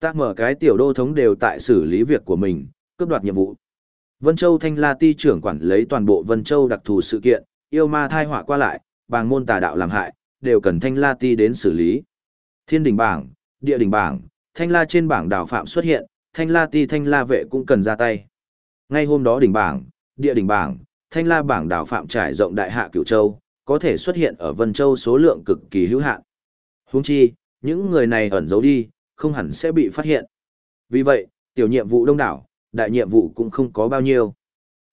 Ta mở cái tiểu đô thống đều tại xử lý việc của mình, cướp đoạt nhiệm vụ. Vân Châu Thanh La Ti trưởng quản lấy toàn bộ Vân Châu đặc thù sự kiện, yêu ma thai họa qua lại, bàng môn tà đạo làm hại, đều cần Thanh La Ti đến xử lý. Thiên đỉnh bảng, địa đỉnh bảng, Thanh La trên bảng đảo phạm xuất hiện, Thanh La Ti Thanh La vệ cũng cần ra tay. Ngay hôm đó đỉnh bảng, địa đỉnh bảng, Thanh La bảng đảo phạm trải rộng đại hạ cửu châu, có thể xuất hiện ở Vân Châu số lượng cực kỳ hữu hạn. Huống chi, những người này ẩn giấu đi, không hẳn sẽ bị phát hiện. Vì vậy, tiểu nhiệm vụ đông đảo, đại nhiệm vụ cũng không có bao nhiêu.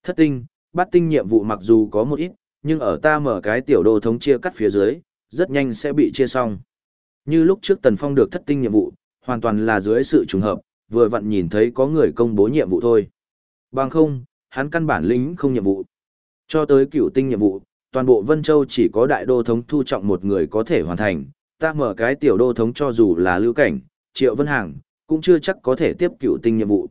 Thất tinh, bát tinh nhiệm vụ mặc dù có một ít, nhưng ở ta mở cái tiểu đô thống chia cắt phía dưới, rất nhanh sẽ bị chia xong. Như lúc trước Tần Phong được thất tinh nhiệm vụ, hoàn toàn là dưới sự trùng hợp, vừa vặn nhìn thấy có người công bố nhiệm vụ thôi. Bằng không, hắn căn bản lính không nhiệm vụ. Cho tới cửu tinh nhiệm vụ, toàn bộ Vân Châu chỉ có đại đô thống thu trọng một người có thể hoàn thành, ta mở cái tiểu đô thống cho dù là lưu cảnh, triệu vân hàng, cũng chưa chắc có thể tiếp cựu tinh nhiệm vụ.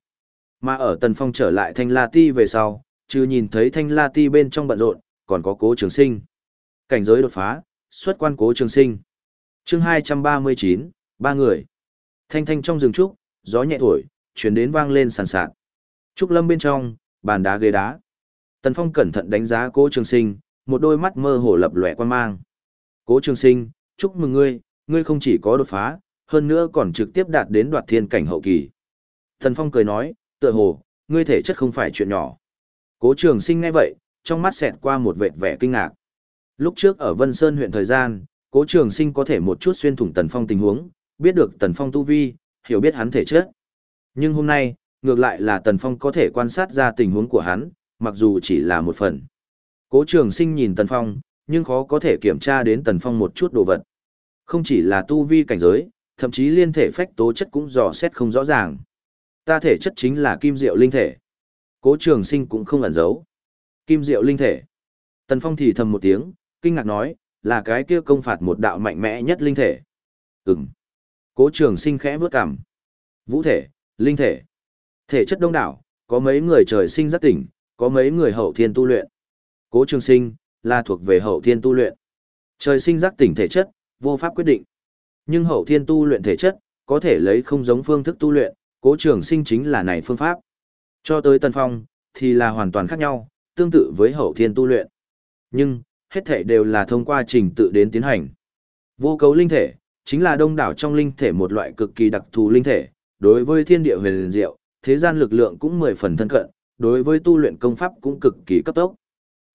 Mà ở Tần Phong trở lại Thanh La Ti về sau, chứ nhìn thấy Thanh La Ti bên trong bận rộn, còn có cố trường sinh. Cảnh giới đột phá, xuất quan cố trường sinh. chương 239, ba người. Thanh thanh trong rừng trúc, gió nhẹ thổi, chuyển đến vang lên sàn sạt. Trúc lâm bên trong, bàn đá ghế đá. Tần Phong cẩn thận đánh giá cố trường sinh, một đôi mắt mơ hồ lập lòe quan mang. Cố trường sinh, chúc mừng ngươi, ngươi không chỉ có đột phá, hơn nữa còn trực tiếp đạt đến đoạt thiên cảnh hậu kỳ. thần Phong cười nói, tựa hồ, ngươi thể chất không phải chuyện nhỏ. Cố trường sinh ngay vậy, trong mắt xẹt qua một vệt vẻ kinh ngạc. Lúc trước ở Vân Sơn huyện thời gian, cố trường sinh có thể một chút xuyên thủng Tần Phong tình huống, biết được Tần Phong tu vi, hiểu biết hắn thể chất. Nhưng hôm nay, ngược lại là Tần Phong có thể quan sát ra tình huống của hắn, mặc dù chỉ là một phần. Cố trường sinh nhìn Tần Phong, nhưng khó có thể kiểm tra đến Tần Phong một chút đồ vật. Không chỉ là tu vi cảnh giới, thậm chí liên thể phách tố chất cũng dò xét không rõ ràng. Ta thể chất chính là kim diệu linh thể. Cố trường sinh cũng không ẩn giấu. Kim diệu linh thể. Tần Phong thì thầm một tiếng, kinh ngạc nói, là cái kia công phạt một đạo mạnh mẽ nhất linh thể. Ừm. Cố trường sinh khẽ vướt cằm. Vũ thể, linh thể. Thể chất đông đảo, có mấy người trời sinh rất tỉnh, có mấy người hậu thiên tu luyện. Cố trường sinh, là thuộc về hậu thiên tu luyện. Trời sinh giác tỉnh thể chất, vô pháp quyết định. Nhưng hậu thiên tu luyện thể chất, có thể lấy không giống phương thức tu luyện, cố trường sinh chính là này phương pháp. Cho tới Tân Phong, thì là hoàn toàn khác nhau, tương tự với hậu thiên tu luyện. Nhưng, hết thể đều là thông qua trình tự đến tiến hành. Vô cấu linh thể, chính là đông đảo trong linh thể một loại cực kỳ đặc thù linh thể, đối với thiên địa huyền diệu, thế gian lực lượng cũng mười phần thân cận, đối với tu luyện công pháp cũng cực kỳ cấp tốc.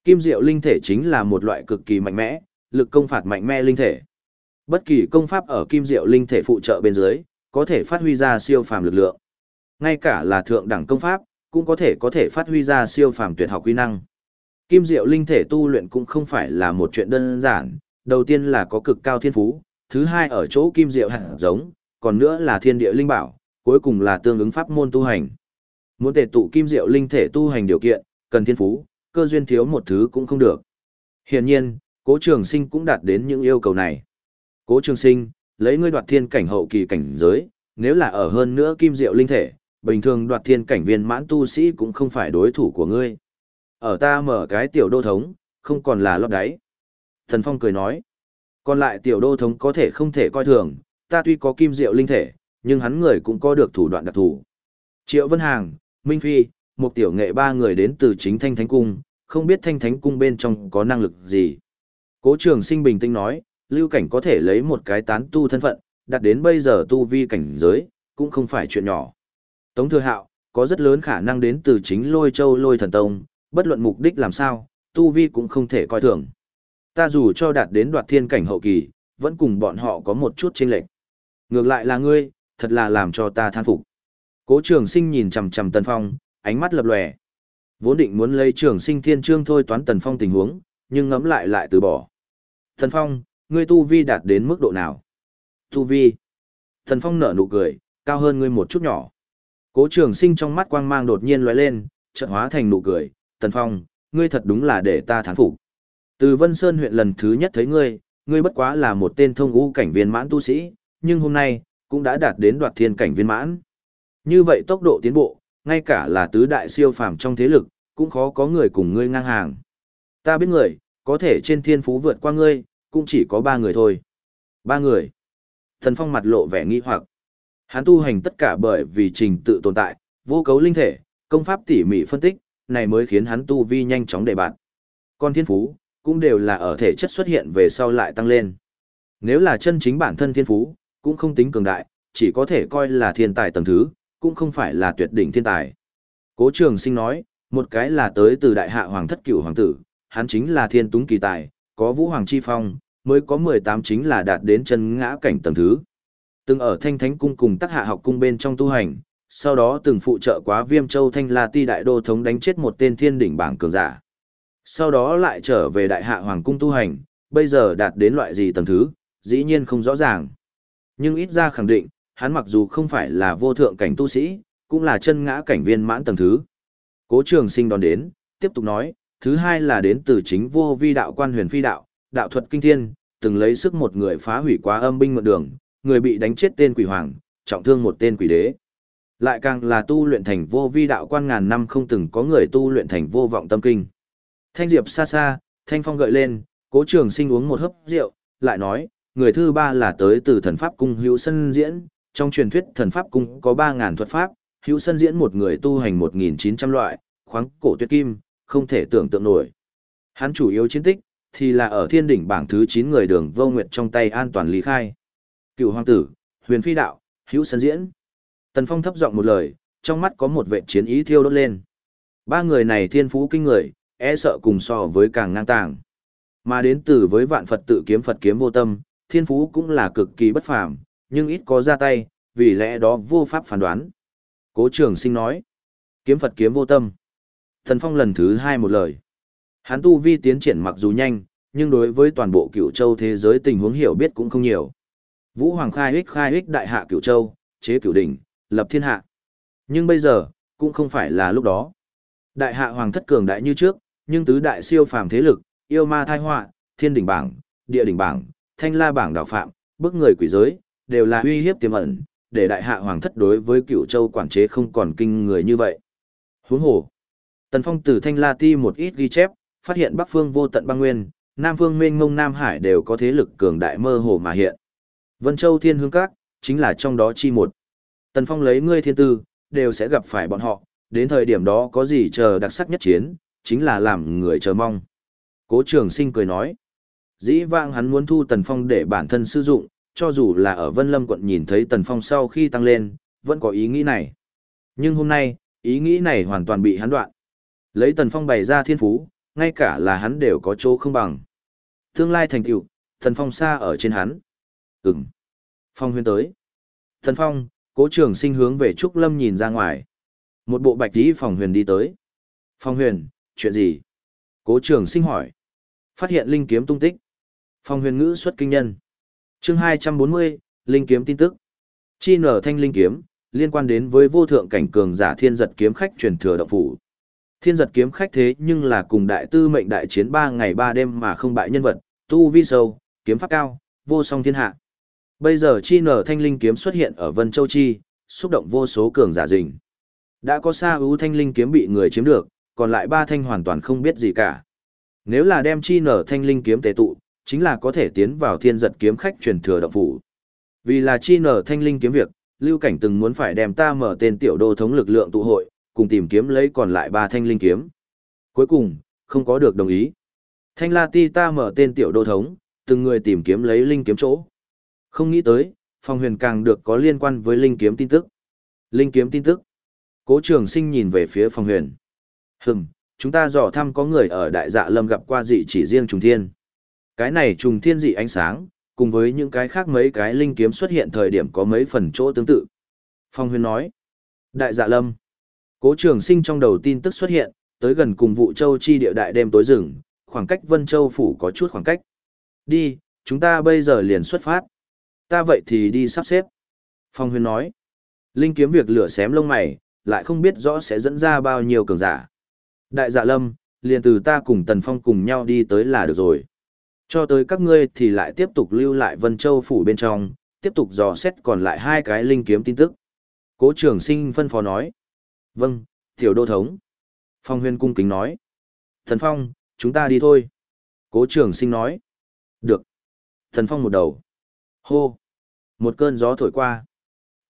Kim diệu linh thể chính là một loại cực kỳ mạnh mẽ, lực công phạt mạnh mẽ linh thể. Bất kỳ công pháp ở kim diệu linh thể phụ trợ bên dưới, có thể phát huy ra siêu phàm lực lượng. Ngay cả là thượng đẳng công pháp, cũng có thể có thể phát huy ra siêu phàm tuyệt học quy năng. Kim diệu linh thể tu luyện cũng không phải là một chuyện đơn giản, đầu tiên là có cực cao thiên phú, thứ hai ở chỗ kim diệu hạt giống, còn nữa là thiên địa linh bảo, cuối cùng là tương ứng pháp môn tu hành. Muốn tề tụ kim diệu linh thể tu hành điều kiện, cần thiên phú, cơ duyên thiếu một thứ cũng không được. Hiển nhiên, Cố Trường Sinh cũng đạt đến những yêu cầu này. Cố Trường Sinh, lấy ngươi đoạt thiên cảnh hậu kỳ cảnh giới, nếu là ở hơn nữa kim diệu linh thể, bình thường đoạt thiên cảnh viên mãn tu sĩ cũng không phải đối thủ của ngươi. Ở ta mở cái tiểu đô thống, không còn là lót đáy. Thần Phong cười nói, còn lại tiểu đô thống có thể không thể coi thường, ta tuy có kim diệu linh thể, nhưng hắn người cũng có được thủ đoạn đặc thù. Triệu Vân Hàng, Minh Phi, một tiểu nghệ ba người đến từ chính Thanh Thánh Cung, không biết Thanh Thánh Cung bên trong có năng lực gì. Cố trường sinh bình tĩnh nói, lưu cảnh có thể lấy một cái tán tu thân phận, đặt đến bây giờ tu vi cảnh giới, cũng không phải chuyện nhỏ. Tống Thừa Hạo, có rất lớn khả năng đến từ chính lôi châu lôi thần tông, bất luận mục đích làm sao, tu vi cũng không thể coi thường. Ta dù cho đạt đến đoạt thiên cảnh hậu kỳ, vẫn cùng bọn họ có một chút chênh lệch. Ngược lại là ngươi, thật là làm cho ta than phục. Cố trường sinh nhìn chằm chằm Tần Phong, ánh mắt lập lòe. Vốn định muốn lấy trường sinh thiên trương thôi toán Tần Phong tình huống, nhưng ngẫm lại lại từ bỏ. Tần Phong, ngươi tu vi đạt đến mức độ nào? Tu vi. Thần Phong nở nụ cười, cao hơn ngươi một chút nhỏ. Cố trường sinh trong mắt quang mang đột nhiên lóe lên, chợt hóa thành nụ cười. Thần Phong, ngươi thật đúng là để ta thán phục. Từ Vân Sơn huyện lần thứ nhất thấy ngươi, ngươi bất quá là một tên thông ngũ cảnh viên mãn tu sĩ, nhưng hôm nay, cũng đã đạt đến đoạt thiên cảnh viên mãn. Như vậy tốc độ tiến bộ, ngay cả là tứ đại siêu phàm trong thế lực, cũng khó có người cùng ngươi ngang hàng. Ta biết người, có thể trên thiên phú vượt qua ngươi, cũng chỉ có ba người thôi. Ba người. Thần Phong mặt lộ vẻ nghi hoặc. Hắn tu hành tất cả bởi vì trình tự tồn tại, vô cấu linh thể, công pháp tỉ mỉ phân tích, này mới khiến hắn tu vi nhanh chóng đề bạt. Con thiên phú, cũng đều là ở thể chất xuất hiện về sau lại tăng lên. Nếu là chân chính bản thân thiên phú, cũng không tính cường đại, chỉ có thể coi là thiên tài tầng thứ, cũng không phải là tuyệt đỉnh thiên tài. Cố trường sinh nói, một cái là tới từ đại hạ hoàng thất cửu hoàng tử, hắn chính là thiên túng kỳ tài, có vũ hoàng chi phong, mới có 18 chính là đạt đến chân ngã cảnh tầng thứ. Từng ở thanh thánh cung cùng Tắc hạ học cung bên trong tu hành, sau đó từng phụ trợ quá viêm châu thanh la ti đại đô thống đánh chết một tên thiên đỉnh bảng cường giả. Sau đó lại trở về đại hạ hoàng cung tu hành, bây giờ đạt đến loại gì tầng thứ, dĩ nhiên không rõ ràng. Nhưng ít ra khẳng định, hắn mặc dù không phải là vô thượng cảnh tu sĩ, cũng là chân ngã cảnh viên mãn tầng thứ. Cố trường sinh đón đến, tiếp tục nói, thứ hai là đến từ chính vô vi đạo quan huyền phi đạo, đạo thuật kinh thiên, từng lấy sức một người phá hủy quá âm binh mượn đường, người bị đánh chết tên quỷ hoàng, trọng thương một tên quỷ đế. Lại càng là tu luyện thành vô vi đạo quan ngàn năm không từng có người tu luyện thành vô vọng tâm kinh. Thanh diệp xa xa, thanh phong gợi lên, cố trường sinh uống một hớp rượu, lại nói, người thứ ba là tới từ thần pháp cung hữu sân diễn, trong truyền thuyết thần pháp cung có 3.000 thuật pháp, hữu sân diễn một người tu hành 1.900 loại, khoáng cổ tuyệt kim, không thể tưởng tượng nổi. Hắn chủ yếu chiến tích, thì là ở thiên đỉnh bảng thứ 9 người đường vô nguyệt trong tay an toàn lý khai. Cựu hoàng tử, huyền phi đạo, hữu sân diễn. Tần Phong thấp giọng một lời, trong mắt có một vệ chiến ý thiêu đốt lên. Ba người này thiên phú kinh người, e sợ cùng so với càng ngang tàng. Mà đến từ với vạn Phật tự kiếm Phật kiếm vô tâm, thiên phú cũng là cực kỳ bất phàm, nhưng ít có ra tay, vì lẽ đó vô pháp phán đoán. Cố trường sinh nói, kiếm Phật kiếm vô tâm. Thần Phong lần thứ hai một lời. Hắn tu vi tiến triển mặc dù nhanh, nhưng đối với toàn bộ cửu châu thế giới tình huống hiểu biết cũng không nhiều. Vũ Hoàng khai hích khai hích đại hạ cửu châu, chế cửu đỉnh, lập thiên hạ. Nhưng bây giờ, cũng không phải là lúc đó. Đại hạ hoàng thất cường đại như trước, nhưng tứ đại siêu phàm thế lực, yêu ma thai họa, thiên đỉnh bảng, địa đỉnh bảng, thanh la bảng đào phạm, bức người quỷ giới, đều là uy hiếp tiềm ẩn, để đại hạ hoàng thất đối với cựu châu quản chế không còn kinh người như vậy. Huống hồ, Tần Phong từ thanh la ti một ít ghi chép, phát hiện bắc phương vô tận băng nguyên, nam phương mênh mông nam hải đều có thế lực cường đại mơ hồ mà hiện. Vân Châu Thiên Hương Các, chính là trong đó chi một. Tần Phong lấy ngươi thiên tư, đều sẽ gặp phải bọn họ, đến thời điểm đó có gì chờ đặc sắc nhất chiến, chính là làm người chờ mong. Cố trường sinh cười nói, dĩ vãng hắn muốn thu Tần Phong để bản thân sử dụng, cho dù là ở Vân Lâm quận nhìn thấy Tần Phong sau khi tăng lên, vẫn có ý nghĩ này. Nhưng hôm nay, ý nghĩ này hoàn toàn bị hắn đoạn. Lấy Tần Phong bày ra thiên phú, ngay cả là hắn đều có chỗ không bằng. Tương lai thành tựu, Tần Phong xa ở trên hắn. Ừm. Phong huyên tới. Tần Phong, cố trường sinh hướng về Trúc Lâm nhìn ra ngoài. Một bộ bạch tí phòng huyền đi tới. Phong huyền, chuyện gì? Cố trường sinh hỏi. Phát hiện linh kiếm tung tích. Phong huyền ngữ xuất kinh nhân. chương 240, linh kiếm tin tức. Chi nở thanh linh kiếm, liên quan đến với vô thượng cảnh cường giả thiên giật kiếm khách truyền thừa động phủ. Thiên giật kiếm khách thế nhưng là cùng đại tư mệnh đại chiến 3 ngày 3 đêm mà không bại nhân vật, tu vi sâu, kiếm pháp cao, vô song thiên hạ. Bây giờ chi nở thanh linh kiếm xuất hiện ở Vân Châu Chi, xúc động vô số cường giả dình. Đã có xa ưu thanh linh kiếm bị người chiếm được, còn lại ba thanh hoàn toàn không biết gì cả. Nếu là đem chi nở thanh linh kiếm tề tụ, chính là có thể tiến vào thiên giật kiếm khách truyền thừa động phủ. Vì là chi nở thanh linh kiếm việc, Lưu Cảnh từng muốn phải đem ta mở tên tiểu đô thống lực lượng tụ hội, cùng tìm kiếm lấy còn lại ba thanh linh kiếm. Cuối cùng, không có được đồng ý. Thanh La Ti ta mở tên tiểu đô thống, từng người tìm kiếm lấy linh kiếm chỗ. Không nghĩ tới, phòng huyền càng được có liên quan với linh kiếm tin tức. Linh kiếm tin tức. Cố trường sinh nhìn về phía phòng huyền. Hừm, chúng ta dò thăm có người ở đại dạ lâm gặp qua dị chỉ riêng trùng thiên. Cái này trùng thiên dị ánh sáng, cùng với những cái khác mấy cái linh kiếm xuất hiện thời điểm có mấy phần chỗ tương tự. Phong huyền nói. Đại dạ lâm. Cố trường sinh trong đầu tin tức xuất hiện, tới gần cùng vụ châu chi địa đại đêm tối rừng, khoảng cách Vân Châu phủ có chút khoảng cách. Đi, chúng ta bây giờ liền xuất phát. Ta vậy thì đi sắp xếp. Phong huyền nói. Linh kiếm việc lửa xém lông mày, lại không biết rõ sẽ dẫn ra bao nhiêu cường giả. Đại dạ lâm, liền từ ta cùng Tần Phong cùng nhau đi tới là được rồi. Cho tới các ngươi thì lại tiếp tục lưu lại Vân Châu phủ bên trong, tiếp tục dò xét còn lại hai cái linh kiếm tin tức. Cố Trường sinh phân phó nói. Vâng, tiểu đô thống. Phong huyền cung kính nói. Thần Phong, chúng ta đi thôi. Cố trưởng sinh nói. Được. Thần Phong một đầu. Hô. Một cơn gió thổi qua.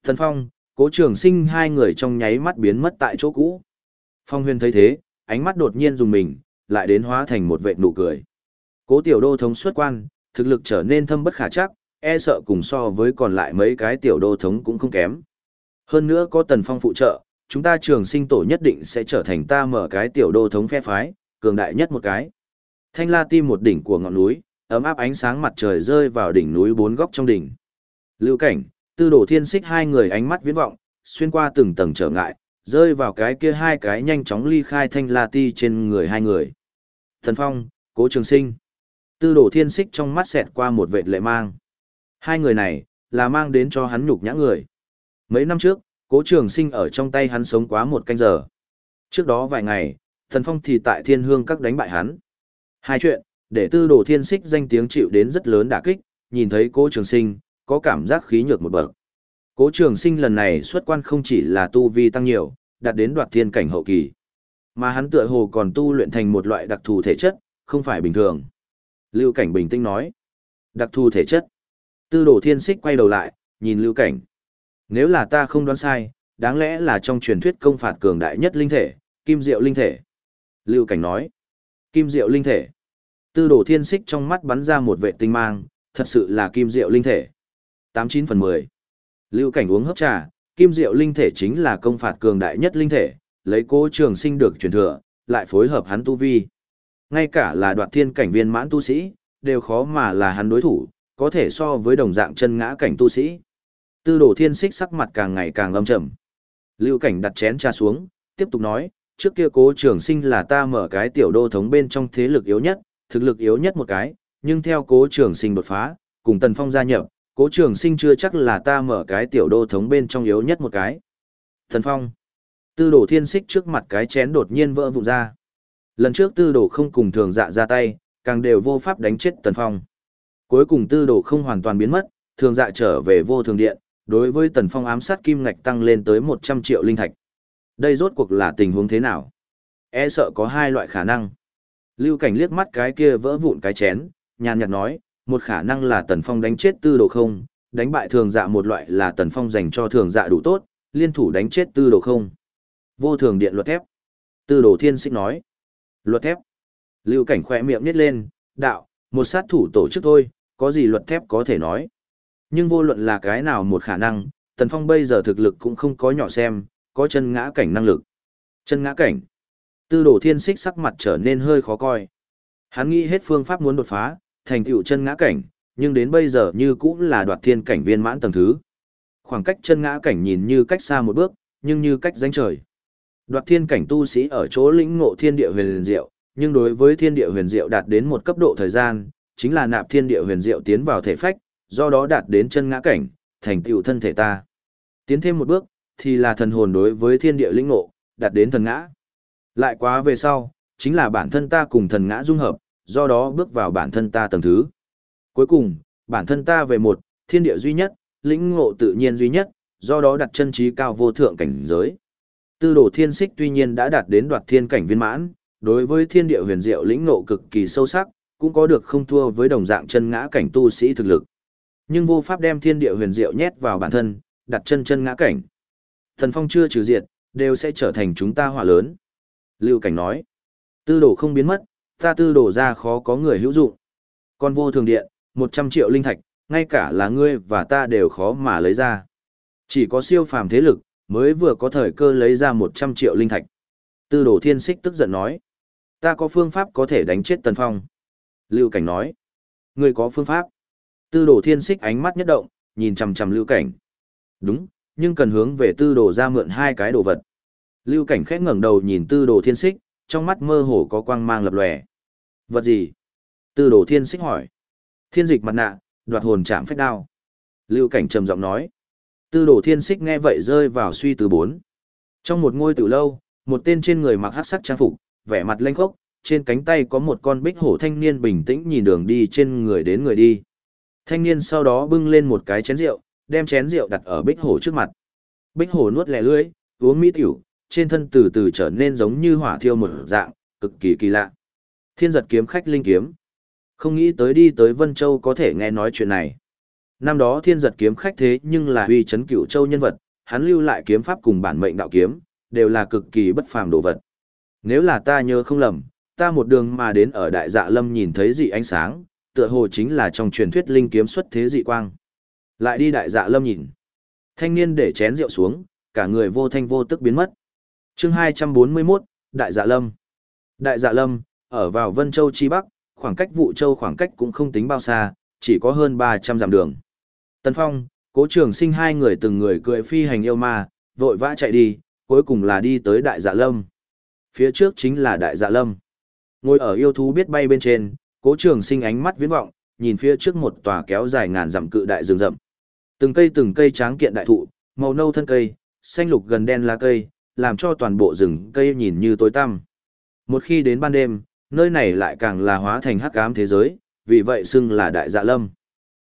thần Phong, Cố Trường Sinh hai người trong nháy mắt biến mất tại chỗ cũ. Phong Huyền thấy thế, ánh mắt đột nhiên dùng mình, lại đến hóa thành một vệt nụ cười. Cố Tiểu Đô thống xuất quan, thực lực trở nên thâm bất khả chắc, e sợ cùng so với còn lại mấy cái tiểu đô thống cũng không kém. Hơn nữa có Tần Phong phụ trợ, chúng ta trường sinh tổ nhất định sẽ trở thành ta mở cái tiểu đô thống phe phái, cường đại nhất một cái. Thanh La Tim một đỉnh của ngọn núi, ấm áp ánh sáng mặt trời rơi vào đỉnh núi bốn góc trong đỉnh. Lưu cảnh, tư đổ thiên xích hai người ánh mắt viễn vọng, xuyên qua từng tầng trở ngại, rơi vào cái kia hai cái nhanh chóng ly khai thanh la ti trên người hai người. Thần Phong, Cố Trường Sinh. Tư đổ thiên xích trong mắt xẹt qua một vệt lệ mang. Hai người này, là mang đến cho hắn nhục nhã người. Mấy năm trước, Cố Trường Sinh ở trong tay hắn sống quá một canh giờ. Trước đó vài ngày, Thần Phong thì tại thiên hương các đánh bại hắn. Hai chuyện, để tư đồ thiên xích danh tiếng chịu đến rất lớn đả kích, nhìn thấy cố trường sinh, có cảm giác khí nhược một bậc. Cố trường sinh lần này xuất quan không chỉ là tu vi tăng nhiều, đạt đến đoạt thiên cảnh hậu kỳ. Mà hắn tựa hồ còn tu luyện thành một loại đặc thù thể chất, không phải bình thường. Lưu cảnh bình tĩnh nói. Đặc thù thể chất. Tư đồ thiên xích quay đầu lại, nhìn lưu cảnh. Nếu là ta không đoán sai, đáng lẽ là trong truyền thuyết công phạt cường đại nhất linh thể, kim diệu linh thể. Lưu cảnh nói. Kim diệu linh thể. Tư đồ thiên xích trong mắt bắn ra một vệ tinh mang, thật sự là kim diệu linh thể. 89 phần 10. Lưu cảnh uống hấp trà, kim diệu linh thể chính là công phạt cường đại nhất linh thể, lấy cố trường sinh được truyền thừa, lại phối hợp hắn tu vi. Ngay cả là đoạt thiên cảnh viên mãn tu sĩ, đều khó mà là hắn đối thủ, có thể so với đồng dạng chân ngã cảnh tu sĩ. Tư đồ thiên xích sắc mặt càng ngày càng âm trầm. Lưu cảnh đặt chén trà xuống, tiếp tục nói, trước kia cố trường sinh là ta mở cái tiểu đô thống bên trong thế lực yếu nhất, thực lực yếu nhất một cái, nhưng theo cố trường sinh đột phá, cùng Tần Phong gia nhập, cố trường sinh chưa chắc là ta mở cái tiểu đô thống bên trong yếu nhất một cái. Tần Phong. Tư đồ thiên xích trước mặt cái chén đột nhiên vỡ vụn ra. Lần trước tư đồ không cùng thường dạ ra tay, càng đều vô pháp đánh chết Tần Phong. Cuối cùng tư đồ không hoàn toàn biến mất, thường dạ trở về vô thường điện, đối với Tần Phong ám sát kim ngạch tăng lên tới 100 triệu linh thạch. Đây rốt cuộc là tình huống thế nào? E sợ có hai loại khả năng. Lưu Cảnh liếc mắt cái kia vỡ vụn cái chén, nhàn nhạt nói, một khả năng là Tần Phong đánh chết tư đồ không, đánh bại thường dạ một loại là Tần Phong dành cho thường dạ đủ tốt, liên thủ đánh chết tư đồ không. Vô thường điện luật thép. Tư đồ thiên xích nói. Luật thép. Lưu Cảnh khỏe miệng nhét lên, đạo, một sát thủ tổ chức thôi, có gì luật thép có thể nói. Nhưng vô luận là cái nào một khả năng, Tần Phong bây giờ thực lực cũng không có nhỏ xem, có chân ngã cảnh năng lực. Chân ngã cảnh. Tư đồ thiên xích sắc mặt trở nên hơi khó coi. Hắn nghĩ hết phương pháp muốn đột phá, thành tựu chân ngã cảnh, nhưng đến bây giờ như cũng là đoạt thiên cảnh viên mãn tầng thứ. Khoảng cách chân ngã cảnh nhìn như cách xa một bước, nhưng như cách danh trời. Đoạt thiên cảnh tu sĩ ở chỗ lĩnh ngộ thiên địa huyền diệu, nhưng đối với thiên địa huyền diệu đạt đến một cấp độ thời gian, chính là nạp thiên địa huyền diệu tiến vào thể phách, do đó đạt đến chân ngã cảnh, thành tựu thân thể ta. Tiến thêm một bước, thì là thần hồn đối với thiên địa linh ngộ, đạt đến thần ngã. Lại quá về sau, chính là bản thân ta cùng thần ngã dung hợp, do đó bước vào bản thân ta tầng thứ. Cuối cùng, bản thân ta về một, thiên địa duy nhất, lĩnh ngộ tự nhiên duy nhất, do đó đặt chân trí cao vô thượng cảnh giới. Tư đồ thiên xích tuy nhiên đã đạt đến đoạt thiên cảnh viên mãn, đối với thiên địa huyền diệu lĩnh ngộ cực kỳ sâu sắc, cũng có được không thua với đồng dạng chân ngã cảnh tu sĩ thực lực. Nhưng vô pháp đem thiên địa huyền diệu nhét vào bản thân, đặt chân chân ngã cảnh. Thần phong chưa trừ diệt, đều sẽ trở thành chúng ta hỏa lớn. Lưu Cảnh nói, tư đồ không biến mất, ta tư đồ ra khó có người hữu dụng. Còn vô thường điện, 100 triệu linh thạch, ngay cả là ngươi và ta đều khó mà lấy ra. Chỉ có siêu phàm thế lực, mới vừa có thời cơ lấy ra 100 triệu linh thạch. Tư đồ thiên xích tức giận nói, ta có phương pháp có thể đánh chết Tần Phong. Lưu Cảnh nói, ngươi có phương pháp. Tư đồ thiên xích ánh mắt nhất động, nhìn chằm chằm Lưu Cảnh. Đúng, nhưng cần hướng về tư đồ ra mượn hai cái đồ vật. Lưu cảnh khẽ ngẩng đầu nhìn tư đồ thiên xích, trong mắt mơ hồ có quang mang lập lòe. Vật gì? Tư đồ thiên xích hỏi. Thiên dịch mặt nạ, đoạt hồn chạm phách đao. Lưu cảnh trầm giọng nói. Tư đồ thiên xích nghe vậy rơi vào suy tư bốn. Trong một ngôi tử lâu, một tên trên người mặc hắc sắc trang phục, vẻ mặt lanh khốc, trên cánh tay có một con bích hổ thanh niên bình tĩnh nhìn đường đi trên người đến người đi. Thanh niên sau đó bưng lên một cái chén rượu, đem chén rượu đặt ở bích hổ trước mặt. Bích hổ nuốt lẻ lưỡi, uống mỹ tiểu, trên thân từ từ trở nên giống như hỏa thiêu một dạng, cực kỳ kỳ lạ. Thiên giật kiếm khách linh kiếm. Không nghĩ tới đi tới Vân Châu có thể nghe nói chuyện này. Năm đó thiên giật kiếm khách thế nhưng là uy chấn cửu châu nhân vật, hắn lưu lại kiếm pháp cùng bản mệnh đạo kiếm, đều là cực kỳ bất phàm đồ vật. Nếu là ta nhớ không lầm, ta một đường mà đến ở đại dạ lâm nhìn thấy dị ánh sáng, tựa hồ chính là trong truyền thuyết linh kiếm xuất thế dị quang. Lại đi đại dạ lâm nhìn. Thanh niên để chén rượu xuống, cả người vô thanh vô tức biến mất. chương 241, Đại dạ lâm. Đại dạ lâm, ở vào Vân Châu Chi Bắc, khoảng cách vũ châu khoảng cách cũng không tính bao xa, chỉ có hơn 300 dặm đường. Tân Phong, cố trường sinh hai người từng người cười phi hành yêu ma, vội vã chạy đi, cuối cùng là đi tới Đại dạ lâm. Phía trước chính là Đại dạ lâm. Ngồi ở yêu thú biết bay bên trên, cố trường sinh ánh mắt viễn vọng, nhìn phía trước một tòa kéo dài ngàn dặm cự đại rừng rậm. Từng cây từng cây tráng kiện đại thụ, màu nâu thân cây, xanh lục gần đen lá cây, làm cho toàn bộ rừng cây nhìn như tối tăm. Một khi đến ban đêm, nơi này lại càng là hóa thành hắc ám thế giới, vì vậy xưng là đại dạ lâm.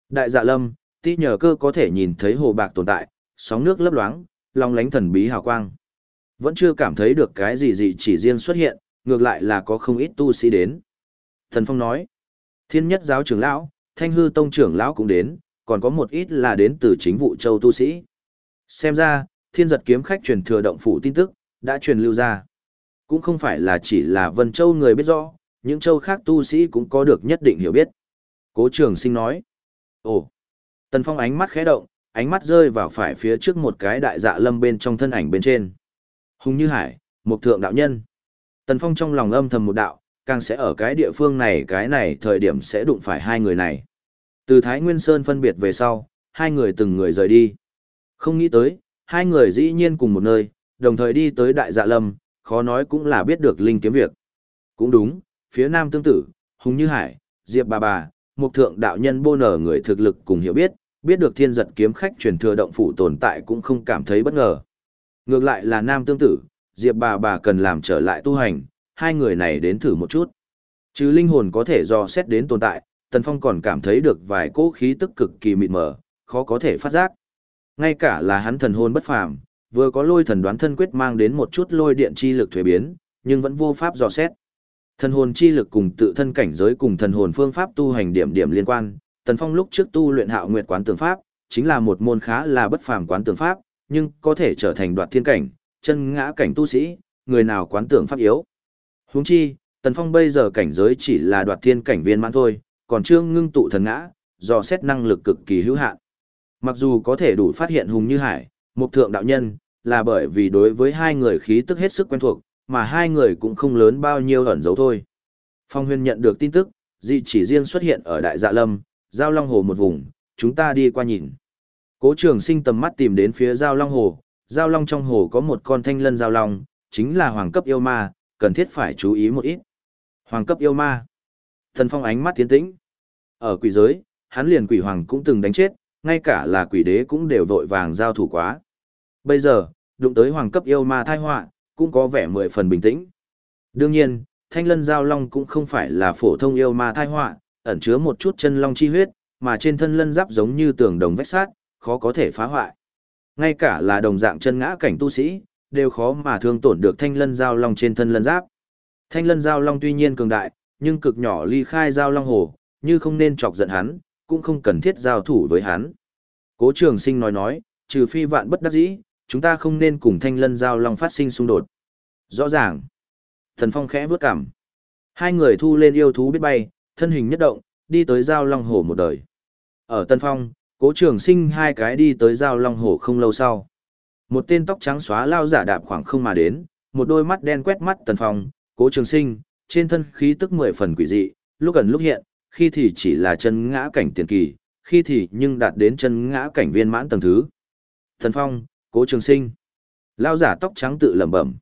Đại dạ lâm, tí nhờ cơ có thể nhìn thấy hồ bạc tồn tại, sóng nước lấp loáng, long lánh thần bí hào quang. Vẫn chưa cảm thấy được cái gì gì chỉ riêng xuất hiện, ngược lại là có không ít tu sĩ đến. Thần Phong nói, thiên nhất giáo trưởng lão, thanh hư tông trưởng lão cũng đến, còn có một ít là đến từ chính vụ châu tu sĩ. Xem ra, thiên giật kiếm khách truyền thừa động phủ tin tức, đã truyền lưu ra. Cũng không phải là chỉ là vân châu người biết rõ, những châu khác tu sĩ cũng có được nhất định hiểu biết. Cố trường sinh nói, ồ, tần phong ánh mắt khẽ động, ánh mắt rơi vào phải phía trước một cái đại dạ lâm bên trong thân ảnh bên trên. Hùng như hải, một thượng đạo nhân. Tần phong trong lòng âm thầm một đạo, càng sẽ ở cái địa phương này cái này thời điểm sẽ đụng phải hai người này. Từ Thái Nguyên Sơn phân biệt về sau, hai người từng người rời đi. Không nghĩ tới, hai người dĩ nhiên cùng một nơi, đồng thời đi tới Đại Dạ Lâm, khó nói cũng là biết được linh kiếm việc. Cũng đúng, phía nam tương tự, Hùng Như Hải, Diệp Bà Bà, một thượng đạo nhân bô nở người thực lực cùng hiểu biết, biết được thiên giật kiếm khách truyền thừa động phủ tồn tại cũng không cảm thấy bất ngờ. Ngược lại là nam tương tự, Diệp Bà Bà cần làm trở lại tu hành, hai người này đến thử một chút. Chứ linh hồn có thể do xét đến tồn tại, Tần Phong còn cảm thấy được vài cỗ khí tức cực kỳ mịt mờ, khó có thể phát giác. Ngay cả là hắn thần hồn bất phàm, vừa có lôi thần đoán thân quyết mang đến một chút lôi điện chi lực thuế biến, nhưng vẫn vô pháp dò xét. Thần hồn chi lực cùng tự thân cảnh giới cùng thần hồn phương pháp tu hành điểm điểm liên quan, Tần Phong lúc trước tu luyện Hạo Nguyệt Quán Tường Pháp, chính là một môn khá là bất phàm quán tường pháp, nhưng có thể trở thành đoạt thiên cảnh, chân ngã cảnh tu sĩ, người nào quán tưởng pháp yếu. Huống chi, Tần Phong bây giờ cảnh giới chỉ là đoạt thiên cảnh viên mãn thôi, còn chưa ngưng tụ thần ngã, do xét năng lực cực kỳ hữu hạn. Mặc dù có thể đủ phát hiện hùng như hải, một thượng đạo nhân, là bởi vì đối với hai người khí tức hết sức quen thuộc, mà hai người cũng không lớn bao nhiêu ẩn dấu thôi. Phong huyền nhận được tin tức, dị chỉ riêng xuất hiện ở Đại Dạ Lâm, Giao Long Hồ một vùng, chúng ta đi qua nhìn. Cố trường sinh tầm mắt tìm đến phía Giao Long Hồ, Giao Long trong hồ có một con thanh lân Giao Long, chính là hoàng cấp yêu ma, cần thiết phải chú ý một ít. Hoàng cấp yêu ma. Thần Phong ánh mắt tiến tĩnh. Ở quỷ giới, hắn liền quỷ hoàng cũng từng đánh chết, ngay cả là quỷ đế cũng đều vội vàng giao thủ quá. Bây giờ, đụng tới hoàng cấp yêu ma thai họa, cũng có vẻ mười phần bình tĩnh. Đương nhiên, thanh lân giao long cũng không phải là phổ thông yêu ma thai họa, ẩn chứa một chút chân long chi huyết, mà trên thân lân giáp giống như tường đồng vách sát, khó có thể phá hoại. Ngay cả là đồng dạng chân ngã cảnh tu sĩ, đều khó mà thương tổn được thanh lân giao long trên thân lân giáp. Thanh lân giao long tuy nhiên cường đại, nhưng cực nhỏ ly khai giao long hồ, như không nên chọc giận hắn, cũng không cần thiết giao thủ với hắn. Cố trường sinh nói nói, trừ phi vạn bất đắc dĩ, chúng ta không nên cùng thanh lân giao long phát sinh xung đột. Rõ ràng. Thần Phong khẽ vướt cảm. Hai người thu lên yêu thú biết bay, thân hình nhất động, đi tới giao long hồ một đời. Ở Tân Phong, cố trường sinh hai cái đi tới giao long hồ không lâu sau. Một tên tóc trắng xóa lao giả đạp khoảng không mà đến, một đôi mắt đen quét mắt Tần Phong, cố trường sinh, trên thân khí tức mười phần quỷ dị, lúc gần lúc hiện, khi thì chỉ là chân ngã cảnh tiền kỳ, khi thì nhưng đạt đến chân ngã cảnh viên mãn tầng thứ. Thần Phong, Cố Trường Sinh. Lao giả tóc trắng tự lẩm bẩm.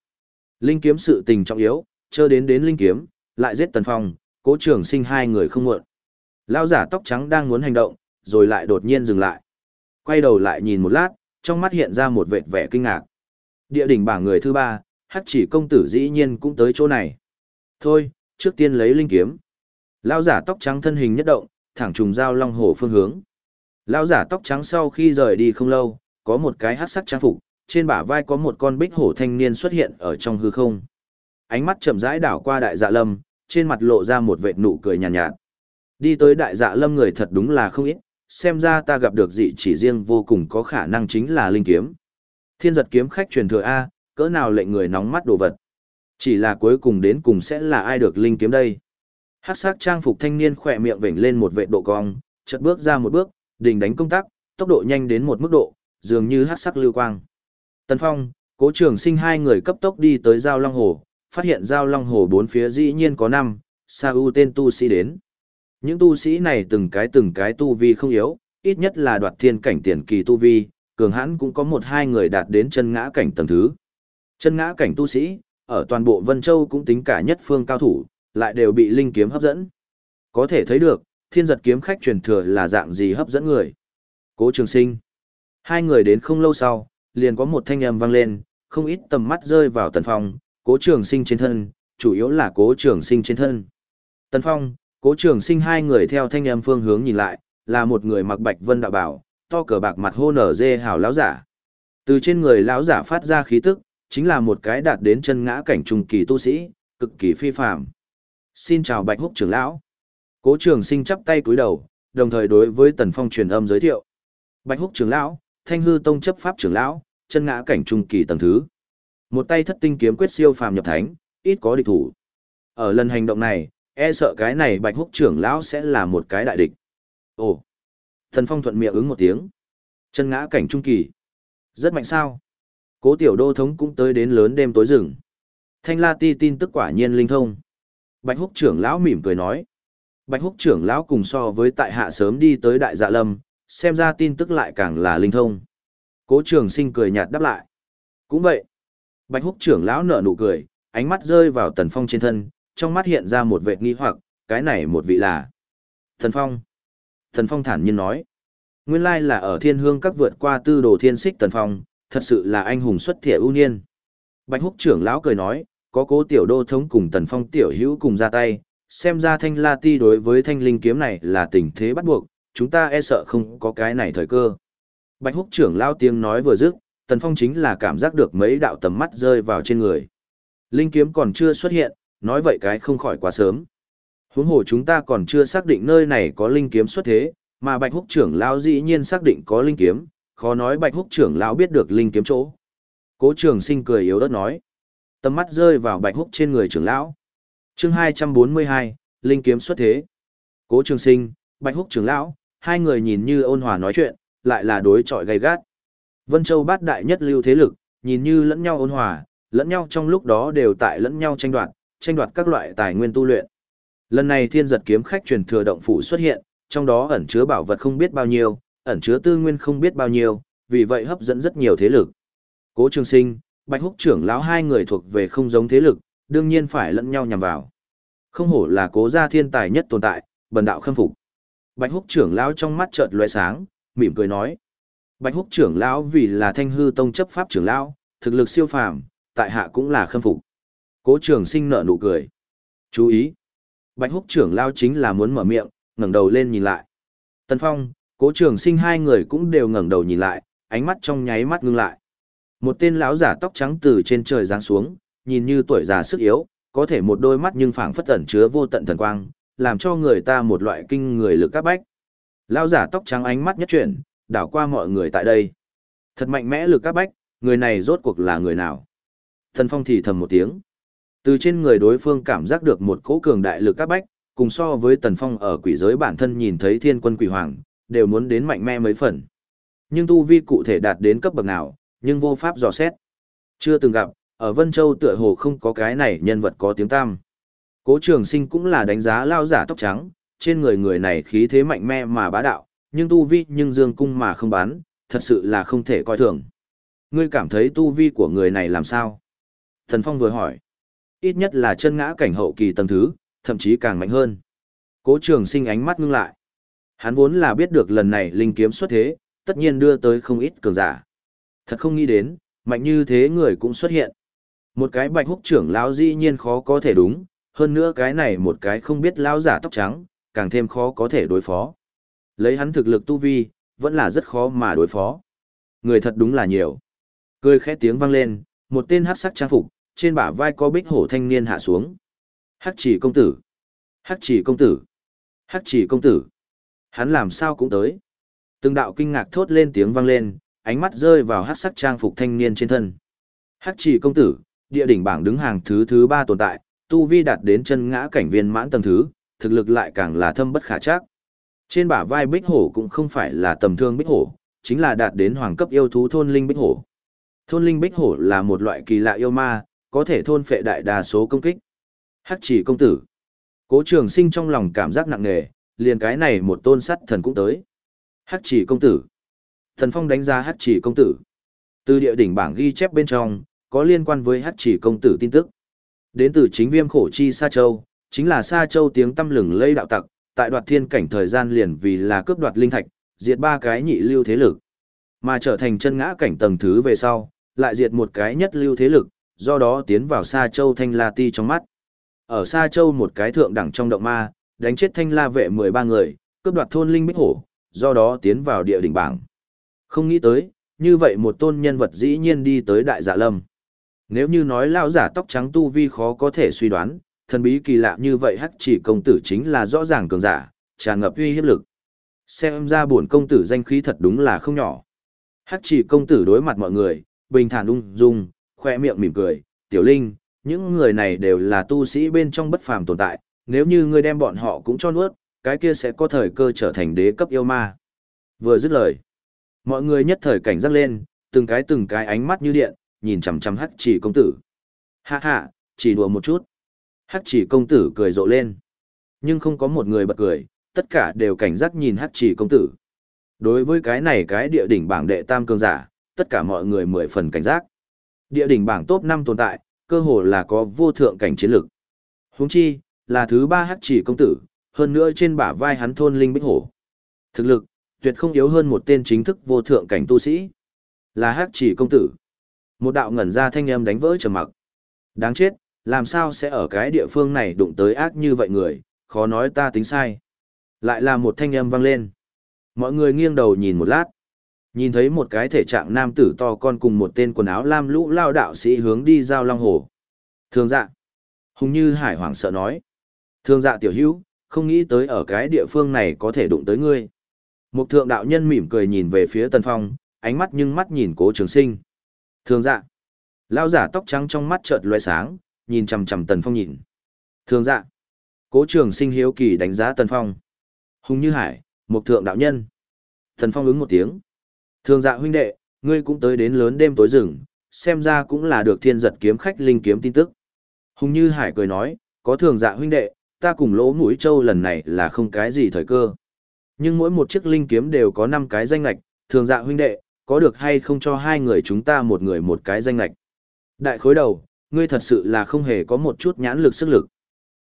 Linh kiếm sự tình trọng yếu, chơ đến đến linh kiếm, lại giết Tần Phong, Cố Trường Sinh hai người không muộn. Lao giả tóc trắng đang muốn hành động, rồi lại đột nhiên dừng lại. Quay đầu lại nhìn một lát, trong mắt hiện ra một vệt vẻ kinh ngạc. Địa đỉnh bảng người thứ ba, hắc chỉ công tử dĩ nhiên cũng tới chỗ này. Thôi, trước tiên lấy linh kiếm. Lão giả tóc trắng thân hình nhất động, thẳng trùng giao long hổ phương hướng. Lão giả tóc trắng sau khi rời đi không lâu, có một cái hắc sắc trang phục, trên bả vai có một con bích hổ thanh niên xuất hiện ở trong hư không. Ánh mắt chậm rãi đảo qua đại dạ lâm, trên mặt lộ ra một vệt nụ cười nhàn nhạt, nhạt. Đi tới đại dạ lâm người thật đúng là không ít, xem ra ta gặp được dị chỉ riêng vô cùng có khả năng chính là linh kiếm. Thiên giật kiếm khách truyền thừa A, cỡ nào lệnh người nóng mắt đồ vật. Chỉ là cuối cùng đến cùng sẽ là ai được linh kiếm đây. Hắc sắc trang phục thanh niên khỏe miệng vểnh lên một vệ độ cong, chật bước ra một bước, đình đánh công tác, tốc độ nhanh đến một mức độ, dường như hắc sắc lưu quang. Tần Phong, Cố Trường Sinh hai người cấp tốc đi tới giao Long Hồ, phát hiện giao Long Hồ bốn phía dĩ nhiên có năm, Sa U tên tu sĩ đến. Những tu sĩ này từng cái từng cái tu vi không yếu, ít nhất là đoạt thiên cảnh tiền kỳ tu vi, cường hãn cũng có một hai người đạt đến chân ngã cảnh tầng thứ. Chân ngã cảnh tu sĩ, ở toàn bộ Vân Châu cũng tính cả nhất phương cao thủ, lại đều bị linh kiếm hấp dẫn. Có thể thấy được, thiên giật kiếm khách truyền thừa là dạng gì hấp dẫn người. Cố trường sinh. Hai người đến không lâu sau, liền có một thanh âm vang lên, không ít tầm mắt rơi vào tần phong, cố trường sinh trên thân, chủ yếu là cố trường sinh trên thân. Tần phong, cố trường sinh hai người theo thanh âm phương hướng nhìn lại, là một người mặc bạch vân đạo bảo, to cờ bạc mặt hô nở dê hào lão giả. Từ trên người lão giả phát ra khí tức, chính là một cái đạt đến chân ngã cảnh trùng kỳ tu sĩ, cực kỳ phi phàm. Xin chào Bạch Húc trưởng lão. Cố Trường Sinh chắp tay cúi đầu, đồng thời đối với Tần Phong truyền âm giới thiệu. Bạch Húc trưởng lão, Thanh Hư Tông chấp pháp trưởng lão, chân ngã cảnh trung kỳ tầng thứ. Một tay thất tinh kiếm quyết siêu phàm nhập thánh, ít có địch thủ. Ở lần hành động này, e sợ cái này Bạch Húc trưởng lão sẽ là một cái đại địch. Ồ. Thần Phong thuận miệng ứng một tiếng. Chân ngã cảnh trung kỳ. Rất mạnh sao? Cố tiểu đô thống cũng tới đến lớn đêm tối rừng. Thanh La Ti tin tức quả nhiên linh thông. Bạch Húc trưởng lão mỉm cười nói. Bạch Húc trưởng lão cùng so với tại hạ sớm đi tới đại dạ lâm, xem ra tin tức lại càng là linh thông. Cố trường sinh cười nhạt đáp lại. Cũng vậy. Bạch Húc trưởng lão nở nụ cười, ánh mắt rơi vào Tần Phong trên thân, trong mắt hiện ra một vệt nghi hoặc, cái này một vị là. thần Phong. thần Phong thản nhiên nói. Nguyên lai là ở thiên hương các vượt qua tư đồ thiên xích thần Phong, thật sự là anh hùng xuất thể ưu niên. Bạch Húc trưởng lão cười nói, có cố tiểu đô thống cùng tần phong tiểu hữu cùng ra tay, xem ra thanh la ti đối với thanh linh kiếm này là tình thế bắt buộc, chúng ta e sợ không có cái này thời cơ. Bạch húc trưởng lão tiếng nói vừa dứt, tần phong chính là cảm giác được mấy đạo tầm mắt rơi vào trên người. Linh kiếm còn chưa xuất hiện, nói vậy cái không khỏi quá sớm. Huống hồ chúng ta còn chưa xác định nơi này có linh kiếm xuất thế, mà Bạch Húc trưởng lão dĩ nhiên xác định có linh kiếm, khó nói Bạch Húc trưởng lão biết được linh kiếm chỗ. Cố Trường Sinh cười yếu ớt nói: Tầm mắt rơi vào bạch húc trên người trưởng lão. chương hai trăm bốn mươi hai Linh kiếm xuất thế. Cố trường sinh, bạch húc trưởng lão, hai người nhìn như ôn hòa nói chuyện, lại là đối chọi gay gắt. Vân Châu bát đại nhất lưu thế lực, nhìn như lẫn nhau ôn hòa, lẫn nhau trong lúc đó đều tại lẫn nhau tranh đoạt, tranh đoạt các loại tài nguyên tu luyện. Lần này thiên giật kiếm khách truyền thừa động phủ xuất hiện, trong đó ẩn chứa bảo vật không biết bao nhiêu, ẩn chứa tư nguyên không biết bao nhiêu, vì vậy hấp dẫn rất nhiều thế lực. Cố Trường Sinh, Bạch Húc trưởng lão hai người thuộc về không giống thế lực, đương nhiên phải lẫn nhau nhằm vào. Không hổ là cố gia thiên tài nhất tồn tại, bần đạo khâm phục. Bạch Húc trưởng lão trong mắt chợt lóe sáng, mỉm cười nói: Bạch Húc trưởng lão vì là Thanh hư tông chấp pháp trưởng lão, thực lực siêu phàm, tại hạ cũng là khâm phục. Cố Trường Sinh nở nụ cười. Chú ý, Bạch Húc trưởng lao chính là muốn mở miệng, ngẩng đầu lên nhìn lại. Tần Phong, Cố Trường Sinh hai người cũng đều ngẩng đầu nhìn lại, ánh mắt trong nháy mắt ngưng lại. Một tên lão giả tóc trắng từ trên trời giáng xuống, nhìn như tuổi già sức yếu, có thể một đôi mắt nhưng phảng phất tẩn chứa vô tận thần quang, làm cho người ta một loại kinh người lực các bách. Lão giả tóc trắng ánh mắt nhất chuyển, đảo qua mọi người tại đây. Thật mạnh mẽ lực các bách, người này rốt cuộc là người nào? Thần Phong thì thầm một tiếng. Từ trên người đối phương cảm giác được một cỗ cường đại lực các bách, cùng so với Tần Phong ở quỷ giới bản thân nhìn thấy thiên quân quỷ hoàng, đều muốn đến mạnh mẽ mấy phần. Nhưng tu vi cụ thể đạt đến cấp bậc nào, nhưng vô pháp dò xét. Chưa từng gặp, ở Vân Châu tựa hồ không có cái này nhân vật có tiếng tam. Cố trường sinh cũng là đánh giá lao giả tóc trắng, trên người người này khí thế mạnh mẽ mà bá đạo, nhưng tu vi nhưng dương cung mà không bán, thật sự là không thể coi thường. Ngươi cảm thấy tu vi của người này làm sao? Thần Phong vừa hỏi. Ít nhất là chân ngã cảnh hậu kỳ tầng thứ, thậm chí càng mạnh hơn. Cố trường sinh ánh mắt ngưng lại. Hắn vốn là biết được lần này linh kiếm xuất thế, tất nhiên đưa tới không ít cường giả. Thật không nghĩ đến, mạnh như thế người cũng xuất hiện. Một cái bạch húc trưởng lão dĩ nhiên khó có thể đúng, hơn nữa cái này một cái không biết lão giả tóc trắng, càng thêm khó có thể đối phó. Lấy hắn thực lực tu vi, vẫn là rất khó mà đối phó. Người thật đúng là nhiều. Cười khẽ tiếng vang lên, một tên hắc sắc trang phục, trên bả vai có bích hổ thanh niên hạ xuống. Hắc chỉ công tử. Hắc chỉ công tử. Hắc chỉ công tử. Hắn làm sao cũng tới. Từng đạo kinh ngạc thốt lên tiếng vang lên, ánh mắt rơi vào hắc sắc trang phục thanh niên trên thân. Hắc chỉ công tử, địa đỉnh bảng đứng hàng thứ thứ ba tồn tại, tu vi đạt đến chân ngã cảnh viên mãn tầng thứ, thực lực lại càng là thâm bất khả trắc. Trên bả vai bích hổ cũng không phải là tầm thương bích hổ, chính là đạt đến hoàng cấp yêu thú thôn linh bích hổ. Thôn linh bích hổ là một loại kỳ lạ yêu ma, có thể thôn phệ đại đa số công kích. Hắc chỉ công tử. Cố trường sinh trong lòng cảm giác nặng nề, liền cái này một tôn sắt thần cũng tới. Hắc chỉ công tử. Thần Phong đánh giá Hắc chỉ công tử. Từ địa đỉnh bảng ghi chép bên trong, có liên quan với Hắc chỉ công tử tin tức. Đến từ chính viêm khổ chi Sa Châu, chính là Sa Châu tiếng tâm lừng lây đạo tặc, tại đoạt thiên cảnh thời gian liền vì là cướp đoạt linh thạch, diệt ba cái nhị lưu thế lực. Mà trở thành chân ngã cảnh tầng thứ về sau, lại diệt một cái nhất lưu thế lực, do đó tiến vào Sa Châu Thanh La Ti trong mắt. Ở Sa Châu một cái thượng đẳng trong động ma, đánh chết Thanh La vệ 13 người, cướp đoạt thôn linh bích hổ, do đó tiến vào địa đỉnh bảng. Không nghĩ tới, như vậy một tôn nhân vật dĩ nhiên đi tới đại dạ lâm. Nếu như nói lão giả tóc trắng tu vi khó có thể suy đoán, thần bí kỳ lạ như vậy hắc chỉ công tử chính là rõ ràng cường giả, tràn ngập uy hiếp lực. Xem ra buồn công tử danh khí thật đúng là không nhỏ. Hắc chỉ công tử đối mặt mọi người, bình thản ung dung, khoe miệng mỉm cười, tiểu linh, những người này đều là tu sĩ bên trong bất phàm tồn tại, nếu như ngươi đem bọn họ cũng cho nuốt, cái kia sẽ có thời cơ trở thành đế cấp yêu ma. Vừa dứt lời, mọi người nhất thời cảnh giác lên, từng cái từng cái ánh mắt như điện, nhìn chằm chằm hắc chỉ công tử. Hạ hạ, chỉ đùa một chút. Hắc chỉ công tử cười rộ lên. Nhưng không có một người bật cười, tất cả đều cảnh giác nhìn hắc chỉ công tử. Đối với cái này cái địa đỉnh bảng đệ tam cường giả, tất cả mọi người mười phần cảnh giác. Địa đỉnh bảng top 5 tồn tại, cơ hồ là có vô thượng cảnh chiến lực. Huống chi, là thứ ba hắc chỉ công tử, hơn nữa trên bả vai hắn thôn linh bích hổ. Thực lực, tuyệt không yếu hơn một tên chính thức vô thượng cảnh tu sĩ. Là hắc chỉ công tử. Một đạo ngẩn ra thanh âm đánh vỡ trầm mặc. Đáng chết, làm sao sẽ ở cái địa phương này đụng tới ác như vậy người, khó nói ta tính sai. Lại là một thanh âm vang lên. Mọi người nghiêng đầu nhìn một lát. Nhìn thấy một cái thể trạng nam tử to con cùng một tên quần áo lam lũ lao đạo sĩ hướng đi giao long hồ. Thường dạ. Hùng như hải hoảng sợ nói. Thường dạ tiểu hữu, không nghĩ tới ở cái địa phương này có thể đụng tới ngươi. Một thượng đạo nhân mỉm cười nhìn về phía tần phong, ánh mắt nhưng mắt nhìn cố trường sinh. Thường dạ. Lao giả tóc trắng trong mắt chợt loe sáng, nhìn chằm chằm tần phong nhìn. Thường dạ. Cố trường sinh hiếu kỳ đánh giá tần phong. Hùng như hải, một thượng đạo nhân. Tần phong ứng một tiếng. Thường dạ huynh đệ, ngươi cũng tới đến lớn đêm tối rừng, xem ra cũng là được thiên giật kiếm khách linh kiếm tin tức. Hùng như hải cười nói, có thường dạ huynh đệ, ta cùng lỗ mũi châu lần này là không cái gì thời cơ. Nhưng mỗi một chiếc linh kiếm đều có 5 cái danh lạch, thường dạ huynh đệ, có được hay không cho hai người chúng ta một người một cái danh lạch. Đại khối đầu, ngươi thật sự là không hề có một chút nhãn lực sức lực.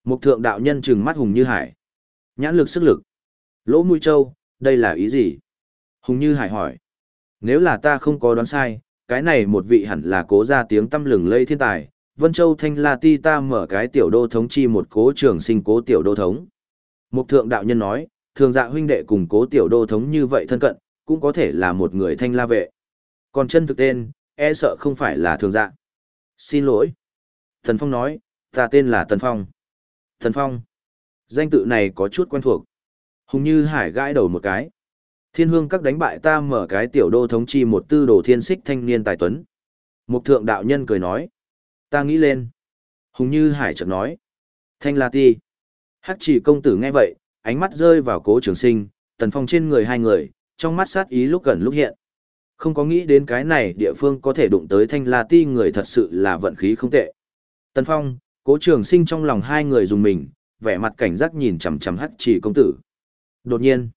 Một thượng đạo nhân trừng mắt Hùng Như Hải. Nhãn lực sức lực. Lỗ mũi châu, đây là ý gì? Hùng Như Hải hỏi. Nếu là ta không có đoán sai, cái này một vị hẳn là cố ra tiếng tâm lừng lây thiên tài, Vân Châu Thanh La Ti ta mở cái tiểu đô thống chi một cố trường sinh cố tiểu đô thống. Mục thượng đạo nhân nói, thường dạ huynh đệ cùng cố tiểu đô thống như vậy thân cận, cũng có thể là một người thanh la vệ. Còn chân thực tên, e sợ không phải là thường dạ. Xin lỗi. Thần Phong nói, ta tên là Tần Phong. Thần Phong. Danh tự này có chút quen thuộc. Hùng như hải gãi đầu một cái. Thiên hương các đánh bại ta mở cái tiểu đô thống chi một tư đồ thiên xích thanh niên tài tuấn. Mục thượng đạo nhân cười nói. Ta nghĩ lên. Hùng như hải chợt nói. Thanh la ti. Hắc chỉ công tử nghe vậy, ánh mắt rơi vào cố trường sinh, tần phong trên người hai người, trong mắt sát ý lúc gần lúc hiện. Không có nghĩ đến cái này địa phương có thể đụng tới thanh la ti người thật sự là vận khí không tệ. Tần phong, cố trường sinh trong lòng hai người dùng mình, vẻ mặt cảnh giác nhìn chằm chằm hắc chỉ công tử. Đột nhiên,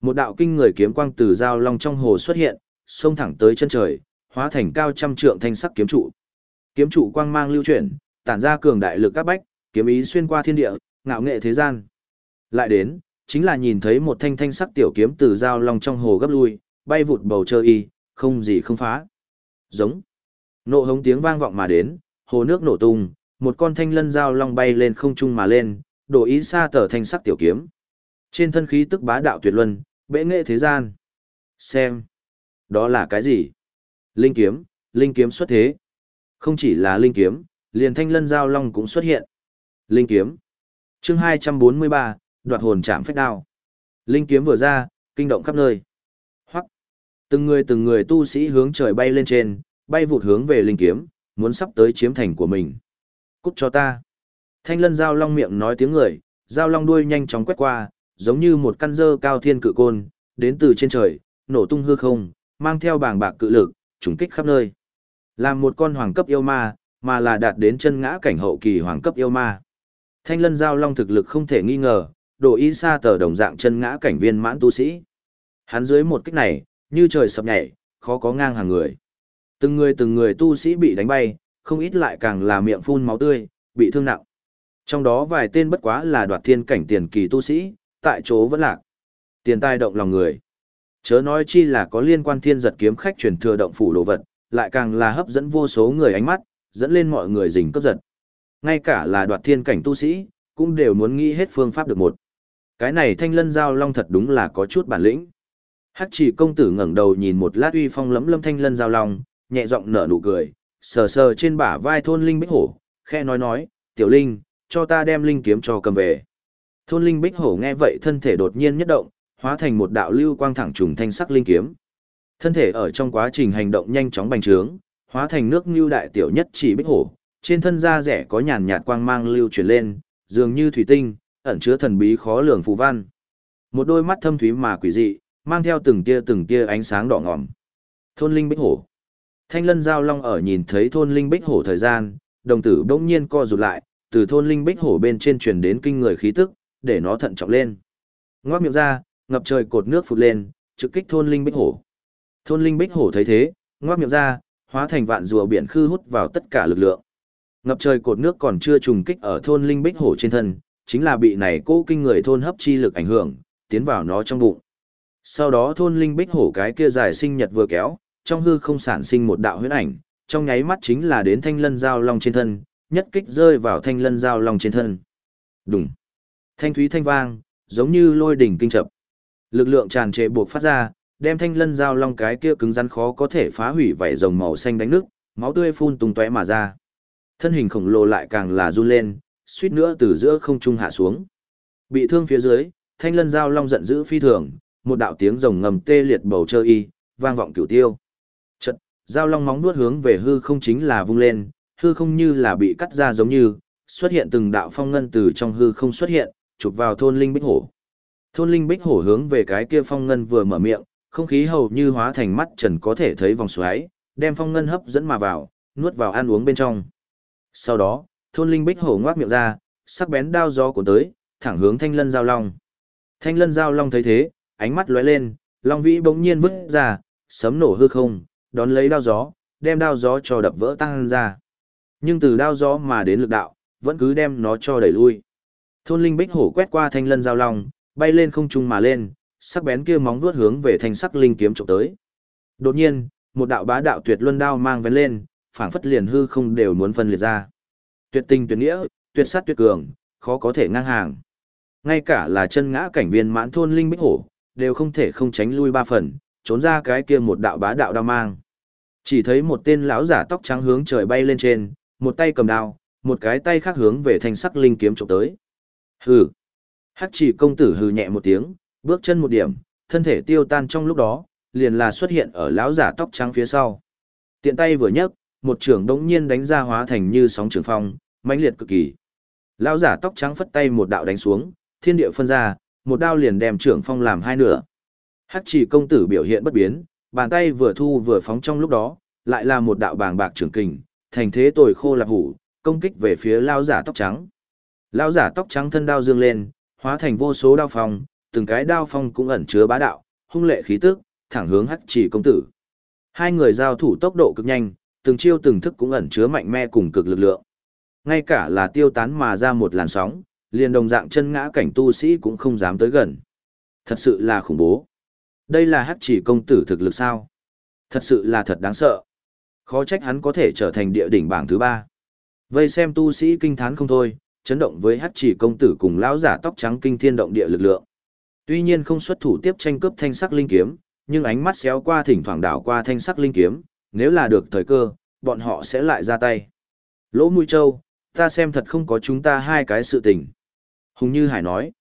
một đạo kinh người kiếm quang từ dao long trong hồ xuất hiện, xông thẳng tới chân trời, hóa thành cao trăm trượng thanh sắc kiếm trụ. Kiếm trụ quang mang lưu chuyển, tản ra cường đại lực các bách, kiếm ý xuyên qua thiên địa, ngạo nghệ thế gian. Lại đến, chính là nhìn thấy một thanh thanh sắc tiểu kiếm từ dao long trong hồ gấp lui, bay vụt bầu trời y, không gì không phá. Giống. Nộ hống tiếng vang vọng mà đến, hồ nước nổ tung, một con thanh lân dao long bay lên không trung mà lên, đổ ý xa tờ thanh sắc tiểu kiếm. Trên thân khí tức bá đạo tuyệt luân, bệ nghệ thế gian. Xem. Đó là cái gì? Linh kiếm, linh kiếm xuất thế. Không chỉ là linh kiếm, liền thanh lân giao long cũng xuất hiện. Linh kiếm. Chương 243, đoạt hồn chạm phách đao. Linh kiếm vừa ra, kinh động khắp nơi. Từng người từng người tu sĩ hướng trời bay lên trên, bay vụt hướng về linh kiếm, muốn sắp tới chiếm thành của mình. Cút cho ta. Thanh lân giao long miệng nói tiếng người, giao long đuôi nhanh chóng quét qua, giống như một căn dơ cao thiên cự côn, đến từ trên trời, nổ tung hư không, mang theo bảng bạc cự lực, trùng kích khắp nơi. Làm một con hoàng cấp yêu ma, mà là đạt đến chân ngã cảnh hậu kỳ hoàng cấp yêu ma. Thanh lân giao long thực lực không thể nghi ngờ, độ y xa tờ đồng dạng chân ngã cảnh viên mãn tu sĩ. Hắn dưới một kích này, như trời sập nhảy, khó có ngang hàng người. Từng người từng người tu sĩ bị đánh bay, không ít lại càng là miệng phun máu tươi, bị thương nặng. Trong đó vài tên bất quá là đoạt thiên cảnh tiền kỳ tu sĩ, tại chỗ vẫn lạc. Tiền tai động lòng người. Chớ nói chi là có liên quan thiên giật kiếm khách truyền thừa động phủ đồ vật, lại càng là hấp dẫn vô số người ánh mắt, dẫn lên mọi người rình cấp giật. Ngay cả là đoạt thiên cảnh tu sĩ, cũng đều muốn nghĩ hết phương pháp được một. Cái này thanh lân giao long thật đúng là có chút bản lĩnh. Hắc chỉ công tử ngẩng đầu nhìn một lát uy phong lẫm lâm thanh lân giao long, nhẹ giọng nở nụ cười, sờ sờ trên bả vai thôn linh bích hổ, khe nói nói, tiểu linh, cho ta đem linh kiếm cho cầm về. Thôn linh bích hổ nghe vậy thân thể đột nhiên nhất động, hóa thành một đạo lưu quang thẳng trùng thanh sắc linh kiếm. Thân thể ở trong quá trình hành động nhanh chóng bành trướng, hóa thành nước lưu đại tiểu nhất chỉ bích hổ, trên thân da rẻ có nhàn nhạt quang mang lưu chuyển lên, dường như thủy tinh, ẩn chứa thần bí khó lường phù văn. Một đôi mắt thâm thúy mà quỷ dị, mang theo từng tia từng tia ánh sáng đỏ ngòm. Thôn linh bích hổ. Thanh lân giao long ở nhìn thấy thôn linh bích hổ thời gian, đồng tử bỗng nhiên co rụt lại, từ thôn linh bích hổ bên trên truyền đến kinh người khí tức, để nó thận trọng lên. Ngoác miệng ra, ngập trời cột nước phụt lên, trực kích thôn linh bích hổ. Thôn linh bích hổ thấy thế, ngoác miệng ra, hóa thành vạn rùa biển khư hút vào tất cả lực lượng. Ngập trời cột nước còn chưa trùng kích ở thôn linh bích hổ trên thân, chính là bị này cố kinh người thôn hấp chi lực ảnh hưởng, tiến vào nó trong bụng. Sau đó thôn linh bích hổ cái kia dài sinh nhật vừa kéo, trong hư không sản sinh một đạo huyết ảnh, trong nháy mắt chính là đến thanh lân giao long trên thân, nhất kích rơi vào thanh lân giao long trên thân. Đùng. Thanh thúy thanh vang, giống như lôi đỉnh kinh chập. Lực lượng tràn trề buộc phát ra, đem thanh lân giao long cái kia cứng rắn khó có thể phá hủy vảy rồng màu xanh đánh nước, máu tươi phun tung tóe mà ra. Thân hình khổng lồ lại càng là run lên, suýt nữa từ giữa không trung hạ xuống. Bị thương phía dưới, thanh lân giao long giận dữ phi thường, một đạo tiếng rồng ngầm tê liệt bầu trời y, vang vọng cửu tiêu. Chật, giao long móng nuốt hướng về hư không chính là vung lên, hư không như là bị cắt ra giống như, xuất hiện từng đạo phong ngân từ trong hư không xuất hiện, chụp vào thôn linh bích hổ. Thôn linh bích hổ hướng về cái kia phong ngân vừa mở miệng, không khí hầu như hóa thành mắt trần có thể thấy vòng xoáy, đem phong ngân hấp dẫn mà vào, nuốt vào ăn uống bên trong. Sau đó, thôn linh bích hổ ngoác miệng ra, sắc bén đao gió của tới, thẳng hướng thanh lân giao long. Thanh lân giao long thấy thế, ánh mắt lóe lên, long vĩ bỗng nhiên vứt ra, sấm nổ hư không, đón lấy đao gió, đem đao gió cho đập vỡ tăng ra. Nhưng từ đao gió mà đến lực đạo, vẫn cứ đem nó cho đẩy lui. Thôn linh bích hổ quét qua thanh lân giao long, bay lên không trung mà lên, sắc bén kia móng vuốt hướng về thanh sắc linh kiếm chụp tới. Đột nhiên, một đạo bá đạo tuyệt luân đao mang vén lên, phảng phất liền hư không đều muốn phân liệt ra. Tuyệt tình tuyệt nghĩa, tuyệt sát tuyệt cường, khó có thể ngang hàng. Ngay cả là chân ngã cảnh viên mãn thôn linh bích hổ, đều không thể không tránh lui ba phần, trốn ra cái kia một đạo bá đạo đao mang. Chỉ thấy một tên lão giả tóc trắng hướng trời bay lên trên, một tay cầm đao, một cái tay khác hướng về thanh sắc linh kiếm chụp tới. Hừ. Hắc chỉ công tử hừ nhẹ một tiếng, bước chân một điểm, thân thể tiêu tan trong lúc đó, liền là xuất hiện ở lão giả tóc trắng phía sau. Tiện tay vừa nhấc, một trường đống nhiên đánh ra hóa thành như sóng trường phong, mãnh liệt cực kỳ. Lão giả tóc trắng phất tay một đạo đánh xuống, thiên địa phân ra, một đao liền đem trưởng phong làm hai nửa. Hắc chỉ công tử biểu hiện bất biến, bàn tay vừa thu vừa phóng trong lúc đó, lại là một đạo bàng bạc trường kình, thành thế tồi khô lạp hủ, công kích về phía lão giả tóc trắng. Lão giả tóc trắng thân đao dương lên, hóa thành vô số đao phong, từng cái đao phong cũng ẩn chứa bá đạo, hung lệ khí tức, thẳng hướng Hắc chỉ công tử. Hai người giao thủ tốc độ cực nhanh, từng chiêu từng thức cũng ẩn chứa mạnh mẽ cùng cực lực lượng. Ngay cả là tiêu tán mà ra một làn sóng, liền đồng dạng chân ngã cảnh tu sĩ cũng không dám tới gần. Thật sự là khủng bố. Đây là hắc chỉ công tử thực lực sao? Thật sự là thật đáng sợ. Khó trách hắn có thể trở thành địa đỉnh bảng thứ ba. Vây xem tu sĩ kinh thán không thôi, chấn động với hát chỉ công tử cùng lão giả tóc trắng kinh thiên động địa lực lượng. Tuy nhiên không xuất thủ tiếp tranh cướp thanh sắc linh kiếm, nhưng ánh mắt xéo qua thỉnh thoảng đảo qua thanh sắc linh kiếm, nếu là được thời cơ, bọn họ sẽ lại ra tay. Lỗ mũi châu, ta xem thật không có chúng ta hai cái sự tình. Hùng Như Hải nói,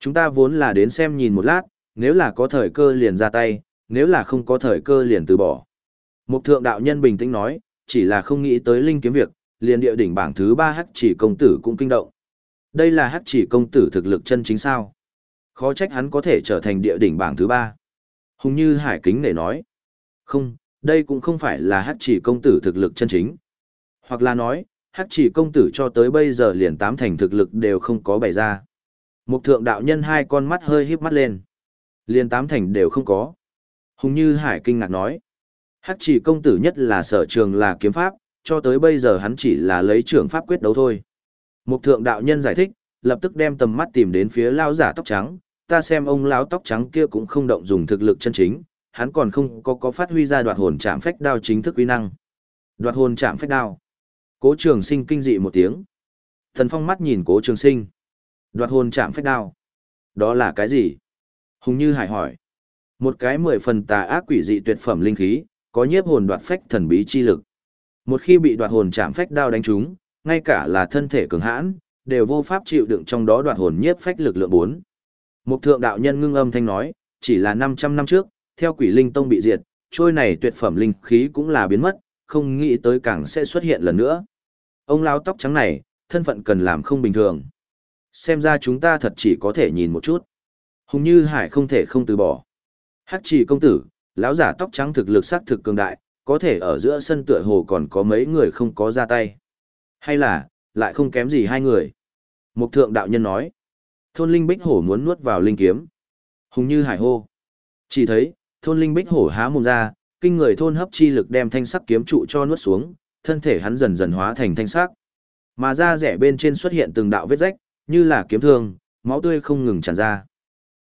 chúng ta vốn là đến xem nhìn một lát, nếu là có thời cơ liền ra tay, nếu là không có thời cơ liền từ bỏ. Mục thượng đạo nhân bình tĩnh nói, chỉ là không nghĩ tới linh kiếm việc, liền địa đỉnh bảng thứ ba hắc chỉ công tử cũng kinh động. Đây là hắc chỉ công tử thực lực chân chính sao. Khó trách hắn có thể trở thành địa đỉnh bảng thứ ba. Hùng như hải kính để nói. Không, đây cũng không phải là hắc chỉ công tử thực lực chân chính. Hoặc là nói, hắc chỉ công tử cho tới bây giờ liền tám thành thực lực đều không có bày ra. Mục thượng đạo nhân hai con mắt hơi híp mắt lên. Liền tám thành đều không có. Hùng như hải kinh ngạc nói. Hắc chỉ công tử nhất là sở trường là kiếm pháp, cho tới bây giờ hắn chỉ là lấy trưởng pháp quyết đấu thôi. Mục thượng đạo nhân giải thích, lập tức đem tầm mắt tìm đến phía lao giả tóc trắng, ta xem ông lão tóc trắng kia cũng không động dùng thực lực chân chính, hắn còn không có có phát huy ra đoạt hồn chạm phách đao chính thức uy năng. Đoạt hồn chạm phách đao. Cố Trường Sinh kinh dị một tiếng. Thần Phong mắt nhìn Cố Trường Sinh. Đoạt hồn chạm phách đao. Đó là cái gì? Hùng Như Hải hỏi. Một cái mười phần tà ác quỷ dị tuyệt phẩm linh khí, có nhiếp hồn đoạt phách thần bí chi lực. Một khi bị đoạt hồn chạm phách đao đánh trúng, ngay cả là thân thể cường hãn, đều vô pháp chịu đựng trong đó đoạt hồn nhiếp phách lực lượng 4. Một thượng đạo nhân ngưng âm thanh nói, chỉ là 500 năm trước, theo quỷ linh tông bị diệt, trôi này tuyệt phẩm linh khí cũng là biến mất, không nghĩ tới càng sẽ xuất hiện lần nữa. Ông lão tóc trắng này, thân phận cần làm không bình thường. Xem ra chúng ta thật chỉ có thể nhìn một chút. Hùng Như Hải không thể không từ bỏ. Hắc chỉ công tử, lão giả tóc trắng thực lực sắc thực cường đại, có thể ở giữa sân tựa hồ còn có mấy người không có ra tay. Hay là, lại không kém gì hai người. Mục thượng đạo nhân nói, thôn linh bích hổ muốn nuốt vào linh kiếm. Hùng như hải hô. Chỉ thấy, thôn linh bích hổ há mồm ra, kinh người thôn hấp chi lực đem thanh sắc kiếm trụ cho nuốt xuống, thân thể hắn dần dần hóa thành thanh sắc. Mà da rẻ bên trên xuất hiện từng đạo vết rách, như là kiếm thương, máu tươi không ngừng tràn ra.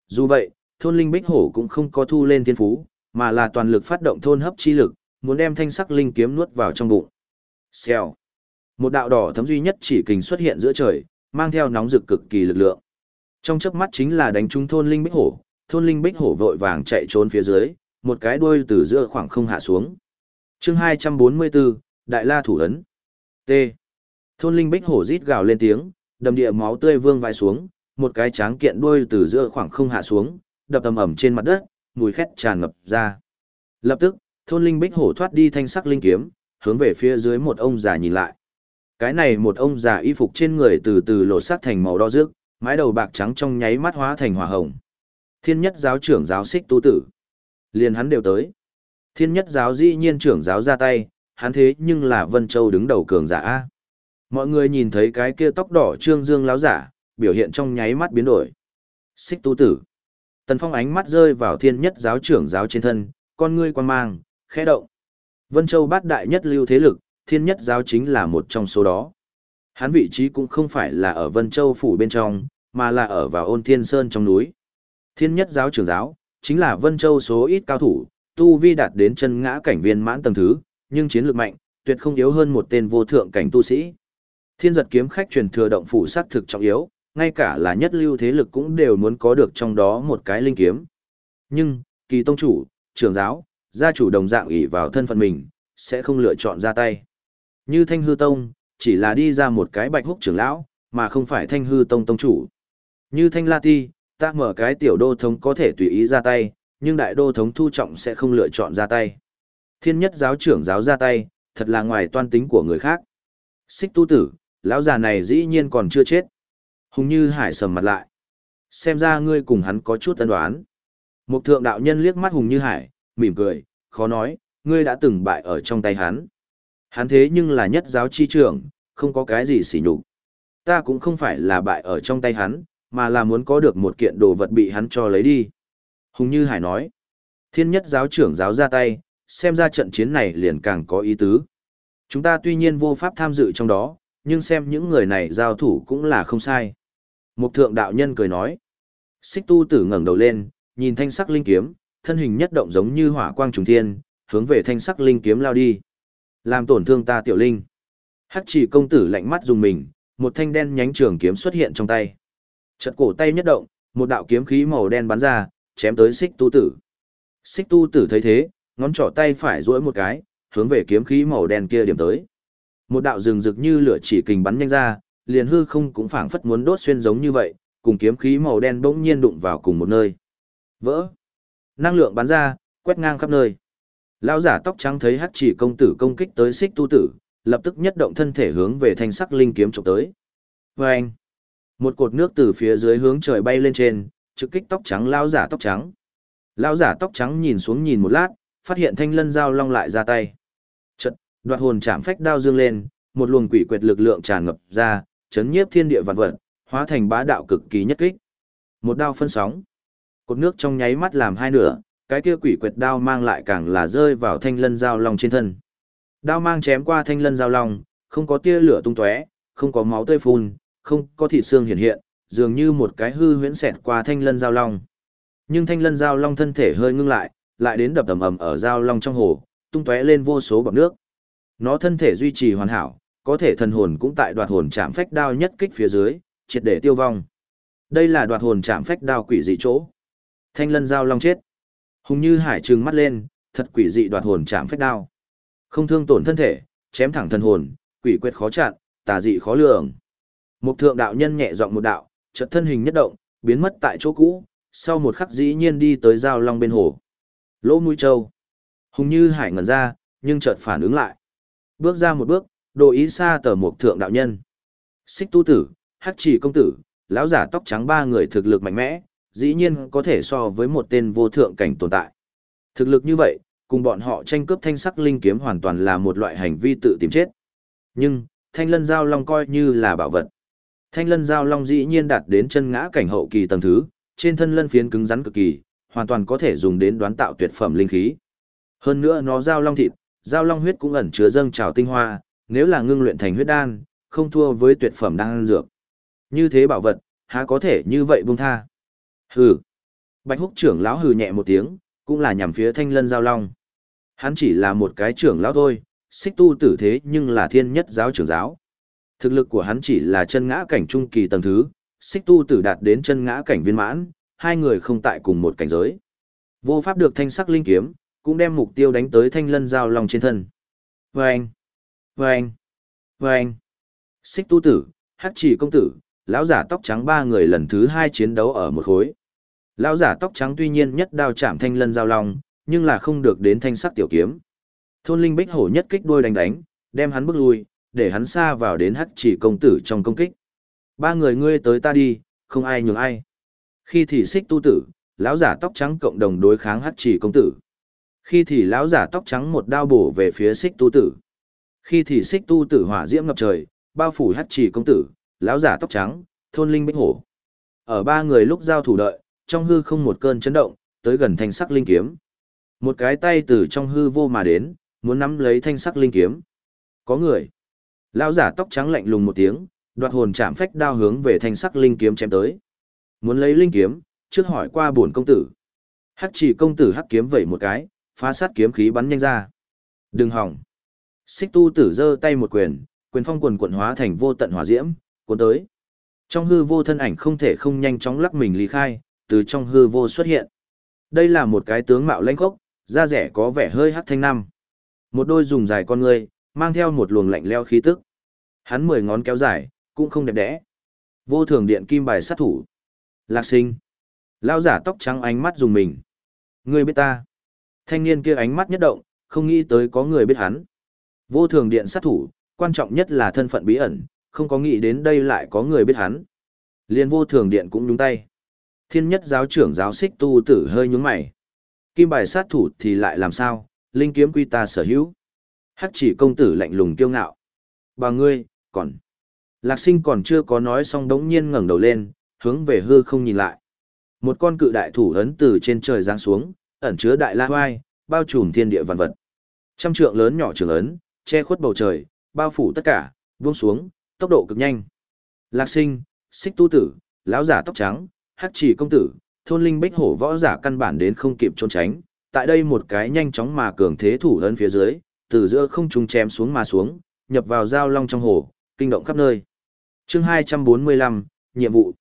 Dù vậy, thôn linh bích hổ cũng không có thu lên thiên phú, mà là toàn lực phát động thôn hấp chi lực, muốn đem thanh sắc linh kiếm nuốt vào trong bụng. Xèo. Một đạo đỏ thấm duy nhất chỉ kình xuất hiện giữa trời, mang theo nóng rực cực kỳ lực lượng. Trong chớp mắt chính là đánh trúng thôn linh bích hổ, thôn linh bích hổ vội vàng chạy trốn phía dưới, một cái đuôi từ giữa khoảng không hạ xuống. Chương 244, Đại La thủ ấn. T. Thôn linh bích hổ rít gào lên tiếng, đầm địa máu tươi vương vai xuống, một cái tráng kiện đuôi từ giữa khoảng không hạ xuống, đập tầm ẩm trên mặt đất, mùi khét tràn ngập ra. Lập tức, thôn linh bích hổ thoát đi thanh sắc linh kiếm, hướng về phía dưới một ông già nhìn lại. Cái này một ông già y phục trên người từ từ lộ sắc thành màu đỏ rực, mái đầu bạc trắng trong nháy mắt hóa thành hỏa hồng. Thiên nhất giáo trưởng giáo xích tu tử. Liền hắn đều tới. Thiên nhất giáo dĩ nhiên trưởng giáo ra tay, hắn thế nhưng là Vân Châu đứng đầu cường giả. Mọi người nhìn thấy cái kia tóc đỏ trương dương láo giả, biểu hiện trong nháy mắt biến đổi. Xích tu tử. Tần Phong ánh mắt rơi vào thiên nhất giáo trưởng giáo trên thân, con ngươi quan mang, khẽ động. Vân Châu bát đại nhất lưu thế lực, thiên nhất giáo chính là một trong số đó. Hắn vị trí cũng không phải là ở Vân Châu phủ bên trong, mà là ở vào ôn thiên sơn trong núi. Thiên nhất giáo trưởng giáo, chính là Vân Châu số ít cao thủ, tu vi đạt đến chân ngã cảnh viên mãn tầng thứ, nhưng chiến lược mạnh, tuyệt không yếu hơn một tên vô thượng cảnh tu sĩ. Thiên giật kiếm khách truyền thừa động phủ sát thực trọng yếu, ngay cả là nhất lưu thế lực cũng đều muốn có được trong đó một cái linh kiếm. Nhưng, kỳ tông chủ, trưởng giáo, gia chủ đồng dạng ủy vào thân phận mình, sẽ không lựa chọn ra tay. Như Thanh Hư Tông, chỉ là đi ra một cái bạch húc trưởng lão, mà không phải Thanh Hư Tông tông chủ. Như Thanh La Ti, ta mở cái tiểu đô thống có thể tùy ý ra tay, nhưng đại đô thống thu trọng sẽ không lựa chọn ra tay. Thiên nhất giáo trưởng giáo ra tay, thật là ngoài toan tính của người khác. Xích tu tử, lão già này dĩ nhiên còn chưa chết. Hùng như hải sầm mặt lại. Xem ra ngươi cùng hắn có chút tân đoán. Một thượng đạo nhân liếc mắt Hùng như hải, mỉm cười, khó nói, ngươi đã từng bại ở trong tay hắn. Hắn thế nhưng là nhất giáo chi trưởng, không có cái gì xỉ nhục. Ta cũng không phải là bại ở trong tay hắn, mà là muốn có được một kiện đồ vật bị hắn cho lấy đi. Hùng Như Hải nói, thiên nhất giáo trưởng giáo ra tay, xem ra trận chiến này liền càng có ý tứ. Chúng ta tuy nhiên vô pháp tham dự trong đó, nhưng xem những người này giao thủ cũng là không sai. Một thượng đạo nhân cười nói, xích tu tử ngẩng đầu lên, nhìn thanh sắc linh kiếm, thân hình nhất động giống như hỏa quang trùng thiên, hướng về thanh sắc linh kiếm lao đi. Làm tổn thương ta tiểu linh. Hắc chỉ công tử lạnh mắt dùng mình, một thanh đen nhánh trường kiếm xuất hiện trong tay. Chật cổ tay nhất động, một đạo kiếm khí màu đen bắn ra, chém tới xích tu tử. Xích tu tử thấy thế, ngón trỏ tay phải duỗi một cái, hướng về kiếm khí màu đen kia điểm tới. Một đạo rừng rực như lửa chỉ kình bắn nhanh ra, liền hư không cũng phảng phất muốn đốt xuyên giống như vậy, cùng kiếm khí màu đen bỗng nhiên đụng vào cùng một nơi. Vỡ. Năng lượng bắn ra, quét ngang khắp nơi. Lão giả tóc trắng thấy hắc chỉ công tử công kích tới xích tu tử, lập tức nhất động thân thể hướng về thanh sắc linh kiếm chụp tới. Và anh, một cột nước từ phía dưới hướng trời bay lên trên, trực kích tóc trắng lão giả tóc trắng. Lão giả tóc trắng nhìn xuống nhìn một lát, phát hiện thanh lân dao long lại ra tay. Chật, đoạt hồn chạm phách đao dương lên, một luồng quỷ quyệt lực lượng tràn ngập ra, chấn nhiếp thiên địa vạn vật, hóa thành bá đạo cực kỳ nhất kích. Một đao phân sóng. Cột nước trong nháy mắt làm hai nửa, cái kia quỷ quyệt đao mang lại càng là rơi vào thanh lân dao long trên thân. Đao mang chém qua thanh lân dao long, không có tia lửa tung tóe, không có máu tươi phun, không có thịt xương hiện hiện, dường như một cái hư huyễn xẹt qua thanh lân dao long. Nhưng thanh lân dao long thân thể hơi ngưng lại, lại đến đập ầm ầm ở dao long trong hồ, tung tóe lên vô số bọt nước. Nó thân thể duy trì hoàn hảo, có thể thần hồn cũng tại đoạt hồn chạm phách đao nhất kích phía dưới, triệt để tiêu vong. Đây là đoạt hồn chạm phách đao quỷ dị chỗ. Thanh lân dao long chết. Hùng như hải trừng mắt lên, thật quỷ dị đoạt hồn chạm phách đao. Không thương tổn thân thể, chém thẳng thần hồn, quỷ quyết khó chặn, tà dị khó lường. Một thượng đạo nhân nhẹ giọng một đạo, chợt thân hình nhất động, biến mất tại chỗ cũ, sau một khắc dĩ nhiên đi tới giao long bên hồ. Lỗ mũi châu. Hùng như hải ngẩn ra, nhưng chợt phản ứng lại. Bước ra một bước, độ ý xa tờ một thượng đạo nhân. Xích tu tử, hắc chỉ công tử, lão giả tóc trắng ba người thực lực mạnh mẽ, dĩ nhiên có thể so với một tên vô thượng cảnh tồn tại. Thực lực như vậy, cùng bọn họ tranh cướp thanh sắc linh kiếm hoàn toàn là một loại hành vi tự tìm chết. Nhưng, thanh lân giao long coi như là bảo vật. Thanh lân giao long dĩ nhiên đạt đến chân ngã cảnh hậu kỳ tầng thứ, trên thân lân phiến cứng rắn cực kỳ, hoàn toàn có thể dùng đến đoán tạo tuyệt phẩm linh khí. Hơn nữa nó giao long thịt, giao long huyết cũng ẩn chứa dâng trào tinh hoa, nếu là ngưng luyện thành huyết đan, không thua với tuyệt phẩm đan dược. Như thế bảo vật, há có thể như vậy buông tha. Hừ. Bạch húc trưởng lão hừ nhẹ một tiếng, cũng là nhằm phía thanh lân giao long. Hắn chỉ là một cái trưởng lão thôi, xích tu tử thế nhưng là thiên nhất giáo trưởng giáo. Thực lực của hắn chỉ là chân ngã cảnh trung kỳ tầng thứ, xích tu tử đạt đến chân ngã cảnh viên mãn, hai người không tại cùng một cảnh giới. Vô pháp được thanh sắc linh kiếm, cũng đem mục tiêu đánh tới thanh lân giao long trên thân. Vâng! Vâng! Vâng! Xích tu tử, hắc chỉ công tử, lão giả tóc trắng ba người lần thứ hai chiến đấu ở một khối. Lão giả tóc trắng tuy nhiên nhất đao chạm thanh lân giao long, nhưng là không được đến thanh sắc tiểu kiếm. Thôn linh bích hổ nhất kích đôi đánh đánh, đem hắn bước lui, để hắn xa vào đến hắc chỉ công tử trong công kích. Ba người ngươi tới ta đi, không ai nhường ai. Khi thì xích tu tử, lão giả tóc trắng cộng đồng đối kháng hắc chỉ công tử. Khi thì lão giả tóc trắng một đao bổ về phía xích tu tử. Khi thì xích tu tử hỏa diễm ngập trời, bao phủ hắc chỉ công tử, lão giả tóc trắng, thôn linh bích hổ. Ở ba người lúc giao thủ đợi, trong hư không một cơn chấn động, tới gần thanh sắc linh kiếm. Một cái tay từ trong hư vô mà đến, muốn nắm lấy thanh sắc linh kiếm. Có người. Lão giả tóc trắng lạnh lùng một tiếng, đoạt hồn chạm phách đao hướng về thanh sắc linh kiếm chém tới. Muốn lấy linh kiếm, trước hỏi qua bổn công tử. Hắc chỉ công tử hắc kiếm vẩy một cái, phá sát kiếm khí bắn nhanh ra. Đừng hỏng. Xích tu tử giơ tay một quyền, quyền phong quần quận hóa thành vô tận hỏa diễm, cuốn tới. Trong hư vô thân ảnh không thể không nhanh chóng lắc mình ly khai, từ trong hư vô xuất hiện. Đây là một cái tướng mạo lãnh khốc, da rẻ có vẻ hơi hắc thanh năm. Một đôi dùng dài con người, mang theo một luồng lạnh leo khí tức. Hắn mười ngón kéo dài, cũng không đẹp đẽ. Vô thường điện kim bài sát thủ. Lạc sinh. Lao giả tóc trắng ánh mắt dùng mình. Người biết ta. Thanh niên kia ánh mắt nhất động, không nghĩ tới có người biết hắn. Vô thường điện sát thủ, quan trọng nhất là thân phận bí ẩn, không có nghĩ đến đây lại có người biết hắn. Liên vô thường điện cũng nhúng tay. Thiên nhất giáo trưởng giáo xích tu tử hơi nhúng mày. Kim bài sát thủ thì lại làm sao, linh kiếm quy ta sở hữu. Hắc chỉ công tử lạnh lùng kiêu ngạo. Bà ngươi, còn. Lạc sinh còn chưa có nói xong đống nhiên ngẩng đầu lên, hướng về hư không nhìn lại. Một con cự đại thủ ấn từ trên trời giáng xuống, ẩn chứa đại la hoai, bao trùm thiên địa vạn vật. Trăm trượng lớn nhỏ trường ấn, che khuất bầu trời, bao phủ tất cả, buông xuống, tốc độ cực nhanh. Lạc sinh, xích tu tử, lão giả tóc trắng, hắc chỉ công tử, thôn linh bích hổ võ giả căn bản đến không kịp trốn tránh. Tại đây một cái nhanh chóng mà cường thế thủ lớn phía dưới, từ giữa không trung chém xuống mà xuống, nhập vào giao long trong hồ, kinh động khắp nơi. Chương 245, nhiệm vụ.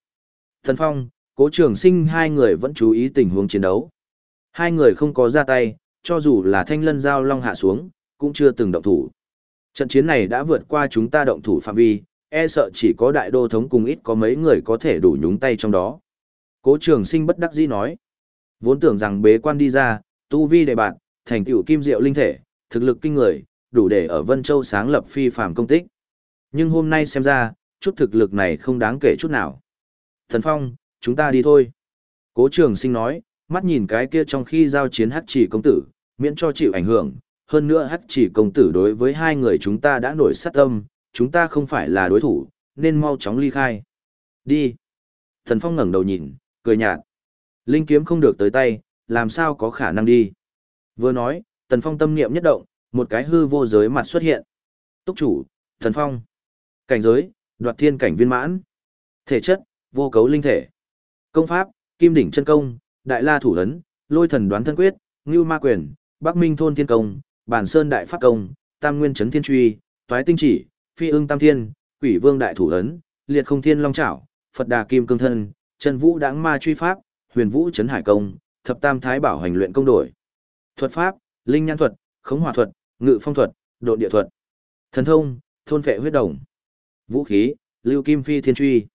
Thần Phong, Cố Trường Sinh hai người vẫn chú ý tình huống chiến đấu. Hai người không có ra tay, cho dù là thanh lân giao long hạ xuống, cũng chưa từng động thủ. Trận chiến này đã vượt qua chúng ta động thủ phạm vi, e sợ chỉ có đại đô thống cùng ít có mấy người có thể đủ nhúng tay trong đó. Cố trường sinh bất đắc dĩ nói. Vốn tưởng rằng bế quan đi ra, tu vi đề bạn, thành tựu kim diệu linh thể, thực lực kinh người, đủ để ở Vân Châu sáng lập phi phàm công tích. Nhưng hôm nay xem ra, chút thực lực này không đáng kể chút nào. Thần Phong, chúng ta đi thôi. Cố trường sinh nói, mắt nhìn cái kia trong khi giao chiến hắc chỉ công tử, miễn cho chịu ảnh hưởng. Hơn nữa hắc chỉ công tử đối với hai người chúng ta đã nổi sát tâm, chúng ta không phải là đối thủ, nên mau chóng ly khai. Đi. Thần Phong ngẩng đầu nhìn, cười nhạt. Linh kiếm không được tới tay, làm sao có khả năng đi. Vừa nói, Tần Phong tâm niệm nhất động, một cái hư vô giới mặt xuất hiện. Túc chủ, Thần Phong. Cảnh giới, đoạt thiên cảnh viên mãn. Thể chất, vô cấu linh thể. Công pháp, kim đỉnh chân công, đại la thủ ấn, lôi thần đoán thân quyết, ngưu ma quyền, bắc minh thôn thiên công, bản sơn đại pháp công, tam nguyên chấn thiên truy, toái tinh chỉ, phi ưng tam thiên, quỷ vương đại thủ ấn, liệt không thiên long trảo, phật đà kim cương thân, chân vũ đãng ma truy pháp, huyền vũ chấn hải công, thập tam thái bảo hành luyện công đổi. Thuật pháp, linh nhãn thuật, khống hỏa thuật, ngự phong thuật, độ địa thuật. Thần thông, thôn phệ huyết đồng. Vũ khí, lưu kim phi thiên truy.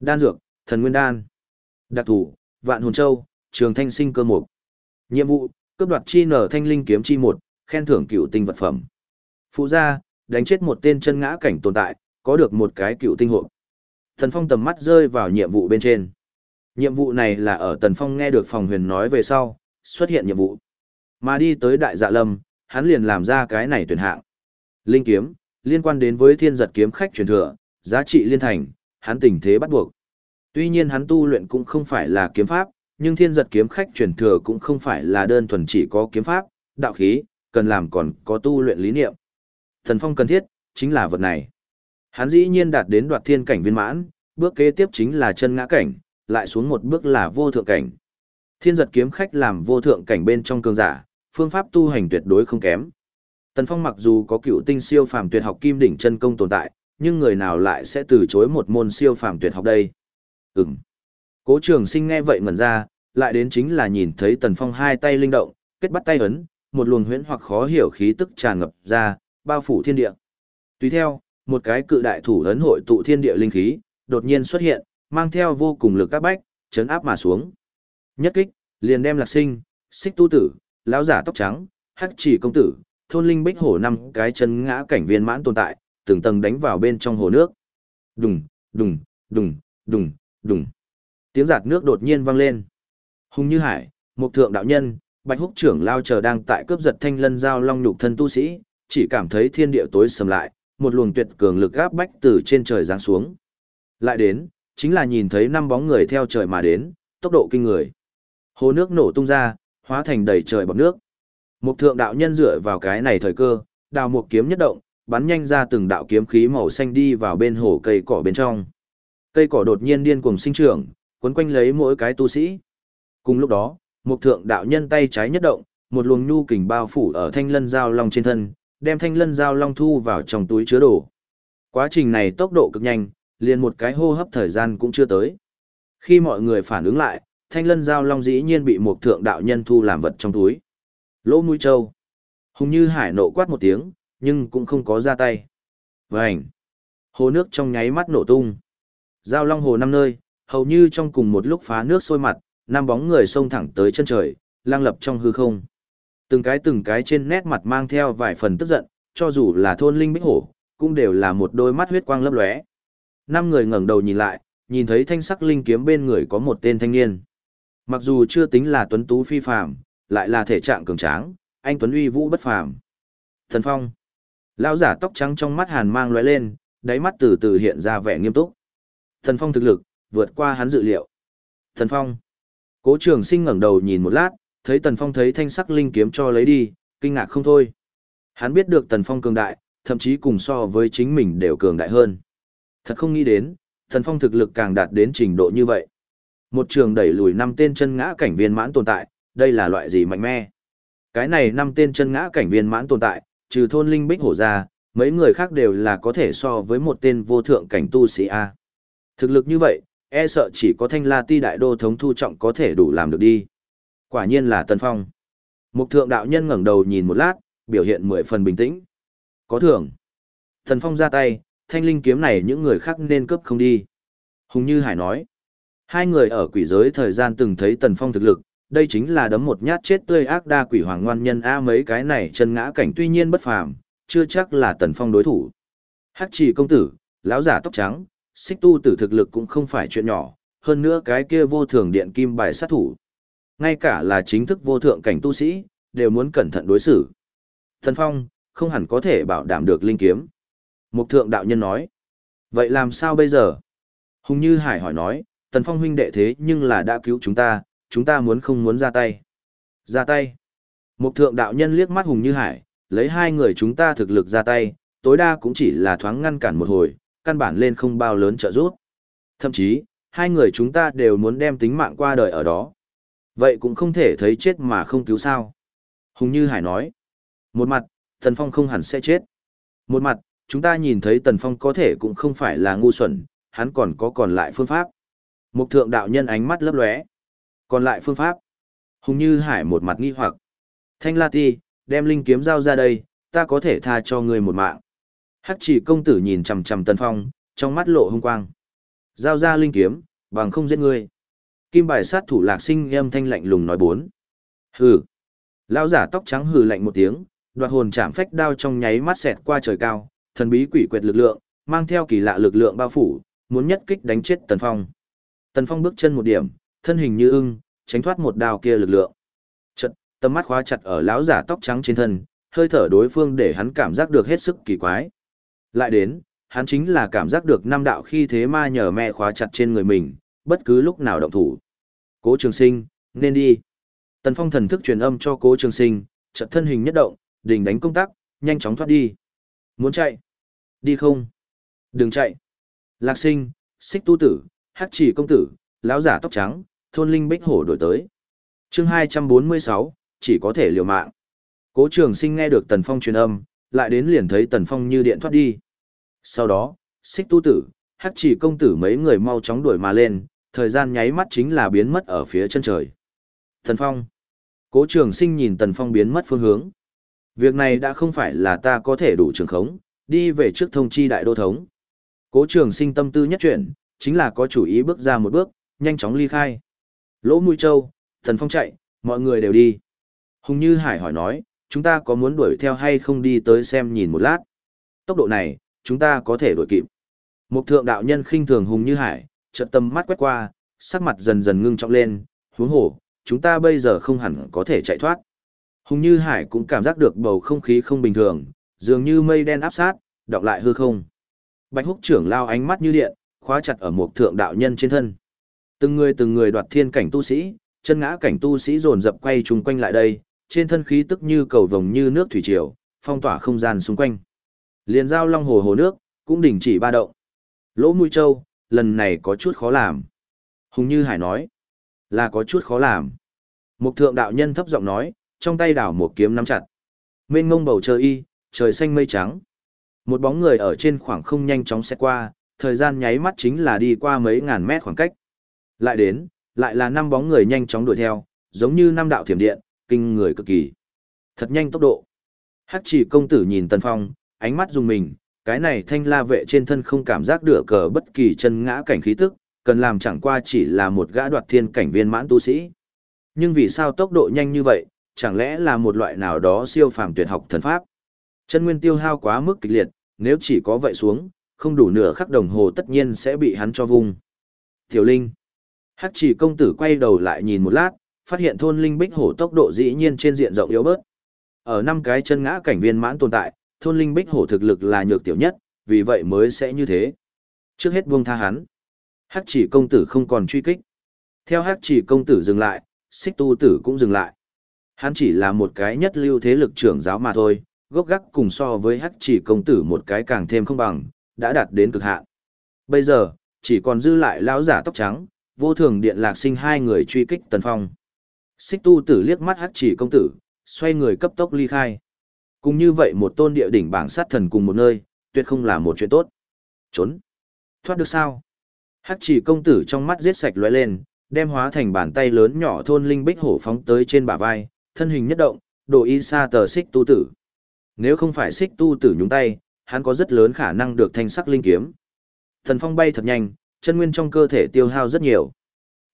Đan dược, thần nguyên đan. Đặc thủ, vạn hồn châu, trường thanh sinh cơ mục. Nhiệm vụ, cướp đoạt chi nở thanh linh kiếm chi một, khen thưởng cựu tinh vật phẩm. Phụ gia, đánh chết một tên chân ngã cảnh tồn tại, có được một cái cựu tinh hộp. Thần Phong tầm mắt rơi vào nhiệm vụ bên trên. Nhiệm vụ này là ở Tần Phong nghe được phòng huyền nói về sau, xuất hiện nhiệm vụ. Mà đi tới đại dạ lâm, hắn liền làm ra cái này tuyển hạng. Linh kiếm, liên quan đến với thiên giật kiếm khách truyền thừa, giá trị liên thành, hắn tình thế bắt buộc. Tuy nhiên hắn tu luyện cũng không phải là kiếm pháp, nhưng thiên giật kiếm khách truyền thừa cũng không phải là đơn thuần chỉ có kiếm pháp, đạo khí, cần làm còn có tu luyện lý niệm. Thần phong cần thiết, chính là vật này. Hắn dĩ nhiên đạt đến đoạt thiên cảnh viên mãn, bước kế tiếp chính là chân ngã cảnh, lại xuống một bước là vô thượng cảnh. Thiên giật kiếm khách làm vô thượng cảnh bên trong cường giả, phương pháp tu hành tuyệt đối không kém. Tần Phong mặc dù có cựu tinh siêu phàm tuyệt học kim đỉnh chân công tồn tại, nhưng người nào lại sẽ từ chối một môn siêu phàm tuyệt học đây? Ừm. Cố trường sinh nghe vậy ngẩn ra, lại đến chính là nhìn thấy Tần Phong hai tay linh động, kết bắt tay ấn, một luồng huyễn hoặc khó hiểu khí tức tràn ngập ra, bao phủ thiên địa. Tùy theo, một cái cự đại thủ ấn hội tụ thiên địa linh khí, đột nhiên xuất hiện, mang theo vô cùng lực các bách, chấn áp mà xuống. Nhất kích, liền đem lạc sinh, xích tu tử, lão giả tóc trắng, hắc chỉ công tử, thôn linh bích hổ năm cái chân ngã cảnh viên mãn tồn tại, từng tầng đánh vào bên trong hồ nước. Đùng, đùng, đùng, đùng, đùng. Tiếng giạt nước đột nhiên vang lên. Hùng như hải, một thượng đạo nhân, bạch húc trưởng lao chờ đang tại cướp giật thanh lân giao long nhục thân tu sĩ, chỉ cảm thấy thiên địa tối sầm lại, một luồng tuyệt cường lực gáp bách từ trên trời giáng xuống. Lại đến, chính là nhìn thấy năm bóng người theo trời mà đến, tốc độ kinh người. Hồ nước nổ tung ra, hóa thành đầy trời bọt nước. Một thượng đạo nhân dựa vào cái này thời cơ, đào một kiếm nhất động, bắn nhanh ra từng đạo kiếm khí màu xanh đi vào bên hồ cây cỏ bên trong. Cây cỏ đột nhiên điên cuồng sinh trưởng, quấn quanh lấy mỗi cái tu sĩ. Cùng lúc đó, một thượng đạo nhân tay trái nhất động, một luồng nhu kình bao phủ ở thanh lân giao long trên thân, đem thanh lân giao long thu vào trong túi chứa đồ. Quá trình này tốc độ cực nhanh, liền một cái hô hấp thời gian cũng chưa tới. Khi mọi người phản ứng lại, thanh lân giao long dĩ nhiên bị một thượng đạo nhân thu làm vật trong túi. Lỗ mũi trâu. Hùng như hải nộ quát một tiếng, nhưng cũng không có ra tay. Vành. Hồ nước trong nháy mắt nổ tung. Giao long hồ năm nơi, hầu như trong cùng một lúc phá nước sôi mặt, năm bóng người xông thẳng tới chân trời, lang lập trong hư không. Từng cái từng cái trên nét mặt mang theo vài phần tức giận, cho dù là thôn linh bích hổ, cũng đều là một đôi mắt huyết quang lấp lóe. Năm người ngẩng đầu nhìn lại, nhìn thấy thanh sắc linh kiếm bên người có một tên thanh niên. Mặc dù chưa tính là tuấn tú phi phàm, lại là thể trạng cường tráng, anh tuấn uy vũ bất phàm. Thần Phong. Lão giả tóc trắng trong mắt hàn mang lóe lên, đáy mắt từ từ hiện ra vẻ nghiêm túc. Thần Phong thực lực vượt qua hắn dự liệu. Thần Phong. Cố Trường Sinh ngẩng đầu nhìn một lát, thấy Tần Phong thấy thanh sắc linh kiếm cho lấy đi, kinh ngạc không thôi. Hắn biết được Tần Phong cường đại, thậm chí cùng so với chính mình đều cường đại hơn. Thật không nghĩ đến, Tần Phong thực lực càng đạt đến trình độ như vậy. Một trường đẩy lùi năm tên chân ngã cảnh viên mãn tồn tại, đây là loại gì mạnh mẽ? Cái này năm tên chân ngã cảnh viên mãn tồn tại, trừ thôn linh bích hổ ra, mấy người khác đều là có thể so với một tên vô thượng cảnh tu sĩ A. Thực lực như vậy, e sợ chỉ có thanh la ti đại đô thống thu trọng có thể đủ làm được đi. Quả nhiên là Tân Phong. Mục thượng đạo nhân ngẩng đầu nhìn một lát, biểu hiện mười phần bình tĩnh. Có thưởng. Thần Phong ra tay, thanh linh kiếm này những người khác nên cướp không đi. Hùng Như Hải nói. Hai người ở quỷ giới thời gian từng thấy Tần Phong thực lực, đây chính là đấm một nhát chết tươi ác đa quỷ hoàng ngoan nhân a mấy cái này chân ngã cảnh tuy nhiên bất phàm, chưa chắc là Tần Phong đối thủ. Hắc Chỉ công tử, lão giả tóc trắng, xích tu tử thực lực cũng không phải chuyện nhỏ, hơn nữa cái kia vô thường điện kim bài sát thủ. Ngay cả là chính thức vô thượng cảnh tu sĩ, đều muốn cẩn thận đối xử. Thần Phong, không hẳn có thể bảo đảm được linh kiếm. Mục thượng đạo nhân nói. Vậy làm sao bây giờ? Hùng Như Hải hỏi nói, Tần Phong huynh đệ thế nhưng là đã cứu chúng ta, chúng ta muốn không muốn ra tay. Ra tay. Mục thượng đạo nhân liếc mắt Hùng Như Hải, lấy hai người chúng ta thực lực ra tay, tối đa cũng chỉ là thoáng ngăn cản một hồi, căn bản lên không bao lớn trợ giúp. Thậm chí, hai người chúng ta đều muốn đem tính mạng qua đời ở đó. Vậy cũng không thể thấy chết mà không cứu sao. Hùng Như Hải nói. Một mặt, Tần Phong không hẳn sẽ chết. Một mặt, chúng ta nhìn thấy Tần Phong có thể cũng không phải là ngu xuẩn, hắn còn có còn lại phương pháp. Mục thượng đạo nhân ánh mắt lấp lóe. Còn lại phương pháp. Hùng Như Hải một mặt nghi hoặc. Thanh La Ti, đem linh kiếm giao ra đây, ta có thể tha cho ngươi một mạng. Hắc chỉ công tử nhìn chằm chằm Tần Phong, trong mắt lộ hung quang. Giao ra linh kiếm, bằng không giết ngươi. Kim bài sát thủ lạc sinh âm thanh lạnh lùng nói bốn. Hừ. Lão giả tóc trắng hừ lạnh một tiếng, đoạt hồn chạm phách đao trong nháy mắt xẹt qua trời cao, thần bí quỷ quyệt lực lượng, mang theo kỳ lạ lực lượng bao phủ, muốn nhất kích đánh chết Tần Phong. Tần Phong bước chân một điểm, thân hình như ưng, tránh thoát một đao kia lực lượng. Chợt, tầm mắt khóa chặt ở lão giả tóc trắng trên thân, hơi thở đối phương để hắn cảm giác được hết sức kỳ quái. Lại đến, hắn chính là cảm giác được năm đạo khi thế ma nhờ mẹ khóa chặt trên người mình, bất cứ lúc nào động thủ. Cố Trường Sinh, nên đi. Tần Phong thần thức truyền âm cho Cố Trường Sinh, chợt thân hình nhất động, đình đánh công tác, nhanh chóng thoát đi. Muốn chạy? Đi không? Đừng chạy. Lạc Sinh, Xích Tu Tử, Hắc Chỉ công tử, lão giả tóc trắng, thôn linh bích hổ đổi tới. Chương 246, chỉ có thể liều mạng. Cố Trường Sinh nghe được Tần Phong truyền âm, lại đến liền thấy Tần Phong như điện thoát đi. Sau đó, Xích Tu Tử, Hắc Chỉ công tử mấy người mau chóng đuổi mà lên, thời gian nháy mắt chính là biến mất ở phía chân trời. Tần Phong. Cố Trường Sinh nhìn Tần Phong biến mất phương hướng. Việc này đã không phải là ta có thể đủ trường khống, đi về trước thông chi đại đô thống. Cố Trường Sinh tâm tư nhất chuyển, chính là có chủ ý bước ra một bước, nhanh chóng ly khai. Lỗ Mũi Châu, Tần Phong chạy, mọi người đều đi. Hùng Như Hải hỏi nói, chúng ta có muốn đuổi theo hay không đi tới xem nhìn một lát. Tốc độ này, chúng ta có thể đuổi kịp. Một thượng đạo nhân khinh thường Hùng Như Hải, trận tâm mắt quét qua, sắc mặt dần dần ngưng trọng lên, huống hổ, chúng ta bây giờ không hẳn có thể chạy thoát. Hùng Như Hải cũng cảm giác được bầu không khí không bình thường, dường như mây đen áp sát, đọc lại hư không. Bạch Húc trưởng lao ánh mắt như điện, khóa chặt ở một thượng đạo nhân trên thân. Từng người từng người đoạt thiên cảnh tu sĩ, chân ngã cảnh tu sĩ dồn dập quay chung quanh lại đây, trên thân khí tức như cầu vồng như nước thủy triều, phong tỏa không gian xung quanh. Liền giao long hồ hồ nước, cũng đình chỉ ba động. Lỗ mũi châu, lần này có chút khó làm. Hùng Như Hải nói, là có chút khó làm. Một thượng đạo nhân thấp giọng nói, trong tay đảo một kiếm nắm chặt. Mênh ngông bầu trời y, trời xanh mây trắng. Một bóng người ở trên khoảng không nhanh chóng xét qua, thời gian nháy mắt chính là đi qua mấy ngàn mét khoảng cách. Lại đến, lại là năm bóng người nhanh chóng đuổi theo, giống như năm đạo thiểm điện, kinh người cực kỳ. Thật nhanh tốc độ. Hắc chỉ công tử nhìn Tần Phong, ánh mắt dùng mình, cái này thanh la vệ trên thân không cảm giác được cờ bất kỳ chân ngã cảnh khí tức, cần làm chẳng qua chỉ là một gã đoạt thiên cảnh viên mãn tu sĩ. Nhưng vì sao tốc độ nhanh như vậy, chẳng lẽ là một loại nào đó siêu phàm tuyệt học thần pháp? Chân nguyên tiêu hao quá mức kịch liệt, nếu chỉ có vậy xuống, không đủ nửa khắc đồng hồ tất nhiên sẽ bị hắn cho vung. Tiểu Linh. Hắc chỉ công tử quay đầu lại nhìn một lát, phát hiện thôn Linh Bích Hổ tốc độ dĩ nhiên trên diện rộng yếu bớt. Ở năm cái chân ngã cảnh viên mãn tồn tại, thôn Linh Bích Hổ thực lực là nhược tiểu nhất, vì vậy mới sẽ như thế. Trước hết buông tha hắn. Hắc chỉ công tử không còn truy kích. Theo hắc chỉ công tử dừng lại, xích tu tử cũng dừng lại. Hắn chỉ là một cái nhất lưu thế lực trưởng giáo mà thôi, gốc gác cùng so với hắc chỉ công tử một cái càng thêm không bằng, đã đạt đến cực hạn. Bây giờ, chỉ còn dư lại lão giả tóc trắng, vô thường điện lạc sinh hai người truy kích tần phong. Xích tu tử liếc mắt hắc chỉ công tử, xoay người cấp tốc ly khai. Cùng như vậy một tôn địa đỉnh bảng sát thần cùng một nơi, tuyệt không là một chuyện tốt. Trốn. Thoát được sao? Hắc chỉ công tử trong mắt giết sạch lóe lên, đem hóa thành bàn tay lớn nhỏ thôn linh bích hổ phóng tới trên bả vai, thân hình nhất động, đổ y xa tờ xích tu tử. Nếu không phải xích tu tử nhúng tay, hắn có rất lớn khả năng được thanh sắc linh kiếm. Thần phong bay thật nhanh, chân nguyên trong cơ thể tiêu hao rất nhiều.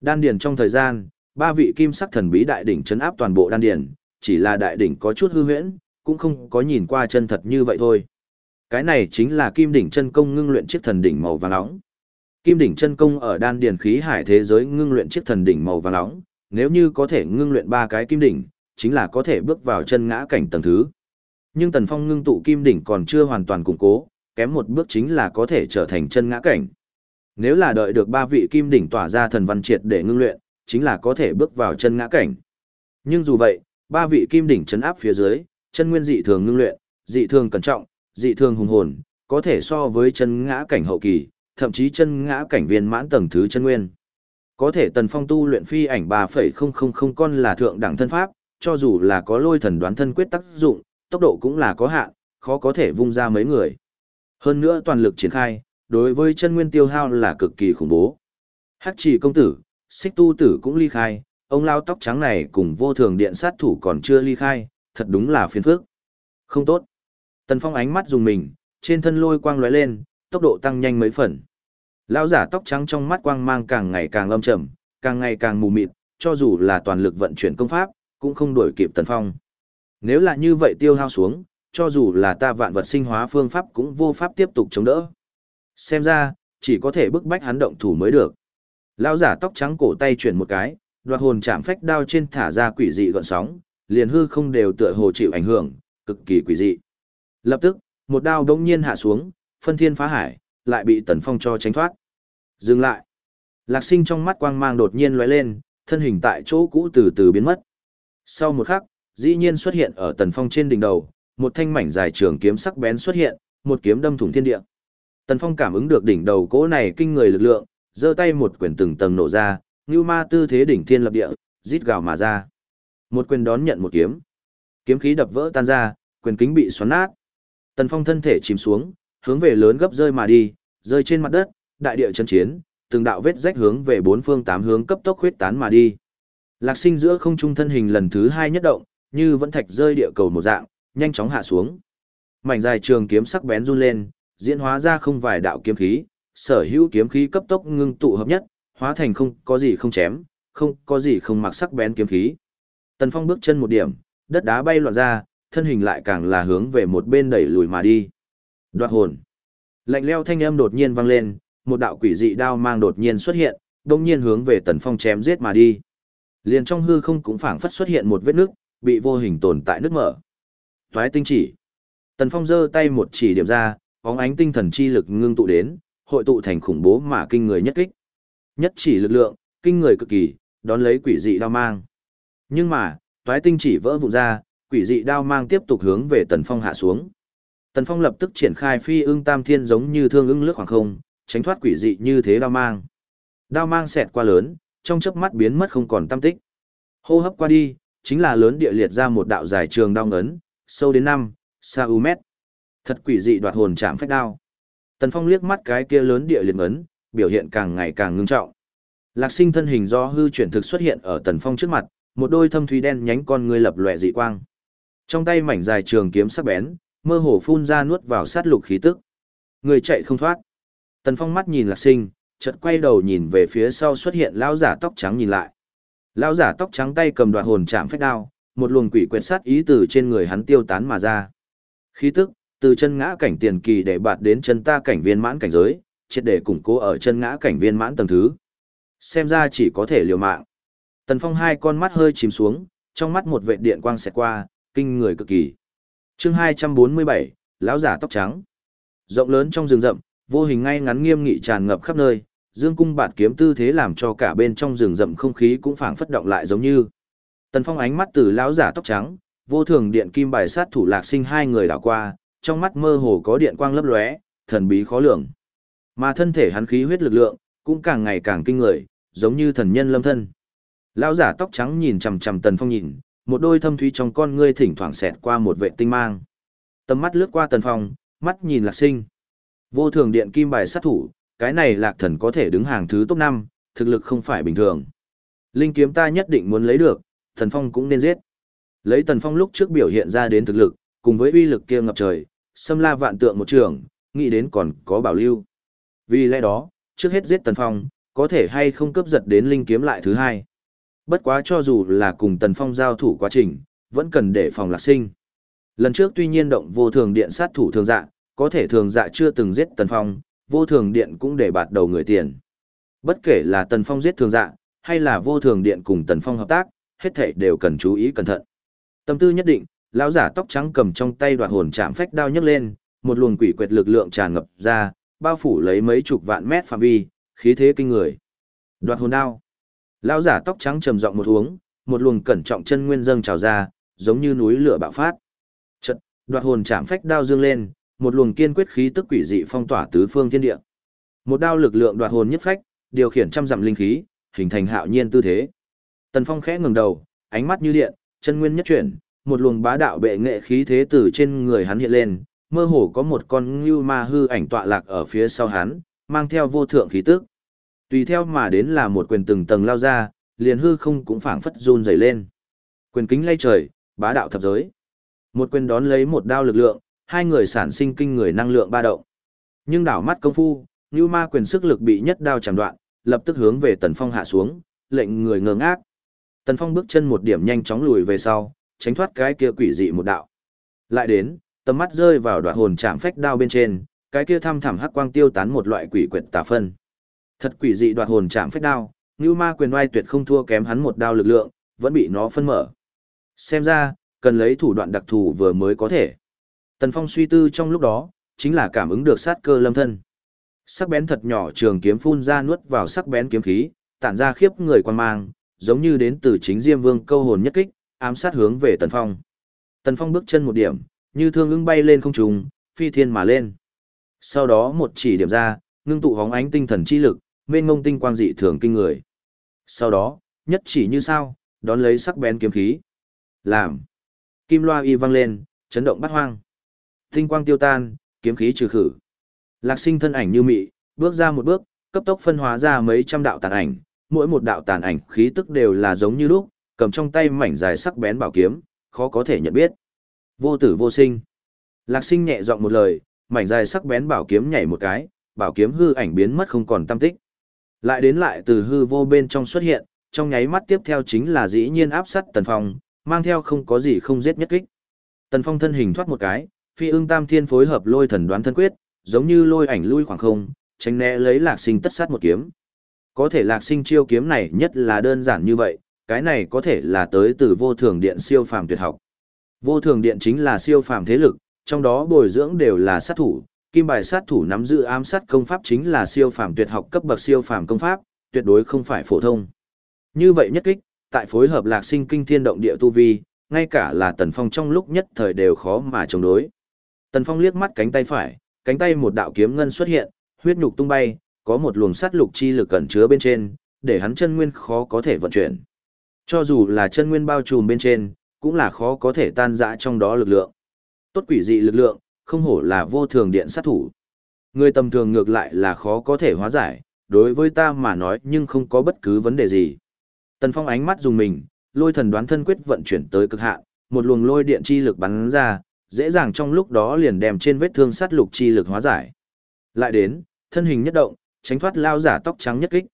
Đan điền trong thời gian, ba vị kim sắc thần bí đại đỉnh chấn áp toàn bộ đan điền, chỉ là đại đỉnh có chút hư huyễn, cũng không có nhìn qua chân thật như vậy thôi. Cái này chính là kim đỉnh chân công ngưng luyện chiếc thần đỉnh màu vàng nóng. Kim đỉnh chân công ở đan điền khí hải thế giới ngưng luyện chiếc thần đỉnh màu vàng nóng, nếu như có thể ngưng luyện ba cái kim đỉnh, chính là có thể bước vào chân ngã cảnh tầng thứ. Nhưng Tần Phong ngưng tụ kim đỉnh còn chưa hoàn toàn củng cố, kém một bước chính là có thể trở thành chân ngã cảnh. Nếu là đợi được ba vị kim đỉnh tỏa ra thần văn triệt để ngưng luyện, chính là có thể bước vào chân ngã cảnh. Nhưng dù vậy, ba vị kim đỉnh chấn áp phía dưới, chân nguyên dị thường ngưng luyện, dị thường cẩn trọng, dị thường hùng hồn, có thể so với chân ngã cảnh hậu kỳ, thậm chí chân ngã cảnh viên mãn tầng thứ chân nguyên. Có thể Tần Phong tu luyện phi ảnh 3.000 con là thượng đẳng thân pháp, cho dù là có lôi thần đoán thân quyết tác dụng, tốc độ cũng là có hạn, khó có thể vung ra mấy người. Hơn nữa toàn lực triển khai, đối với chân nguyên tiêu hao là cực kỳ khủng bố. Hắc chỉ công tử, xích tu tử cũng ly khai, ông lao tóc trắng này cùng vô thường điện sát thủ còn chưa ly khai, thật đúng là phiền phức. Không tốt. Tần Phong ánh mắt dùng mình, trên thân lôi quang lóe lên, tốc độ tăng nhanh mấy phần. Lão giả tóc trắng trong mắt quang mang càng ngày càng âm trầm, càng ngày càng mù mịt, cho dù là toàn lực vận chuyển công pháp, cũng không đuổi kịp Tần Phong. Nếu là như vậy tiêu hao xuống, cho dù là ta vạn vật sinh hóa phương pháp cũng vô pháp tiếp tục chống đỡ. Xem ra, chỉ có thể bức bách hắn động thủ mới được. Lão giả tóc trắng cổ tay chuyển một cái, đoạt hồn chạm phách đao trên thả ra quỷ dị gọn sóng, liền hư không đều tựa hồ chịu ảnh hưởng, cực kỳ quỷ dị. Lập tức, một đao đông nhiên hạ xuống, phân thiên phá hải, lại bị Tần Phong cho tránh thoát. Dừng lại. Lạc sinh trong mắt quang mang đột nhiên lóe lên, thân hình tại chỗ cũ từ từ biến mất. Sau một khắc, dĩ nhiên xuất hiện ở Tần Phong trên đỉnh đầu, một thanh mảnh dài trường kiếm sắc bén xuất hiện, một kiếm đâm thủng thiên địa. Tần Phong cảm ứng được đỉnh đầu cỗ này kinh người lực lượng, giơ tay một quyền từng tầng nổ ra, như ma tư thế đỉnh thiên lập địa, rít gào mà ra. Một quyền đón nhận một kiếm. Kiếm khí đập vỡ tan ra, quyền kính bị xoắn nát. Tần Phong thân thể chìm xuống, hướng về lớn gấp rơi mà đi, rơi trên mặt đất, đại địa chân chiến, từng đạo vết rách hướng về bốn phương tám hướng cấp tốc huyết tán mà đi. Lạc Sinh giữa không trung thân hình lần thứ hai nhất động, như vẫn thạch rơi địa cầu một dạng, nhanh chóng hạ xuống. Mảnh dài trường kiếm sắc bén run lên, diễn hóa ra không vài đạo kiếm khí, sở hữu kiếm khí cấp tốc ngưng tụ hợp nhất, hóa thành không có gì không chém, không có gì không mặc sắc bén kiếm khí. Tần Phong bước chân một điểm, đất đá bay loạn ra, thân hình lại càng là hướng về một bên đẩy lùi mà đi. Đoạt hồn. Lạnh leo thanh âm đột nhiên vang lên, một đạo quỷ dị đao mang đột nhiên xuất hiện, đồng nhiên hướng về Tần Phong chém giết mà đi. Liền trong hư không cũng phảng phất xuất hiện một vết nước, bị vô hình tồn tại nước mở. Toái tinh chỉ. Tần Phong giơ tay một chỉ điểm ra, bóng ánh tinh thần chi lực ngưng tụ đến, hội tụ thành khủng bố mà kinh người nhất kích. Nhất chỉ lực lượng, kinh người cực kỳ, đón lấy quỷ dị đao mang. Nhưng mà, toái tinh chỉ vỡ vụn ra, quỷ dị đao mang tiếp tục hướng về Tần Phong hạ xuống. Tần Phong lập tức triển khai phi ưng tam thiên giống như thương ưng lướt khoảng không, tránh thoát quỷ dị như thế đao mang. Đao mang xẹt qua lớn, trong chớp mắt biến mất không còn tâm tích. Hô hấp qua đi, chính là lớn địa liệt ra một đạo dài trường đao ngấn, sâu đến năm xa u mét. Thật quỷ dị đoạt hồn chạm phách đao. Tần Phong liếc mắt cái kia lớn địa liệt ngấn, biểu hiện càng ngày càng ngưng trọng. Lạc sinh thân hình do hư chuyển thực xuất hiện ở Tần Phong trước mặt, một đôi thâm thúy đen nhánh con ngươi lập lòe dị quang. Trong tay mảnh dài trường kiếm sắc bén, mơ hồ phun ra nuốt vào sát lục khí tức. Người chạy không thoát. Tần Phong mắt nhìn Lạc Sinh, chợt quay đầu nhìn về phía sau xuất hiện lão giả tóc trắng nhìn lại. Lão giả tóc trắng tay cầm đoạt hồn chạm phách đao, một luồng quỷ quyệt sát ý từ trên người hắn tiêu tán mà ra. Khí tức từ chân ngã cảnh tiền kỳ để bạt đến chân ta cảnh viên mãn cảnh giới, triệt để củng cố ở chân ngã cảnh viên mãn tầng thứ. Xem ra chỉ có thể liều mạng. Tần Phong hai con mắt hơi chìm xuống, trong mắt một vệt điện quang xẹt qua, kinh người cực kỳ. Chương 247, lão giả tóc trắng. Rộng lớn trong rừng rậm, vô hình ngay ngắn nghiêm nghị tràn ngập khắp nơi, dương cung bạt kiếm tư thế làm cho cả bên trong rừng rậm không khí cũng phảng phất động lại giống như. Tần Phong ánh mắt từ lão giả tóc trắng, vô thường điện kim bài sát thủ lạc sinh hai người đảo qua, trong mắt mơ hồ có điện quang lấp lóe, thần bí khó lường. Mà thân thể hắn khí huyết lực lượng cũng càng ngày càng kinh người, giống như thần nhân lâm thân. Lão giả tóc trắng nhìn chằm chằm Tần Phong nhìn, một đôi thâm thúy trong con ngươi thỉnh thoảng xẹt qua một vệ tinh mang. Tầm mắt lướt qua Tần Phong, mắt nhìn Lạc Sinh. Vô thường điện kim bài sát thủ, cái này Lạc Thần có thể đứng hàng thứ top năm thực lực không phải bình thường. Linh kiếm ta nhất định muốn lấy được, Tần Phong cũng nên giết. Lấy Tần Phong lúc trước biểu hiện ra đến thực lực, cùng với uy lực kia ngập trời, xâm la vạn tượng một trường, nghĩ đến còn có bảo lưu. Vì lẽ đó, trước hết giết Tần Phong, có thể hay không cướp giật đến linh kiếm lại thứ hai. Bất quá cho dù là cùng Tần Phong giao thủ quá trình, vẫn cần để phòng lạc sinh. Lần trước tuy nhiên động vô thường điện sát thủ thường dạ, có thể thường dạ chưa từng giết Tần Phong, vô thường điện cũng để bạt đầu người tiền. Bất kể là Tần Phong giết thường dạ, hay là vô thường điện cùng Tần Phong hợp tác, hết thảy đều cần chú ý cẩn thận. Tâm tư nhất định, lão giả tóc trắng cầm trong tay đoạt hồn chạm phách đao nhấc lên, một luồng quỷ quệt lực lượng tràn ngập ra, bao phủ lấy mấy chục vạn mét phạm vi, khí thế kinh người. Đoạt hồn đao. Lão giả tóc trắng trầm giọng một uống, một luồng cẩn trọng chân nguyên dâng trào ra, giống như núi lửa bạo phát. Chợt, đoạt hồn chạm phách đao dương lên, một luồng kiên quyết khí tức quỷ dị phong tỏa tứ phương thiên địa. Một đao lực lượng đoạt hồn nhất phách, điều khiển trăm dặm linh khí, hình thành hạo nhiên tư thế. Tần Phong khẽ ngẩng đầu, ánh mắt như điện, chân nguyên nhất chuyển, một luồng bá đạo bệ nghệ khí thế từ trên người hắn hiện lên, mơ hồ có một con ngưu ma hư ảnh tọa lạc ở phía sau hắn, mang theo vô thượng khí tức. Tùy theo mà đến là một quyền từng tầng lao ra, liền hư không cũng phảng phất run rẩy lên. Quyền kính lay trời, bá đạo thập giới. Một quyền đón lấy một đao lực lượng, hai người sản sinh kinh người năng lượng ba động. Nhưng đảo mắt công phu, Ngưu Ma quyền sức lực bị nhất đao chằm đoạn, lập tức hướng về Tần Phong hạ xuống, lệnh người ngơ ngác. Tần Phong bước chân một điểm nhanh chóng lùi về sau, tránh thoát cái kia quỷ dị một đạo. Lại đến, tầm mắt rơi vào đoạn hồn chạm phách đao bên trên, cái kia thăm thẳm hắc quang tiêu tán một loại quỷ quyệt tà phân. Thật quỷ dị đoạt hồn chạm phách đao, ngưu Ma quyền oai tuyệt không thua kém hắn một đao lực lượng, vẫn bị nó phân mở. Xem ra, cần lấy thủ đoạn đặc thù vừa mới có thể. Tần Phong suy tư trong lúc đó, chính là cảm ứng được sát cơ lâm thân. Sắc bén thật nhỏ trường kiếm phun ra nuốt vào sắc bén kiếm khí, tản ra khiếp người quan mang, giống như đến từ chính Diêm Vương câu hồn nhất kích, ám sát hướng về Tần Phong. Tần Phong bước chân một điểm, như thương ứng bay lên không trung, phi thiên mà lên. Sau đó một chỉ điểm ra, ngưng tụ hóng ánh tinh thần chi lực, mênh ngông tinh quang dị thường kinh người. Sau đó, nhất chỉ như sao, đón lấy sắc bén kiếm khí. Làm. Kim loa y vang lên, chấn động bắt hoang. Tinh quang tiêu tan, kiếm khí trừ khử. Lạc sinh thân ảnh như mị, bước ra một bước, cấp tốc phân hóa ra mấy trăm đạo tàn ảnh, mỗi một đạo tàn ảnh khí tức đều là giống như lúc, cầm trong tay mảnh dài sắc bén bảo kiếm, khó có thể nhận biết. Vô tử vô sinh. Lạc sinh nhẹ giọng một lời, mảnh dài sắc bén bảo kiếm nhảy một cái, bảo kiếm hư ảnh biến mất không còn tâm tích. Lại đến lại từ hư vô bên trong xuất hiện, trong nháy mắt tiếp theo chính là dĩ nhiên áp sát Tần Phong, mang theo không có gì không giết nhất kích. Tần Phong thân hình thoát một cái, phi ương tam thiên phối hợp lôi thần đoán thân quyết, giống như lôi ảnh lui khoảng không, tránh né lấy lạc sinh tất sát một kiếm. Có thể lạc sinh chiêu kiếm này nhất là đơn giản như vậy, cái này có thể là tới từ vô thường điện siêu phàm tuyệt học. Vô thường điện chính là siêu phàm thế lực, trong đó bồi dưỡng đều là sát thủ, kim bài sát thủ nắm giữ ám sát công pháp chính là siêu phàm tuyệt học cấp bậc siêu phàm công pháp, tuyệt đối không phải phổ thông. Như vậy nhất kích, tại phối hợp lạc sinh kinh thiên động địa tu vi, ngay cả là Tần Phong trong lúc nhất thời đều khó mà chống đối. Tần Phong liếc mắt cánh tay phải, cánh tay một đạo kiếm ngân xuất hiện, huyết nhục tung bay, có một luồng sát lục chi lực cẩn chứa bên trên, để hắn chân nguyên khó có thể vận chuyển. Cho dù là chân nguyên bao trùm bên trên, cũng là khó có thể tan rã trong đó lực lượng. Tốt quỷ dị lực lượng, không hổ là vô thường điện sát thủ. Người tầm thường ngược lại là khó có thể hóa giải, đối với ta mà nói nhưng không có bất cứ vấn đề gì. Tần Phong ánh mắt dùng mình, lôi thần đoán thân quyết vận chuyển tới cực hạn, một luồng lôi điện chi lực bắn ra, dễ dàng trong lúc đó liền đem trên vết thương sát lục chi lực hóa giải. Lại đến, thân hình nhất động, tránh thoát lao giả tóc trắng nhất kích.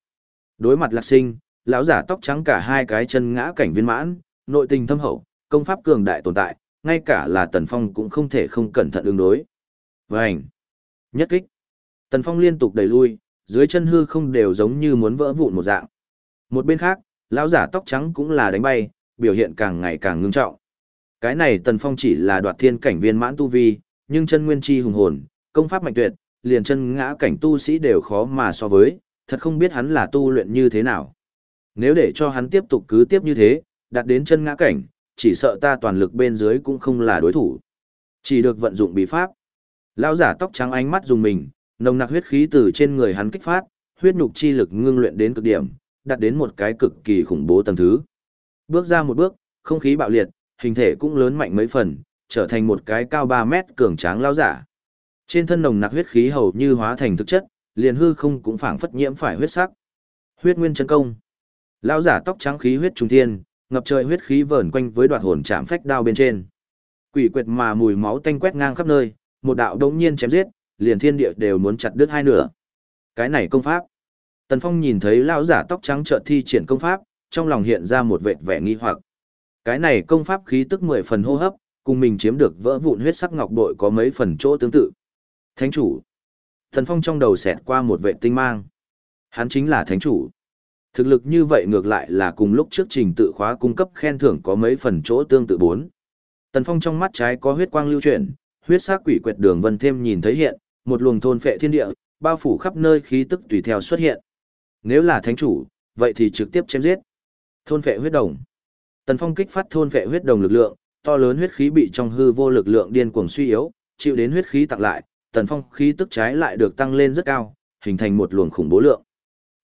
Đối mặt Lạc Sinh, lão giả tóc trắng cả hai cái chân ngã cảnh viên mãn, nội tình thâm hậu, công pháp cường đại tồn tại, ngay cả là Tần Phong cũng không thể không cẩn thận ứng đối. Vành! Nhất kích! Tần Phong liên tục đẩy lui, dưới chân hư không đều giống như muốn vỡ vụn một dạng. Một bên khác, lão giả tóc trắng cũng là đánh bay, biểu hiện càng ngày càng ngưng trọng. Cái này Tần Phong chỉ là đoạt thiên cảnh viên mãn tu vi, nhưng chân nguyên chi hùng hồn, công pháp mạnh tuyệt, liền chân ngã cảnh tu sĩ đều khó mà so với, thật không biết hắn là tu luyện như thế nào. Nếu để cho hắn tiếp tục cứ tiếp như thế, đạt đến chân ngã cảnh, chỉ sợ ta toàn lực bên dưới cũng không là đối thủ. Chỉ được vận dụng bí pháp. Lão giả tóc trắng ánh mắt dùng mình, nồng nặc huyết khí từ trên người hắn kích phát, huyết nhục chi lực ngưng luyện đến cực điểm, đạt đến một cái cực kỳ khủng bố tầng thứ. Bước ra một bước, không khí bạo liệt, hình thể cũng lớn mạnh mấy phần, trở thành một cái cao 3 mét cường tráng lão giả. Trên thân nồng nặc huyết khí hầu như hóa thành thực chất, liền hư không cũng phảng phất nhiễm phải huyết sắc. Huyết nguyên chân công. Lão giả tóc trắng khí huyết trùng thiên, ngập trời huyết khí vờn quanh với đoạt hồn chạm phách đao bên trên. Quỷ quyệt mà mùi máu tanh quét ngang khắp nơi, một đạo đống nhiên chém giết, liền thiên địa đều muốn chặt đứt hai nửa. Cái này công pháp. Tần Phong nhìn thấy lão giả tóc trắng chợt thi triển công pháp, trong lòng hiện ra một vệt vẻ nghi hoặc. Cái này công pháp khí tức mười phần hô hấp, cùng mình chiếm được vỡ vụn huyết sắc ngọc bội có mấy phần chỗ tương tự. Thánh chủ. Thần Phong trong đầu xẹt qua một vệ tinh mang. Hắn chính là thánh chủ. Thực lực như vậy ngược lại là cùng lúc trước trình tự khóa cung cấp khen thưởng có mấy phần chỗ tương tự bốn. Tần Phong trong mắt trái có huyết quang lưu chuyển, huyết sắc quỷ quệt đường vân thêm nhìn thấy hiện, một luồng thôn phệ thiên địa, bao phủ khắp nơi khí tức tùy theo xuất hiện. Nếu là thánh chủ, vậy thì trực tiếp chém giết. Thôn phệ huyết đồng. Tần Phong kích phát thôn phệ huyết đồng lực lượng, to lớn huyết khí bị trong hư vô lực lượng điên cuồng suy yếu, chịu đến huyết khí tặng lại, Tần Phong khí tức trái lại được tăng lên rất cao, hình thành một luồng khủng bố lượng.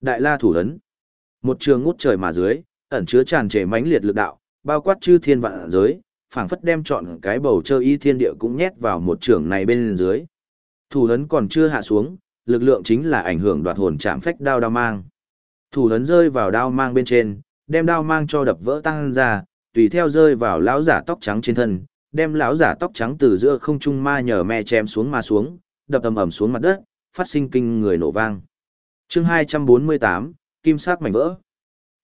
Đại La thủ ấn. Một trường ngút trời mà dưới, ẩn chứa tràn trề mãnh liệt lực đạo, bao quát chư thiên vạn giới, phảng phất đem chọn cái bầu trời y thiên địa cũng nhét vào một trường này bên dưới. Thủ lớn còn chưa hạ xuống, lực lượng chính là ảnh hưởng đoạt hồn chạm phách đao đao mang. Thủ lớn rơi vào đao mang bên trên, đem đao mang cho đập vỡ tăng ra, tùy theo rơi vào lão giả tóc trắng trên thân, đem lão giả tóc trắng từ giữa không trung ma nhờ me chém xuống mà xuống, đập ầm ầm xuống mặt đất, phát sinh kinh người nổ vang. Chương 248, kim sắc mảnh vỡ.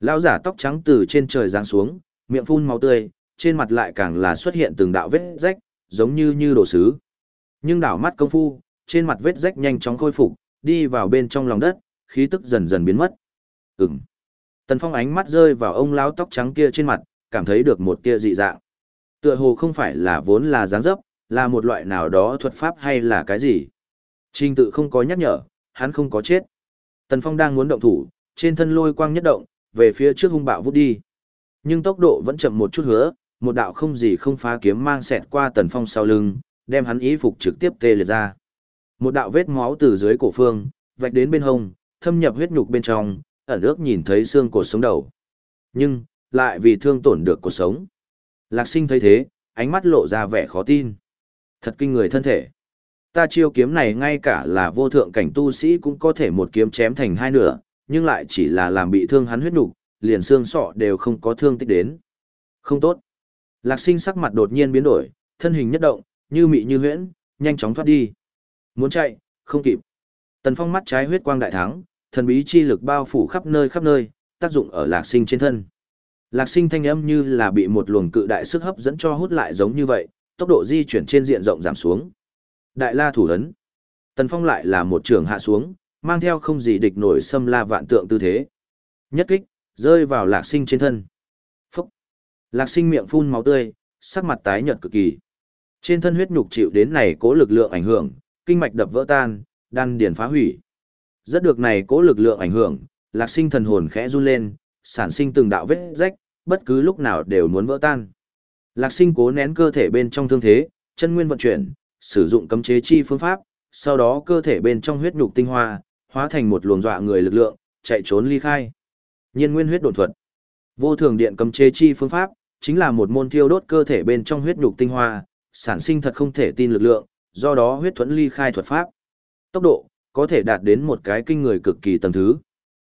Lão giả tóc trắng từ trên trời giáng xuống, miệng phun máu tươi, trên mặt lại càng là xuất hiện từng đạo vết rách, giống như như đồ sứ. Nhưng đảo mắt công phu, trên mặt vết rách nhanh chóng khôi phục, đi vào bên trong lòng đất, khí tức dần dần biến mất. Ừm. Tần Phong ánh mắt rơi vào ông lão tóc trắng kia trên mặt, cảm thấy được một tia dị dạng. Tựa hồ không phải là vốn là dáng dấp, là một loại nào đó thuật pháp hay là cái gì. Trình tự không có nhắc nhở, hắn không có chết. Tần Phong đang muốn động thủ, trên thân lôi quang nhất động, về phía trước hung bạo vút đi. Nhưng tốc độ vẫn chậm một chút hứa, một đạo không gì không phá kiếm mang xẹt qua Tần Phong sau lưng, đem hắn ý phục trực tiếp tê liệt ra. Một đạo vết máu từ dưới cổ phương, vạch đến bên hông, thâm nhập huyết nhục bên trong, ẩn ước nhìn thấy xương cổ sống đầu. Nhưng, lại vì thương tổn được cuộc sống. Lạc sinh thấy thế, ánh mắt lộ ra vẻ khó tin. Thật kinh người thân thể. Ta chiêu kiếm này ngay cả là vô thượng cảnh tu sĩ cũng có thể một kiếm chém thành hai nửa, nhưng lại chỉ là làm bị thương hắn huyết nục, liền xương sọ đều không có thương tích đến. Không tốt. Lạc sinh sắc mặt đột nhiên biến đổi, thân hình nhất động, như mị như huyễn, nhanh chóng thoát đi. Muốn chạy, không kịp. Tần Phong mắt trái huyết quang đại thắng, thần bí chi lực bao phủ khắp nơi khắp nơi, tác dụng ở Lạc Sinh trên thân. Lạc Sinh thanh âm như là bị một luồng cự đại sức hấp dẫn cho hút lại giống như vậy, tốc độ di chuyển trên diện rộng giảm xuống. Đại La thủ ấn. Tần Phong lại là một trường hạ xuống, mang theo không gì địch nổi xâm la vạn tượng tư thế. Nhất kích, rơi vào Lạc Sinh trên thân. Phúc. Lạc Sinh miệng phun máu tươi, sắc mặt tái nhợt cực kỳ. Trên thân huyết nhục chịu đến này cố lực lượng ảnh hưởng, kinh mạch đập vỡ tan, đan điền phá hủy. Rất được này cố lực lượng ảnh hưởng, lạc sinh thần hồn khẽ run lên, sản sinh từng đạo vết rách, bất cứ lúc nào đều muốn vỡ tan. Lạc sinh cố nén cơ thể bên trong thương thế, chân nguyên vận chuyển, sử dụng cấm chế chi phương pháp, sau đó cơ thể bên trong huyết nhục tinh hoa, hóa thành một luồng dọa người lực lượng, chạy trốn ly khai. Nhiên nguyên huyết đột thuật. Vô thường điện cấm chế chi phương pháp, chính là một môn thiêu đốt cơ thể bên trong huyết nhục tinh hoa, sản sinh thật không thể tin lực lượng, do đó huyết thuẫn ly khai thuật pháp. Tốc độ, có thể đạt đến một cái kinh người cực kỳ tầng thứ.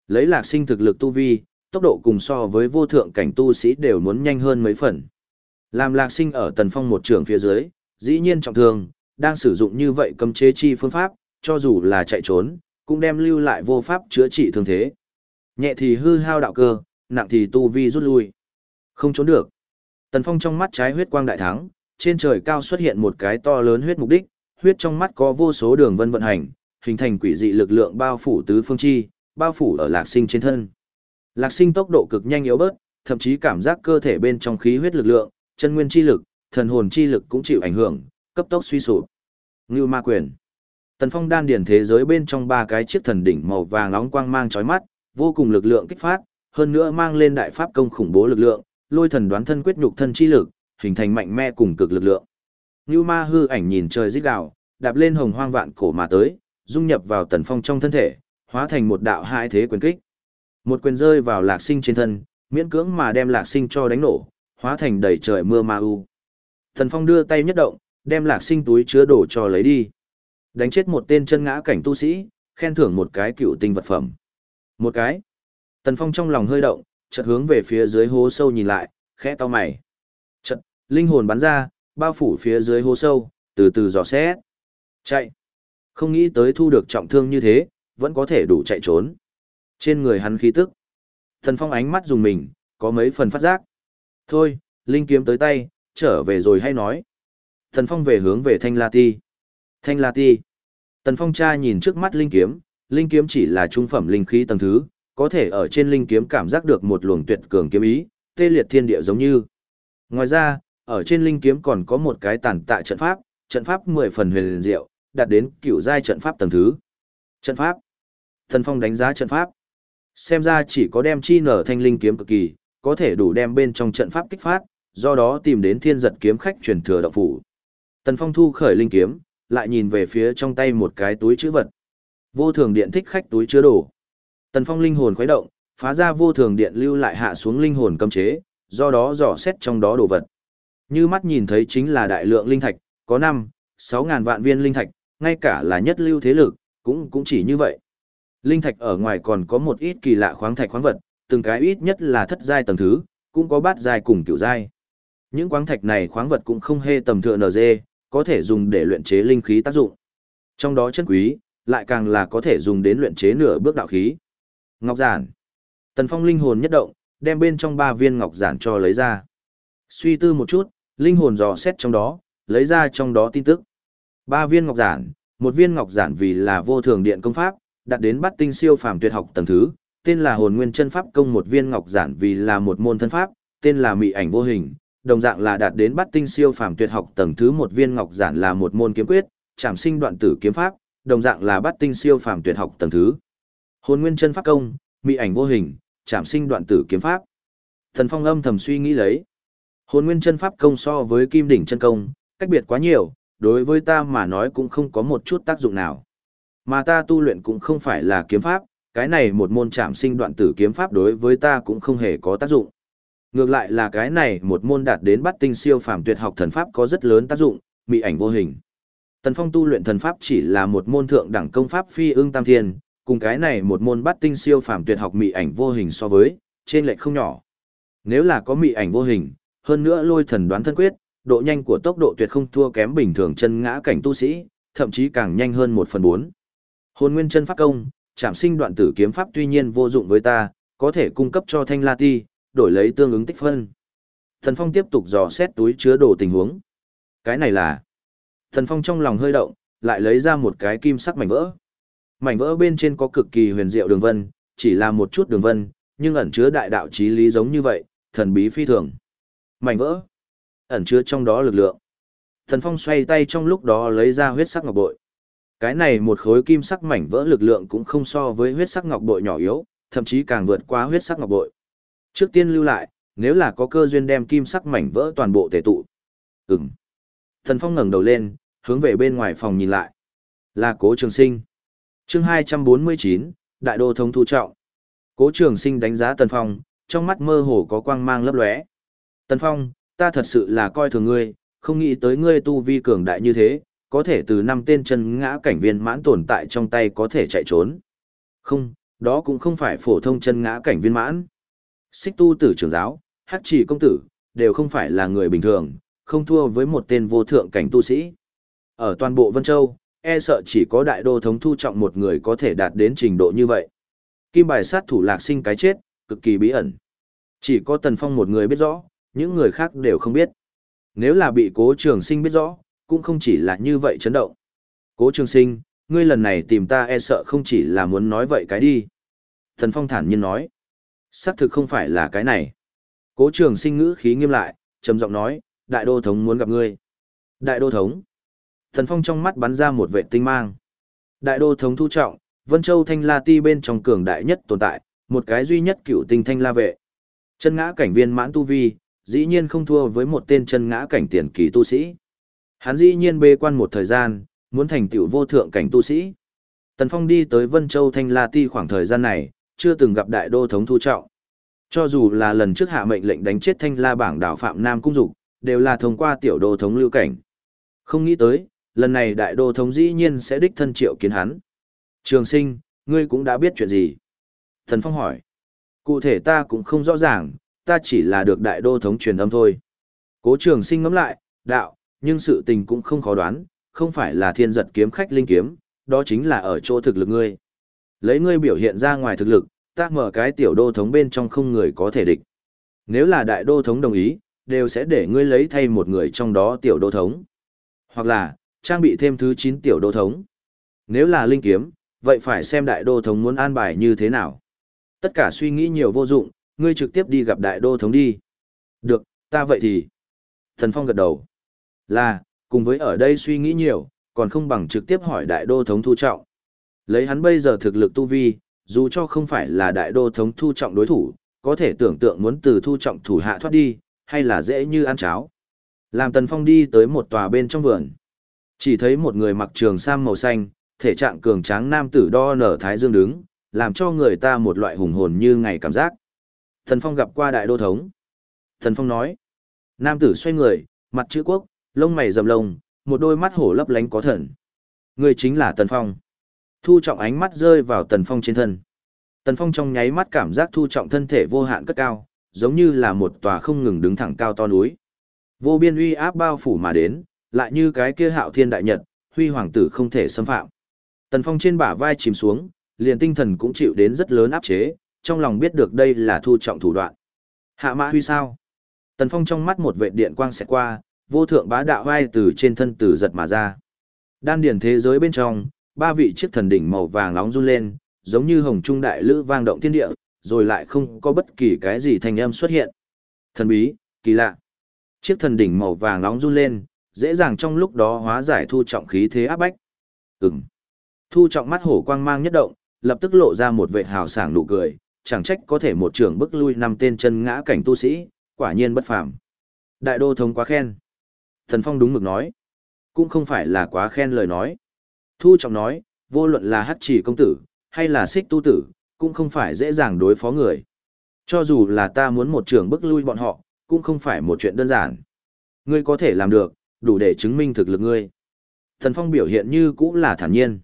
Lấy lạc sinh thực lực tu vi, tốc độ cùng so với vô thượng cảnh tu sĩ đều muốn nhanh hơn mấy phần. Làm lạc sinh ở tần phong một trường phía dưới, dĩ nhiên trọng thương, đang sử dụng như vậy cấm chế chi phương pháp, cho dù là chạy trốn, cũng đem lưu lại vô pháp chữa trị thương thế. Nhẹ thì hư hao đạo cơ, nặng thì tu vi rút lui. Không trốn được. Tần phong trong mắt trái huyết quang đại thắng, trên trời cao xuất hiện một cái to lớn huyết mục đích, huyết trong mắt có vô số đường vân vận hành, hình thành quỷ dị lực lượng bao phủ tứ phương chi, bao phủ ở lạc sinh trên thân. Lạc sinh tốc độ cực nhanh yếu bớt, thậm chí cảm giác cơ thể bên trong khí huyết lực lượng, chân nguyên chi lực, thần hồn chi lực cũng chịu ảnh hưởng, cấp tốc suy sụp. Ngưu ma quyền. Tần Phong đan điển thế giới bên trong ba cái chiếc thần đỉnh màu vàng nóng quang mang chói mắt, vô cùng lực lượng kích phát, hơn nữa mang lên đại pháp công khủng bố lực lượng, lôi thần đoán thân quyết nhục thân chi lực, hình thành mạnh mẽ cùng cực lực lượng. Như ma hư ảnh nhìn trời rít gào, đạp lên hồng hoang vạn cổ mà tới, dung nhập vào tần phong trong thân thể, hóa thành một đạo hai thế quyền kích. Một quyền rơi vào lạc sinh trên thân, miễn cưỡng mà đem lạc sinh cho đánh nổ, hóa thành đầy trời mưa ma u. Tần phong đưa tay nhất động, đem lạc sinh túi chứa đồ cho lấy đi. Đánh chết một tên chân ngã cảnh tu sĩ, khen thưởng một cái cựu tinh vật phẩm. Một cái. Tần phong trong lòng hơi động, chợt hướng về phía dưới hố sâu nhìn lại, khẽ to mày. Chợt, linh hồn bắn ra, bao phủ phía dưới hố sâu, từ từ dò xét. Chạy. Không nghĩ tới thu được trọng thương như thế, vẫn có thể đủ chạy trốn. Trên người hắn khí tức. Thần Phong ánh mắt dùng mình, có mấy phần phát giác. Thôi, linh kiếm tới tay, trở về rồi hay nói. Thần Phong về hướng về Thanh La Ti. Thanh La Ti. Tần Phong cha nhìn trước mắt linh kiếm, linh kiếm chỉ là trung phẩm linh khí tầng thứ, có thể ở trên linh kiếm cảm giác được một luồng tuyệt cường kiếm ý, tê liệt thiên địa giống như. Ngoài ra, ở trên linh kiếm còn có một cái tàn tạ trận pháp, trận pháp 10 phần huyền diệu, đạt đến cửu giai trận pháp tầng thứ. Trận pháp. Tần Phong đánh giá trận pháp. Xem ra chỉ có đem chi nở thanh linh kiếm cực kỳ, có thể đủ đem bên trong trận pháp kích phát, do đó tìm đến thiên giật kiếm khách truyền thừa đạo phủ. Tần Phong thu khởi linh kiếm, lại nhìn về phía trong tay một cái túi chữ vật. Vô thường điện thích khách túi chứa đồ. Tần Phong linh hồn khuấy động, phá ra vô thường điện lưu lại hạ xuống linh hồn cấm chế, do đó dò xét trong đó đồ vật. Như mắt nhìn thấy chính là đại lượng linh thạch, có 5, 6 ngàn vạn viên linh thạch, ngay cả là nhất lưu thế lực, cũng cũng chỉ như vậy. Linh thạch ở ngoài còn có một ít kỳ lạ khoáng thạch khoáng vật, từng cái ít nhất là thất giai tầng thứ, cũng có bát giai cùng cửu giai. Những khoáng thạch này khoáng vật cũng không hề tầm thường NG, có thể dùng để luyện chế linh khí tác dụng. Trong đó chân quý, lại càng là có thể dùng đến luyện chế nửa bước đạo khí. Ngọc giản. Tần Phong linh hồn nhất động, đem bên trong ba viên ngọc giản cho lấy ra. Suy tư một chút, linh hồn dò xét trong đó, lấy ra trong đó tin tức. Ba viên ngọc giản, một viên ngọc giản vì là vô thường điện công pháp, đạt đến bắt tinh siêu phàm tuyệt học tầng thứ, tên là hồn nguyên chân pháp công một viên ngọc giản vì là một môn thân pháp, tên là mị ảnh vô hình, đồng dạng là đạt đến bắt tinh siêu phàm tuyệt học tầng thứ một viên ngọc giản là một môn kiếm quyết, trảm sinh đoạn tử kiếm pháp, đồng dạng là bắt tinh siêu phàm tuyệt học tầng thứ. Hồn nguyên chân pháp công, mỹ ảnh vô hình, trảm sinh đoạn tử kiếm pháp. Thần Phong âm thầm suy nghĩ lấy. Hồn nguyên chân pháp công so với kim đỉnh chân công, cách biệt quá nhiều, đối với ta mà nói cũng không có một chút tác dụng nào. Mà ta tu luyện cũng không phải là kiếm pháp, cái này một môn trảm sinh đoạn tử kiếm pháp đối với ta cũng không hề có tác dụng. Ngược lại là cái này một môn đạt đến bắt tinh siêu phàm tuyệt học thần pháp có rất lớn tác dụng, mị ảnh vô hình. Tần Phong tu luyện thần pháp chỉ là một môn thượng đẳng công pháp phi ương tam thiên, cùng cái này một môn bắt tinh siêu phàm tuyệt học mị ảnh vô hình so với, trên lệch không nhỏ. Nếu là có mị ảnh vô hình, hơn nữa lôi thần đoán thân quyết, độ nhanh của tốc độ tuyệt không thua kém bình thường chân ngã cảnh tu sĩ, thậm chí càng nhanh hơn một phần bốn. Hồn nguyên chân pháp công, chạm sinh đoạn tử kiếm pháp tuy nhiên vô dụng với ta, có thể cung cấp cho Thanh La Ti, đổi lấy tương ứng tích phân. Thần Phong tiếp tục dò xét túi chứa đồ tình huống. Cái này là... Thần Phong trong lòng hơi động, lại lấy ra một cái kim sắc mảnh vỡ. Mảnh vỡ bên trên có cực kỳ huyền diệu đường vân, chỉ là một chút đường vân, nhưng ẩn chứa đại đạo chí lý giống như vậy, thần bí phi thường. Mảnh vỡ, ẩn chứa trong đó lực lượng. Thần Phong xoay tay trong lúc đó lấy ra huyết sắc ngọc bội. Cái này một khối kim sắc mảnh vỡ lực lượng cũng không so với huyết sắc ngọc bội nhỏ yếu, thậm chí càng vượt qua huyết sắc ngọc bội. Trước tiên lưu lại, nếu là có cơ duyên đem kim sắc mảnh vỡ toàn bộ tề tụ. Ừm. Thần Phong ngẩng đầu lên, hướng về bên ngoài phòng nhìn lại. Là Cố Trường Sinh. Chương 249, Đại đô thống thu trọng. Cố Trường Sinh đánh giá Tần Phong, trong mắt mơ hồ có quang mang lấp lóe. Tần Phong, ta thật sự là coi thường ngươi, không nghĩ tới ngươi tu vi cường đại như thế, có thể từ năm tên chân ngã cảnh viên mãn tồn tại trong tay có thể chạy trốn. Không, đó cũng không phải phổ thông chân ngã cảnh viên mãn. Xích tu tử trưởng giáo, hắc chỉ công tử, đều không phải là người bình thường, không thua với một tên vô thượng cảnh tu sĩ. Ở toàn bộ Vân Châu, e sợ chỉ có đại đô thống thu trọng một người có thể đạt đến trình độ như vậy. Kim bài sát thủ lạc sinh cái chết, cực kỳ bí ẩn. Chỉ có Tần Phong một người biết rõ, những người khác đều không biết. Nếu là bị cố trường sinh biết rõ, cũng không chỉ là như vậy chấn động. Cố trường sinh, ngươi lần này tìm ta e sợ không chỉ là muốn nói vậy cái đi. Tần Phong thản nhiên nói. Xác thực không phải là cái này. Cố trường sinh ngữ khí nghiêm lại, trầm giọng nói, đại đô thống muốn gặp ngươi. Đại đô thống. Thần Phong trong mắt bắn ra một vệ tinh mang. Đại đô thống thu trọng, Vân Châu Thanh La Ti bên trong cường đại nhất tồn tại, một cái duy nhất cựu tinh Thanh La vệ. Chân ngã cảnh viên mãn tu vi, dĩ nhiên không thua với một tên chân ngã cảnh tiền kỳ tu sĩ. Hắn dĩ nhiên bê quan một thời gian, muốn thành tựu vô thượng cảnh tu sĩ. Tần Phong đi tới Vân Châu Thanh La Ti khoảng thời gian này, chưa từng gặp đại đô thống thu trọng. Cho dù là lần trước hạ mệnh lệnh đánh chết Thanh La bảng đảo Phạm Nam Cung Dục, đều là thông qua tiểu đô thống lưu cảnh. Không nghĩ tới, lần này đại đô thống dĩ nhiên sẽ đích thân triệu kiến hắn. Trường sinh, ngươi cũng đã biết chuyện gì? Thần Phong hỏi. Cụ thể ta cũng không rõ ràng, ta chỉ là được đại đô thống truyền âm thôi. Cố trường sinh ngẫm lại, đạo, nhưng sự tình cũng không khó đoán, không phải là thiên giật kiếm khách linh kiếm, đó chính là ở chỗ thực lực ngươi. Lấy ngươi biểu hiện ra ngoài thực lực, Ta mở cái tiểu đô thống bên trong không người có thể địch. Nếu là đại đô thống đồng ý, đều sẽ để ngươi lấy thay một người trong đó tiểu đô thống. Hoặc là, trang bị thêm thứ 9 tiểu đô thống. Nếu là linh kiếm, vậy phải xem đại đô thống muốn an bài như thế nào. Tất cả suy nghĩ nhiều vô dụng, ngươi trực tiếp đi gặp đại đô thống đi. Được, ta vậy thì. Thần Phong gật đầu. Là, cùng với ở đây suy nghĩ nhiều, còn không bằng trực tiếp hỏi đại đô thống thu trọng. Lấy hắn bây giờ thực lực tu vi, dù cho không phải là đại đô thống thu trọng đối thủ, có thể tưởng tượng muốn từ thu trọng thủ hạ thoát đi, hay là dễ như ăn cháo. Làm Tần Phong đi tới một tòa bên trong vườn. Chỉ thấy một người mặc trường sam màu xanh, thể trạng cường tráng nam tử đo nở thái dương đứng, làm cho người ta một loại hùng hồn như ngày cảm giác. Tần Phong gặp qua đại đô thống. Tần Phong nói. Nam tử xoay người, mặt chữ quốc, lông mày rậm lông, một đôi mắt hổ lấp lánh có thần. Người chính là Tần Phong. Thu trọng ánh mắt rơi vào Tần Phong trên thân. Tần Phong trong nháy mắt cảm giác thu trọng thân thể vô hạn cất cao, giống như là một tòa không ngừng đứng thẳng cao to núi. Vô biên uy áp bao phủ mà đến, lại như cái kia hạo thiên đại nhật, huy hoàng tử không thể xâm phạm. Tần Phong trên bả vai chìm xuống, liền tinh thần cũng chịu đến rất lớn áp chế, trong lòng biết được đây là thu trọng thủ đoạn. Hạ mã huy sao? Tần Phong trong mắt một vệ điện quang xẹt qua, vô thượng bá đạo vai từ trên thân tử giật mà ra. Đan điển thế giới bên trong, ba vị chiếc thần đỉnh màu vàng nóng run lên, giống như hồng trung đại lữ vang động thiên địa, rồi lại không có bất kỳ cái gì thành âm xuất hiện. Thần bí, kỳ lạ. Chiếc thần đỉnh màu vàng nóng run lên, dễ dàng trong lúc đó hóa giải thu trọng khí thế áp bách. Ừm. Thu trọng mắt hổ quang mang nhất động, lập tức lộ ra một vệt hào sảng nụ cười, chẳng trách có thể một trưởng bức lui năm tên chân ngã cảnh tu sĩ, quả nhiên bất phàm. Đại đô thống quá khen. Thần Phong đúng mực nói. Cũng không phải là quá khen lời nói. Thu trọng nói, vô luận là hắc chỉ công tử, hay là xích tu tử, cũng không phải dễ dàng đối phó người. Cho dù là ta muốn một trường bức lui bọn họ, cũng không phải một chuyện đơn giản. Ngươi có thể làm được, đủ để chứng minh thực lực ngươi. Thần Phong biểu hiện như cũng là thản nhiên.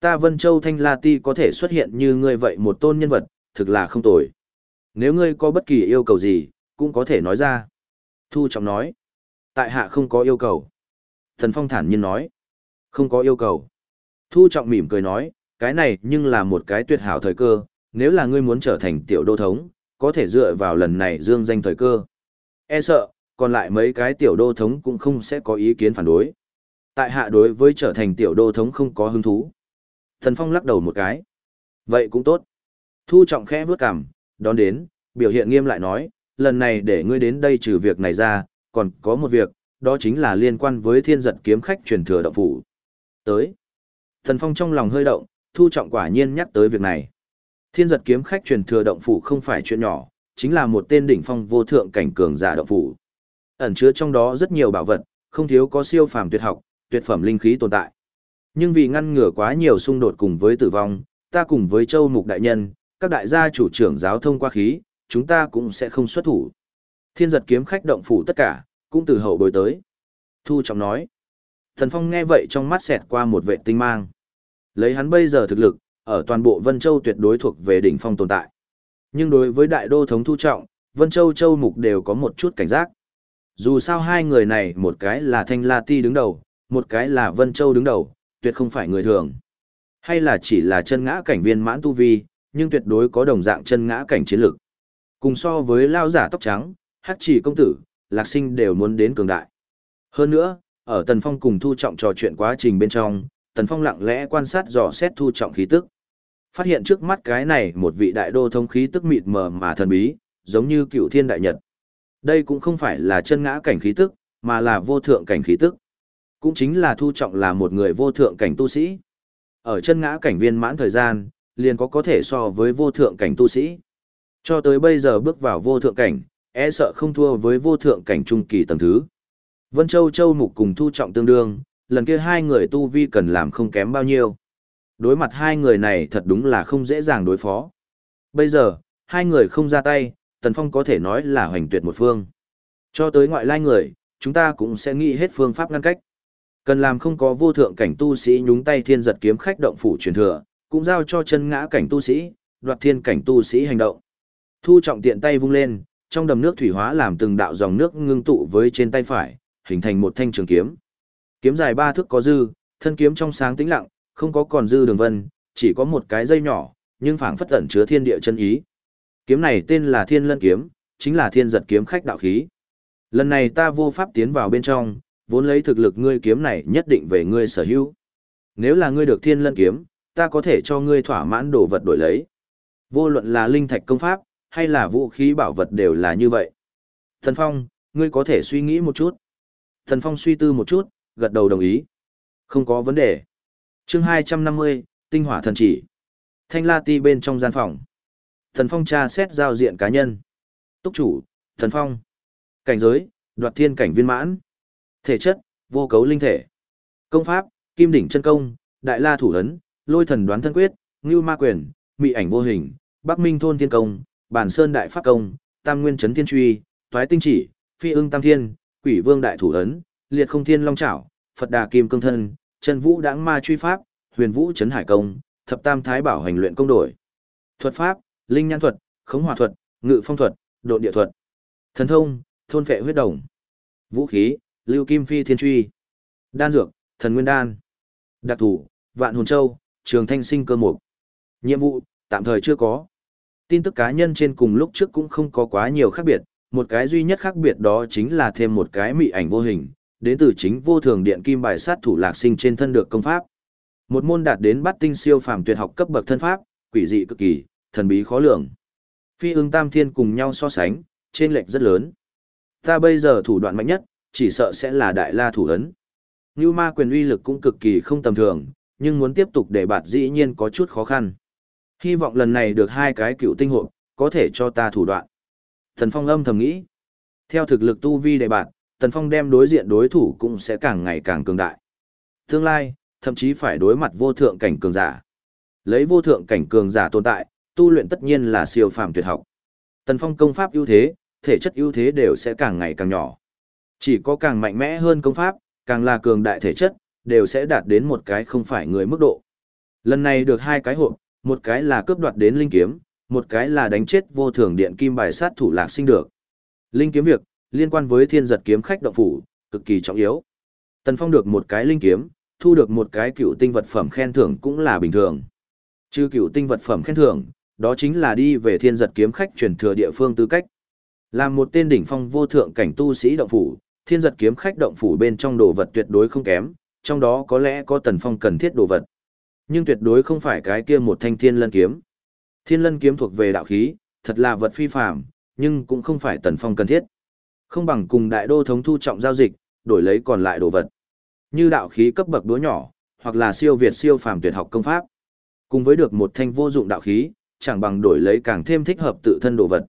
Ta Vân Châu Thanh La Ti có thể xuất hiện như ngươi vậy một tôn nhân vật, thực là không tồi. Nếu ngươi có bất kỳ yêu cầu gì, cũng có thể nói ra. Thu Trọng nói. Tại hạ không có yêu cầu. Thần Phong thản nhiên nói. Không có yêu cầu. Thu Trọng mỉm cười nói, cái này nhưng là một cái tuyệt hảo thời cơ, nếu là ngươi muốn trở thành tiểu đô thống, có thể dựa vào lần này dương danh thời cơ. E sợ, còn lại mấy cái tiểu đô thống cũng không sẽ có ý kiến phản đối. Tại hạ đối với trở thành tiểu đô thống không có hứng thú. Thần Phong lắc đầu một cái. Vậy cũng tốt. Thu trọng khẽ vướt cằm, đón đến, biểu hiện nghiêm lại nói, lần này để ngươi đến đây trừ việc này ra, còn có một việc, đó chính là liên quan với thiên giật kiếm khách truyền thừa động phủ. Tới. Thần Phong trong lòng hơi động, Thu Trọng quả nhiên nhắc tới việc này. Thiên giật kiếm khách truyền thừa động phủ không phải chuyện nhỏ, chính là một tên đỉnh phong vô thượng cảnh cường giả động phủ. Ẩn chứa trong đó rất nhiều bảo vật, không thiếu có siêu phàm tuyệt học, tuyệt phẩm linh khí tồn tại. Nhưng vì ngăn ngừa quá nhiều xung đột cùng với tử vong, ta cùng với Châu Mục đại nhân, các đại gia chủ trưởng giáo thông qua khí, chúng ta cũng sẽ không xuất thủ. Thiên giật kiếm khách động phủ tất cả, cũng từ hậu bồi tới. Thu Trọng nói. Thần Phong nghe vậy trong mắt xẹt qua một vệ tinh mang. Lấy hắn bây giờ thực lực, ở toàn bộ Vân Châu tuyệt đối thuộc về đỉnh phong tồn tại. Nhưng đối với đại đô thống thu trọng, Vân Châu Châu Mục đều có một chút cảnh giác. Dù sao hai người này một cái là Thanh La Ti đứng đầu, một cái là Vân Châu đứng đầu, tuyệt không phải người thường. Hay là chỉ là chân ngã cảnh viên mãn tu vi, nhưng tuyệt đối có đồng dạng chân ngã cảnh chiến lực. Cùng so với lao giả tóc trắng, hắc chỉ công tử, lạc sinh đều muốn đến cường đại. Hơn nữa, ở Tần Phong cùng Thu Trọng trò chuyện quá trình bên trong, Tần Phong lặng lẽ quan sát dò xét Thu Trọng khí tức. Phát hiện trước mắt cái này một vị đại đô thông khí tức mịt mờ mà thần bí, giống như cựu thiên đại nhật. Đây cũng không phải là chân ngã cảnh khí tức, mà là vô thượng cảnh khí tức. Cũng chính là Thu Trọng là một người vô thượng cảnh tu sĩ. Ở chân ngã cảnh viên mãn thời gian, liền có có thể so với vô thượng cảnh tu sĩ. Cho tới bây giờ bước vào vô thượng cảnh, e sợ không thua với vô thượng cảnh trung kỳ tầng thứ. Vân Châu Châu Mục cùng Thu Trọng tương đương, lần kia hai người tu vi cần làm không kém bao nhiêu. Đối mặt hai người này thật đúng là không dễ dàng đối phó. Bây giờ, hai người không ra tay, Tần Phong có thể nói là hoành tuyệt một phương. Cho tới ngoại lai người, chúng ta cũng sẽ nghĩ hết phương pháp ngăn cách. Cần làm không có vô thượng cảnh tu sĩ nhúng tay thiên giật kiếm khách động phủ truyền thừa, cũng giao cho chân ngã cảnh tu sĩ, đoạt thiên cảnh tu sĩ hành động. Thu trọng tiện tay vung lên, trong đầm nước thủy hóa làm từng đạo dòng nước ngưng tụ với trên tay phải, hình thành một thanh trường kiếm. Kiếm dài ba thước có dư, thân kiếm trong sáng tĩnh lặng, không có còn dư đường vân, chỉ có một cái dây nhỏ, nhưng phảng phất ẩn chứa thiên địa chân ý. Kiếm này tên là Thiên Lân kiếm, chính là thiên giật kiếm khách đạo khí. Lần này ta vô pháp tiến vào bên trong, vốn lấy thực lực ngươi kiếm này nhất định về ngươi sở hữu. Nếu là ngươi được Thiên Lân kiếm, ta có thể cho ngươi thỏa mãn đồ vật đổi lấy. Vô luận là linh thạch công pháp, hay là vũ khí bảo vật đều là như vậy. Thần Phong, ngươi có thể suy nghĩ một chút. Thần Phong suy tư một chút, gật đầu đồng ý. Không có vấn đề. chương 250, tinh hỏa thần chỉ. Thanh La Ti bên trong gian phòng. Thần Phong tra xét giao diện cá nhân. Túc chủ, Thần Phong. Cảnh giới, đoạt thiên cảnh viên mãn. Thể chất, vô cấu linh thể. Công pháp, kim đỉnh chân công, đại la thủ ấn, lôi thần đoán thân quyết, ngưu ma quyền, mị ảnh vô hình, bắc minh thôn thiên công, bản sơn đại pháp công, tam nguyên chấn thiên truy, toái tinh chỉ, phi ưng tam thiên, quỷ vương đại thủ ấn, liệt không thiên long chảo, phật đà kim cương thân, chân vũ đãng ma truy pháp, huyền vũ chấn hải công, thập tam thái bảo hành luyện công đổi. Thuật pháp, linh nhãn thuật, khống hỏa thuật, ngự phong thuật, độ địa thuật. Thần thông, thôn phệ huyết đồng. Vũ khí, lưu kim phi thiên truy. Đan dược, thần nguyên đan. Đặc thủ, vạn hồn châu, trường thanh sinh cơ mục. Nhiệm vụ, tạm thời chưa có. Tin tức cá nhân trên cùng lúc trước cũng không có quá nhiều khác biệt, một cái duy nhất khác biệt đó chính là thêm một cái mị ảnh vô hình, đến từ chính vô thường điện kim bài sát thủ lạc sinh trên thân được công pháp. Một môn đạt đến bát tinh siêu phàm tuyệt học cấp bậc thân pháp, quỷ dị cực kỳ, thần bí khó lường. Phi ưng tam thiên cùng nhau so sánh, trên lệch rất lớn. Ta bây giờ thủ đoạn mạnh nhất, chỉ sợ sẽ là đại la thủ ấn. Như ma quyền uy lực cũng cực kỳ không tầm thường, nhưng muốn tiếp tục để bạt dĩ nhiên có chút khó khăn. Hy vọng lần này được hai cái cựu tinh hộ, có thể cho ta thủ đoạn. Thần Phong âm thầm nghĩ. Theo thực lực tu vi đề bạt, Tần Phong đem đối diện đối thủ cũng sẽ càng ngày càng cường đại. Tương lai, thậm chí phải đối mặt vô thượng cảnh cường giả. Lấy vô thượng cảnh cường giả tồn tại, tu luyện tất nhiên là siêu phàm tuyệt học. Tần Phong công pháp ưu thế, thể chất ưu thế đều sẽ càng ngày càng nhỏ. Chỉ có càng mạnh mẽ hơn công pháp, càng là cường đại thể chất, đều sẽ đạt đến một cái không phải người mức độ. Lần này được hai cái hộp, một cái là cướp đoạt đến linh kiếm, một cái là đánh chết vô thường điện kim bài sát thủ lạc sinh được. Linh kiếm việc, liên quan với thiên giật kiếm khách động phủ, cực kỳ trọng yếu. Tần Phong được một cái linh kiếm, thu được một cái cựu tinh vật phẩm khen thưởng cũng là bình thường. Chứ cựu tinh vật phẩm khen thưởng, đó chính là đi về thiên giật kiếm khách truyền thừa địa phương tư cách. Làm một tên đỉnh phong vô thượng cảnh tu sĩ động phủ, thiên giật kiếm khách động phủ bên trong đồ vật tuyệt đối không kém, trong đó có lẽ có tần phong cần thiết đồ vật. Nhưng tuyệt đối không phải cái kia một thanh thiên lân kiếm. Thiên lân kiếm thuộc về đạo khí, thật là vật phi phàm, nhưng cũng không phải tần phong cần thiết. Không bằng cùng đại đô thống thu trọng giao dịch, đổi lấy còn lại đồ vật. Như đạo khí cấp bậc đúa nhỏ, hoặc là siêu việt siêu phàm tuyệt học công pháp. Cùng với được một thanh vô dụng đạo khí, chẳng bằng đổi lấy càng thêm thích hợp tự thân đồ vật.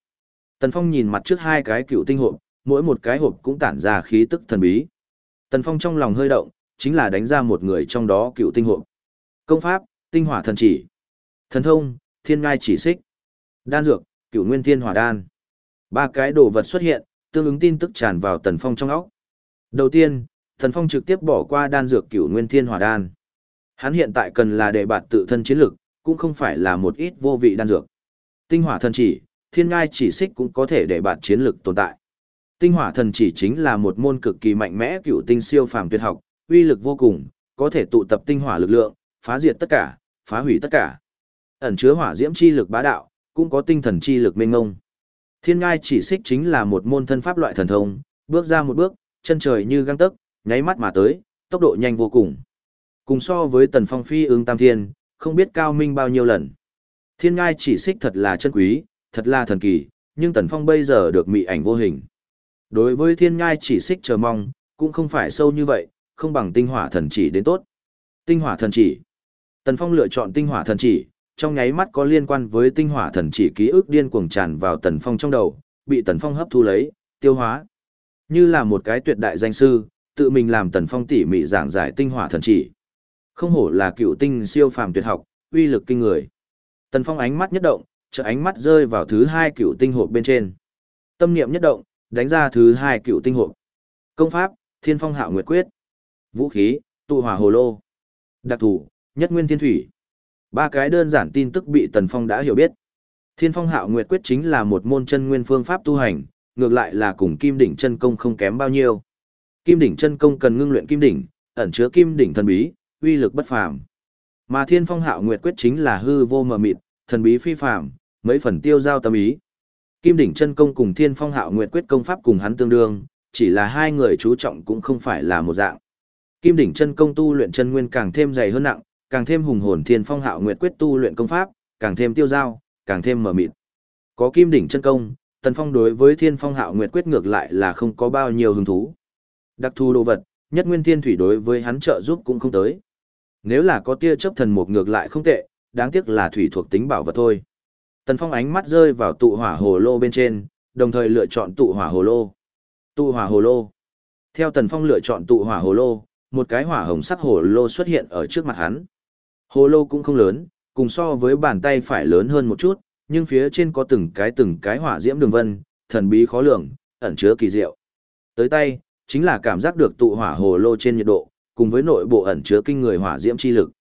Tần Phong nhìn mặt trước hai cái cựu tinh hộp, mỗi một cái hộp cũng tản ra khí tức thần bí. Tần Phong trong lòng hơi động, chính là đánh ra một người trong đó cựu tinh hộp. Công pháp, tinh hỏa thần chỉ. Thần thông, thiên ngai chỉ xích. Đan dược, cựu nguyên thiên hỏa đan. Ba cái đồ vật xuất hiện, tương ứng tin tức tràn vào Tần Phong trong óc. Đầu tiên, Tần Phong trực tiếp bỏ qua đan dược cửu nguyên thiên hỏa đan. Hắn hiện tại cần là để bạt tự thân chiến lực, cũng không phải là một ít vô vị đan dược. Tinh hỏa thần chỉ, thiên ngai chỉ xích cũng có thể để bạt chiến lực tồn tại. Tinh hỏa thần chỉ chính là một môn cực kỳ mạnh mẽ cựu tinh siêu phàm tuyệt học, uy lực vô cùng, có thể tụ tập tinh hỏa lực lượng, phá diệt tất cả, phá hủy tất cả. Ẩn chứa hỏa diễm chi lực bá đạo, cũng có tinh thần chi lực mênh ngông. Thiên ngai chỉ xích chính là một môn thân pháp loại thần thông, bước ra một bước, chân trời như găng tấc, nháy mắt mà tới, tốc độ nhanh vô cùng. Cùng so với tần phong phi ứng tam thiên, không biết cao minh bao nhiêu lần. Thiên ngai chỉ xích thật là chân quý, thật là thần kỳ, nhưng tần phong bây giờ được mị ảnh vô hình. Đối với thiên ngai chỉ xích chờ mong, cũng không phải sâu như vậy, không bằng tinh hỏa thần chỉ đến tốt. Tinh hỏa thần chỉ. Tần Phong lựa chọn tinh hỏa thần chỉ, trong nháy mắt có liên quan với tinh hỏa thần chỉ ký ức điên cuồng tràn vào Tần Phong trong đầu, bị Tần Phong hấp thu lấy, tiêu hóa. Như là một cái tuyệt đại danh sư, tự mình làm Tần Phong tỉ mỉ giảng giải tinh hỏa thần chỉ. Không hổ là cựu tinh siêu phàm tuyệt học, uy lực kinh người. Tần Phong ánh mắt nhất động, chợ ánh mắt rơi vào thứ hai cựu tinh hộp bên trên. Tâm niệm nhất động, đánh ra thứ hai cựu tinh hộp. Công pháp, Thiên Phong Hạo Nguyệt Quyết. Vũ khí, tụ hỏa hồ lô. Đặc thù nhất nguyên thiên thủy. Ba cái đơn giản tin tức bị Tần Phong đã hiểu biết. Thiên Phong Hạo Nguyệt Quyết chính là một môn chân nguyên phương pháp tu hành, ngược lại là cùng Kim đỉnh chân công không kém bao nhiêu. Kim đỉnh chân công cần ngưng luyện kim đỉnh, ẩn chứa kim đỉnh thần bí, uy lực bất phàm. Mà Thiên Phong Hạo Nguyệt Quyết chính là hư vô mờ mịt, Thần bí phi phàm, mấy phần tiêu giao tâm ý. Kim đỉnh chân công cùng Thiên Phong Hạo Nguyệt quyết công pháp cùng hắn tương đương, chỉ là hai người chú trọng cũng không phải là một dạng. Kim đỉnh chân công tu luyện chân nguyên càng thêm dày hơn nặng, càng thêm hùng hồn Thiên Phong Hạo Nguyệt quyết tu luyện công pháp, càng thêm tiêu dao càng thêm mở mịt. Có Kim đỉnh chân công, Tần Phong đối với Thiên Phong Hạo Nguyệt quyết ngược lại là không có bao nhiêu hứng thú. Đặc thù đồ vật, nhất nguyên thiên thủy đối với hắn trợ giúp cũng không tới. Nếu là có tia chớp thần mục ngược lại không tệ, đáng tiếc là thủy thuộc tính bảo vật thôi. Tần Phong ánh mắt rơi vào tụ hỏa hồ lô bên trên, đồng thời lựa chọn tụ hỏa hồ lô. Tụ hỏa hồ lô. Theo Tần Phong lựa chọn tụ hỏa hồ lô, một cái hỏa hồng sắc hồ lô xuất hiện ở trước mặt hắn. Hồ lô cũng không lớn, cùng so với bàn tay phải lớn hơn một chút, nhưng phía trên có từng cái từng cái hỏa diễm đường vân, thần bí khó lường, ẩn chứa kỳ diệu. Tới tay, chính là cảm giác được tụ hỏa hồ lô trên nhiệt độ, cùng với nội bộ ẩn chứa kinh người hỏa diễm chi lực.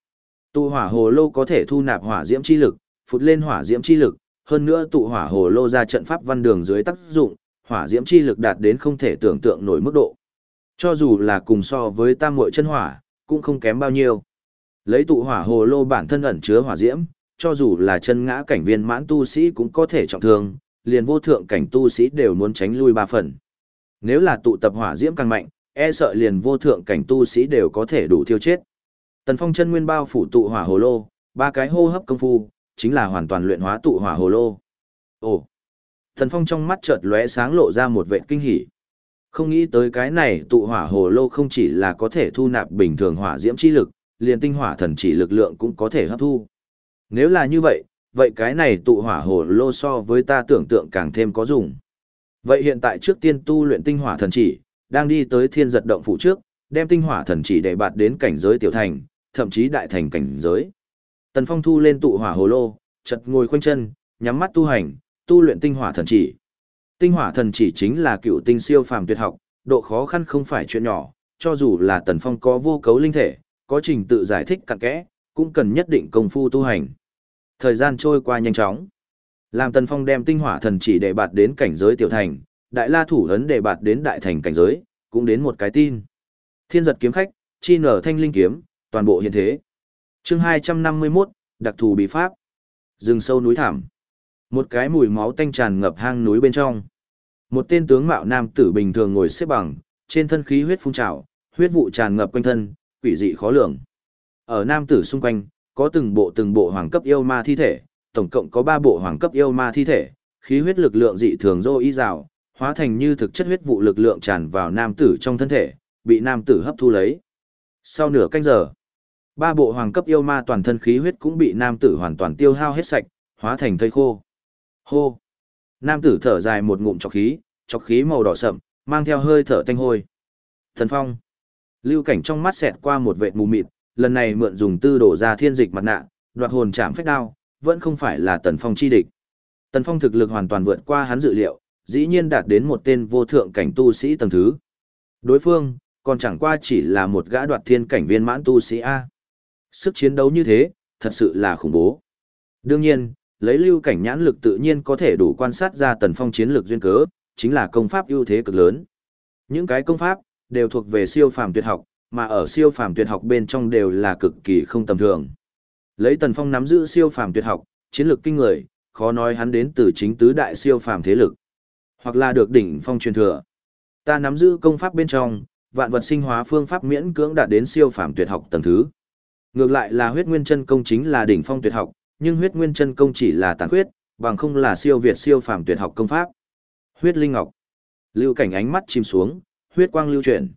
Tụ hỏa hồ lô có thể thu nạp hỏa diễm chi lực, phụt lên hỏa diễm chi lực, hơn nữa tụ hỏa hồ lô ra trận pháp văn đường dưới tác dụng, hỏa diễm chi lực đạt đến không thể tưởng tượng nổi mức độ. Cho dù là cùng so với tam muội chân hỏa, cũng không kém bao nhiêu. Lấy tụ hỏa hồ lô bản thân ẩn chứa hỏa diễm, cho dù là chân ngã cảnh viên mãn tu sĩ cũng có thể trọng thương, liền vô thượng cảnh tu sĩ đều muốn tránh lui ba phần. Nếu là tụ tập hỏa diễm càng mạnh, e sợ liền vô thượng cảnh tu sĩ đều có thể đủ thiêu chết. Tần Phong chân nguyên bao phủ tụ hỏa hồ lô, ba cái hô hấp công phu, chính là hoàn toàn luyện hóa tụ hỏa hồ lô. Ồ! Tần Phong trong mắt chợt lóe sáng lộ ra một vẻ kinh hỉ. Không nghĩ tới cái này tụ hỏa hồ lô không chỉ là có thể thu nạp bình thường hỏa diễm chi lực, liền tinh hỏa thần chỉ lực lượng cũng có thể hấp thu. Nếu là như vậy, vậy cái này tụ hỏa hồ lô so với ta tưởng tượng càng thêm có dùng. Vậy hiện tại trước tiên tu luyện tinh hỏa thần chỉ, đang đi tới thiên giật động phủ trước, đem tinh hỏa thần chỉ để bạt đến cảnh giới tiểu thành, thậm chí đại thành cảnh giới. Tần Phong thu lên tụ hỏa hồ lô, chật ngồi khoanh chân, nhắm mắt tu hành, tu luyện tinh hỏa thần chỉ. Tinh hỏa thần chỉ chính là cựu tinh siêu phàm tuyệt học, độ khó khăn không phải chuyện nhỏ, cho dù là Tần Phong có vô cấu linh thể, có trình tự giải thích cặn kẽ, cũng cần nhất định công phu tu hành. Thời gian trôi qua nhanh chóng. Làm Tần Phong đem tinh hỏa thần chỉ để bạt đến cảnh giới tiểu thành, đại la thủ ấn để bạt đến đại thành cảnh giới, cũng đến một cái tin. Thiên giật kiếm khách, chi nở thanh linh kiếm, toàn bộ hiện thế. chương 251, đặc thù bí pháp. Rừng sâu núi thảm. Một cái mùi máu tanh tràn ngập hang núi bên trong. Một tên tướng mạo nam tử bình thường ngồi xếp bằng, trên thân khí huyết phun trào, huyết vụ tràn ngập quanh thân, quỷ dị khó lường. Ở nam tử xung quanh, có từng bộ từng bộ hoàng cấp yêu ma thi thể, tổng cộng có 3 bộ hoàng cấp yêu ma thi thể, khí huyết lực lượng dị thường dô y rào, hóa thành như thực chất huyết vụ lực lượng tràn vào nam tử trong thân thể, bị nam tử hấp thu lấy. Sau nửa canh giờ, ba bộ hoàng cấp yêu ma toàn thân khí huyết cũng bị nam tử hoàn toàn tiêu hao hết sạch, hóa thành thây khô. Hô! Nam tử thở dài một ngụm chọc khí, chọc khí màu đỏ sậm, mang theo hơi thở tanh hôi. Thần phong! Lưu cảnh trong mắt xẹt qua một vệt mù mịt, lần này mượn dùng tư đổ ra thiên dịch mặt nạ, đoạt hồn chạm phách đao, vẫn không phải là tần phong chi địch. Tần phong thực lực hoàn toàn vượt qua hắn dự liệu, dĩ nhiên đạt đến một tên vô thượng cảnh tu sĩ tầng thứ. Đối phương, còn chẳng qua chỉ là một gã đoạt thiên cảnh viên mãn tu sĩ A. Sức chiến đấu như thế, thật sự là khủng bố. Đương nhiên, lấy lưu cảnh nhãn lực tự nhiên có thể đủ quan sát ra tần phong chiến lược duyên cớ, chính là công pháp ưu thế cực lớn. Những cái công pháp, đều thuộc về siêu phàm tuyệt học, mà ở siêu phàm tuyệt học bên trong đều là cực kỳ không tầm thường. Lấy tần phong nắm giữ siêu phàm tuyệt học, chiến lược kinh người, khó nói hắn đến từ chính tứ đại siêu phàm thế lực hoặc là được đỉnh phong truyền thừa. Ta nắm giữ công pháp bên trong, vạn vật sinh hóa phương pháp miễn cưỡng đạt đến siêu phàm tuyệt học tầng thứ. Ngược lại là huyết nguyên chân công chính là đỉnh phong tuyệt học, nhưng huyết nguyên chân công chỉ là tàn huyết, bằng không là siêu việt siêu phàm tuyệt học công pháp. Huyết linh ngọc. Lưu cảnh ánh mắt chìm xuống, huyết quang lưu chuyển.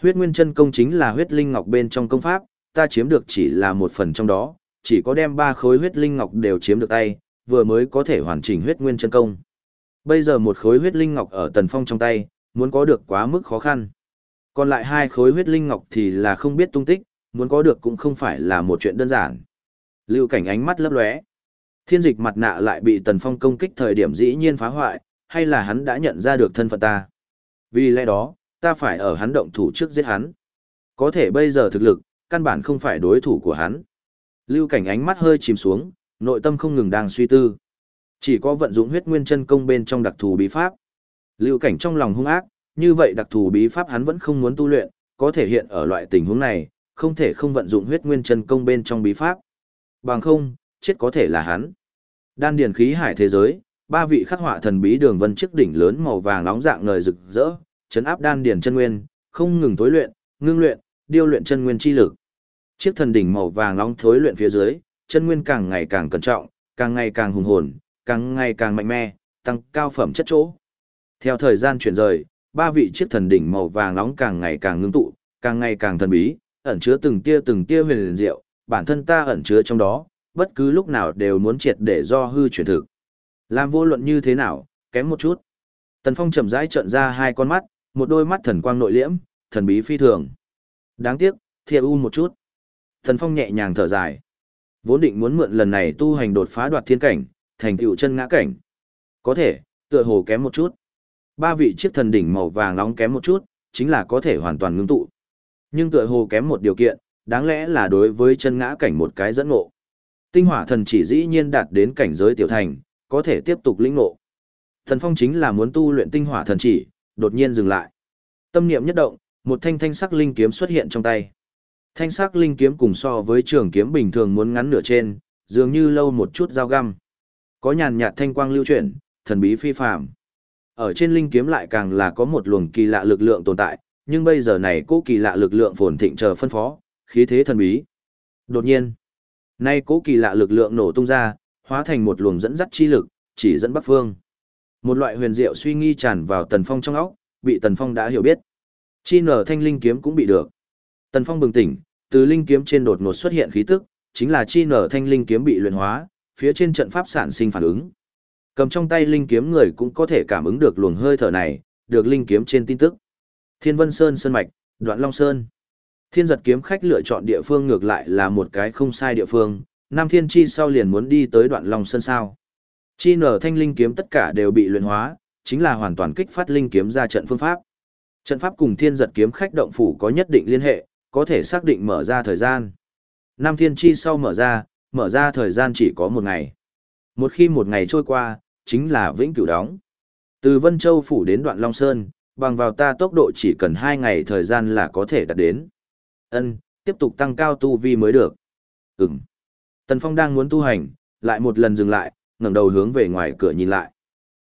Huyết nguyên chân công chính là huyết linh ngọc bên trong công pháp, ta chiếm được chỉ là một phần trong đó, chỉ có đem ba khối huyết linh ngọc đều chiếm được tay, vừa mới có thể hoàn chỉnh huyết nguyên chân công. Bây giờ một khối huyết linh ngọc ở Tần Phong trong tay, muốn có được quá mức khó khăn. Còn lại hai khối huyết linh ngọc thì là không biết tung tích, muốn có được cũng không phải là một chuyện đơn giản. Lưu cảnh ánh mắt lấp lóe. Thiên dịch mặt nạ lại bị Tần Phong công kích thời điểm dĩ nhiên phá hoại, hay là hắn đã nhận ra được thân phận ta. Vì lẽ đó, ta phải ở hắn động thủ trước giết hắn. Có thể bây giờ thực lực, căn bản không phải đối thủ của hắn. Lưu cảnh ánh mắt hơi chìm xuống, nội tâm không ngừng đang suy tư. Chỉ có vận dụng huyết nguyên chân công bên trong đặc thù bí pháp. Lưu cảnh trong lòng hung ác, như vậy đặc thù bí pháp hắn vẫn không muốn tu luyện, có thể hiện ở loại tình huống này, không thể không vận dụng huyết nguyên chân công bên trong bí pháp. Bằng không, chết có thể là hắn. Đan điền khí hải thế giới, ba vị khắc họa thần bí đường vân chiếc đỉnh lớn màu vàng nóng dạng ngời rực rỡ, chấn áp đan điền chân nguyên, không ngừng tối luyện, ngưng luyện, điêu luyện chân nguyên chi lực. Chiếc thần đỉnh màu vàng nóng thối luyện phía dưới, chân nguyên càng ngày càng cẩn trọng, càng ngày càng hùng hồn, càng ngày càng mạnh mẽ, tăng cao phẩm chất chỗ. Theo thời gian chuyển rời, ba vị chiếc thần đỉnh màu vàng nóng càng ngày càng ngưng tụ, càng ngày càng thần bí, ẩn chứa từng tia từng tia huyền diệu, bản thân ta ẩn chứa trong đó, bất cứ lúc nào đều muốn triệt để do hư chuyển thực. Làm vô luận như thế nào, kém một chút. Tần Phong chậm rãi trợn ra hai con mắt, một đôi mắt thần quang nội liễm, thần bí phi thường. Đáng tiếc, thiệt u một chút. thần Phong nhẹ nhàng thở dài. Vốn định muốn mượn lần này tu hành đột phá đoạt thiên cảnh, thành tựu chân ngã cảnh. Có thể, tựa hồ kém một chút. Ba vị chiếc thần đỉnh màu vàng nóng kém một chút, chính là có thể hoàn toàn ngưng tụ. Nhưng tựa hồ kém một điều kiện, đáng lẽ là đối với chân ngã cảnh một cái dẫn ngộ. Tinh hỏa thần chỉ dĩ nhiên đạt đến cảnh giới tiểu thành, có thể tiếp tục lĩnh ngộ. Thần Phong chính là muốn tu luyện tinh hỏa thần chỉ, đột nhiên dừng lại. Tâm niệm nhất động, một thanh thanh sắc linh kiếm xuất hiện trong tay. Thanh sắc linh kiếm cùng so với trường kiếm bình thường muốn ngắn nửa trên, dường như lâu một chút dao găm. Có nhàn nhạt thanh quang lưu chuyển, thần bí phi phàm. Ở trên linh kiếm lại càng là có một luồng kỳ lạ lực lượng tồn tại, nhưng bây giờ này cố kỳ lạ lực lượng phồn thịnh chờ phân phó, khí thế thần bí. Đột nhiên, nay cố kỳ lạ lực lượng nổ tung ra, hóa thành một luồng dẫn dắt chi lực, chỉ dẫn bắc phương. Một loại huyền diệu suy nghi tràn vào Tần Phong trong óc, bị Tần Phong đã hiểu biết. Chi nở thanh linh kiếm cũng bị được. Tần Phong bừng tỉnh, từ linh kiếm trên đột ngột xuất hiện khí tức, chính là chi nở thanh linh kiếm bị luyện hóa, phía trên trận pháp sản sinh phản ứng. Cầm trong tay linh kiếm người cũng có thể cảm ứng được luồng hơi thở này, được linh kiếm trên tin tức. Thiên Vân Sơn Sơn Mạch, Đoạn Long Sơn. Thiên giật kiếm khách lựa chọn địa phương ngược lại là một cái không sai địa phương, Nam Thiên Chi sau liền muốn đi tới Đoạn Long Sơn sao. Chi nở thanh linh kiếm tất cả đều bị luyện hóa, chính là hoàn toàn kích phát linh kiếm ra trận phương pháp. Trận pháp cùng thiên giật kiếm khách động phủ có nhất định liên hệ, có thể xác định mở ra thời gian. Nam Thiên Chi sau mở ra, mở ra thời gian chỉ có một ngày. Một khi một ngày trôi qua, chính là vĩnh cửu đóng. Từ Vân Châu phủ đến đoạn Long Sơn, bằng vào ta tốc độ chỉ cần hai ngày thời gian là có thể đạt đến. Ân, tiếp tục tăng cao tu vi mới được. Ừm. Tần Phong đang muốn tu hành, lại một lần dừng lại, ngẩng đầu hướng về ngoài cửa nhìn lại.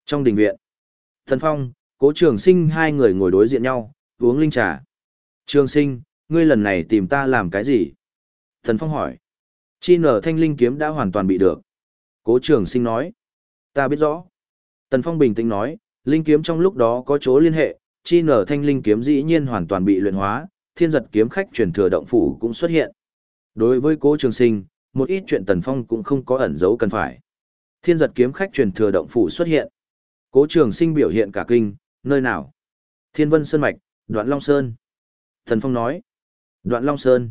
Trong đình viện, Tần Phong, Cố Trường Sinh hai người ngồi đối diện nhau, uống linh trà. Trường Sinh, ngươi lần này tìm ta làm cái gì? Tần Phong hỏi. Chi nở thanh linh kiếm đã hoàn toàn bị được. Cố Trường Sinh nói. Ta biết rõ. Tần Phong bình tĩnh nói, linh kiếm trong lúc đó có chỗ liên hệ, chi nở thanh linh kiếm dĩ nhiên hoàn toàn bị luyện hóa, thiên giật kiếm khách truyền thừa động phủ cũng xuất hiện. Đối với cố trường sinh, một ít chuyện Tần Phong cũng không có ẩn giấu cần phải. Thiên giật kiếm khách truyền thừa động phủ xuất hiện. Cố trường sinh biểu hiện cả kinh, nơi nào? Thiên vân sơn mạch, đoạn Long Sơn. Thần Phong nói. Đoạn Long Sơn.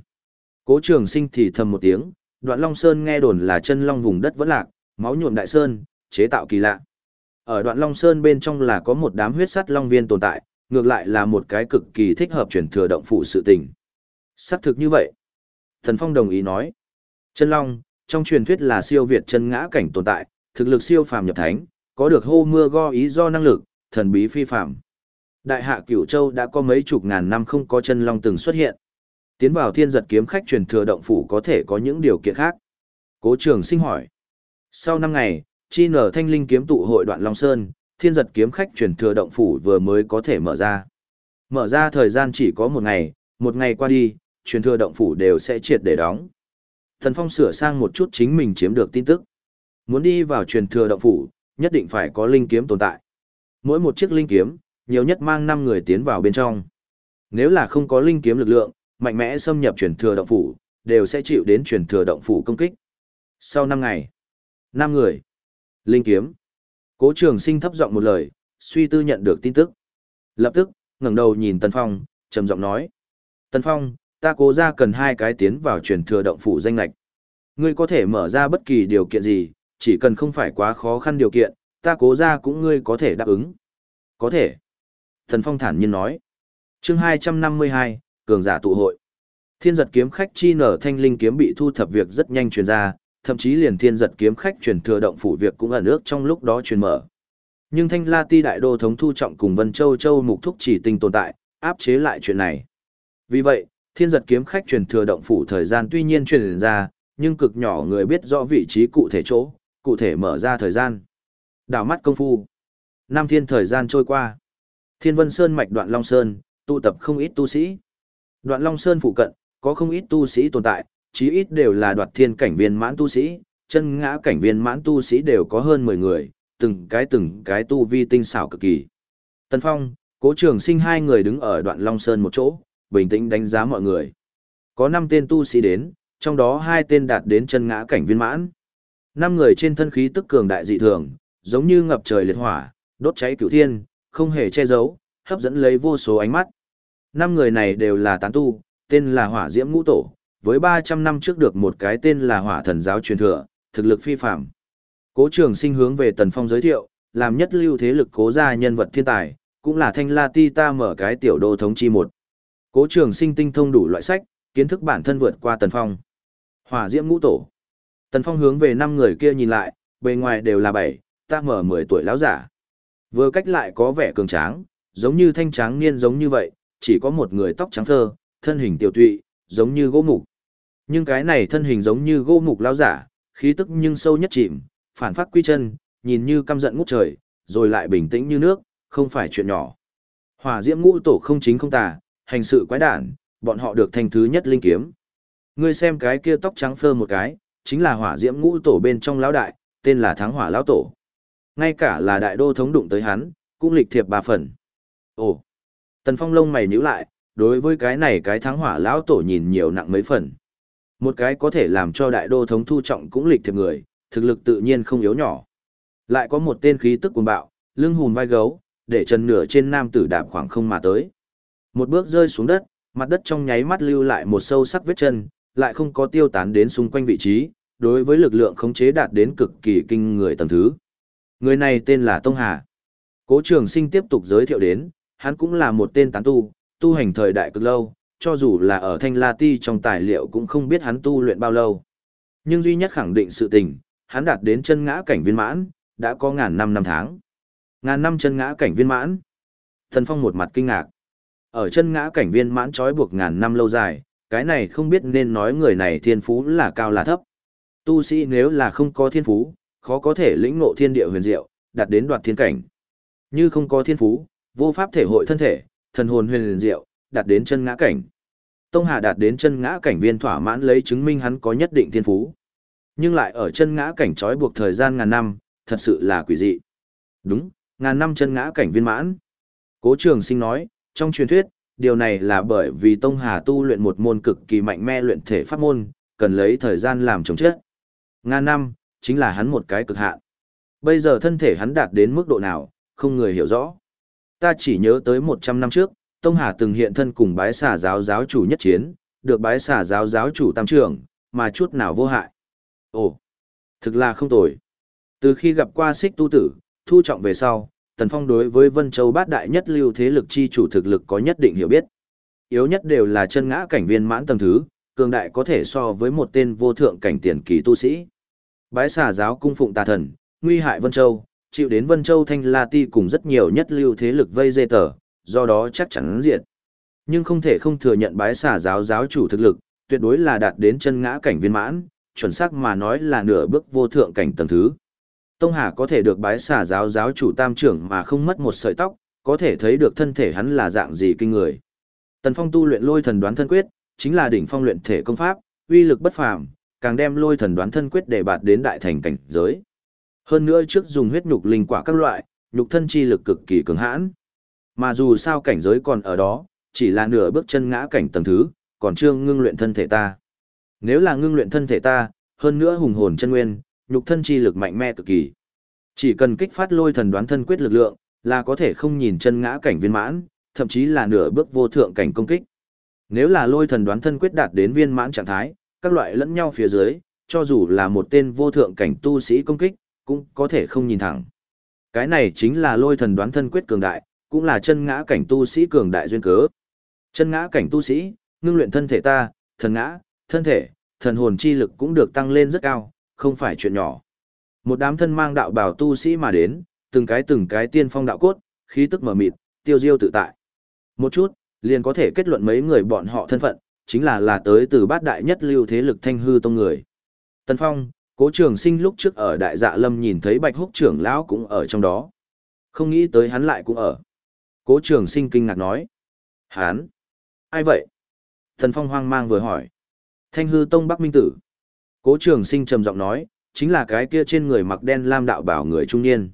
Cố trường sinh thì thầm một tiếng, đoạn Long Sơn nghe đồn là chân long vùng đất vẫn lạc, máu nhuộm đại sơn, chế tạo kỳ lạ. Ở đoạn Long Sơn bên trong là có một đám huyết sắt long viên tồn tại, ngược lại là một cái cực kỳ thích hợp truyền thừa động phủ sự tình. Sắp thực như vậy. Thần Phong đồng ý nói. Chân Long, trong truyền thuyết là siêu việt chân ngã cảnh tồn tại, thực lực siêu phàm nhập thánh, có được hô mưa go ý do năng lực, thần bí phi phàm. Đại hạ Cửu Châu đã có mấy chục ngàn năm không có chân long từng xuất hiện. Tiến vào thiên giật kiếm khách truyền thừa động phủ có thể có những điều kiện khác. Cố trường sinh hỏi. Sau năm ngày, chi nở thanh linh kiếm tụ hội đoạn Long Sơn, thiên giật kiếm khách truyền thừa động phủ vừa mới có thể mở ra. Mở ra thời gian chỉ có một ngày, một ngày qua đi, truyền thừa động phủ đều sẽ triệt để đóng. Thần Phong sửa sang một chút chính mình chiếm được tin tức. Muốn đi vào truyền thừa động phủ, nhất định phải có linh kiếm tồn tại. Mỗi một chiếc linh kiếm, nhiều nhất mang 5 người tiến vào bên trong. Nếu là không có linh kiếm lực lượng, mạnh mẽ xâm nhập truyền thừa động phủ, đều sẽ chịu đến truyền thừa động phủ công kích. Sau 5 ngày, 5 người. Linh kiếm. Cố trường sinh thấp giọng một lời, suy tư nhận được tin tức. Lập tức, ngẩng đầu nhìn Tần Phong, trầm giọng nói. Tần Phong, ta cố ra cần hai cái tiến vào truyền thừa động phủ danh lạch. Ngươi có thể mở ra bất kỳ điều kiện gì, chỉ cần không phải quá khó khăn điều kiện, ta cố ra cũng ngươi có thể đáp ứng. Có thể. thần Phong thản nhiên nói. chương 252, Cường giả tụ hội. Thiên giật kiếm khách chi nở thanh linh kiếm bị thu thập việc rất nhanh truyền ra, thậm chí liền thiên giật kiếm khách truyền thừa động phủ việc cũng ở nước trong lúc đó truyền mở. Nhưng Thanh La Ti đại đô thống thu trọng cùng Vân Châu Châu mục thúc chỉ tình tồn tại, áp chế lại chuyện này. Vì vậy, thiên giật kiếm khách truyền thừa động phủ thời gian tuy nhiên truyền ra, nhưng cực nhỏ người biết rõ vị trí cụ thể chỗ, cụ thể mở ra thời gian. Đảo mắt công phu. Năm thiên thời gian trôi qua. Thiên Vân Sơn mạch đoạn Long Sơn, tụ tập không ít tu sĩ. Đoạn Long Sơn phụ cận, có không ít tu sĩ tồn tại, chí ít đều là đoạt thiên cảnh viên mãn tu sĩ, chân ngã cảnh viên mãn tu sĩ đều có hơn 10 người, từng cái từng cái tu vi tinh xảo cực kỳ. Tần Phong, Cố Trường Sinh hai người đứng ở đoạn Long Sơn một chỗ, bình tĩnh đánh giá mọi người. Có 5 tên tu sĩ đến, trong đó hai tên đạt đến chân ngã cảnh viên mãn. Năm người trên thân khí tức cường đại dị thường, giống như ngập trời liệt hỏa, đốt cháy cửu thiên, không hề che giấu, hấp dẫn lấy vô số ánh mắt. Năm người này đều là tán tu, tên là Hỏa Diễm Ngũ Tổ, với 300 năm trước được một cái tên là Hỏa Thần Giáo truyền thừa, thực lực phi phàm. Cố Trường Sinh hướng về Tần Phong giới thiệu, làm nhất lưu thế lực cố gia nhân vật thiên tài, cũng là Thanh La Ti ta mở cái tiểu đô thống chi một. Cố Trường Sinh tinh thông đủ loại sách, kiến thức bản thân vượt qua Tần Phong. Hỏa Diễm Ngũ Tổ. Tần Phong hướng về năm người kia nhìn lại, bề ngoài đều là bảy, ta mở 10 tuổi lão giả. Vừa cách lại có vẻ cường tráng, giống như thanh tráng niên giống như vậy, chỉ có một người tóc trắng thơ, thân hình tiểu tụy, giống như gỗ mục. Nhưng cái này thân hình giống như gỗ mục lão giả, khí tức nhưng sâu nhất chìm, phản phát quy chân, nhìn như căm giận ngút trời, rồi lại bình tĩnh như nước, không phải chuyện nhỏ. Hỏa diễm ngũ tổ không chính không tà, hành sự quái đản, bọn họ được thành thứ nhất linh kiếm. Ngươi xem cái kia tóc trắng phơ một cái, chính là hỏa diễm ngũ tổ bên trong lão đại, tên là Thắng Hỏa lão tổ. Ngay cả là đại đô thống đụng tới hắn, cũng lịch thiệp ba phần. Ồ, Tần Phong lông mày nhíu lại, đối với cái này cái Thắng Hỏa lão tổ nhìn nhiều nặng mấy phần. Một cái có thể làm cho đại đô thống thu trọng cũng lịch thiệp người, thực lực tự nhiên không yếu nhỏ. Lại có một tên khí tức cuồng bạo, lưng hùn vai gấu, để chân nửa trên nam tử đạp khoảng không mà tới. Một bước rơi xuống đất, mặt đất trong nháy mắt lưu lại một sâu sắc vết chân, lại không có tiêu tán đến xung quanh vị trí, đối với lực lượng khống chế đạt đến cực kỳ kinh người tầng thứ. Người này tên là Tông Hà. Cố trường sinh tiếp tục giới thiệu đến, hắn cũng là một tên tán tu, tu hành thời đại cực lâu, cho dù là ở Thanh La Ti trong tài liệu cũng không biết hắn tu luyện bao lâu. Nhưng duy nhất khẳng định sự tình, hắn đạt đến chân ngã cảnh viên mãn, đã có ngàn năm năm tháng. Ngàn năm chân ngã cảnh viên mãn. Thần Phong một mặt kinh ngạc. Ở chân ngã cảnh viên mãn trói buộc ngàn năm lâu dài, cái này không biết nên nói người này thiên phú là cao là thấp. Tu sĩ nếu là không có thiên phú, khó có thể lĩnh ngộ thiên địa huyền diệu, đạt đến đoạt thiên cảnh. Như không có thiên phú, vô pháp thể hội thân thể, thần hồn huyền diệu, đạt đến chân ngã cảnh. Tông Hà đạt đến chân ngã cảnh viên thỏa mãn lấy chứng minh hắn có nhất định thiên phú. Nhưng lại ở chân ngã cảnh trói buộc thời gian ngàn năm, thật sự là quỷ dị. Đúng, ngàn năm chân ngã cảnh viên mãn. Cố trường sinh nói, trong truyền thuyết, điều này là bởi vì Tông Hà tu luyện một môn cực kỳ mạnh mẽ luyện thể pháp môn, cần lấy thời gian làm chống chết. Ngàn năm, chính là hắn một cái cực hạn. Bây giờ thân thể hắn đạt đến mức độ nào, không người hiểu rõ. Ta chỉ nhớ tới 100 năm trước, Tông Hà từng hiện thân cùng bái xà giáo giáo chủ nhất chiến, được bái xà giáo giáo chủ tam trưởng, mà chút nào vô hại. Ồ, thực là không tồi. Từ khi gặp qua xích tu tử, thu trọng về sau, Tần Phong đối với Vân Châu bát đại nhất lưu thế lực chi chủ thực lực có nhất định hiểu biết. Yếu nhất đều là chân ngã cảnh viên mãn tầng thứ, cường đại có thể so với một tên vô thượng cảnh tiền kỳ tu sĩ. Bái xà giáo cung phụng tà thần, nguy hại Vân Châu, chịu đến Vân Châu Thanh La Ti cùng rất nhiều nhất lưu thế lực vây dê tờ, do đó chắc chắn diệt. Nhưng không thể không thừa nhận bái xà giáo giáo chủ thực lực, tuyệt đối là đạt đến chân ngã cảnh viên mãn, chuẩn xác mà nói là nửa bước vô thượng cảnh tầng thứ. Tông Hà có thể được bái xà giáo giáo chủ tam trưởng mà không mất một sợi tóc, có thể thấy được thân thể hắn là dạng gì kinh người. Tần Phong tu luyện lôi thần đoán thân quyết, chính là đỉnh phong luyện thể công pháp, uy lực bất phàm, càng đem lôi thần đoán thân quyết để bạt đến đại thành cảnh giới. Hơn nữa trước dùng huyết nhục linh quả các loại, nhục thân chi lực cực kỳ cường hãn. Mà dù sao cảnh giới còn ở đó, chỉ là nửa bước chân ngã cảnh tầng thứ, còn chưa ngưng luyện thân thể ta. Nếu là ngưng luyện thân thể ta, hơn nữa hùng hồn chân nguyên, nhục thân chi lực mạnh mẽ cực kỳ. Chỉ cần kích phát lôi thần đoán thân quyết lực lượng, là có thể không nhìn chân ngã cảnh viên mãn, thậm chí là nửa bước vô thượng cảnh công kích. Nếu là lôi thần đoán thân quyết đạt đến viên mãn trạng thái, các loại lẫn nhau phía dưới, cho dù là một tên vô thượng cảnh tu sĩ công kích, cũng có thể không nhìn thẳng. Cái này chính là lôi thần đoán thân quyết cường đại, cũng là chân ngã cảnh tu sĩ cường đại duyên cớ. Chân ngã cảnh tu sĩ, ngưng luyện thân thể ta, thần ngã, thân thể, thần hồn chi lực cũng được tăng lên rất cao, không phải chuyện nhỏ. Một đám thân mang đạo bào tu sĩ mà đến, từng cái từng cái tiên phong đạo cốt, khí tức mở mịt, tiêu diêu tự tại. Một chút, liền có thể kết luận mấy người bọn họ thân phận, chính là là tới từ bát đại nhất lưu thế lực thanh hư tông người. Tân Phong, Cố trường sinh lúc trước ở đại dạ lâm nhìn thấy bạch húc trưởng lão cũng ở trong đó. Không nghĩ tới hắn lại cũng ở. Cố trường sinh kinh ngạc nói. Hắn? Ai vậy? Thần Phong hoang mang vừa hỏi. Thanh hư tông Bắc Minh Tử. Cố trường sinh trầm giọng nói, chính là cái kia trên người mặc đen lam đạo bảo người trung niên.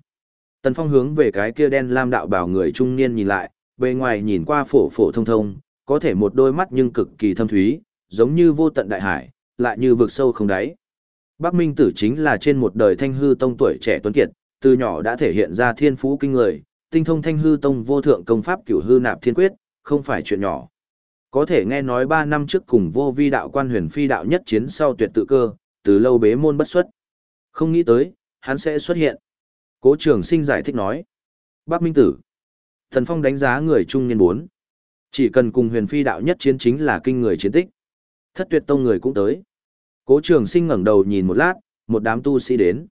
Tần Phong hướng về cái kia đen lam đạo bảo người trung niên nhìn lại, bề ngoài nhìn qua phổ phổ thông thông, có thể một đôi mắt nhưng cực kỳ thâm thúy, giống như vô tận đại hải, lại như vực sâu không đáy. Bắc Minh Tử chính là trên một đời thanh hư tông tuổi trẻ tuấn kiệt, từ nhỏ đã thể hiện ra thiên phú kinh người, tinh thông thanh hư tông vô thượng công pháp cửu hư nạp thiên quyết, không phải chuyện nhỏ. Có thể nghe nói 3 năm trước cùng vô vi đạo quan huyền phi đạo nhất chiến sau tuyệt tự cơ, từ lâu bế môn bất xuất. Không nghĩ tới, hắn sẽ xuất hiện. Cố trường sinh giải thích nói. Bác Minh Tử. Thần Phong đánh giá người trung niên bốn. Chỉ cần cùng huyền phi đạo nhất chiến chính là kinh người chiến tích. Thất tuyệt tông người cũng tới. Cố trường sinh ngẩng đầu nhìn một lát, một đám tu sĩ đến.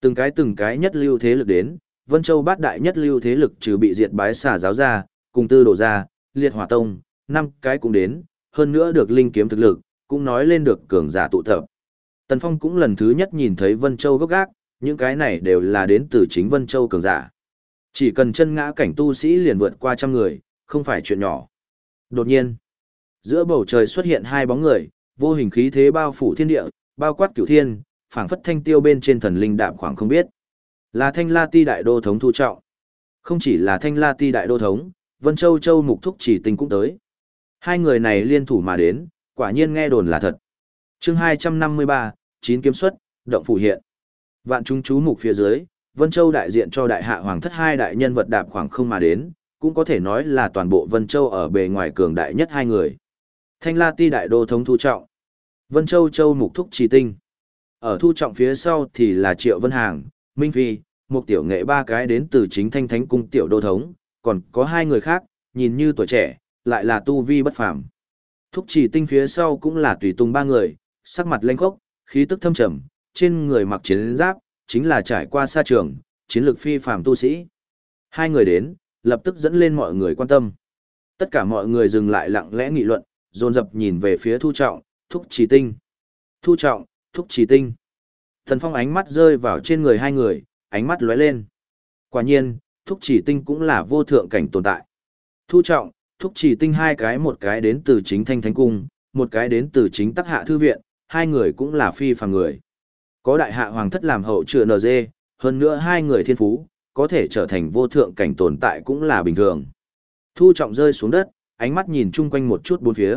Từng cái từng cái nhất lưu thế lực đến, Vân Châu bát đại nhất lưu thế lực trừ bị diệt bái xả giáo ra, cùng tư đổ ra, liệt hỏa tông, năm cái cũng đến, hơn nữa được linh kiếm thực lực, cũng nói lên được cường giả tụ tập. Tần Phong cũng lần thứ nhất nhìn thấy Vân Châu gốc gác, những cái này đều là đến từ chính Vân Châu cường giả. Chỉ cần chân ngã cảnh tu sĩ liền vượt qua trăm người, không phải chuyện nhỏ. Đột nhiên, giữa bầu trời xuất hiện hai bóng người, vô hình khí thế bao phủ thiên địa, bao quát cửu thiên, phảng phất thanh tiêu bên trên thần linh đạm khoảng không biết. Là Thanh La Ti đại đô thống thu trọng. Không chỉ là Thanh La Ti đại đô thống, Vân Châu Châu Mục Thúc chỉ tình cũng tới. Hai người này liên thủ mà đến, quả nhiên nghe đồn là thật. chương 253, chín kiếm xuất, động phủ hiện. Vạn chúng chú mục phía dưới, Vân Châu đại diện cho đại hạ hoàng thất hai đại nhân vật đạp khoảng không mà đến, cũng có thể nói là toàn bộ Vân Châu ở bề ngoài cường đại nhất hai người. Thanh La Ti đại đô thống thu trọng. Vân Châu Châu mục thúc trì tinh. Ở thu trọng phía sau thì là Triệu Vân Hàng, Minh Phi, một tiểu nghệ ba cái đến từ chính thanh thánh cung tiểu đô thống, còn có hai người khác, nhìn như tuổi trẻ, lại là tu vi bất phàm. Thúc chỉ tinh phía sau cũng là tùy tùng ba người, sắc mặt lênh khốc, khí tức thâm trầm, trên người mặc chiến giáp, chính là trải qua xa trường, chiến lược phi phàm tu sĩ. Hai người đến, lập tức dẫn lên mọi người quan tâm. Tất cả mọi người dừng lại lặng lẽ nghị luận, dồn dập nhìn về phía Thu Trọng, Thúc Chỉ Tinh. Thu Trọng, Thúc Chỉ Tinh. Thần Phong ánh mắt rơi vào trên người hai người, ánh mắt lóe lên. Quả nhiên, Thúc Chỉ Tinh cũng là vô thượng cảnh tồn tại. Thu Trọng, Thúc Chỉ Tinh hai cái một cái đến từ chính Thanh Thánh Cung, một cái đến từ chính Tắc Hạ Thư Viện, hai người cũng là phi phàm người. Có đại hạ hoàng thất làm hậu trựa NG, hơn nữa hai người thiên phú, có thể trở thành vô thượng cảnh tồn tại cũng là bình thường. Thu trọng rơi xuống đất, ánh mắt nhìn chung quanh một chút bốn phía.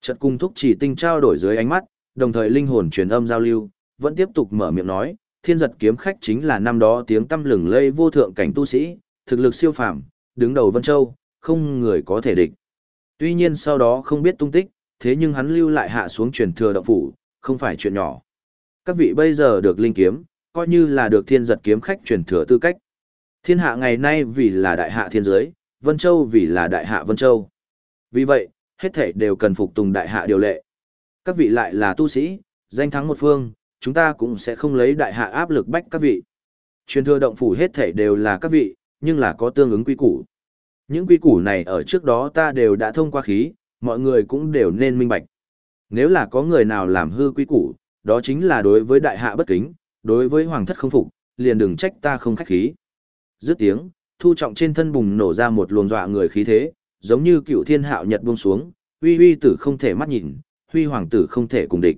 Chợt cung thúc chỉ tinh trao đổi dưới ánh mắt, đồng thời linh hồn truyền âm giao lưu, vẫn tiếp tục mở miệng nói, thiên giật kiếm khách chính là năm đó tiếng tâm lừng lây vô thượng cảnh tu sĩ, thực lực siêu phàm, đứng đầu Vân Châu, không người có thể địch. Tuy nhiên sau đó không biết tung tích, thế nhưng hắn lưu lại hạ xuống truyền thừa động phủ, không phải chuyện nhỏ. Các vị bây giờ được linh kiếm, coi như là được thiên giật kiếm khách truyền thừa tư cách. Thiên hạ ngày nay vì là đại hạ thiên giới, Vân Châu vì là đại hạ Vân Châu. Vì vậy, hết thảy đều cần phục tùng đại hạ điều lệ. Các vị lại là tu sĩ, danh thắng một phương, chúng ta cũng sẽ không lấy đại hạ áp lực bách các vị. Truyền thừa động phủ hết thảy đều là các vị, nhưng là có tương ứng quy củ. Những quy củ này ở trước đó ta đều đã thông qua khí, mọi người cũng đều nên minh bạch. Nếu là có người nào làm hư quy củ, đó chính là đối với đại hạ bất kính, đối với hoàng thất không phục, liền đừng trách ta không khách khí. Dứt tiếng, thu trọng trên thân bùng nổ ra một luồng dọa người khí thế, giống như cựu thiên hạo nhật buông xuống, huy huy tử không thể mắt nhìn, huy hoàng tử không thể cùng địch.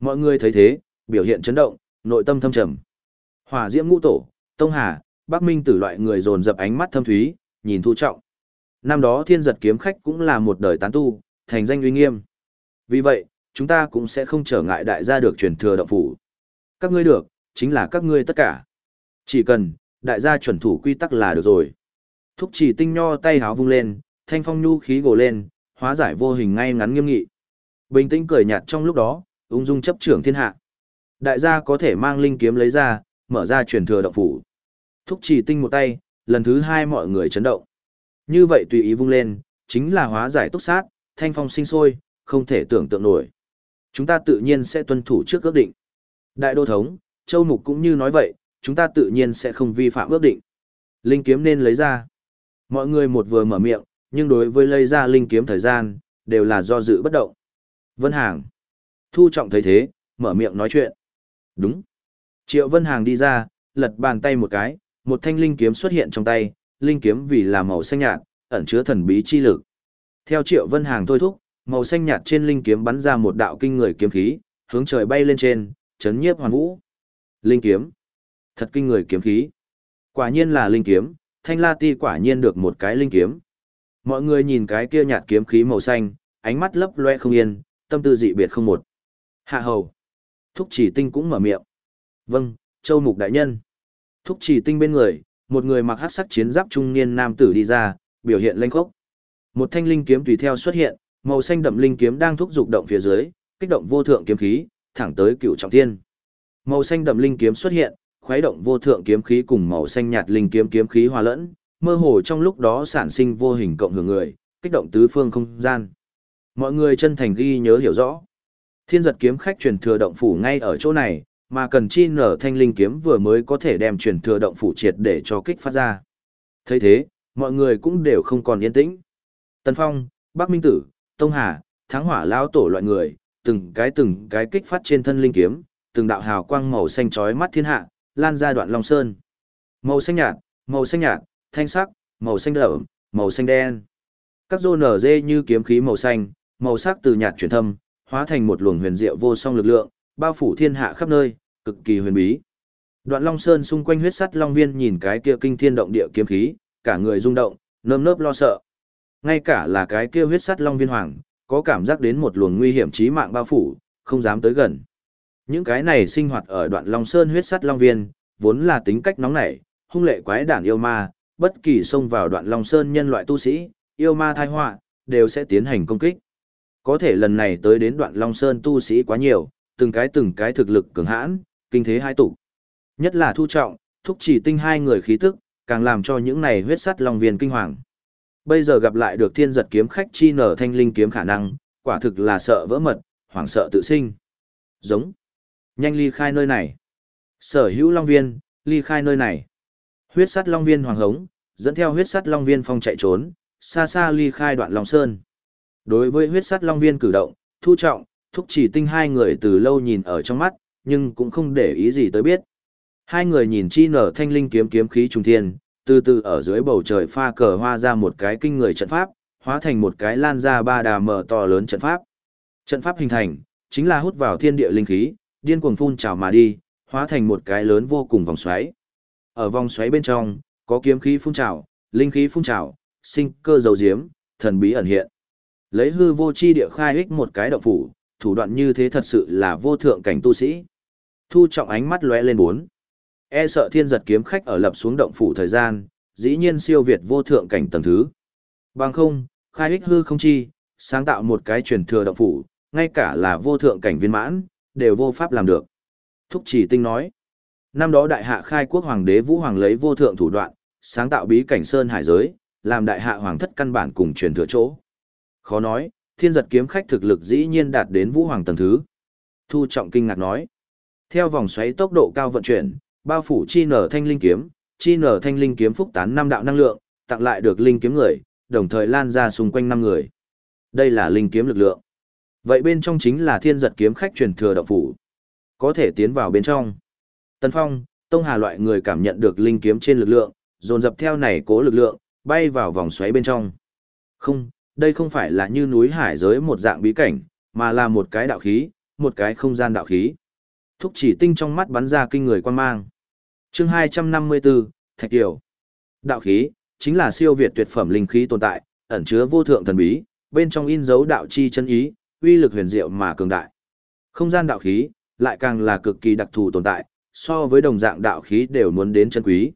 Mọi người thấy thế, biểu hiện chấn động, nội tâm thâm trầm. Hỏa diễm ngũ tổ, Tông Hà, Bắc Minh tử loại người dồn dập ánh mắt thâm thúy, nhìn thu trọng. Năm đó thiên giật kiếm khách cũng là một đời tán tu, thành danh uy nghiêm. Vì vậy, chúng ta cũng sẽ không trở ngại đại gia được truyền thừa động phủ. Các ngươi được, chính là các ngươi tất cả. Chỉ cần, đại gia chuẩn thủ quy tắc là được rồi. Thúc chỉ tinh nho tay háo vung lên, thanh phong nhu khí gồ lên, hóa giải vô hình ngay ngắn nghiêm nghị. Bình tĩnh cười nhạt trong lúc đó, ung dung chấp trưởng thiên hạ. Đại gia có thể mang linh kiếm lấy ra, mở ra truyền thừa động phủ. Thúc chỉ tinh một tay, lần thứ hai mọi người chấn động. Như vậy tùy ý vung lên, chính là hóa giải túc sát, thanh phong sinh sôi, không thể tưởng tượng nổi. Chúng ta tự nhiên sẽ tuân thủ trước ước định. Đại đô thống, Châu Mục cũng như nói vậy, chúng ta tự nhiên sẽ không vi phạm ước định. Linh kiếm nên lấy ra. Mọi người một vừa mở miệng, nhưng đối với lấy ra linh kiếm thời gian, đều là do dự bất động. Vân Hàng. Thu trọng thấy thế, mở miệng nói chuyện. Đúng. Triệu Vân Hàng đi ra, lật bàn tay một cái, một thanh linh kiếm xuất hiện trong tay, linh kiếm vì là màu xanh nhạt, ẩn chứa thần bí chi lực. Theo Triệu Vân Hàng thôi thúc, màu xanh nhạt trên linh kiếm bắn ra một đạo kinh người kiếm khí, hướng trời bay lên trên, chấn nhiếp hoàn vũ. Linh kiếm. Thật kinh người kiếm khí. Quả nhiên là linh kiếm, Thanh La Ti quả nhiên được một cái linh kiếm. Mọi người nhìn cái kia nhạt kiếm khí màu xanh, ánh mắt lấp loe không yên, tâm tư dị biệt không một. Hạ hầu. Thúc chỉ tinh cũng mở miệng. Vâng, châu mục đại nhân. Thúc chỉ tinh bên người, một người mặc hắc sắc chiến giáp trung niên nam tử đi ra, biểu hiện lanh khốc. Một thanh linh kiếm tùy theo xuất hiện, màu xanh đậm linh kiếm đang thúc dục động phía dưới, kích động vô thượng kiếm khí, thẳng tới cựu trọng thiên. Màu xanh đậm linh kiếm xuất hiện, khuấy động vô thượng kiếm khí cùng màu xanh nhạt linh kiếm kiếm khí hòa lẫn, mơ hồ trong lúc đó sản sinh vô hình cộng hưởng người, kích động tứ phương không gian. Mọi người chân thành ghi nhớ hiểu rõ. Thiên giật kiếm khách truyền thừa động phủ ngay ở chỗ này, mà cần chi nở thanh linh kiếm vừa mới có thể đem truyền thừa động phủ triệt để cho kích phát ra. thấy thế, mọi người cũng đều không còn yên tĩnh. Tần Phong, Bắc Minh Tử, Tông Hà, Thắng Hỏa Lao Tổ loại người, từng cái từng cái kích phát trên thân linh kiếm, từng đạo hào quang màu xanh chói mắt thiên hạ, lan ra đoạn Long Sơn. Màu xanh nhạt, màu xanh nhạt, thanh sắc, màu xanh đậm, màu xanh đen. Các rô nở dê như kiếm khí màu xanh, màu sắc từ nhạt chuyển thâm, hóa thành một luồng huyền diệu vô song lực lượng, bao phủ thiên hạ khắp nơi, cực kỳ huyền bí. Đoạn Long Sơn xung quanh huyết sắt long viên nhìn cái kia kinh thiên động địa kiếm khí, cả người rung động, nơm nớp lo sợ. Ngay cả là cái kia huyết sắt long viên hoàng, có cảm giác đến một luồng nguy hiểm chí mạng bao phủ, không dám tới gần. Những cái này sinh hoạt ở đoạn Long Sơn huyết sắt long viên, vốn là tính cách nóng nảy, hung lệ quái đản yêu ma, bất kỳ xông vào đoạn Long Sơn nhân loại tu sĩ, yêu ma thai họa đều sẽ tiến hành công kích. Có thể lần này tới đến đoạn Long Sơn tu sĩ quá nhiều, từng cái từng cái thực lực cường hãn, kinh thế hai tụ. Nhất là thu trọng, thúc chỉ tinh hai người khí tức, càng làm cho những này huyết sắt long viên kinh hoàng. Bây giờ gặp lại được thiên giật kiếm khách chi nở thanh linh kiếm khả năng, quả thực là sợ vỡ mật, hoảng sợ tự sinh. Giống. Nhanh ly khai nơi này. Sở hữu long viên, ly khai nơi này. Huyết sắt long viên hoàng hống, dẫn theo huyết sắt long viên phong chạy trốn, xa xa ly khai đoạn long sơn. Đối với huyết sắt long viên cử động, thu trọng, thúc chỉ tinh hai người từ lâu nhìn ở trong mắt, nhưng cũng không để ý gì tới biết. Hai người nhìn chi nở thanh linh kiếm kiếm khí trùng thiên, từ từ ở dưới bầu trời pha cờ hoa ra một cái kinh người trận pháp, hóa thành một cái lan ra ba đà mở to lớn trận pháp. Trận pháp hình thành, chính là hút vào thiên địa linh khí, điên cuồng phun trào mà đi, hóa thành một cái lớn vô cùng vòng xoáy. Ở vòng xoáy bên trong, có kiếm khí phun trào, linh khí phun trào, sinh cơ dầu diếm, thần bí ẩn hiện. Lấy hư vô chi địa khai ích một cái động phủ, thủ đoạn như thế thật sự là vô thượng cảnh tu sĩ. Thu trọng ánh mắt lóe lên bốn. E sợ thiên giật kiếm khách ở lập xuống động phủ thời gian, dĩ nhiên siêu việt vô thượng cảnh tầng thứ. Bằng không, khai ích hư không chi, sáng tạo một cái truyền thừa động phủ, ngay cả là vô thượng cảnh viên mãn, đều vô pháp làm được. Thúc chỉ tinh nói, năm đó đại hạ khai quốc hoàng đế Vũ Hoàng lấy vô thượng thủ đoạn, sáng tạo bí cảnh sơn hải giới, làm đại hạ hoàng thất căn bản cùng truyền thừa chỗ. Khó nói, thiên giật kiếm khách thực lực dĩ nhiên đạt đến Vũ Hoàng tầng thứ. Thu trọng kinh ngạc nói, theo vòng xoáy tốc độ cao vận chuyển, bao phủ chi nở thanh linh kiếm, chi nở thanh linh kiếm phúc tán năm đạo năng lượng, tặng lại được linh kiếm người, đồng thời lan ra xung quanh năm người. Đây là linh kiếm lực lượng. Vậy bên trong chính là thiên giật kiếm khách truyền thừa động phủ. Có thể tiến vào bên trong. Tân Phong, Tông Hà loại người cảm nhận được linh kiếm trên lực lượng, dồn dập theo này cố lực lượng, bay vào vòng xoáy bên trong. Không, đây không phải là như núi hải giới một dạng bí cảnh, mà là một cái đạo khí, một cái không gian đạo khí. Thúc chỉ tinh trong mắt bắn ra kinh người quan mang. chương 254, Thạch Kiều. Đạo khí, chính là siêu việt tuyệt phẩm linh khí tồn tại, ẩn chứa vô thượng thần bí, bên trong in dấu đạo chi chân ý, uy lực huyền diệu mà cường đại. Không gian đạo khí, lại càng là cực kỳ đặc thù tồn tại, so với đồng dạng đạo khí đều muốn đến chân quý.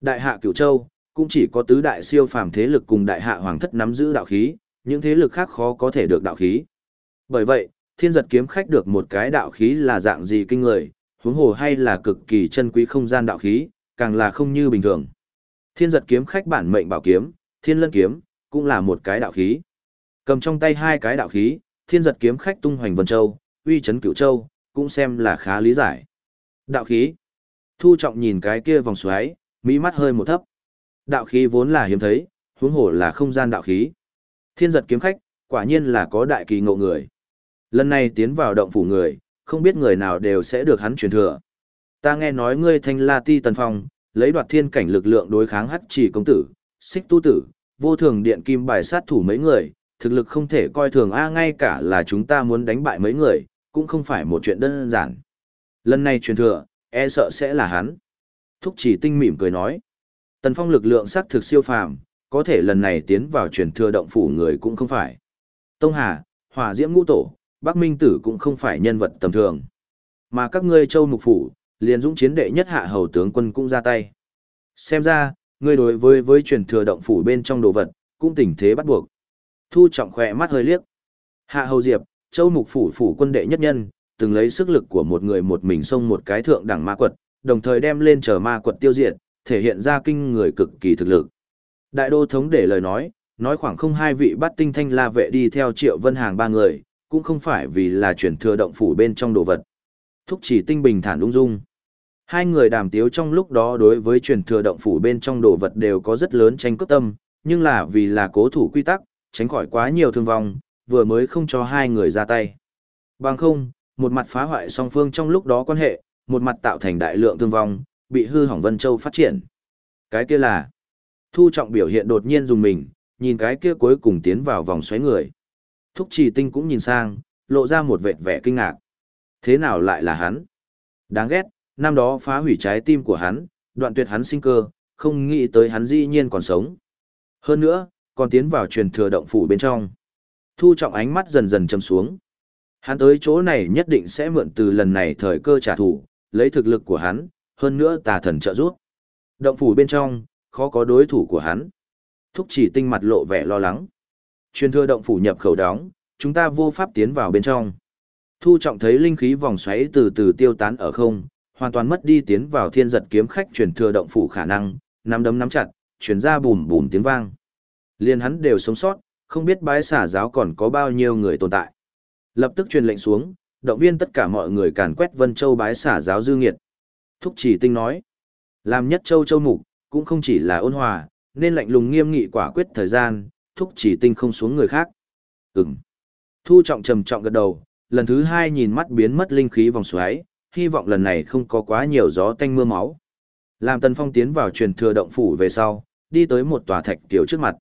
Đại hạ Cửu Châu, cũng chỉ có tứ đại siêu phàm thế lực cùng đại hạ hoàng thất nắm giữ đạo khí, những thế lực khác khó có thể được đạo khí. Bởi vậy, thiên giật kiếm khách được một cái đạo khí là dạng gì kinh người, huống hồ hay là cực kỳ chân quý không gian đạo khí, càng là không như bình thường. Thiên giật kiếm khách bản mệnh bảo kiếm, thiên lân kiếm, cũng là một cái đạo khí. Cầm trong tay hai cái đạo khí, thiên giật kiếm khách tung hoành vân châu, uy chấn cửu châu, cũng xem là khá lý giải. Đạo khí. Thu trọng nhìn cái kia vòng xoáy, mỹ mắt hơi một thấp. Đạo khí vốn là hiếm thấy, huống hồ là không gian đạo khí. Thiên giật kiếm khách, quả nhiên là có đại kỳ ngộ người. Lần này tiến vào động phủ người, không biết người nào đều sẽ được hắn truyền thừa. Ta nghe nói ngươi thanh la ti tần phong, lấy đoạt thiên cảnh lực lượng đối kháng hắc chỉ công tử, xích tu tử, vô thường điện kim bài sát thủ mấy người, thực lực không thể coi thường a ngay cả là chúng ta muốn đánh bại mấy người, cũng không phải một chuyện đơn giản. Lần này truyền thừa, e sợ sẽ là hắn. Thúc chỉ tinh mỉm cười nói. Tần phong lực lượng xác thực siêu phàm, có thể lần này tiến vào truyền thừa động phủ người cũng không phải. Tông Hà, Hỏa Diễm Ngũ Tổ, Bắc Minh Tử cũng không phải nhân vật tầm thường. Mà các ngươi châu mục phủ, liền dũng chiến đệ nhất hạ hầu tướng quân cũng ra tay. Xem ra, ngươi đối với với truyền thừa động phủ bên trong đồ vật, cũng tình thế bắt buộc. Thu trọng khỏe mắt hơi liếc. Hạ hầu diệp, châu mục phủ phủ quân đệ nhất nhân, từng lấy sức lực của một người một mình xông một cái thượng đẳng ma quật, đồng thời đem lên chờ ma quật tiêu diệt, thể hiện ra kinh người cực kỳ thực lực. Đại đô thống để lời nói, nói khoảng không hai vị bắt tinh thanh la vệ đi theo triệu vân hàng ba người, cũng không phải vì là chuyển thừa động phủ bên trong đồ vật. Thúc chỉ tinh bình thản ung dung. Hai người đàm tiếu trong lúc đó đối với truyền thừa động phủ bên trong đồ vật đều có rất lớn tranh cướp tâm, nhưng là vì là cố thủ quy tắc, tránh khỏi quá nhiều thương vong, vừa mới không cho hai người ra tay. Bằng không, một mặt phá hoại song phương trong lúc đó quan hệ, một mặt tạo thành đại lượng thương vong, bị hư hỏng Vân Châu phát triển. Cái kia là, thu trọng biểu hiện đột nhiên dùng mình, nhìn cái kia cuối cùng tiến vào vòng xoáy người. Thúc chỉ tinh cũng nhìn sang, lộ ra một vệt vẻ kinh ngạc. Thế nào lại là hắn? Đáng ghét, năm đó phá hủy trái tim của hắn, đoạn tuyệt hắn sinh cơ, không nghĩ tới hắn dĩ nhiên còn sống. Hơn nữa, còn tiến vào truyền thừa động phủ bên trong. Thu trọng ánh mắt dần dần châm xuống. Hắn tới chỗ này nhất định sẽ mượn từ lần này thời cơ trả thù, lấy thực lực của hắn, hơn nữa tà thần trợ giúp. Động phủ bên trong, khó có đối thủ của hắn. Thúc chỉ tinh mặt lộ vẻ lo lắng. Truyền thừa động phủ nhập khẩu đóng, chúng ta vô pháp tiến vào bên trong. Thu trọng thấy linh khí vòng xoáy từ từ tiêu tán ở không, hoàn toàn mất đi tiến vào thiên giật kiếm khách truyền thừa động phủ khả năng, nắm đấm nắm chặt, truyền ra bùm bùm tiếng vang. Liên hắn đều sống sót, không biết bái xả giáo còn có bao nhiêu người tồn tại. Lập tức truyền lệnh xuống, động viên tất cả mọi người càn quét Vân Châu bái xả giáo dư nghiệt. Thúc chỉ tinh nói, làm nhất châu châu mục, cũng không chỉ là ôn hòa, nên lạnh lùng nghiêm nghị quả quyết thời gian, thúc chỉ tinh không xuống người khác. Ừm. Thu trọng trầm trọng gật đầu, lần thứ hai nhìn mắt biến mất linh khí vòng xoáy, hy vọng lần này không có quá nhiều gió tanh mưa máu. Làm Tần Phong tiến vào truyền thừa động phủ về sau, đi tới một tòa thạch tiểu trước mặt.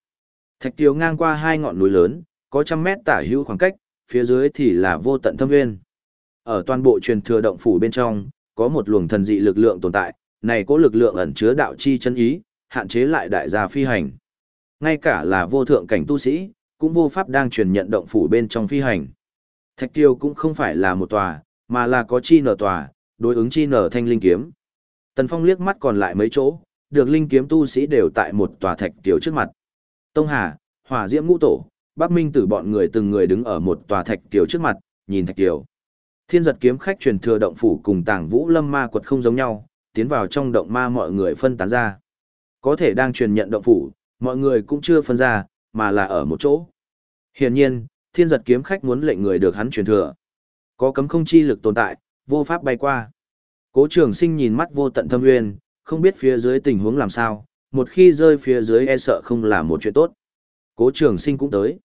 Thạch tiểu ngang qua hai ngọn núi lớn, có trăm mét tả hữu khoảng cách, phía dưới thì là vô tận thâm nguyên. Ở toàn bộ truyền thừa động phủ bên trong, có một luồng thần dị lực lượng tồn tại, này có lực lượng ẩn chứa đạo chi chân ý, hạn chế lại đại gia phi hành. Ngay cả là vô thượng cảnh tu sĩ, cũng vô pháp đang truyền nhận động phủ bên trong phi hành. Thạch tiêu cũng không phải là một tòa, mà là có chi nở tòa, đối ứng chi nở thanh linh kiếm. Tần Phong liếc mắt còn lại mấy chỗ, được linh kiếm tu sĩ đều tại một tòa thạch tiểu trước mặt. Tông Hà, Hỏa Diễm Ngũ Tổ, Bắc Minh Tử bọn người từng người đứng ở một tòa thạch tiểu trước mặt, nhìn thạch tiểu. Thiên giật kiếm khách truyền thừa động phủ cùng Tàng Vũ Lâm Ma quật không giống nhau, tiến vào trong động ma mọi người phân tán ra. Có thể đang truyền nhận động phủ, mọi người cũng chưa phân ra, mà là ở một chỗ. Hiển nhiên, thiên giật kiếm khách muốn lệnh người được hắn truyền thừa. Có cấm không chi lực tồn tại, vô pháp bay qua. Cố trường sinh nhìn mắt vô tận thâm nguyên, không biết phía dưới tình huống làm sao, một khi rơi phía dưới e sợ không là một chuyện tốt. Cố trường sinh cũng tới.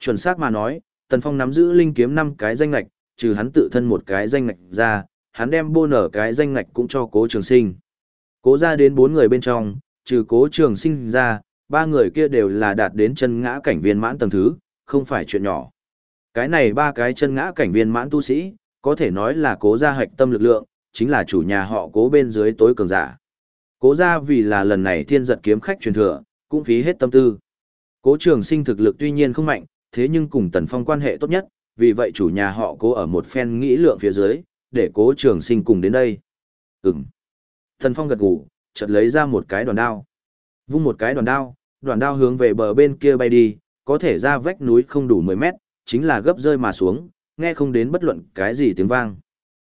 Chuẩn xác mà nói, Tần Phong nắm giữ linh kiếm năm cái danh ngạch, trừ hắn tự thân một cái danh ngạch ra, hắn đem bô nở cái danh ngạch cũng cho cố trường sinh. Cố ra đến bốn người bên trong, trừ cố trường sinh ra, ba người kia đều là đạt đến chân ngã cảnh viên mãn tầng thứ, không phải chuyện nhỏ. Cái này ba cái chân ngã cảnh viên mãn tu sĩ, có thể nói là cố gia hạch tâm lực lượng, chính là chủ nhà họ cố bên dưới tối cường giả. Cố gia vì là lần này thiên giật kiếm khách truyền thừa, cũng phí hết tâm tư. Cố trường sinh thực lực tuy nhiên không mạnh, thế nhưng cùng tần phong quan hệ tốt nhất, vì vậy chủ nhà họ cố ở một phen nghĩ lượng phía dưới, để cố trường sinh cùng đến đây. Ừm. Tần phong gật gù, chợt lấy ra một cái đoàn đao. Vung một cái đoàn đao, đoàn đao hướng về bờ bên kia bay đi, có thể ra vách núi không đủ 10 mét, chính là gấp rơi mà xuống, nghe không đến bất luận cái gì tiếng vang.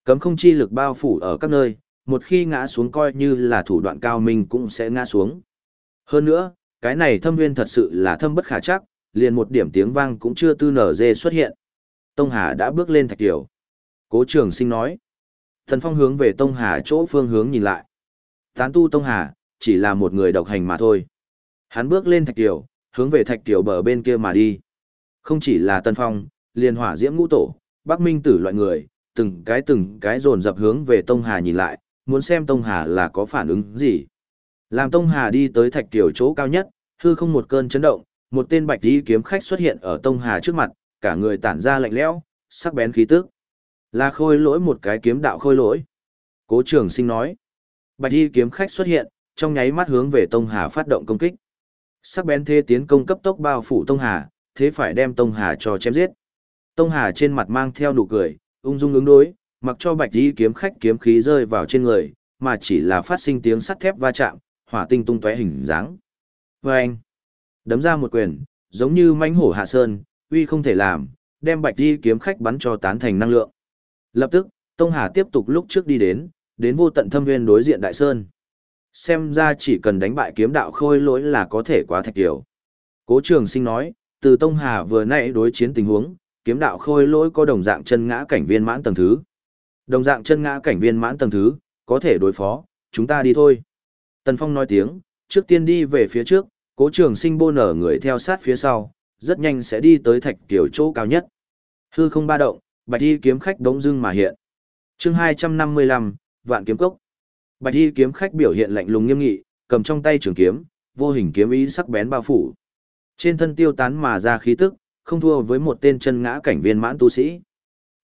Cấm không chi lực bao phủ ở các nơi, một khi ngã xuống coi như là thủ đoạn cao minh cũng sẽ ngã xuống. Hơn nữa, cái này thâm nguyên thật sự là thâm bất khả chắc, liền một điểm tiếng vang cũng chưa tư nở dê xuất hiện. Tông Hà đã bước lên thạch tiểu. Cố trường sinh nói. Thần phong hướng về Tông Hà chỗ phương hướng nhìn lại. Tán tu Tông Hà, chỉ là một người độc hành mà thôi. Hắn bước lên thạch tiểu, hướng về thạch tiểu bờ bên kia mà đi. Không chỉ là Tân Phong, liền hỏa diễm ngũ tổ, Bắc Minh tử loại người, từng cái từng cái dồn dập hướng về Tông Hà nhìn lại, muốn xem Tông Hà là có phản ứng gì. Làm Tông Hà đi tới thạch tiểu chỗ cao nhất, hư không một cơn chấn động, một tên bạch y kiếm khách xuất hiện ở Tông Hà trước mặt, cả người tản ra lạnh lẽo, sắc bén khí tức. Là khôi lỗi một cái kiếm đạo khôi lỗi. Cố trường sinh nói. Bạch y kiếm khách xuất hiện, trong nháy mắt hướng về Tông Hà phát động công kích. Sắc bén thế tiến công cấp tốc bao phủ Tông Hà, thế phải đem Tông Hà cho chém giết. Tông Hà trên mặt mang theo nụ cười, ung dung ứng đối, mặc cho bạch y kiếm khách kiếm khí rơi vào trên người, mà chỉ là phát sinh tiếng sắt thép va chạm, hỏa tinh tung tóe hình dáng. Vâng! Đấm ra một quyền, giống như mãnh hổ hạ sơn, uy không thể làm, đem bạch y kiếm khách bắn cho tán thành năng lượng. Lập tức, Tông Hà tiếp tục lúc trước đi đến, đến vô tận thâm nguyên đối diện đại sơn. Xem ra chỉ cần đánh bại kiếm đạo khôi lỗi là có thể quá thạch tiểu. Cố trường sinh nói, từ Tông Hà vừa nãy đối chiến tình huống, kiếm đạo khôi lỗi có đồng dạng chân ngã cảnh viên mãn tầng thứ. Đồng dạng chân ngã cảnh viên mãn tầng thứ, có thể đối phó, chúng ta đi thôi. Tần Phong nói tiếng, trước tiên đi về phía trước, cố trường sinh bô nở người theo sát phía sau, rất nhanh sẽ đi tới thạch kiểu chỗ cao nhất. Hư không ba động, bạch đi kiếm khách đống dưng mà hiện. chương 255, vạn kiếm cốc. Bạch y kiếm khách biểu hiện lạnh lùng nghiêm nghị, cầm trong tay trường kiếm, vô hình kiếm ý sắc bén bao phủ. Trên thân tiêu tán mà ra khí tức, không thua với một tên chân ngã cảnh viên mãn tu sĩ.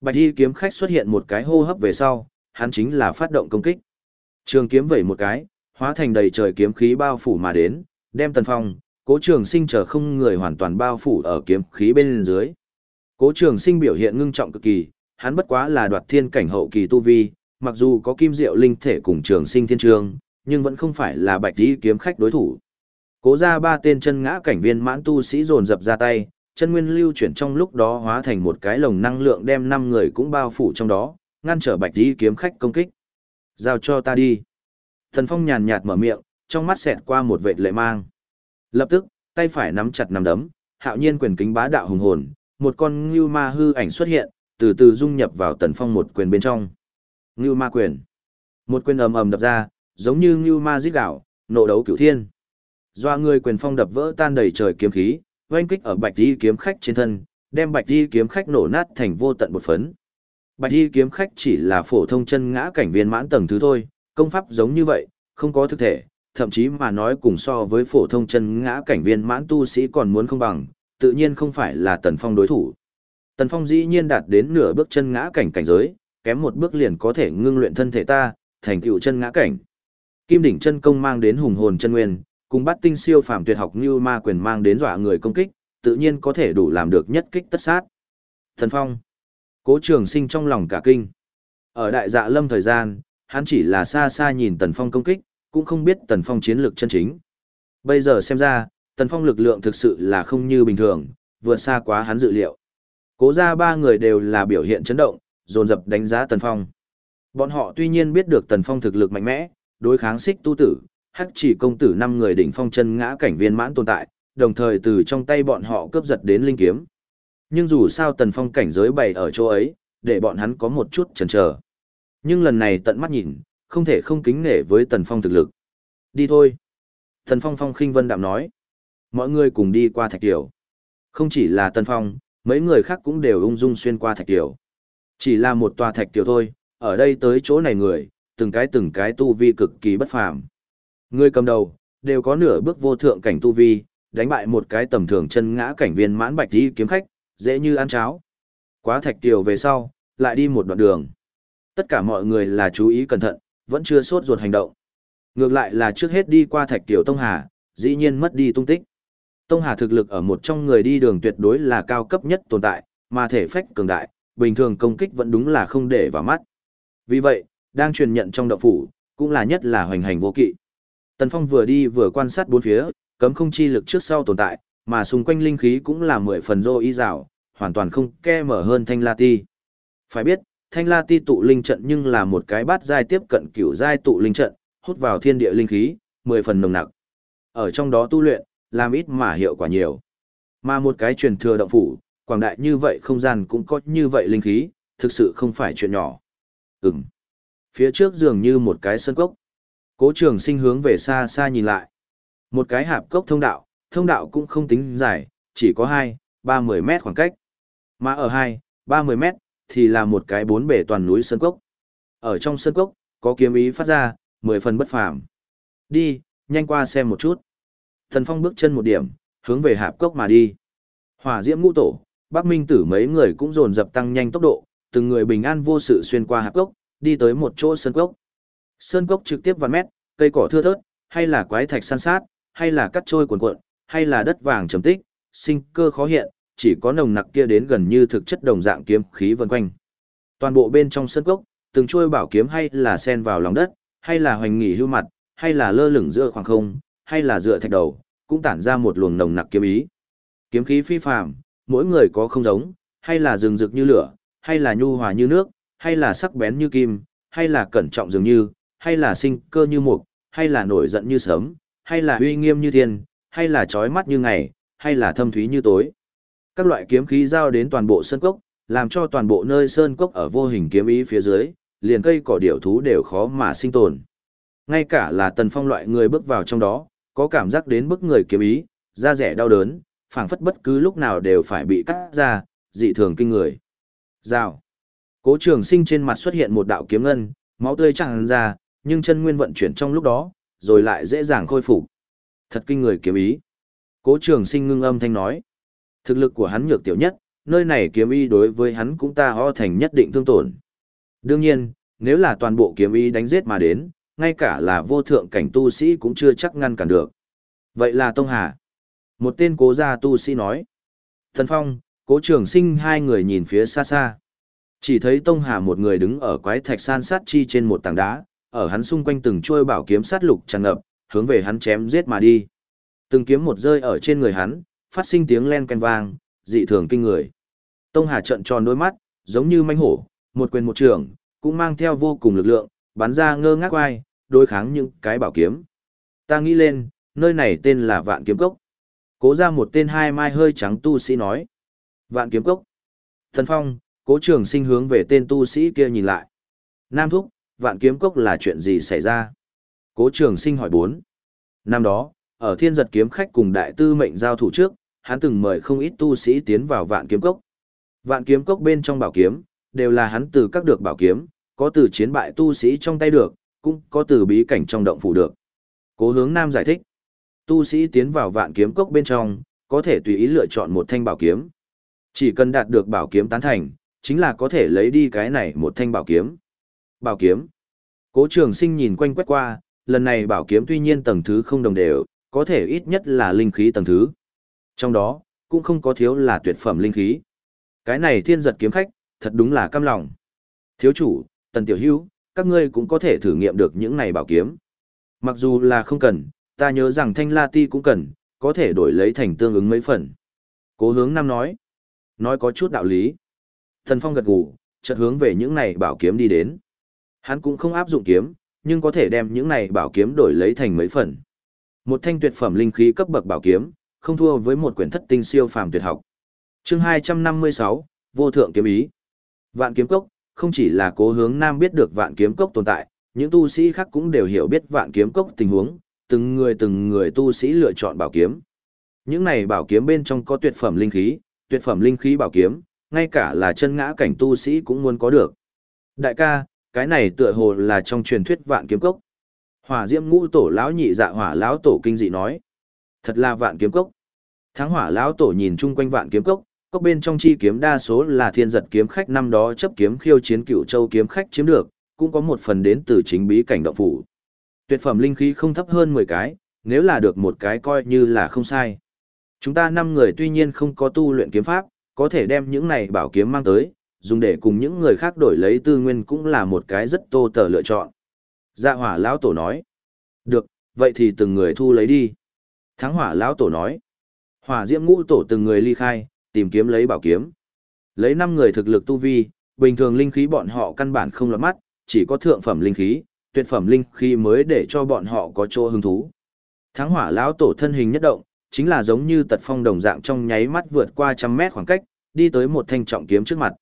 Bạch y kiếm khách xuất hiện một cái hô hấp về sau, hắn chính là phát động công kích. Trường kiếm vẩy một cái, hóa thành đầy trời kiếm khí bao phủ mà đến, đem tần phong, cố trường sinh chờ không người hoàn toàn bao phủ ở kiếm khí bên dưới. Cố trường sinh biểu hiện ngưng trọng cực kỳ, hắn bất quá là đoạt thiên cảnh hậu kỳ tu vi, mặc dù có kim diệu linh thể cùng trường sinh thiên trường, nhưng vẫn không phải là bạch đi kiếm khách đối thủ. Cố ra ba tên chân ngã cảnh viên mãn tu sĩ dồn dập ra tay, chân nguyên lưu chuyển trong lúc đó hóa thành một cái lồng năng lượng đem năm người cũng bao phủ trong đó, ngăn trở bạch đi kiếm khách công kích. Giao cho ta đi. Thần Phong nhàn nhạt mở miệng, trong mắt xẹt qua một vệt lệ mang. Lập tức, tay phải nắm chặt nắm đấm, hạo nhiên quyền kính bá đạo hùng hồn, một con ngưu ma hư ảnh xuất hiện, từ từ dung nhập vào Tần Phong một quyền bên trong. Ngưu ma quyền. Một quyền ầm ầm đập ra, giống như ngưu ma giết gạo, nộ đấu cửu thiên. Doa người quyền phong đập vỡ tan đầy trời kiếm khí, oanh kích ở bạch di kiếm khách trên thân, đem bạch di kiếm khách nổ nát thành vô tận bột phấn. Bạch di kiếm khách chỉ là phổ thông chân ngã cảnh viên mãn tầng thứ thôi, công pháp giống như vậy, không có thực thể, thậm chí mà nói cùng so với phổ thông chân ngã cảnh viên mãn tu sĩ còn muốn không bằng, tự nhiên không phải là Tần Phong đối thủ. Tần Phong dĩ nhiên đạt đến nửa bước chân ngã cảnh cảnh giới, kém một bước liền có thể ngưng luyện thân thể ta, thành tựu chân ngã cảnh. Kim đỉnh chân công mang đến hùng hồn chân nguyên, cùng bắt tinh siêu phàm tuyệt học như ma quyền mang đến dọa người công kích, tự nhiên có thể đủ làm được nhất kích tất sát. Thần Phong. Cố Trường Sinh trong lòng cả kinh. Ở đại dạ lâm thời gian, hắn chỉ là xa xa nhìn Tần Phong công kích, cũng không biết Tần Phong chiến lược chân chính. Bây giờ xem ra, Tần Phong lực lượng thực sự là không như bình thường, vượt xa quá hắn dự liệu. Cố ra ba người đều là biểu hiện chấn động, dồn dập đánh giá Tần Phong. Bọn họ tuy nhiên biết được Tần Phong thực lực mạnh mẽ, đối kháng xích tu tử, hắc chỉ công tử năm người đỉnh phong chân ngã cảnh viên mãn tồn tại, đồng thời từ trong tay bọn họ cướp giật đến linh kiếm. Nhưng dù sao Tần Phong cảnh giới bày ở chỗ ấy, để bọn hắn có một chút chần chờ. Nhưng lần này tận mắt nhìn, không thể không kính nể với Tần Phong thực lực. Đi thôi. Tần Phong phong khinh vân đạm nói. Mọi người cùng đi qua thạch tiểu. Không chỉ là Tần Phong, mấy người khác cũng đều ung dung xuyên qua thạch tiểu. Chỉ là một tòa thạch tiểu thôi, ở đây tới chỗ này người, từng cái từng cái tu vi cực kỳ bất phàm. Người cầm đầu, đều có nửa bước vô thượng cảnh tu vi, đánh bại một cái tầm thường chân ngã cảnh viên mãn bạch đi kiếm khách, dễ như ăn cháo. Quá thạch tiểu về sau, lại đi một đoạn đường. Tất cả mọi người là chú ý cẩn thận, vẫn chưa sốt ruột hành động. Ngược lại là trước hết đi qua thạch tiểu Tông Hà, dĩ nhiên mất đi tung tích. Tông Hà thực lực ở một trong người đi đường tuyệt đối là cao cấp nhất tồn tại, mà thể phách cường đại, bình thường công kích vẫn đúng là không để vào mắt. Vì vậy, đang truyền nhận trong động phủ, cũng là nhất là hoành hành vô kỵ. Tần Phong vừa đi vừa quan sát bốn phía, cấm không chi lực trước sau tồn tại, mà xung quanh linh khí cũng là mười phần rô y rào, hoàn toàn không ke mở hơn thanh la ti. Phải biết, thanh la ti tụ linh trận nhưng là một cái bát giai tiếp cận cửu giai tụ linh trận, hút vào thiên địa linh khí, mười phần nồng nặc. Ở trong đó tu luyện, làm ít mà hiệu quả nhiều. Mà một cái truyền thừa động phủ, quảng đại như vậy không gian cũng có như vậy linh khí, thực sự không phải chuyện nhỏ. Ừm. Phía trước dường như một cái sân cốc. Cố trường sinh hướng về xa xa nhìn lại. Một cái hạp cốc thông đạo, thông đạo cũng không tính dài, chỉ có 2, 30 mét khoảng cách. Mà ở 2, 30 mét, thì là một cái bốn bể toàn núi sân cốc. Ở trong sân cốc, có kiếm ý phát ra, mười phần bất phàm. Đi, nhanh qua xem một chút. Thần Phong bước chân một điểm, hướng về hạp cốc mà đi. Hỏa diễm ngũ tổ, Bắc Minh tử mấy người cũng dồn dập tăng nhanh tốc độ, từng người bình an vô sự xuyên qua hạp cốc, đi tới một chỗ sơn cốc. Sơn cốc trực tiếp vạn mét, cây cỏ thưa thớt, hay là quái thạch san sát, hay là cắt trôi cuồn cuộn, hay là đất vàng trầm tích, sinh cơ khó hiện, chỉ có nồng nặc kia đến gần như thực chất đồng dạng kiếm khí vần quanh. Toàn bộ bên trong sơn cốc, từng trôi bảo kiếm hay là sen vào lòng đất, hay là hoành nghỉ hưu mặt, hay là lơ lửng giữa khoảng không, hay là dựa thạch đầu, cũng tản ra một luồng nồng nặc kiếm ý. Kiếm khí phi phàm, mỗi người có không giống, hay là rừng rực như lửa, hay là nhu hòa như nước, hay là sắc bén như kim, hay là cẩn trọng dường như, hay là sinh cơ như mục, hay là nổi giận như sớm, hay là uy nghiêm như thiên, hay là chói mắt như ngày, hay là thâm thúy như tối. Các loại kiếm khí giao đến toàn bộ sơn cốc, làm cho toàn bộ nơi sơn cốc ở vô hình kiếm ý phía dưới, liền cây cỏ điểu thú đều khó mà sinh tồn. Ngay cả là tần phong loại người bước vào trong đó, có cảm giác đến bức người kiếm ý, da rẻ đau đớn, phảng phất bất cứ lúc nào đều phải bị cắt ra, dị thường kinh người. Rào. Cố trường sinh trên mặt xuất hiện một đạo kiếm ngân, máu tươi tràn ra, nhưng chân nguyên vận chuyển trong lúc đó, rồi lại dễ dàng khôi phục. Thật kinh người kiếm ý. Cố trường sinh ngưng âm thanh nói. Thực lực của hắn nhược tiểu nhất, nơi này kiếm ý đối với hắn cũng ta ho thành nhất định thương tổn. Đương nhiên, nếu là toàn bộ kiếm ý đánh giết mà đến, ngay cả là vô thượng cảnh tu sĩ cũng chưa chắc ngăn cản được. Vậy là Tông Hà. Một tên cố gia tu sĩ nói. Thần Phong, cố trường sinh hai người nhìn phía xa xa. Chỉ thấy Tông Hà một người đứng ở quái thạch san sát chi trên một tảng đá, ở hắn xung quanh từng chuôi bảo kiếm sát lục tràn ngập, hướng về hắn chém giết mà đi. Từng kiếm một rơi ở trên người hắn, phát sinh tiếng len ken vang, dị thường kinh người. Tông Hà trợn tròn đôi mắt, giống như manh hổ, một quyền một trường, cũng mang theo vô cùng lực lượng, bắn ra ngơ ngác oai, đối kháng những cái bảo kiếm. Ta nghĩ lên, nơi này tên là Vạn Kiếm Cốc. Cố ra một tên hai mai hơi trắng tu sĩ nói. Vạn Kiếm Cốc. Thần Phong, cố trường sinh hướng về tên tu sĩ kia nhìn lại. Nam Thúc, Vạn Kiếm Cốc là chuyện gì xảy ra? Cố trường sinh hỏi bốn. Năm đó, ở thiên giật kiếm khách cùng đại tư mệnh giao thủ trước, hắn từng mời không ít tu sĩ tiến vào Vạn Kiếm Cốc. Vạn Kiếm Cốc bên trong bảo kiếm, đều là hắn từ các được bảo kiếm, có từ chiến bại tu sĩ trong tay được, cũng có từ bí cảnh trong động phủ được. Cố hướng Nam giải thích, tu sĩ tiến vào vạn kiếm cốc bên trong, có thể tùy ý lựa chọn một thanh bảo kiếm. Chỉ cần đạt được bảo kiếm tán thành, chính là có thể lấy đi cái này một thanh bảo kiếm. Bảo kiếm. Cố trường sinh nhìn quanh quét qua, lần này bảo kiếm tuy nhiên tầng thứ không đồng đều, có thể ít nhất là linh khí tầng thứ. Trong đó, cũng không có thiếu là tuyệt phẩm linh khí. Cái này thiên giật kiếm khách, thật đúng là căm lòng. Thiếu chủ, tần tiểu hữu, các ngươi cũng có thể thử nghiệm được những này bảo kiếm. Mặc dù là không cần, ta nhớ rằng thanh la ti cũng cần, có thể đổi lấy thành tương ứng mấy phần. Cố hướng năm nói. Nói có chút đạo lý. Thần Phong gật gù, chợt hướng về những này bảo kiếm đi đến. Hắn cũng không áp dụng kiếm, nhưng có thể đem những này bảo kiếm đổi lấy thành mấy phần. Một thanh tuyệt phẩm linh khí cấp bậc bảo kiếm, không thua với một quyển thất tinh siêu phàm tuyệt học. Chương 256, Vô thượng kiếm ý. Vạn kiếm cốc, không chỉ là cố hướng nam biết được vạn kiếm cốc tồn tại, những tu sĩ khác cũng đều hiểu biết vạn kiếm cốc tình huống, từng người từng người tu sĩ lựa chọn bảo kiếm. Những này bảo kiếm bên trong có tuyệt phẩm linh khí, tuyệt phẩm linh khí bảo kiếm, ngay cả là chân ngã cảnh tu sĩ cũng muốn có được. Đại ca, cái này tựa hồ là trong truyền thuyết vạn kiếm cốc. Hỏa Diễm Ngũ tổ lão nhị dạ hỏa lão tổ kinh dị nói, thật là vạn kiếm cốc. Thắng hỏa lão tổ nhìn chung quanh vạn kiếm cốc, cốc bên trong chi kiếm đa số là thiên giật kiếm khách năm đó chấp kiếm khiêu chiến cựu châu kiếm khách chiếm được, cũng có một phần đến từ chính bí cảnh động phủ. Tuyệt phẩm linh khí không thấp hơn 10 cái, nếu là được một cái coi như là không sai. Chúng ta năm người tuy nhiên không có tu luyện kiếm pháp, có thể đem những này bảo kiếm mang tới, dùng để cùng những người khác đổi lấy tư nguyên cũng là một cái rất tô tờ lựa chọn. Dạ hỏa lão tổ nói. Được, vậy thì từng người thu lấy đi. Thắng hỏa lão tổ nói. Hỏa diễm ngũ tổ từng người ly khai, tìm kiếm lấy bảo kiếm. Lấy 5 người thực lực tu vi, bình thường linh khí bọn họ căn bản không lọt mắt, chỉ có thượng phẩm linh khí, tuyệt phẩm linh khí mới để cho bọn họ có chỗ hứng thú. Thắng hỏa lão tổ thân hình nhất động, chính là giống như tật phong đồng dạng trong nháy mắt vượt qua trăm mét khoảng cách, đi tới một thanh trọng kiếm trước mặt.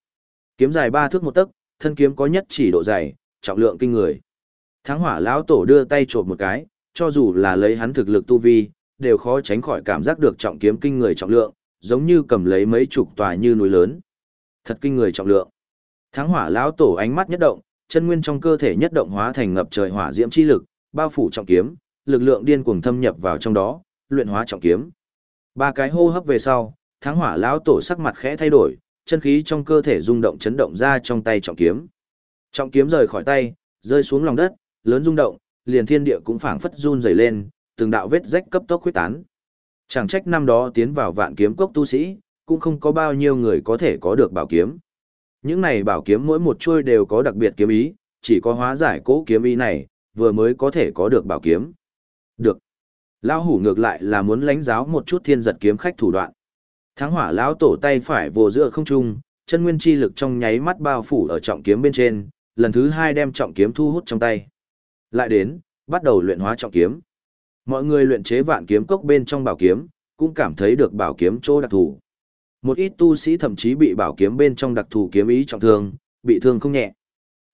Kiếm dài ba thước một tấc, thân kiếm có nhất chỉ độ dày, trọng lượng kinh người. Thắng hỏa lão tổ đưa tay trộm một cái, cho dù là lấy hắn thực lực tu vi, đều khó tránh khỏi cảm giác được trọng kiếm kinh người trọng lượng, giống như cầm lấy mấy chục tòa như núi lớn. Thật kinh người trọng lượng. Thắng hỏa lão tổ ánh mắt nhất động, chân nguyên trong cơ thể nhất động hóa thành ngập trời hỏa diễm chi lực, bao phủ trọng kiếm, lực lượng điên cuồng thâm nhập vào trong đó, luyện hóa trọng kiếm. Ba cái hô hấp về sau, thắng hỏa lão tổ sắc mặt khẽ thay đổi, chân khí trong cơ thể rung động chấn động ra trong tay trọng kiếm. Trọng kiếm rời khỏi tay, rơi xuống lòng đất, lớn rung động, liền thiên địa cũng phảng phất run rẩy lên, từng đạo vết rách cấp tốc huyết tán. Chẳng trách năm đó tiến vào vạn kiếm cốc tu sĩ, cũng không có bao nhiêu người có thể có được bảo kiếm. Những này bảo kiếm mỗi một chuôi đều có đặc biệt kiếm ý, chỉ có hóa giải cố kiếm ý này, vừa mới có thể có được bảo kiếm. Được. Lão hủ ngược lại là muốn lãnh giáo một chút thiên giật kiếm khách thủ đoạn. Thắng hỏa lão tổ tay phải vồ giữa không trung, chân nguyên chi lực trong nháy mắt bao phủ ở trọng kiếm bên trên, lần thứ hai đem trọng kiếm thu hút trong tay. Lại đến, bắt đầu luyện hóa trọng kiếm. Mọi người luyện chế vạn kiếm cốc bên trong bảo kiếm, cũng cảm thấy được bảo kiếm chỗ đặc thù. Một ít tu sĩ thậm chí bị bảo kiếm bên trong đặc thù kiếm ý trọng thương, bị thương không nhẹ.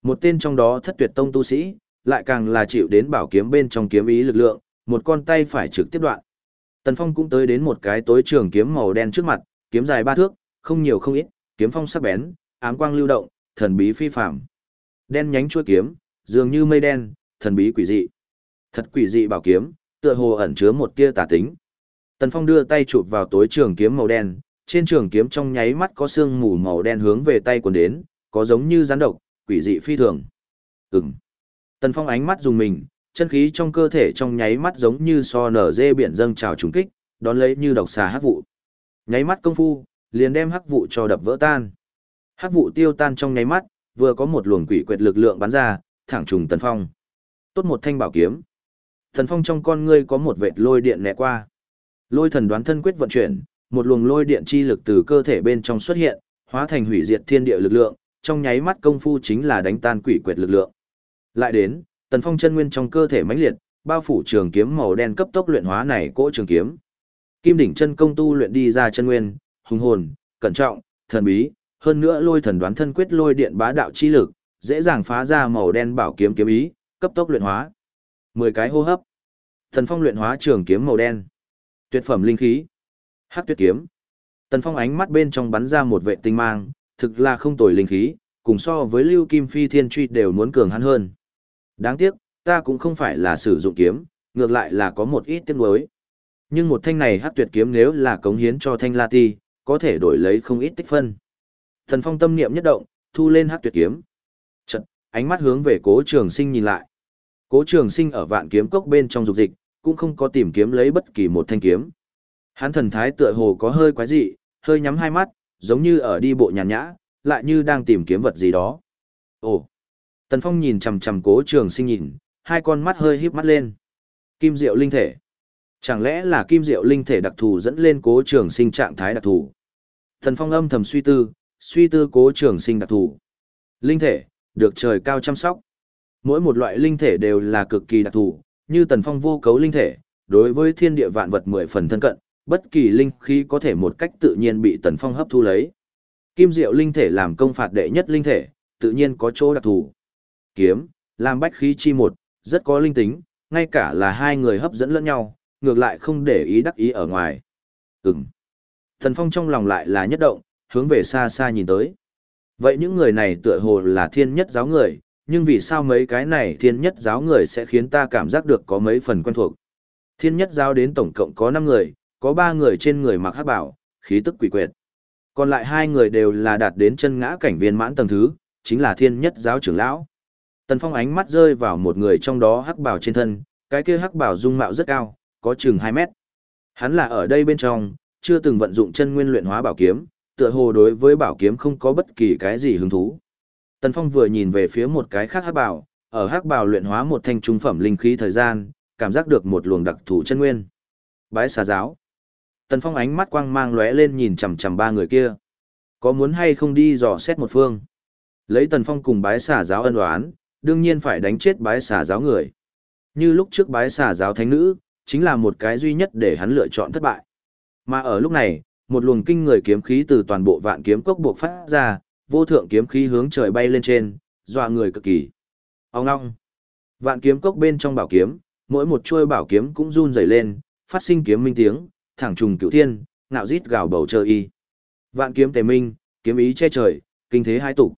Một tên trong đó thất tuyệt tông tu sĩ, lại càng là chịu đến bảo kiếm bên trong kiếm ý lực lượng, một con tay phải trực tiếp đoạn. Tần Phong cũng tới đến một cái tối trường kiếm màu đen trước mặt, kiếm dài ba thước, không nhiều không ít, kiếm phong sắc bén, ám quang lưu động, thần bí phi phàm. Đen nhánh chuôi kiếm, dường như mây đen, thần bí quỷ dị. Thật quỷ dị bảo kiếm, tựa hồ ẩn chứa một tia tà tính. Tần Phong đưa tay chụp vào tối trường kiếm màu đen, trên trường kiếm trong nháy mắt có sương mù màu đen hướng về tay quần đến, có giống như rắn độc, quỷ dị phi thường. Ừm. Tần Phong ánh mắt dùng mình, chân khí trong cơ thể trong nháy mắt giống như so nở dê biển dâng trào trùng kích, đón lấy như độc xà hắc vụ. Nháy mắt công phu, liền đem hắc vụ cho đập vỡ tan. Hắc vụ tiêu tan trong nháy mắt, vừa có một luồng quỷ quyệt lực lượng bắn ra, thẳng trùng Tần Phong. Tốt một thanh bảo kiếm. Tần Phong trong con ngươi có một vệt lôi điện lẻ qua. Lôi thần đoán thân quyết vận chuyển, một luồng lôi điện chi lực từ cơ thể bên trong xuất hiện, hóa thành hủy diệt thiên địa lực lượng, trong nháy mắt công phu chính là đánh tan quỷ quyệt lực lượng. Lại đến, Tần Phong chân nguyên trong cơ thể mãnh liệt, bao phủ trường kiếm màu đen cấp tốc luyện hóa này cỗ trường kiếm. Kim đỉnh chân công tu luyện đi ra chân nguyên, hùng hồn, cẩn trọng, thần bí, hơn nữa lôi thần đoán thân quyết lôi điện bá đạo chi lực, dễ dàng phá ra màu đen bảo kiếm kiếm ý, cấp tốc luyện hóa. 10 cái hô hấp. Tần Phong luyện hóa trường kiếm màu đen. Tuyệt phẩm linh khí. Hắc tuyệt kiếm. Tần Phong ánh mắt bên trong bắn ra một vệ tinh mang, thực là không tồi linh khí, cùng so với Lưu Kim Phi Thiên Truy đều muốn cường hắn hơn. Đáng tiếc, ta cũng không phải là sử dụng kiếm, ngược lại là có một ít tiếc nuối. Nhưng một thanh này hắc tuyệt kiếm nếu là cống hiến cho thanh La Ti, có thể đổi lấy không ít tích phân. Tần Phong tâm niệm nhất động, thu lên hắc tuyệt kiếm. Chợt, ánh mắt hướng về Cố Trường Sinh nhìn lại. Cố Trường Sinh ở Vạn Kiếm Cốc bên trong dục dịch, cũng không có tìm kiếm lấy bất kỳ một thanh kiếm. Hắn thần thái tựa hồ có hơi quái dị, hơi nhắm hai mắt, giống như ở đi bộ nhàn nhã, lại như đang tìm kiếm vật gì đó. Ồ! Tần Phong nhìn chằm chằm cố trường sinh nhìn, hai con mắt hơi híp mắt lên. Kim diệu linh thể. Chẳng lẽ là kim diệu linh thể đặc thù dẫn lên cố trường sinh trạng thái đặc thù? Tần Phong âm thầm suy tư, suy tư cố trường sinh đặc thù. Linh thể, được trời cao chăm sóc. Mỗi một loại linh thể đều là cực kỳ đặc thù, như Tần Phong vô cấu linh thể, đối với thiên địa vạn vật mười phần thân cận, bất kỳ linh khí có thể một cách tự nhiên bị Tần Phong hấp thu lấy. Kim diệu linh thể làm công phạt đệ nhất linh thể, tự nhiên có chỗ đặc thù. Kiếm, làm bách khí chi một, rất có linh tính, ngay cả là hai người hấp dẫn lẫn nhau, ngược lại không để ý đắc ý ở ngoài. Ừm. Tần Phong trong lòng lại là nhất động, hướng về xa xa nhìn tới. Vậy những người này tựa hồ là thiên nhất giáo người, nhưng vì sao mấy cái này thiên nhất giáo người sẽ khiến ta cảm giác được có mấy phần quen thuộc. Thiên nhất giáo đến tổng cộng có 5 người, có ba người trên người mặc hắc bảo, khí tức quỷ quyệt. Còn lại hai người đều là đạt đến chân ngã cảnh viên mãn tầng thứ, chính là thiên nhất giáo trưởng lão. Tần Phong ánh mắt rơi vào một người trong đó hắc bảo trên thân, cái kia hắc bảo dung mạo rất cao, có chừng 2 mét. Hắn là ở đây bên trong, chưa từng vận dụng chân nguyên luyện hóa bảo kiếm, tựa hồ đối với bảo kiếm không có bất kỳ cái gì hứng thú. Tần Phong vừa nhìn về phía một cái khác hắc bảo, ở hắc bảo luyện hóa một thanh trung phẩm linh khí thời gian, cảm giác được một luồng đặc thù chân nguyên. Bái xà giáo. Tần Phong ánh mắt quang mang lóe lên nhìn chằm chằm ba người kia. Có muốn hay không đi dò xét một phương? Lấy Tần Phong cùng bái xả giáo ân oán, đương nhiên phải đánh chết bái xả giáo người. Như lúc trước bái xả giáo thánh nữ, chính là một cái duy nhất để hắn lựa chọn thất bại. Mà ở lúc này, một luồng kinh người kiếm khí từ toàn bộ vạn kiếm cốc buộc phát ra, vô thượng kiếm khí hướng trời bay lên trên, dọa người cực kỳ. Ông ngong. Vạn kiếm cốc bên trong bảo kiếm, mỗi một chuôi bảo kiếm cũng run rẩy lên, phát sinh kiếm minh tiếng, thẳng trùng cửu thiên, ngạo rít gào bầu trời y. Vạn kiếm tề minh, kiếm ý che trời, kinh thế hai tụ.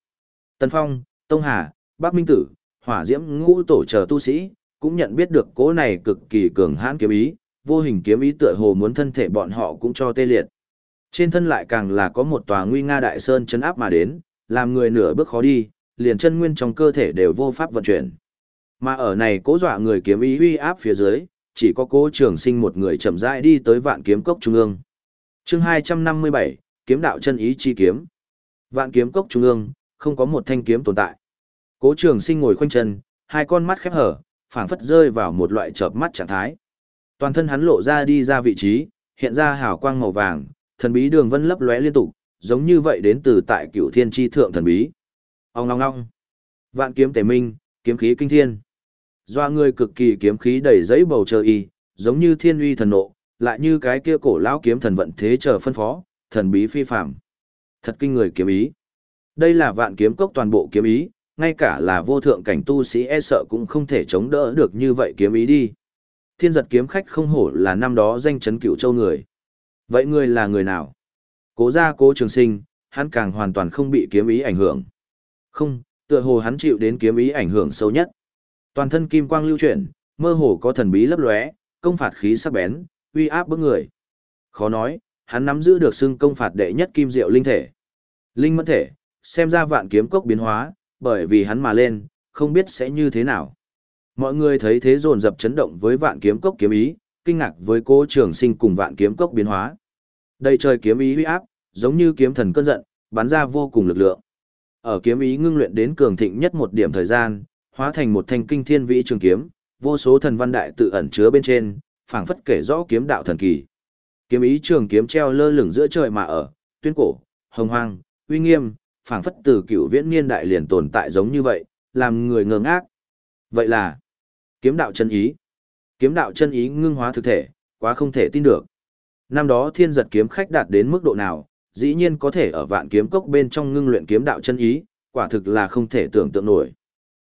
Tần Phong, Tông Hà, Bác Minh Tử, Hỏa Diễm ngũ tổ chờ tu sĩ, cũng nhận biết được cố này cực kỳ cường hãn kiếm ý, vô hình kiếm ý tựa hồ muốn thân thể bọn họ cũng cho tê liệt. Trên thân lại càng là có một tòa nguy nga đại sơn chấn áp mà đến, làm người nửa bước khó đi, liền chân nguyên trong cơ thể đều vô pháp vận chuyển. Mà ở này cố dọa người kiếm ý uy áp phía dưới, chỉ có cố trường sinh một người chậm rãi đi tới vạn kiếm cốc trung ương. chương 257, kiếm đạo chân ý chi kiếm. Vạn kiếm cốc trung ương, không có một thanh kiếm tồn tại. Cố trường sinh ngồi khoanh chân, hai con mắt khép hở, phảng phất rơi vào một loại chợp mắt trạng thái. Toàn thân hắn lộ ra đi ra vị trí, hiện ra hào quang màu vàng, thần bí đường vân lấp lóe liên tục, giống như vậy đến từ tại cựu thiên tri thượng thần bí. Ông long long. Vạn kiếm tề minh, kiếm khí kinh thiên. Doa người cực kỳ kiếm khí đầy giấy bầu trời y, giống như thiên uy thần nộ, lại như cái kia cổ lão kiếm thần vận thế chờ phân phó, thần bí phi phạm. Thật kinh người kiếm ý. Đây là vạn kiếm cốc toàn bộ kiếm ý, ngay cả là vô thượng cảnh tu sĩ e sợ cũng không thể chống đỡ được như vậy kiếm ý đi. Thiên giật kiếm khách không hổ là năm đó danh chấn cựu châu người. Vậy ngươi là người nào? Cố gia cố trường sinh, hắn càng hoàn toàn không bị kiếm ý ảnh hưởng. Không, tựa hồ hắn chịu đến kiếm ý ảnh hưởng sâu nhất. Toàn thân kim quang lưu chuyển, mơ hồ có thần bí lấp lóe, công phạt khí sắc bén, uy áp bức người. Khó nói, hắn nắm giữ được xưng công phạt đệ nhất kim diệu linh thể. Linh mẫn thể, xem ra vạn kiếm cốc biến hóa, bởi vì hắn mà lên, không biết sẽ như thế nào. Mọi người thấy thế dồn dập chấn động với vạn kiếm cốc kiếm ý, kinh ngạc với cô trường sinh cùng vạn kiếm cốc biến hóa. Đây trời kiếm ý huy áp, giống như kiếm thần cơn giận, bắn ra vô cùng lực lượng. Ở kiếm ý ngưng luyện đến cường thịnh nhất một điểm thời gian, hóa thành một thanh kinh thiên vĩ trường kiếm, vô số thần văn đại tự ẩn chứa bên trên, phảng phất kể rõ kiếm đạo thần kỳ. Kiếm ý trường kiếm treo lơ lửng giữa trời mà ở, tuyên cổ, hồng hoang, uy nghiêm, phảng phất từ cựu viễn niên đại liền tồn tại giống như vậy, làm người ngơ ngác. Vậy là kiếm đạo chân ý. Kiếm đạo chân ý ngưng hóa thực thể, quá không thể tin được. Năm đó thiên giật kiếm khách đạt đến mức độ nào, dĩ nhiên có thể ở vạn kiếm cốc bên trong ngưng luyện kiếm đạo chân ý, quả thực là không thể tưởng tượng nổi.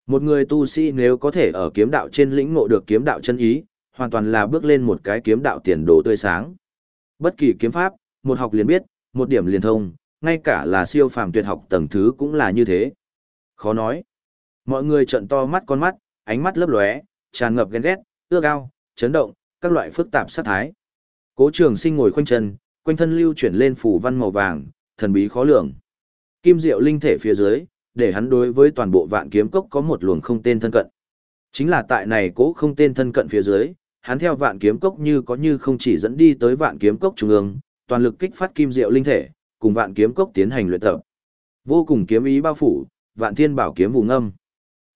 Một người tu sĩ nếu có thể ở kiếm đạo trên lĩnh ngộ được kiếm đạo chân ý, hoàn toàn là bước lên một cái kiếm đạo tiền đồ tươi sáng. Bất kỳ kiếm pháp, một học liền biết, một điểm liền thông, ngay cả là siêu phàm tuyệt học tầng thứ cũng là như thế. Khó nói. Mọi người trợn to mắt con mắt, ánh mắt lấp lóe, tràn ngập ghen ghét, ưa cao, chấn động, các loại phức tạp sát thái. Cố Trường Sinh ngồi khoanh chân, quanh thân lưu chuyển lên phủ văn màu vàng, thần bí khó lường. Kim diệu linh thể phía dưới, để hắn đối với toàn bộ vạn kiếm cốc có một luồng không tên thân cận. Chính là tại này cố không tên thân cận phía dưới, hắn theo vạn kiếm cốc như có như không chỉ dẫn đi tới vạn kiếm cốc trung ương, toàn lực kích phát kim diệu linh thể, cùng vạn kiếm cốc tiến hành luyện tập. Vô cùng kiếm ý bao phủ, vạn thiên bảo kiếm vùng âm.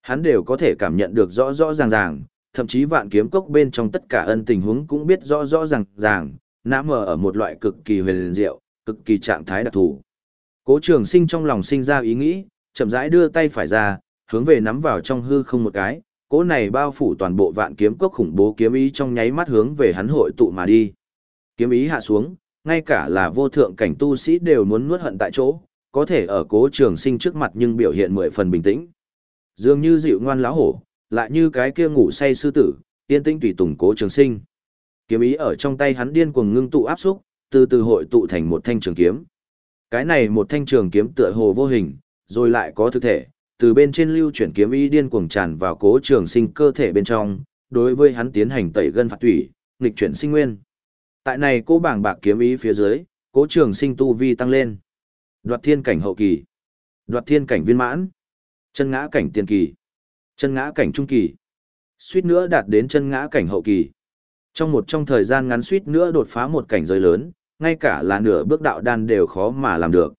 Hắn đều có thể cảm nhận được rõ rõ ràng ràng, thậm chí vạn kiếm cốc bên trong tất cả ân tình huống cũng biết rõ rõ ràng ràng, nã mờ ở một loại cực kỳ huyền diệu, cực kỳ trạng thái đặc thù. Cố trường sinh trong lòng sinh ra ý nghĩ, chậm rãi đưa tay phải ra, hướng về nắm vào trong hư không một cái, cỗ này bao phủ toàn bộ vạn kiếm cốc khủng bố kiếm ý trong nháy mắt hướng về hắn hội tụ mà đi. Kiếm ý hạ xuống, ngay cả là vô thượng cảnh tu sĩ đều muốn nuốt hận tại chỗ, có thể ở cố trường sinh trước mặt nhưng biểu hiện mười phần bình tĩnh. Dường như dịu ngoan lão hổ, lại như cái kia ngủ say sư tử, yên tĩnh tùy tùng cố trường sinh. Kiếm ý ở trong tay hắn điên cuồng ngưng tụ áp xúc, từ từ hội tụ thành một thanh trường kiếm. Cái này một thanh trường kiếm tựa hồ vô hình, rồi lại có thực thể, từ bên trên lưu chuyển kiếm ý điên cuồng tràn vào cố trường sinh cơ thể bên trong, đối với hắn tiến hành tẩy gân phạt tủy, nghịch chuyển sinh nguyên. Tại này cô bảng bạc kiếm ý phía dưới, cố trường sinh tu vi tăng lên. Đoạt thiên cảnh hậu kỳ, đoạt thiên cảnh viên mãn, chân ngã cảnh tiền kỳ, chân ngã cảnh trung kỳ, suýt nữa đạt đến chân ngã cảnh hậu kỳ. Trong một trong thời gian ngắn suýt nữa đột phá một cảnh giới lớn, ngay cả là nửa bước đạo đan đều khó mà làm được.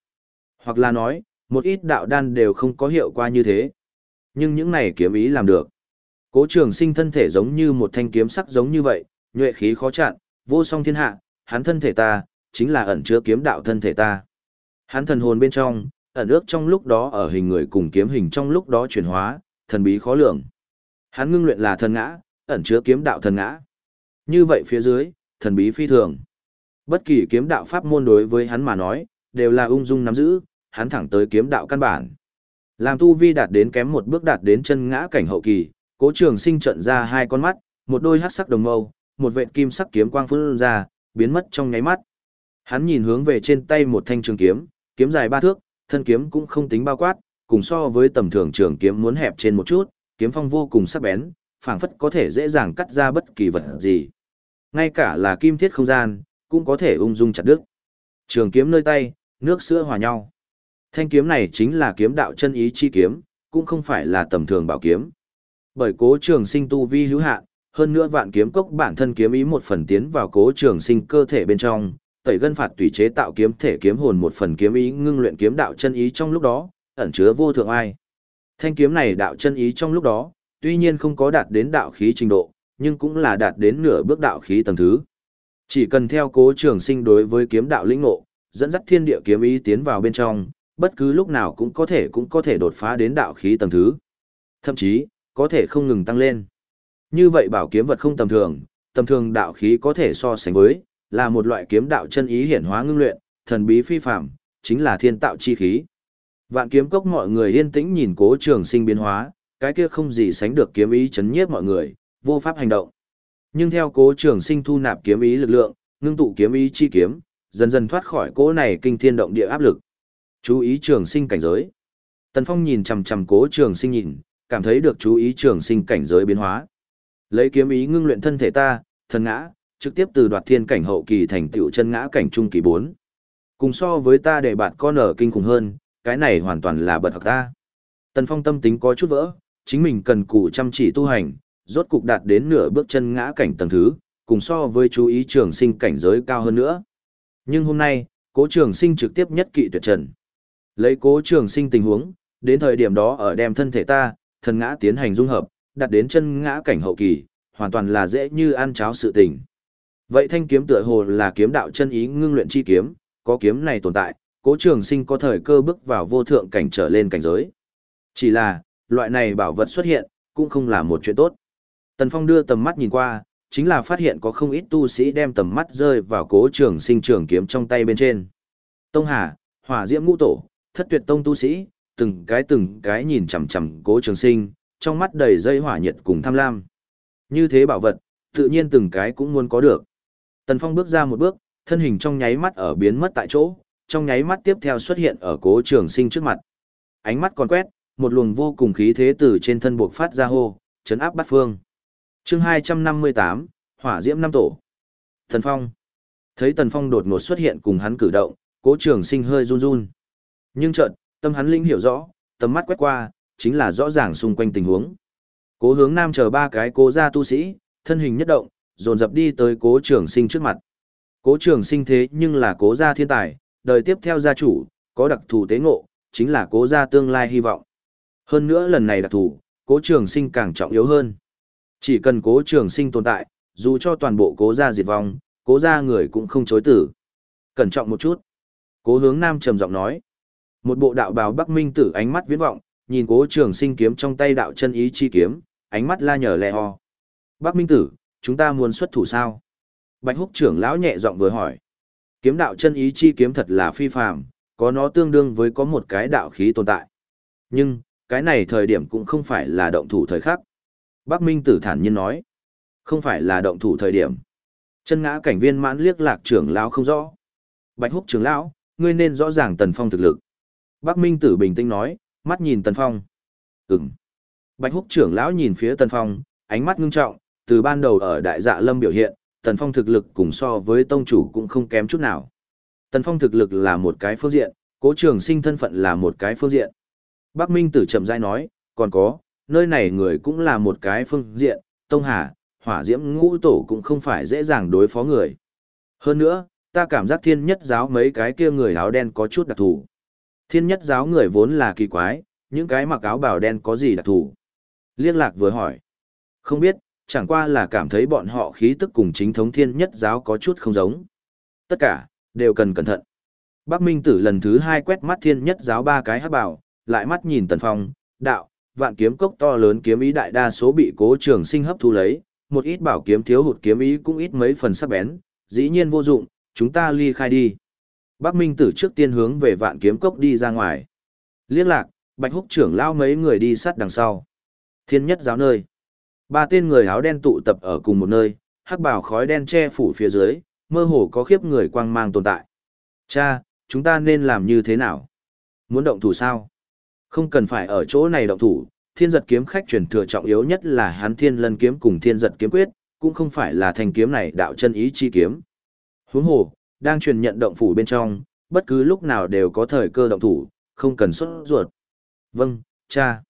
Hoặc là nói, một ít đạo đan đều không có hiệu quả như thế. Nhưng những này kiếm ý làm được. Cố trường sinh thân thể giống như một thanh kiếm sắc giống như vậy, nhuệ khí khó chặn, vô song thiên hạ, hắn thân thể ta, chính là ẩn chứa kiếm đạo thân thể ta. Hắn thần hồn bên trong, ẩn ước trong lúc đó ở hình người cùng kiếm hình trong lúc đó chuyển hóa, thần bí khó lường. Hắn ngưng luyện là thần ngã, ẩn chứa kiếm đạo thần ngã. Như vậy phía dưới, thần bí phi thường. Bất kỳ kiếm đạo pháp môn đối với hắn mà nói, đều là ung dung nắm giữ, hắn thẳng tới kiếm đạo căn bản. Làm tu vi đạt đến kém một bước đạt đến chân ngã cảnh hậu kỳ, Cố Trường Sinh trợn ra hai con mắt, một đôi hắc sắc đồng mâu, một vệt kim sắc kiếm quang phun ra, biến mất trong nháy mắt. Hắn nhìn hướng về trên tay một thanh trường kiếm, kiếm dài ba thước, thân kiếm cũng không tính bao quát, cùng so với tầm thường trường kiếm muốn hẹp trên một chút, kiếm phong vô cùng sắc bén, phảng phất có thể dễ dàng cắt ra bất kỳ vật gì. Ngay cả là kim thiết không gian, cũng có thể ung dung chặt đứt. Trường kiếm nơi tay, nước sữa hòa nhau. Thanh kiếm này chính là kiếm đạo chân ý chi kiếm, cũng không phải là tầm thường bảo kiếm. Bởi cố trường sinh tu vi hữu hạn, hơn nữa vạn kiếm cốc bản thân kiếm ý một phần tiến vào cố trường sinh cơ thể bên trong, tẩy gân phạt tùy chế tạo kiếm thể kiếm hồn một phần kiếm ý ngưng luyện kiếm đạo chân ý trong lúc đó, ẩn chứa vô thượng ai. Thanh kiếm này đạo chân ý trong lúc đó, tuy nhiên không có đạt đến đạo khí trình độ, nhưng cũng là đạt đến nửa bước đạo khí tầng thứ. Chỉ cần theo cố trường sinh đối với kiếm đạo lĩnh ngộ, dẫn dắt thiên địa kiếm ý tiến vào bên trong, bất cứ lúc nào cũng có thể cũng có thể đột phá đến đạo khí tầng thứ. Thậm chí, có thể không ngừng tăng lên. Như vậy bảo kiếm vật không tầm thường, tầm thường đạo khí có thể so sánh với, là một loại kiếm đạo chân ý hiển hóa ngưng luyện, thần bí phi phạm, chính là thiên tạo chi khí. Vạn kiếm cốc mọi người yên tĩnh nhìn cố trường sinh biến hóa, cái kia không gì sánh được kiếm ý chấn nhiếp mọi người, vô pháp hành động. Nhưng theo cố trường sinh thu nạp kiếm ý lực lượng, ngưng tụ kiếm ý chi kiếm, dần dần thoát khỏi cố này kinh thiên động địa áp lực. Chú ý trường sinh cảnh giới. Tần Phong nhìn chằm chằm cố trường sinh nhìn, cảm thấy được chú ý trường sinh cảnh giới biến hóa. Lấy kiếm ý ngưng luyện thân thể ta, thần ngã, trực tiếp từ đoạt thiên cảnh hậu kỳ thành tựu chân ngã cảnh trung kỳ 4. Cùng so với ta để bạn con ở kinh khủng hơn, cái này hoàn toàn là bật học ta. Tần Phong tâm tính có chút vỡ, chính mình cần cù chăm chỉ tu hành, rốt cục đạt đến nửa bước chân ngã cảnh tầng thứ, cùng so với chú ý trường sinh cảnh giới cao hơn nữa. Nhưng hôm nay, cố trường sinh trực tiếp nhất kỵ tuyệt trần. Lấy cố trường sinh tình huống, đến thời điểm đó ở đem thân thể ta, thần ngã tiến hành dung hợp, đặt đến chân ngã cảnh hậu kỳ, hoàn toàn là dễ như ăn cháo sự tình. Vậy thanh kiếm tựa hồ là kiếm đạo chân ý ngưng luyện chi kiếm, có kiếm này tồn tại, cố trường sinh có thời cơ bước vào vô thượng cảnh trở lên cảnh giới. Chỉ là, loại này bảo vật xuất hiện, cũng không là một chuyện tốt. Tần Phong đưa tầm mắt nhìn qua, chính là phát hiện có không ít tu sĩ đem tầm mắt rơi vào cố trường sinh trường kiếm trong tay bên trên. Tông Hà, Hỏa Diễm Ngũ Tổ, Thất Tuyệt Tông tu sĩ, từng cái từng cái nhìn chằm chằm cố trường sinh, trong mắt đầy dây hỏa nhiệt cùng tham lam. Như thế bảo vật, tự nhiên từng cái cũng muốn có được. Tần Phong bước ra một bước, thân hình trong nháy mắt ở biến mất tại chỗ, trong nháy mắt tiếp theo xuất hiện ở cố trường sinh trước mặt. Ánh mắt còn quét, một luồng vô cùng khí thế từ trên thân buộc phát ra hô, chấn áp bắt phương. chương 258, Hỏa Diễm năm tổ. Tần Phong. Thấy Tần Phong đột ngột xuất hiện cùng hắn cử động, cố trường sinh hơi run run. Nhưng chợt, tâm hắn linh hiểu rõ, tầm mắt quét qua, chính là rõ ràng xung quanh tình huống. Cố hướng nam chờ ba cái cố gia tu sĩ, thân hình nhất động, dồn dập đi tới cố trường sinh trước mặt. Cố trường sinh thế nhưng là cố gia thiên tài, đời tiếp theo gia chủ, có đặc thù tế ngộ, chính là cố gia tương lai hy vọng. Hơn nữa lần này đặc thù, cố trường sinh càng trọng yếu hơn. Chỉ cần cố trường sinh tồn tại, dù cho toàn bộ cố gia diệt vong, cố gia người cũng không chối tử. Cẩn trọng một chút. Cố hướng nam trầm giọng nói. Một bộ đạo bào Bắc Minh tử ánh mắt viễn vọng, nhìn cố trường sinh kiếm trong tay đạo chân ý chi kiếm, ánh mắt la nhở lẹ ho. Bắc Minh tử, chúng ta muốn xuất thủ sao? Bạch húc trưởng lão nhẹ giọng vừa hỏi. Kiếm đạo chân ý chi kiếm thật là phi phàm, có nó tương đương với có một cái đạo khí tồn tại. Nhưng, cái này thời điểm cũng không phải là động thủ thời khắc. Bắc Minh tử thản nhiên nói. Không phải là động thủ thời điểm. Chân ngã cảnh viên mãn liếc lạc trưởng lão không rõ. Bạch húc trưởng lão, ngươi nên rõ ràng tần phong thực lực. Bắc Minh tử bình tĩnh nói, mắt nhìn tần phong. Ừm. Bạch húc trưởng lão nhìn phía tần phong, ánh mắt ngưng trọng, từ ban đầu ở đại dạ lâm biểu hiện, Tần Phong thực lực cùng so với tông chủ cũng không kém chút nào. Tần Phong thực lực là một cái phương diện, cố trường sinh thân phận là một cái phương diện. Bắc Minh tử chậm rãi nói, còn có, nơi này người cũng là một cái phương diện, Tông Hà, hỏa diễm ngũ tổ cũng không phải dễ dàng đối phó người. Hơn nữa, ta cảm giác thiên nhất giáo mấy cái kia người áo đen có chút đặc thù. Thiên nhất giáo người vốn là kỳ quái, những cái mặc áo bào đen có gì đặc thù. Liên lạc vừa hỏi. Không biết, chẳng qua là cảm thấy bọn họ khí tức cùng chính thống thiên nhất giáo có chút không giống. Tất cả, đều cần cẩn thận. Bác Minh Tử lần thứ hai quét mắt thiên nhất giáo ba cái hát bảo, lại mắt nhìn Tần Phong, đạo, vạn kiếm cốc to lớn kiếm ý đại đa số bị cố trường sinh hấp thu lấy, một ít bảo kiếm thiếu hụt kiếm ý cũng ít mấy phần sắc bén, dĩ nhiên vô dụng, chúng ta ly khai đi. Bác Minh Tử trước tiên hướng về vạn kiếm cốc đi ra ngoài. Liên lạc, Bạch Húc trưởng lao mấy người đi sát đằng sau. Thiên nhất giáo nơi. Ba tên người áo đen tụ tập ở cùng một nơi, hắc bào khói đen che phủ phía dưới, mơ hồ có khiếp người quang mang tồn tại. Cha, chúng ta nên làm như thế nào? Muốn động thủ sao? Không cần phải ở chỗ này động thủ, thiên giật kiếm khách truyền thừa trọng yếu nhất là hắn thiên lân kiếm cùng thiên giật kiếm quyết, cũng không phải là thanh kiếm này đạo chân ý chi kiếm. Huống hồ, đang truyền nhận động phủ bên trong, bất cứ lúc nào đều có thời cơ động thủ, không cần xuất ruột. Vâng, cha.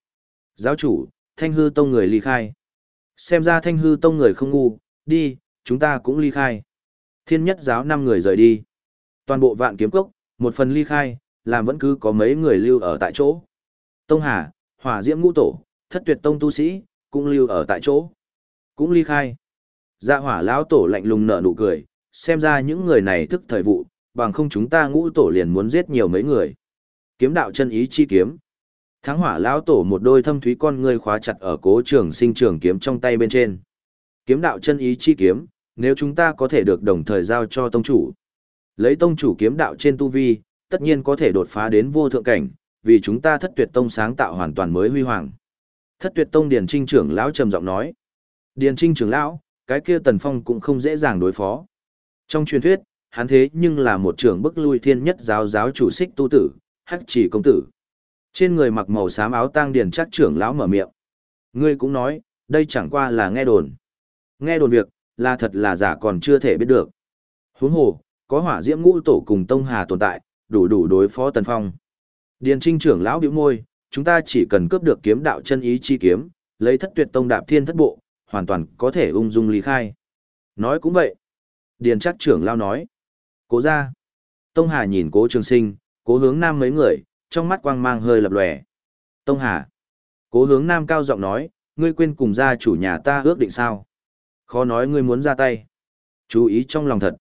Giáo chủ, thanh hư tông người ly khai. Xem ra thanh hư tông người không ngu, đi, chúng ta cũng ly khai. Thiên nhất giáo năm người rời đi. Toàn bộ vạn kiếm cốc, một phần ly khai, làm vẫn cứ có mấy người lưu ở tại chỗ. Tông Hà, Hỏa Diễm Ngũ Tổ, Thất Tuyệt Tông tu sĩ, cũng lưu ở tại chỗ. Cũng ly khai. Dạ hỏa lão tổ lạnh lùng nở nụ cười, xem ra những người này thức thời vụ, bằng không chúng ta ngũ tổ liền muốn giết nhiều mấy người. Kiếm đạo chân ý chi kiếm. Thắng hỏa lão tổ một đôi thâm thúy con ngươi khóa chặt ở cố trường sinh trường kiếm trong tay bên trên. Kiếm đạo chân ý chi kiếm, nếu chúng ta có thể được đồng thời giao cho tông chủ. Lấy tông chủ kiếm đạo trên tu vi, tất nhiên có thể đột phá đến vô thượng cảnh, vì chúng ta thất tuyệt tông sáng tạo hoàn toàn mới huy hoàng. Thất tuyệt tông Điền Trinh trưởng lão trầm giọng nói. Điền Trinh trưởng lão, cái kia Tần Phong cũng không dễ dàng đối phó. Trong truyền thuyết, hắn thế nhưng là một trưởng bức lui thiên nhất giáo giáo chủ xích tu tử, hắc chỉ công tử. Trên người mặc màu xám áo tang điền chắc trưởng lão mở miệng. Ngươi cũng nói, đây chẳng qua là nghe đồn. Nghe đồn việc, là thật là giả còn chưa thể biết được. Huống hồ, có hỏa diễm ngũ tổ cùng Tông Hà tồn tại, đủ đủ đối phó Tần Phong. Điền Trinh trưởng lão bĩu môi, chúng ta chỉ cần cướp được kiếm đạo chân ý chi kiếm, lấy thất tuyệt tông đạp thiên thất bộ, hoàn toàn có thể ung dung lý khai. Nói cũng vậy. Điền chắc trưởng lao nói. Cố ra. Tông Hà nhìn cố trường sinh, cố hướng nam mấy người, trong mắt quang mang hơi lập lòe. Tông Hà. Cố hướng nam cao giọng nói, ngươi quên cùng gia chủ nhà ta ước định sao? Khó nói ngươi muốn ra tay. Chú ý trong lòng thật.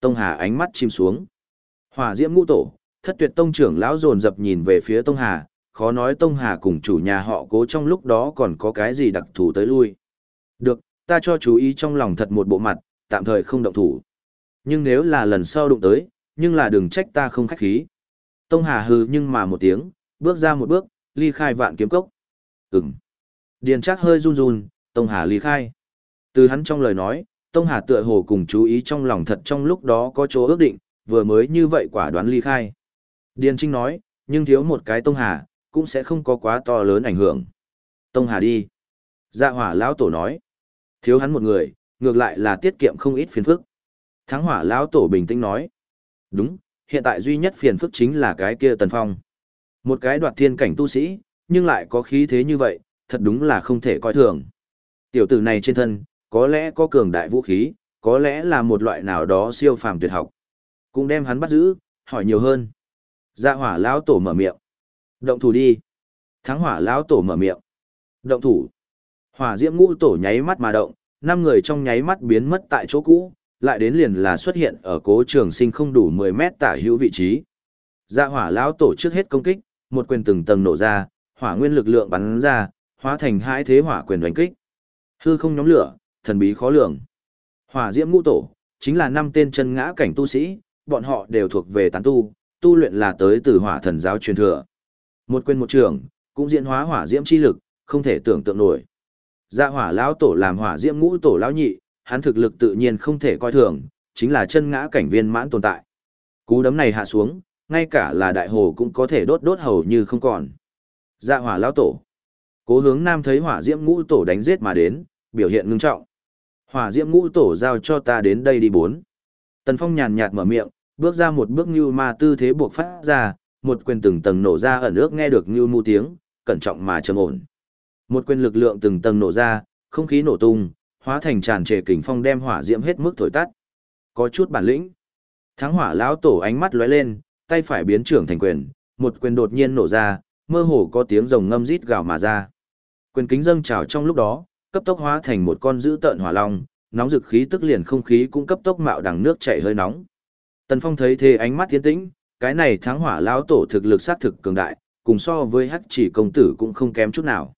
Tông Hà ánh mắt chim xuống. Hỏa diễm ngũ tổ, thất tuyệt tông trưởng lão dồn dập nhìn về phía Tông Hà, khó nói Tông Hà cùng chủ nhà họ cố trong lúc đó còn có cái gì đặc thù tới lui. Được, ta cho chú ý trong lòng thật một bộ mặt, tạm thời không động thủ. Nhưng nếu là lần sau đụng tới, nhưng là đừng trách ta không khách khí. Tông Hà hừ nhưng mà một tiếng, bước ra một bước, ly khai vạn kiếm cốc. Ừm. Điền chắc hơi run run, Tông Hà ly khai. Từ hắn trong lời nói, Tông Hà tựa hồ cùng chú ý trong lòng thật trong lúc đó có chỗ ước định, vừa mới như vậy quả đoán ly khai. Điền Trinh nói, nhưng thiếu một cái Tông Hà, cũng sẽ không có quá to lớn ảnh hưởng. Tông Hà đi. Dạ hỏa lão tổ nói. Thiếu hắn một người, ngược lại là tiết kiệm không ít phiền phức. Thắng hỏa lão tổ bình tĩnh nói. Đúng, hiện tại duy nhất phiền phức chính là cái kia tần phong. Một cái đoạt thiên cảnh tu sĩ, nhưng lại có khí thế như vậy, thật đúng là không thể coi thường. Tiểu tử này trên thân, có lẽ có cường đại vũ khí, có lẽ là một loại nào đó siêu phàm tuyệt học. Cũng đem hắn bắt giữ, hỏi nhiều hơn. Dạ hỏa lão tổ mở miệng. Động thủ đi. Thắng hỏa lão tổ mở miệng. Động thủ. Hỏa diễm ngũ tổ nháy mắt mà động, năm người trong nháy mắt biến mất tại chỗ cũ, lại đến liền là xuất hiện ở cố trường sinh không đủ 10 mét tả hữu vị trí. Dạ hỏa lão tổ trước hết công kích, một quyền từng tầng nổ ra, hỏa nguyên lực lượng bắn ra, hóa thành hai thế hỏa quyền đánh kích. Hư không nhóm lửa, thần bí khó lường. Hỏa diễm ngũ tổ, chính là năm tên chân ngã cảnh tu sĩ, bọn họ đều thuộc về tán tu, tu luyện là tới từ hỏa thần giáo truyền thừa. Một quyền một trường, cũng diễn hóa hỏa diễm chi lực, không thể tưởng tượng nổi. Dạ hỏa lão tổ làm hỏa diễm ngũ tổ lão nhị, hắn thực lực tự nhiên không thể coi thường, chính là chân ngã cảnh viên mãn tồn tại. Cú đấm này hạ xuống, ngay cả là đại hồ cũng có thể đốt đốt hầu như không còn. Dạ hỏa lão tổ. Cố hướng nam thấy hỏa diễm ngũ tổ đánh giết mà đến, biểu hiện ngưng trọng. Hỏa diễm ngũ tổ giao cho ta đến đây đi bốn. Tần Phong nhàn nhạt mở miệng, bước ra một bước như ma tư thế buộc phát ra, một quyền từng tầng nổ ra ẩn ước nghe được như mu tiếng, cẩn trọng mà trầm ổn. Một quyền lực lượng từng tầng nổ ra, không khí nổ tung, hóa thành tràn trề kình phong đem hỏa diễm hết mức thổi tắt. Có chút bản lĩnh. Thắng hỏa lão tổ ánh mắt lóe lên, tay phải biến trưởng thành quyền, một quyền đột nhiên nổ ra, mơ hồ có tiếng rồng ngâm rít gào mà ra. Quyền kính dâng trào trong lúc đó, cấp tốc hóa thành một con dữ tợn hỏa long, nóng dực khí tức liền không khí cũng cấp tốc mạo đằng nước chảy hơi nóng. Tần Phong thấy thế ánh mắt tiến tĩnh, cái này thắng hỏa lão tổ thực lực sát thực cường đại, cùng so với hắc chỉ công tử cũng không kém chút nào.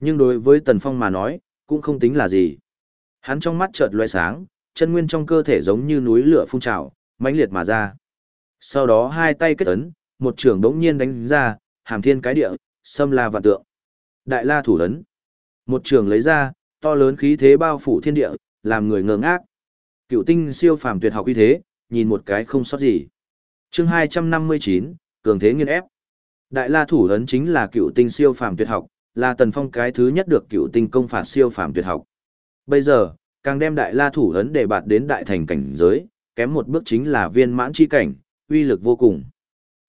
Nhưng đối với Tần Phong mà nói, cũng không tính là gì. Hắn trong mắt chợt loe sáng, chân nguyên trong cơ thể giống như núi lửa phun trào, mãnh liệt mà ra. Sau đó hai tay kết ấn, một trường đống nhiên đánh ra, hàm thiên cái địa, xâm la vạn tượng. Đại la thủ ấn. Một trường lấy ra, to lớn khí thế bao phủ thiên địa, làm người ngơ ngác. Cựu tinh siêu phàm tuyệt học uy thế, nhìn một cái không sót gì. Chương 259, cường thế nghiên ép. Đại La thủ ấn chính là cựu tinh siêu phàm tuyệt học, là Tần Phong cái thứ nhất được cựu tinh công phạt siêu phàm tuyệt học. Bây giờ, càng đem Đại La thủ ấn để bạt đến đại thành cảnh giới, kém một bước chính là viên mãn chi cảnh, uy lực vô cùng.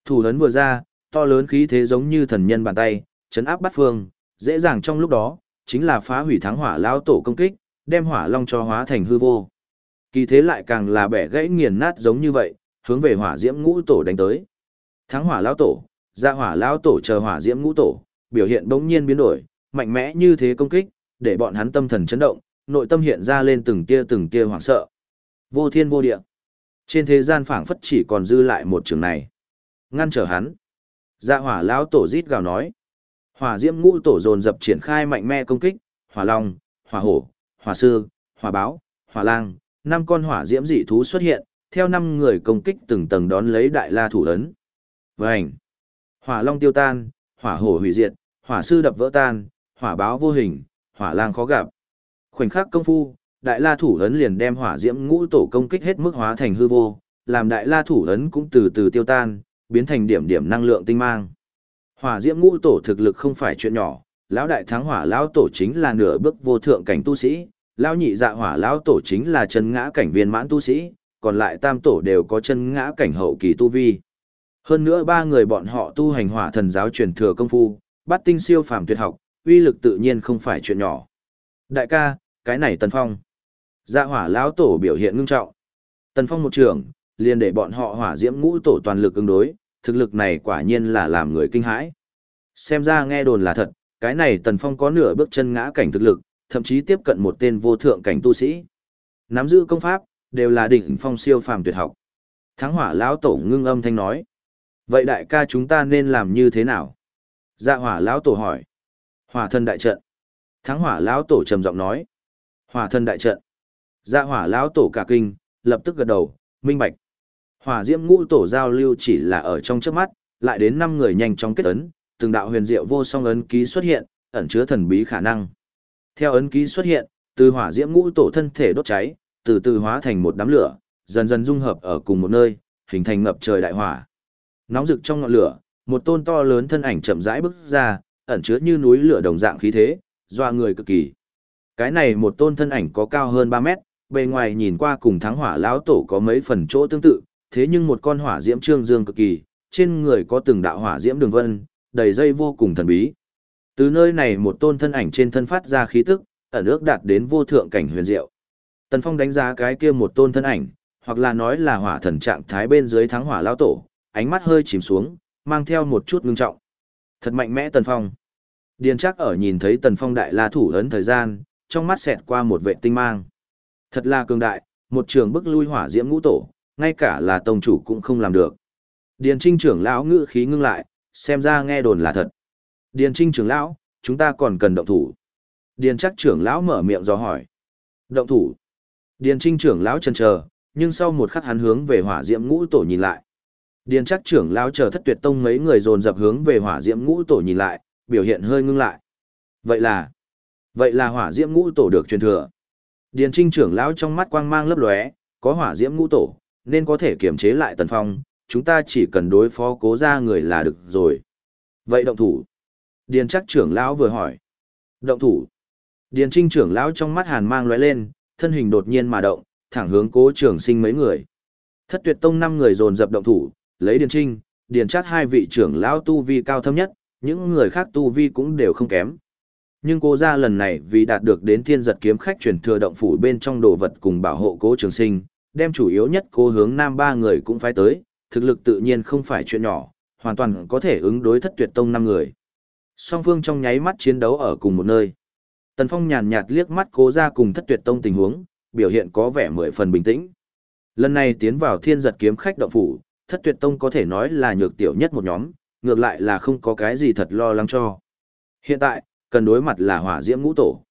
Thủ ấn vừa ra, to lớn khí thế giống như thần nhân bàn tay, chấn áp bắt phương, dễ dàng trong lúc đó, chính là phá hủy thắng hỏa lão tổ công kích, đem hỏa long cho hóa thành hư vô. Kỳ thế lại càng là bẻ gãy nghiền nát giống như vậy, hướng về hỏa diễm ngũ tổ đánh tới. Thắng hỏa lão tổ, ra hỏa lão tổ chờ hỏa diễm ngũ tổ, biểu hiện bỗng nhiên biến đổi, mạnh mẽ như thế công kích, để bọn hắn tâm thần chấn động, nội tâm hiện ra lên từng tia từng tia hoảng sợ. Vô thiên vô địa. Trên thế gian phảng phất chỉ còn dư lại một trường này. Ngăn trở hắn. Dạ hỏa lão tổ rít gào nói. Hỏa diễm ngũ tổ dồn dập triển khai mạnh mẽ công kích, hỏa long, hỏa hổ, hỏa sư, hỏa báo, hỏa lang, năm con hỏa diễm dị thú xuất hiện, theo năm người công kích từng tầng đón lấy đại la thủ ấn. Vành. Hỏa long tiêu tan, hỏa hổ hủy diệt, hỏa sư đập vỡ tan, hỏa báo vô hình, hỏa lang khó gặp. Khoảnh khắc công phu, đại la thủ ấn liền đem hỏa diễm ngũ tổ công kích hết mức hóa thành hư vô, làm đại la thủ ấn cũng từ từ tiêu tan, biến thành điểm điểm năng lượng tinh mang. Hỏa diễm ngũ tổ thực lực không phải chuyện nhỏ, lão đại thắng hỏa lão tổ chính là nửa bước vô thượng cảnh tu sĩ, lão nhị dạ hỏa lão tổ chính là chân ngã cảnh viên mãn tu sĩ, còn lại tam tổ đều có chân ngã cảnh hậu kỳ tu vi. Hơn nữa ba người bọn họ tu hành hỏa thần giáo truyền thừa công phu, bắt tinh siêu phàm tuyệt học, uy lực tự nhiên không phải chuyện nhỏ. Đại ca, cái này Tần Phong. Dạ hỏa lão tổ biểu hiện ngưng trọng. Tần Phong một trường, liền để bọn họ hỏa diễm ngũ tổ toàn lực ứng đối, thực lực này quả nhiên là làm người kinh hãi. Xem ra nghe đồn là thật, cái này Tần Phong có nửa bước chân ngã cảnh thực lực, thậm chí tiếp cận một tên vô thượng cảnh tu sĩ. Nắm giữ công pháp, đều là đỉnh phong siêu phàm tuyệt học. Thắng hỏa lão tổ ngưng âm thanh nói. Vậy đại ca chúng ta nên làm như thế nào? Dạ hỏa lão tổ hỏi. Hỏa thân đại trận. Thắng hỏa lão tổ trầm giọng nói. Hỏa thân đại trận. Dạ hỏa lão tổ cả kinh, lập tức gật đầu, minh bạch. Hỏa diễm ngũ tổ giao lưu chỉ là ở trong trước mắt, lại đến năm người nhanh chóng kết ấn, từng đạo huyền diệu vô song ấn ký xuất hiện, ẩn chứa thần bí khả năng. Theo ấn ký xuất hiện, từ hỏa diễm ngũ tổ thân thể đốt cháy, từ từ hóa thành một đám lửa, dần dần dung hợp ở cùng một nơi, hình thành ngập trời đại hỏa. Nóng rực trong ngọn lửa, một tôn to lớn thân ảnh chậm rãi bước ra, ẩn chứa như núi lửa đồng dạng khí thế, doa người cực kỳ. Cái này một tôn thân ảnh có cao hơn 3 mét, bề ngoài nhìn qua cùng thắng hỏa lão tổ có mấy phần chỗ tương tự, thế nhưng một con hỏa diễm trương dương cực kỳ, trên người có từng đạo hỏa diễm đường vân, đầy dây vô cùng thần bí. Từ nơi này một tôn thân ảnh trên thân phát ra khí tức, ẩn ước đạt đến vô thượng cảnh huyền diệu. Tần Phong đánh giá cái kia một tôn thân ảnh, hoặc là nói là hỏa thần trạng thái bên dưới thắng hỏa lão tổ, ánh mắt hơi chìm xuống, mang theo một chút ngưng trọng. Thật mạnh mẽ Tần Phong. Điền chắc ở nhìn thấy Tần Phong đại la thủ ấn thời gian, trong mắt xẹt qua một vệ tinh mang. Thật là cường đại, một trường bức lui hỏa diễm ngũ tổ, ngay cả là tông chủ cũng không làm được. Điền trinh trưởng lão ngữ khí ngưng lại, xem ra nghe đồn là thật. Điền trinh trưởng lão, chúng ta còn cần động thủ. Điền chắc trưởng lão mở miệng do hỏi. Động thủ. Điền trinh trưởng lão chần chờ, nhưng sau một khắc hắn hướng về hỏa diễm ngũ tổ nhìn lại. Điền chắc trưởng lão chờ thất tuyệt tông mấy người dồn dập hướng về hỏa diễm ngũ tổ nhìn lại, biểu hiện hơi ngưng lại. Vậy là, vậy là hỏa diễm ngũ tổ được truyền thừa. Điền trinh trưởng lão trong mắt quang mang lấp lóe, có hỏa diễm ngũ tổ, nên có thể kiềm chế lại tần phong, chúng ta chỉ cần đối phó cố ra người là được rồi. Vậy động thủ. Điền chắc trưởng lão vừa hỏi. Động thủ. Điền trinh trưởng lão trong mắt hàn mang lóe lên, thân hình đột nhiên mà động, thẳng hướng cố trưởng sinh mấy người. Thất tuyệt tông năm người dồn dập động thủ, lấy điền trinh, điền chắc hai vị trưởng lão tu vi cao thâm nhất, những người khác tu vi cũng đều không kém. Nhưng cố gia lần này vì đạt được đến thiên giật kiếm khách truyền thừa động phủ bên trong đồ vật cùng bảo hộ cố trường sinh, đem chủ yếu nhất cố hướng nam ba người cũng phải tới, thực lực tự nhiên không phải chuyện nhỏ, hoàn toàn có thể ứng đối thất tuyệt tông năm người. Song phương trong nháy mắt chiến đấu ở cùng một nơi. Tần Phong nhàn nhạt liếc mắt cố ra cùng thất tuyệt tông tình huống, biểu hiện có vẻ mười phần bình tĩnh. Lần này tiến vào thiên giật kiếm khách động phủ, thất tuyệt tông có thể nói là nhược tiểu nhất một nhóm, ngược lại là không có cái gì thật lo lắng cho. Hiện tại, cần đối mặt là hỏa diễm ngũ tổ.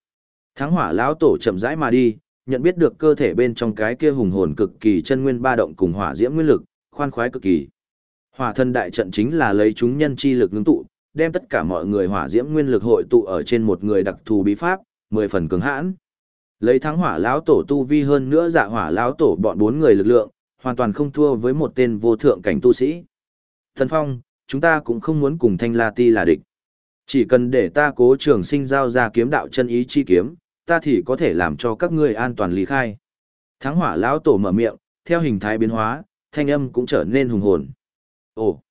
Thắng hỏa lão tổ chậm rãi mà đi, nhận biết được cơ thể bên trong cái kia hùng hồn cực kỳ chân nguyên ba động cùng hỏa diễm nguyên lực, khoan khoái cực kỳ. Hỏa thân đại trận chính là lấy chúng nhân chi lực ngưng tụ, đem tất cả mọi người hỏa diễm nguyên lực hội tụ ở trên một người đặc thù bí pháp, mười phần cứng hãn. Lấy thắng hỏa lão tổ tu vi hơn nữa dạ hỏa lão tổ bọn bốn người lực lượng, hoàn toàn không thua với một tên vô thượng cảnh tu sĩ. Thần Phong, chúng ta cũng không muốn cùng Thanh La Ti là địch. Chỉ cần để ta cố trường sinh giao ra kiếm đạo chân ý chi kiếm, ta thì có thể làm cho các ngươi an toàn lý khai. Thắng hỏa lão tổ mở miệng, theo hình thái biến hóa, thanh âm cũng trở nên hùng hồn. Ồ!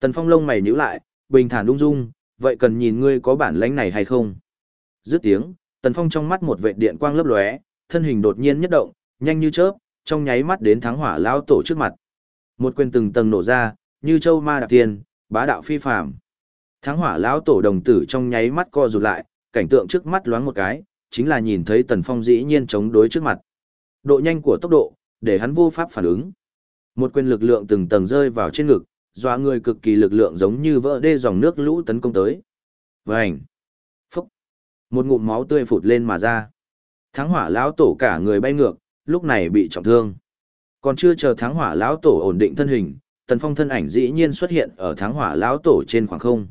Tần Phong lông mày nhíu lại, bình thản ung dung, vậy cần nhìn ngươi có bản lãnh này hay không? Dứt tiếng, Tần Phong trong mắt một vệ điện quang lấp lóe, thân hình đột nhiên nhất động, nhanh như chớp, trong nháy mắt đến thắng hỏa lão tổ trước mặt. Một quyền từng tầng nổ ra, như châu ma đạp tiền, bá đạo phi phàm. Thắng hỏa lão tổ đồng tử trong nháy mắt co rụt lại, cảnh tượng trước mắt loáng một cái, chính là nhìn thấy Tần Phong dĩ nhiên chống đối trước mặt. Độ nhanh của tốc độ, để hắn vô pháp phản ứng. Một quyền lực lượng từng tầng rơi vào trên ngực, dọa người cực kỳ lực lượng giống như vỡ đê dòng nước lũ tấn công tới. Vành! Phúc! Một ngụm máu tươi phụt lên mà ra. Thắng hỏa lão tổ cả người bay ngược, lúc này bị trọng thương. Còn chưa chờ tháng hỏa lão tổ ổn định thân hình, tần phong thân ảnh dĩ nhiên xuất hiện ở tháng hỏa lão tổ trên khoảng không.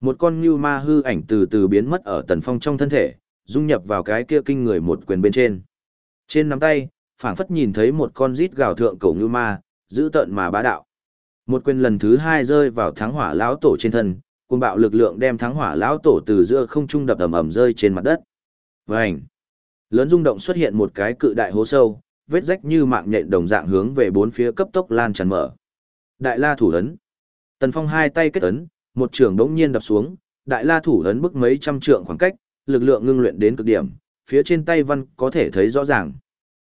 Một con như ma hư ảnh từ từ biến mất ở tần phong trong thân thể, dung nhập vào cái kia kinh người một quyền bên trên. Trên nắm tay, phảng phất nhìn thấy một con rít gào thượng cổ như ma, giữ tận mà bá đạo. Một quyền lần thứ hai rơi vào tháng hỏa lão tổ trên thân, cuồng bạo lực lượng đem tháng hỏa lão tổ từ giữa không trung đập ầm ầm rơi trên mặt đất. Vành! Lớn rung động xuất hiện một cái cự đại hố sâu, vết rách như mạng nhện đồng dạng hướng về bốn phía cấp tốc lan tràn mở. Đại la thủ ấn. Tần Phong hai tay kết ấn, một trường đống nhiên đập xuống, đại la thủ ấn bức mấy trăm trượng khoảng cách, lực lượng ngưng luyện đến cực điểm, phía trên tay văn có thể thấy rõ ràng.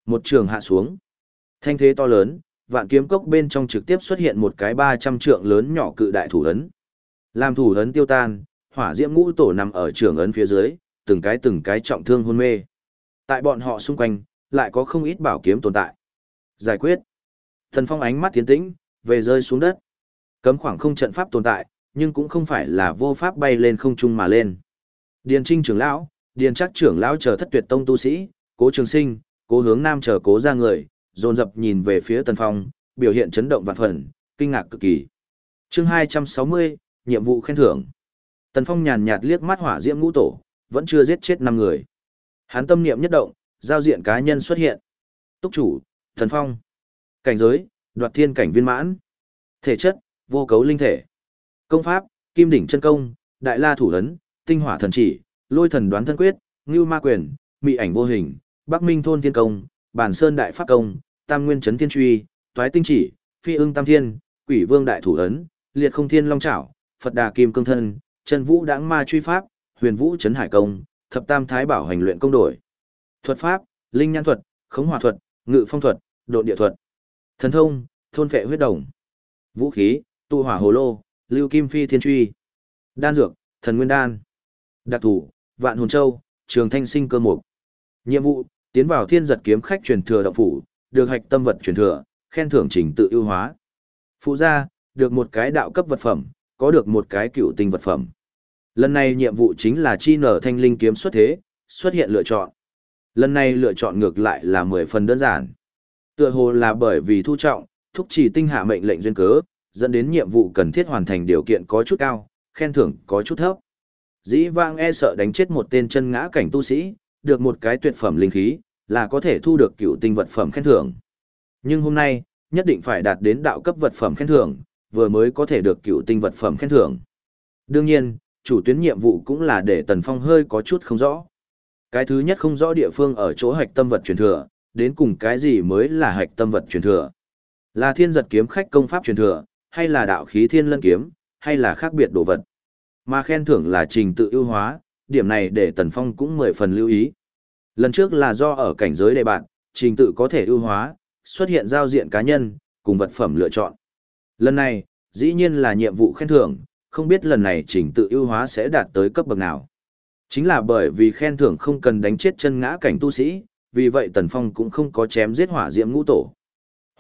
Một trường hạ xuống. Thanh thế to lớn, vạn kiếm cốc bên trong trực tiếp xuất hiện một cái 300 trượng lớn nhỏ cự đại thủ ấn. Làm thủ ấn tiêu tan, hỏa diễm ngũ tổ nằm ở trường ấn phía dưới, từng cái từng cái trọng thương hôn mê. Tại bọn họ xung quanh, lại có không ít bảo kiếm tồn tại. Giải quyết. Thần Phong ánh mắt tiến tĩnh, về rơi xuống đất. Cấm khoảng không trận pháp tồn tại, nhưng cũng không phải là vô pháp bay lên không trung mà lên. Điền Trinh trưởng lão, Điền Chắc trưởng lão chờ thất tuyệt tông tu sĩ, Cố Trường Sinh, Cố Hướng Nam chờ Cố ra người, dồn dập nhìn về phía Tần Phong, biểu hiện chấn động vạn phần, kinh ngạc cực kỳ. Chương 260, nhiệm vụ khen thưởng. Tần Phong nhàn nhạt liếc mắt hỏa diễm ngũ tổ, vẫn chưa giết chết năm người. Hắn tâm niệm nhất động, giao diện cá nhân xuất hiện. Túc chủ, thần Phong. Cảnh giới, đoạt thiên cảnh viên mãn. Thể chất, vô cấu linh thể. Công pháp, kim đỉnh chân công, đại la thủ ấn, tinh hỏa thần chỉ, lôi thần đoán thân quyết, ngưu ma quyền, mị ảnh vô hình, bắc minh thôn thiên công, bản sơn đại pháp công, tam nguyên chấn thiên truy, toái tinh chỉ, phi ưng tam thiên, quỷ vương đại thủ ấn, liệt không thiên long trảo, phật đà kim cương thân, chân vũ đãng ma truy pháp, huyền vũ chấn hải công, thập tam thái bảo hành luyện công đổi. Thuật pháp, linh nhan thuật, khống hỏa thuật, ngự phong thuật, độ địa thuật. Thần thông, thôn phệ huyết đồng. Vũ khí, tu hỏa hồ lô, lưu kim phi thiên truy. Đan dược, thần nguyên đan. Đặc thủ, vạn hồn châu, trường thanh sinh cơ mục. Nhiệm vụ, tiến vào thiên giật kiếm khách truyền thừa động phủ, được hạch tâm vật truyền thừa, khen thưởng trình tự ưu hóa. Phụ gia, được một cái đạo cấp vật phẩm, có được một cái cựu tinh vật phẩm. Lần này nhiệm vụ chính là chi nở thanh linh kiếm xuất thế, xuất hiện lựa chọn. Lần này lựa chọn ngược lại là 10 phần đơn giản. Tựa hồ là bởi vì thu trọng, thúc chỉ tinh hạ mệnh lệnh duyên cớ, dẫn đến nhiệm vụ cần thiết hoàn thành điều kiện có chút cao, khen thưởng có chút thấp. Dĩ vang e sợ đánh chết một tên chân ngã cảnh tu sĩ, được một cái tuyệt phẩm linh khí, là có thể thu được cựu tinh vật phẩm khen thưởng. Nhưng hôm nay, nhất định phải đạt đến đạo cấp vật phẩm khen thưởng, vừa mới có thể được cựu tinh vật phẩm khen thưởng. Đương nhiên, chủ tuyến nhiệm vụ cũng là để Tần Phong hơi có chút không rõ. Cái thứ nhất không rõ địa phương ở chỗ hạch tâm vật truyền thừa, đến cùng cái gì mới là hạch tâm vật truyền thừa. Là thiên giật kiếm khách công pháp truyền thừa, hay là đạo khí thiên lân kiếm, hay là khác biệt đồ vật. Mà khen thưởng là trình tự ưu hóa, điểm này để Tần Phong cũng mười phần lưu ý. Lần trước là do ở cảnh giới đề bạn, trình tự có thể ưu hóa, xuất hiện giao diện cá nhân, cùng vật phẩm lựa chọn. Lần này, dĩ nhiên là nhiệm vụ khen thưởng, không biết lần này trình tự ưu hóa sẽ đạt tới cấp bậc nào. Chính là bởi vì khen thưởng không cần đánh chết chân ngã cảnh tu sĩ, vì vậy Tần Phong cũng không có chém giết hỏa diễm ngũ tổ.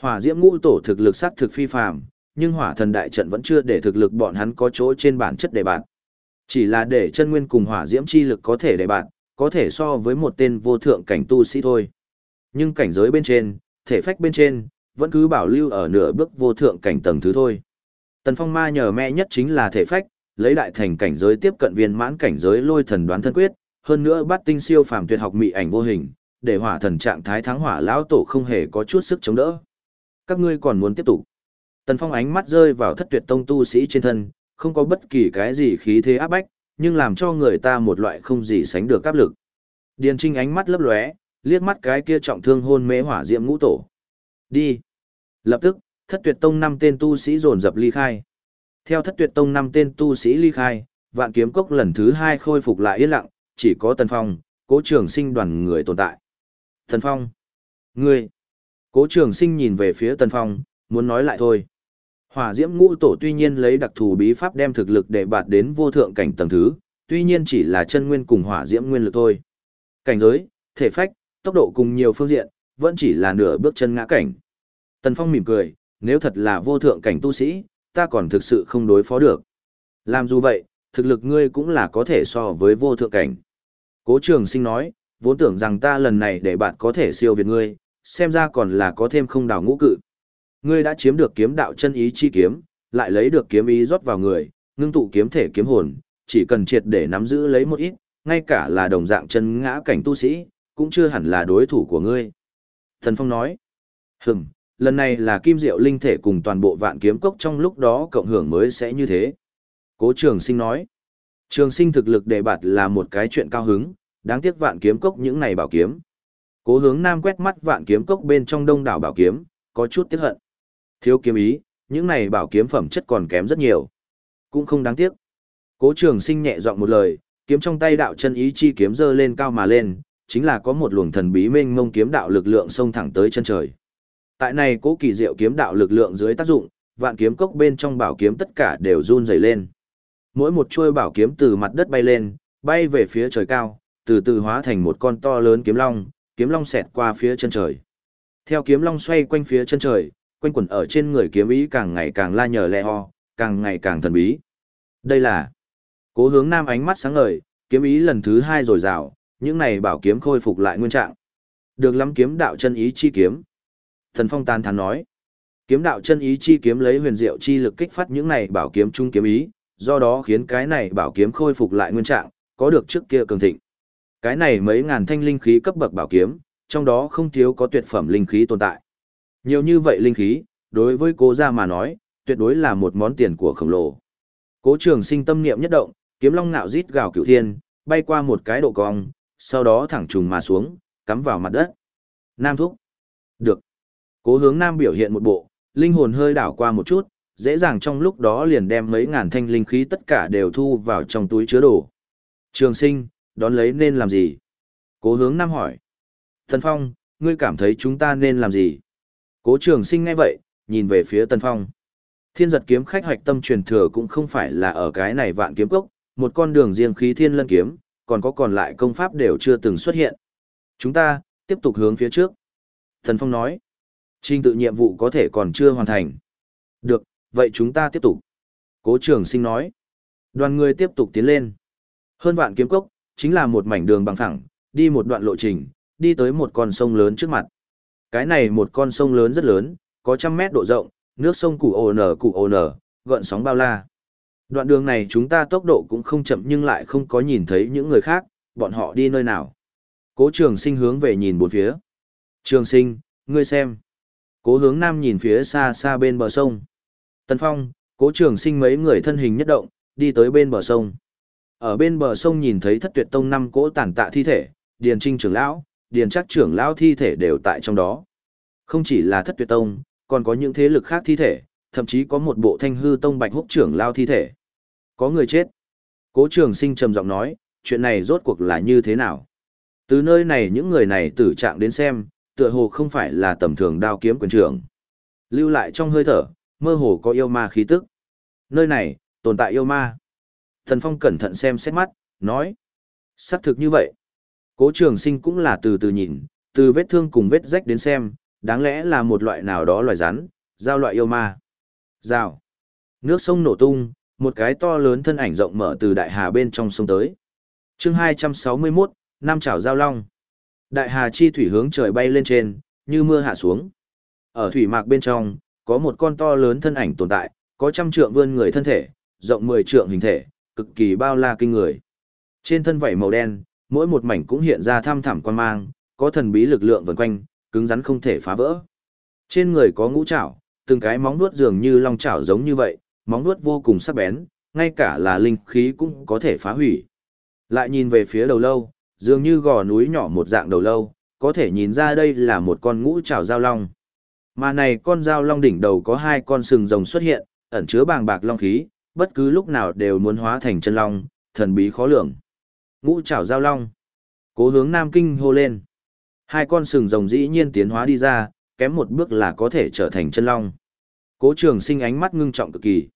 Hỏa diễm ngũ tổ thực lực sắc thực phi phàm, nhưng hỏa thần đại trận vẫn chưa để thực lực bọn hắn có chỗ trên bản chất đề bạn. Chỉ là để chân nguyên cùng hỏa diễm chi lực có thể để bạn, có thể so với một tên vô thượng cảnh tu sĩ thôi. Nhưng cảnh giới bên trên, thể phách bên trên, vẫn cứ bảo lưu ở nửa bước vô thượng cảnh tầng thứ thôi. Tần Phong ma nhờ mẹ nhất chính là thể phách, lấy đại thành cảnh giới tiếp cận viên mãn cảnh giới lôi thần đoán thân quyết, hơn nữa bắt tinh siêu phàm tuyệt học mị ảnh vô hình, để hỏa thần trạng thái thắng hỏa lão tổ không hề có chút sức chống đỡ. Các ngươi còn muốn tiếp tục? Tần Phong ánh mắt rơi vào thất tuyệt tông tu sĩ trên thân, không có bất kỳ cái gì khí thế áp bách, nhưng làm cho người ta một loại không gì sánh được áp lực. Điền Trinh ánh mắt lấp lóe, liếc mắt cái kia trọng thương hôn mê hỏa diệm ngũ tổ. Đi. Lập tức, thất tuyệt tông năm tên tu sĩ dồn dập ly khai. Theo thất tuyệt tông năm tên tu sĩ ly khai, vạn kiếm cốc lần thứ hai khôi phục lại yên lặng, chỉ có Tần Phong, cố trường sinh đoàn người tồn tại. Tần Phong. Ngươi. Cố trường sinh nhìn về phía Tần Phong, muốn nói lại thôi. Hỏa diễm ngũ tổ tuy nhiên lấy đặc thù bí pháp đem thực lực để bạt đến vô thượng cảnh tầng thứ, tuy nhiên chỉ là chân nguyên cùng hỏa diễm nguyên lực thôi. Cảnh giới, thể phách, tốc độ cùng nhiều phương diện, vẫn chỉ là nửa bước chân ngã cảnh. Tần Phong mỉm cười, nếu thật là vô thượng cảnh tu sĩ, ta còn thực sự không đối phó được. Làm dù vậy, thực lực ngươi cũng là có thể so với vô thượng cảnh. Cố trường sinh nói, vốn tưởng rằng ta lần này để bạn có thể siêu việt ngươi, xem ra còn là có thêm không đào ngũ cự. Ngươi đã chiếm được kiếm đạo chân ý chi kiếm, lại lấy được kiếm ý rót vào người, ngưng tụ kiếm thể kiếm hồn, chỉ cần triệt để nắm giữ lấy một ít, ngay cả là đồng dạng chân ngã cảnh tu sĩ, cũng chưa hẳn là đối thủ của ngươi. Thần Phong nói, hừm, lần này là kim diệu linh thể cùng toàn bộ vạn kiếm cốc trong lúc đó cộng hưởng mới sẽ như thế. Cố trường sinh nói, trường sinh thực lực đề bạt là một cái chuyện cao hứng, đáng tiếc vạn kiếm cốc những này bảo kiếm. Cố hướng nam quét mắt vạn kiếm cốc bên trong đông đảo bảo kiếm, có chút tiếc hận. Thiếu kiếm ý, những này bảo kiếm phẩm chất còn kém rất nhiều. Cũng không đáng tiếc. Cố trường sinh nhẹ giọng một lời, kiếm trong tay đạo chân ý chi kiếm dơ lên cao mà lên, chính là có một luồng thần bí mênh mông kiếm đạo lực lượng xông thẳng tới chân trời. Tại này cố kỳ diệu kiếm đạo lực lượng dưới tác dụng, vạn kiếm cốc bên trong bảo kiếm tất cả đều run rẩy lên. Mỗi một chuôi bảo kiếm từ mặt đất bay lên, bay về phía trời cao, từ từ hóa thành một con to lớn kiếm long, kiếm long xẹt qua phía chân trời. Theo kiếm long xoay quanh phía chân trời, quanh quẩn ở trên người kiếm ý càng ngày càng la nhờ lẹ ho, càng ngày càng thần bí. Đây là Cố hướng nam ánh mắt sáng ngời, kiếm ý lần thứ hai rồi rào, những này bảo kiếm khôi phục lại nguyên trạng. Được lắm kiếm đạo chân ý chi kiếm. Thần Phong Tan thán nói. Kiếm đạo chân ý chi kiếm lấy huyền diệu chi lực kích phát những này bảo kiếm trung kiếm ý, do đó khiến cái này bảo kiếm khôi phục lại nguyên trạng, có được trước kia cường thịnh. Cái này mấy ngàn thanh linh khí cấp bậc bảo kiếm, trong đó không thiếu có tuyệt phẩm linh khí tồn tại. Nhiều như vậy linh khí, đối với cố gia mà nói, tuyệt đối là một món tiền của khổng lồ. Cố trường sinh tâm niệm nhất động, kiếm long nạo rít gào cửu thiên, bay qua một cái độ cong, sau đó thẳng trùng mà xuống, cắm vào mặt đất. Nam thúc. Được. Cố hướng nam biểu hiện một bộ, linh hồn hơi đảo qua một chút, dễ dàng trong lúc đó liền đem mấy ngàn thanh linh khí tất cả đều thu vào trong túi chứa đồ. Trường sinh, đón lấy nên làm gì? Cố hướng nam hỏi. Thần Phong, ngươi cảm thấy chúng ta nên làm gì? Cố trường sinh ngay vậy, nhìn về phía Tân Phong. Thiên giật kiếm khách hoạch tâm truyền thừa cũng không phải là ở cái này vạn kiếm cốc, một con đường riêng khí thiên lân kiếm, còn có còn lại công pháp đều chưa từng xuất hiện. Chúng ta, tiếp tục hướng phía trước. Thần Phong nói, trình tự nhiệm vụ có thể còn chưa hoàn thành. Được, vậy chúng ta tiếp tục. Cố trường sinh nói, đoàn người tiếp tục tiến lên. Hơn vạn kiếm cốc, chính là một mảnh đường bằng phẳng, đi một đoạn lộ trình, đi tới một con sông lớn trước mặt. Cái này một con sông lớn rất lớn, có trăm mét độ rộng, nước sông cụ ồ nở cụ ồ nở, gợn sóng bao la. Đoạn đường này chúng ta tốc độ cũng không chậm nhưng lại không có nhìn thấy những người khác, bọn họ đi nơi nào. Cố trường sinh hướng về nhìn bốn phía. Trường sinh, ngươi xem. Cố hướng nam nhìn phía xa xa bên bờ sông. Tân phong, cố trường sinh mấy người thân hình nhất động, đi tới bên bờ sông. Ở bên bờ sông nhìn thấy thất tuyệt tông năm cỗ tàn tạ thi thể, điền trinh trưởng lão, điền chắc trưởng lão thi thể đều tại trong đó. Không chỉ là thất tuyệt tông, còn có những thế lực khác thi thể, thậm chí có một bộ thanh hư tông bạch húc trưởng lao thi thể. Có người chết. Cố trường sinh trầm giọng nói, chuyện này rốt cuộc là như thế nào? Từ nơi này những người này tử trạng đến xem, tựa hồ không phải là tầm thường đao kiếm quyền trưởng. Lưu lại trong hơi thở, mơ hồ có yêu ma khí tức. Nơi này, tồn tại yêu ma. Thần Phong cẩn thận xem xét mắt, nói. Sắc thực như vậy. Cố trường sinh cũng là từ từ nhìn, từ vết thương cùng vết rách đến xem, đáng lẽ là một loại nào đó loài rắn, giao loại yêu ma. Rào. Nước sông nổ tung, một cái to lớn thân ảnh rộng mở từ đại hà bên trong sông tới. chương 261, Nam Chảo Giao Long. Đại hà chi thủy hướng trời bay lên trên, như mưa hạ xuống. Ở thủy mạc bên trong, có một con to lớn thân ảnh tồn tại, có trăm trượng vươn người thân thể, rộng 10 trượng hình thể, cực kỳ bao la kinh người. Trên thân vảy màu đen, mỗi một mảnh cũng hiện ra tham thẳm quan mang, có thần bí lực lượng vần quanh, cứng rắn không thể phá vỡ. Trên người có ngũ trảo, từng cái móng vuốt dường như long chảo giống như vậy, móng vuốt vô cùng sắc bén, ngay cả là linh khí cũng có thể phá hủy. Lại nhìn về phía đầu lâu, dường như gò núi nhỏ một dạng đầu lâu, có thể nhìn ra đây là một con ngũ trảo giao long. Mà này con giao long đỉnh đầu có hai con sừng rồng xuất hiện, ẩn chứa bàng bạc long khí, bất cứ lúc nào đều muốn hóa thành chân long, thần bí khó lường. Ngũ trảo giao long. Cố hướng Nam Kinh hô lên. Hai con sừng rồng dĩ nhiên tiến hóa đi ra, kém một bước là có thể trở thành chân long. Cố trường sinh ánh mắt ngưng trọng cực kỳ.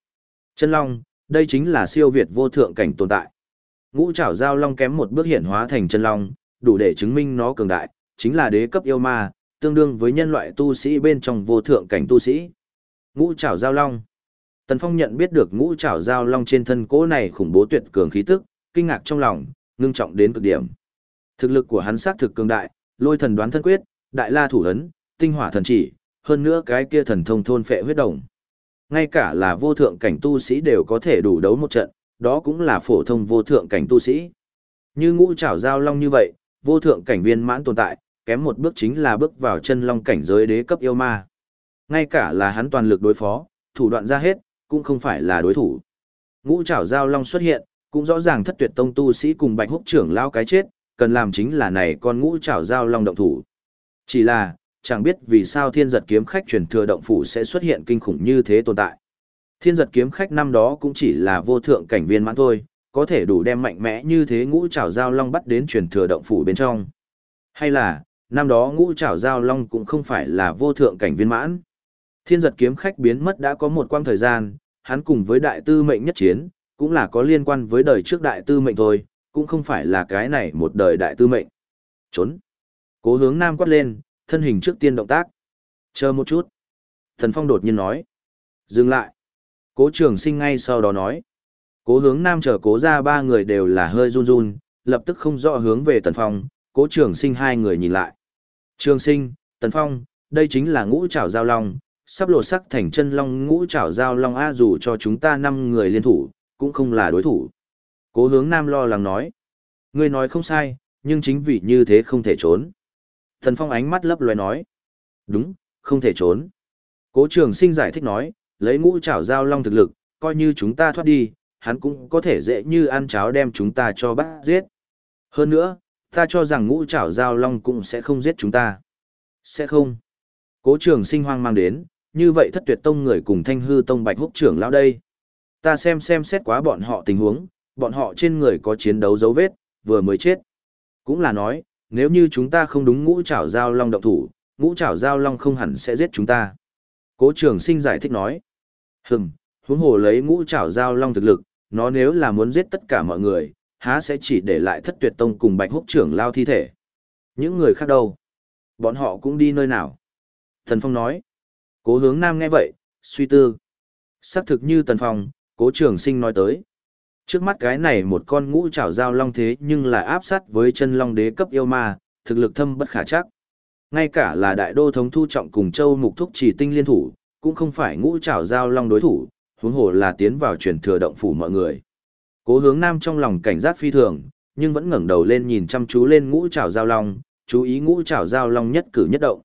Chân long, đây chính là siêu việt vô thượng cảnh tồn tại. Ngũ trảo giao long kém một bước hiện hóa thành chân long, đủ để chứng minh nó cường đại, chính là đế cấp yêu ma, tương đương với nhân loại tu sĩ bên trong vô thượng cảnh tu sĩ. Ngũ trảo giao long. Tần Phong nhận biết được ngũ trảo giao long trên thân cỗ này khủng bố tuyệt cường khí tức, kinh ngạc trong lòng, ngưng trọng đến cực điểm. Thực lực của hắn xác thực cường đại, lôi thần đoán thân quyết, đại la thủ ấn, tinh hỏa thần chỉ, hơn nữa cái kia thần thông thôn phệ huyết đồng. Ngay cả là vô thượng cảnh tu sĩ đều có thể đủ đấu một trận, đó cũng là phổ thông vô thượng cảnh tu sĩ. Như ngũ trảo giao long như vậy, vô thượng cảnh viên mãn tồn tại, kém một bước chính là bước vào chân long cảnh giới đế cấp yêu ma. Ngay cả là hắn toàn lực đối phó, thủ đoạn ra hết, cũng không phải là đối thủ. Ngũ trảo giao long xuất hiện, cũng rõ ràng thất tuyệt tông tu sĩ cùng bạch húc trưởng lao cái chết, cần làm chính là này con ngũ trảo giao long động thủ. Chỉ là, chẳng biết vì sao thiên giật kiếm khách truyền thừa động phủ sẽ xuất hiện kinh khủng như thế tồn tại. Thiên giật kiếm khách năm đó cũng chỉ là vô thượng cảnh viên mãn thôi, có thể đủ đem mạnh mẽ như thế ngũ trảo giao long bắt đến truyền thừa động phủ bên trong. Hay là, năm đó ngũ trảo giao long cũng không phải là vô thượng cảnh viên mãn. Thiên giật kiếm khách biến mất đã có một quang thời gian, hắn cùng với đại tư mệnh nhất chiến, cũng là có liên quan với đời trước đại tư mệnh thôi, cũng không phải là cái này một đời đại tư mệnh. Trốn. Cố hướng nam quát lên, thân hình trước tiên động tác. Chờ một chút. Thần Phong đột nhiên nói. Dừng lại. Cố trường sinh ngay sau đó nói. Cố hướng nam chờ cố ra ba người đều là hơi run run, lập tức không rõ hướng về Tần Phong, cố trường sinh hai người nhìn lại. Trường sinh, Tần Phong, đây chính là ngũ trảo giao long, sắp lột sắc thành chân long ngũ trảo giao long A dù cho chúng ta năm người liên thủ, cũng không là đối thủ. Cố hướng nam lo lắng nói. Ngươi nói không sai, nhưng chính vì như thế không thể trốn. Thần Phong ánh mắt lấp loé nói. Đúng, không thể trốn. Cố trường sinh giải thích nói, lấy ngũ trảo giao long thực lực, coi như chúng ta thoát đi, hắn cũng có thể dễ như ăn cháo đem chúng ta cho bắt giết. Hơn nữa, ta cho rằng ngũ trảo giao long cũng sẽ không giết chúng ta. Sẽ không. Cố trường sinh hoang mang đến, như vậy thất tuyệt tông người cùng thanh hư tông bạch húc trưởng lão đây. Ta xem xem xét quá bọn họ tình huống, bọn họ trên người có chiến đấu dấu vết, vừa mới chết. Cũng là nói, nếu như chúng ta không đúng ngũ trảo giao long động thủ, ngũ trảo giao long không hẳn sẽ giết chúng ta. Cố trường sinh giải thích nói. Hừm, huống hồ lấy ngũ trảo giao long thực lực, nó nếu là muốn giết tất cả mọi người, há sẽ chỉ để lại thất tuyệt tông cùng bạch húc trưởng lao thi thể. Những người khác đâu? Bọn họ cũng đi nơi nào? Thần Phong nói. Cố hướng nam nghe vậy, suy tư. Xác thực như Tần Phong, cố trường sinh nói tới. Trước mắt cái này một con ngũ trảo giao long thế nhưng là áp sát với chân long đế cấp yêu ma, thực lực thâm bất khả chắc. Ngay cả là đại đô thống thu trọng cùng châu mục thúc chỉ tinh liên thủ, cũng không phải ngũ trảo giao long đối thủ, huống hồ là tiến vào truyền thừa động phủ mọi người. Cố hướng nam trong lòng cảnh giác phi thường, nhưng vẫn ngẩng đầu lên nhìn chăm chú lên ngũ trảo giao long, chú ý ngũ trảo giao long nhất cử nhất động.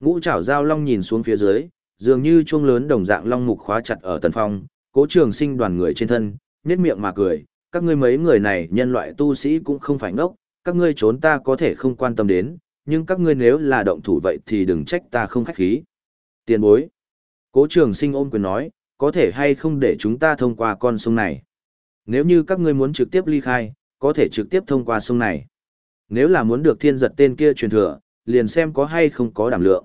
Ngũ trảo giao long nhìn xuống phía dưới, dường như chuông lớn đồng dạng long mục khóa chặt ở tần phong, cố trường sinh đoàn người trên thân, nhếch miệng mà cười, các ngươi mấy người này nhân loại tu sĩ cũng không phải ngốc, các ngươi trốn ta có thể không quan tâm đến, nhưng các ngươi nếu là động thủ vậy thì đừng trách ta không khách khí. Tiền bối. Cố trường sinh ôm quyền nói, có thể hay không để chúng ta thông qua con sông này. Nếu như các ngươi muốn trực tiếp ly khai, có thể trực tiếp thông qua sông này. Nếu là muốn được thiên giật tên kia truyền thừa, liền xem có hay không có đảm lượng.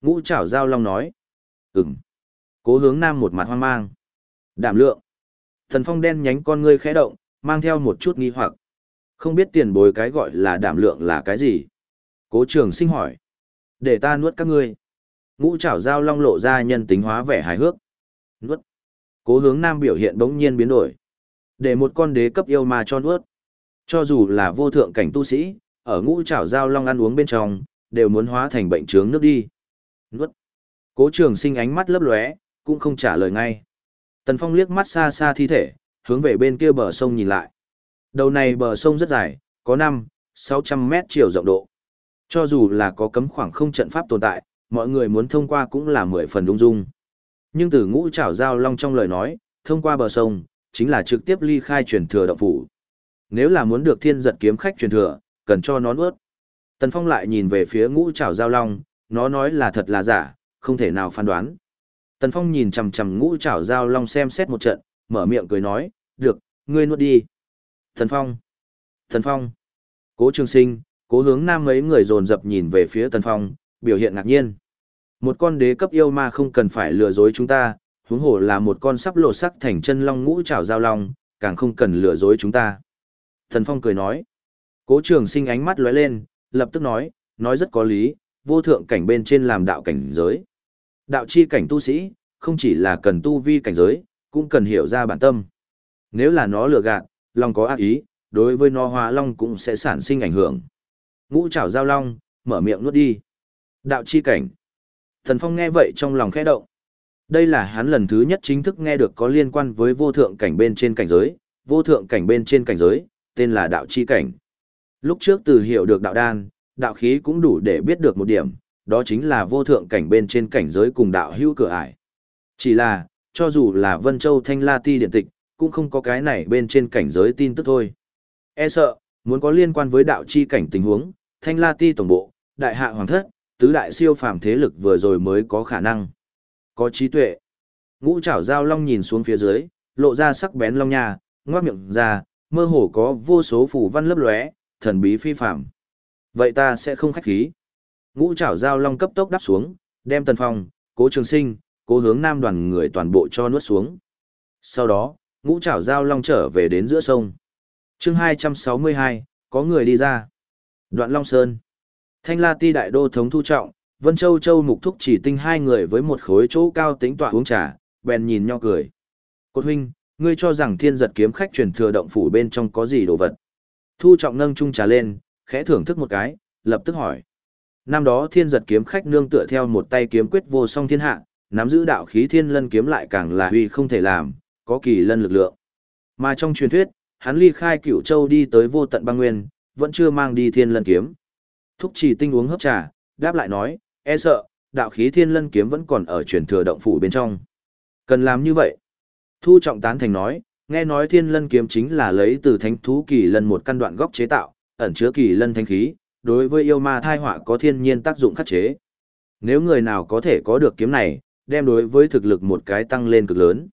Ngũ trảo giao long nói. Ừm. Cố hướng nam một mặt hoang mang. Đảm lượng. Thần phong đen nhánh con ngươi khẽ động, mang theo một chút nghi hoặc. Không biết tiền bối cái gọi là đảm lượng là cái gì? Cố trường sinh hỏi. Để ta nuốt các ngươi. Ngũ trảo giao long lộ ra nhân tính hóa vẻ hài hước. Nuốt. Cố hướng nam biểu hiện bỗng nhiên biến đổi. Để một con đế cấp yêu ma cho nuốt. Cho dù là vô thượng cảnh tu sĩ, ở ngũ trảo giao long ăn uống bên trong, đều muốn hóa thành bệnh trướng nước đi. Nuốt. Cố trường sinh ánh mắt lấp lóe, cũng không trả lời ngay. Tần Phong liếc mắt xa xa thi thể, hướng về bên kia bờ sông nhìn lại. Đầu này bờ sông rất dài, có 5, 600 mét chiều rộng độ. Cho dù là có cấm khoảng không trận pháp tồn tại, mọi người muốn thông qua cũng là mười phần đúng dung. Nhưng từ ngũ trảo giao long trong lời nói, thông qua bờ sông, chính là trực tiếp ly khai truyền thừa động phủ. Nếu là muốn được thiên giật kiếm khách truyền thừa, cần cho nó nuốt. Tần Phong lại nhìn về phía ngũ trảo giao long, nó nói là thật là giả, không thể nào phán đoán. Tần Phong nhìn chằm chằm ngũ trảo giao long xem xét một trận, mở miệng cười nói, được, ngươi nuốt đi. Tần Phong. Tần Phong. Cố Trường Sinh, cố hướng nam mấy người dồn dập nhìn về phía Tần Phong, biểu hiện ngạc nhiên. Một con đế cấp yêu ma không cần phải lừa dối chúng ta, huống hồ là một con sắp lộ sắc thành chân long ngũ trảo giao long, càng không cần lừa dối chúng ta. thần Phong cười nói. Cố Trường Sinh ánh mắt lóe lên, lập tức nói, nói rất có lý, vô thượng cảnh bên trên làm đạo cảnh giới. Đạo chi cảnh tu sĩ, không chỉ là cần tu vi cảnh giới, cũng cần hiểu ra bản tâm. Nếu là nó lừa gạt, lòng có ác ý, đối với nó hóa long cũng sẽ sản sinh ảnh hưởng. Ngũ trảo giao long, mở miệng nuốt đi. Đạo chi cảnh. Thần Phong nghe vậy trong lòng khẽ động. Đây là hắn lần thứ nhất chính thức nghe được có liên quan với vô thượng cảnh bên trên cảnh giới, vô thượng cảnh bên trên cảnh giới, tên là đạo chi cảnh. Lúc trước từ hiểu được đạo đan, đạo khí cũng đủ để biết được một điểm, đó chính là vô thượng cảnh bên trên cảnh giới cùng đạo hữu cửa ải. Chỉ là, cho dù là Vân Châu Thanh La Ti điện tịch, cũng không có cái này bên trên cảnh giới tin tức thôi. E sợ, muốn có liên quan với đạo chi cảnh tình huống, Thanh La Ti tổng bộ, đại hạ hoàng thất, tứ đại siêu phàm thế lực vừa rồi mới có khả năng. Có trí tuệ. Ngũ trảo giao long nhìn xuống phía dưới, lộ ra sắc bén long nha, ngoác miệng ra, mơ hồ có vô số phủ văn lấp lóe, thần bí phi phàm. Vậy ta sẽ không khách khí. Ngũ trảo giao long cấp tốc đáp xuống, đem Tần Phong, Cố Trường Sinh, Cố Hướng Nam đoàn người toàn bộ cho nuốt xuống. Sau đó, ngũ trảo giao long trở về đến giữa sông. Chương 262, có người đi ra. Đoạn Long Sơn. Thanh La Ti đại đô thống thu trọng, Vân Châu Châu mục thúc chỉ tinh hai người với một khối chỗ cao tính tọa uống trà, bèn nhìn nhau cười. Cốt huynh, ngươi cho rằng thiên giật kiếm khách truyền thừa động phủ bên trong có gì đồ vật? Thu trọng nâng chung trà lên, khẽ thưởng thức một cái, lập tức hỏi. Năm đó thiên giật kiếm khách nương tựa theo một tay kiếm quyết vô song thiên hạ, nắm giữ đạo khí thiên lân kiếm lại càng là huy không thể làm, có kỳ lân lực lượng. Mà trong truyền thuyết, hắn ly khai cửu châu đi tới vô tận băng nguyên, vẫn chưa mang đi thiên lân kiếm. Thúc chỉ tinh uống hấp trà, đáp lại nói, e sợ, đạo khí thiên lân kiếm vẫn còn ở truyền thừa động phủ bên trong. Cần làm như vậy. Thu trọng tán thành nói, nghe nói thiên lân kiếm chính là lấy từ thánh thú kỳ lân một căn đoạn góc chế tạo, ẩn chứa kỳ lân thanh khí, đối với yêu ma thai họa có thiên nhiên tác dụng khắc chế. Nếu người nào có thể có được kiếm này, đem đối với thực lực một cái tăng lên cực lớn.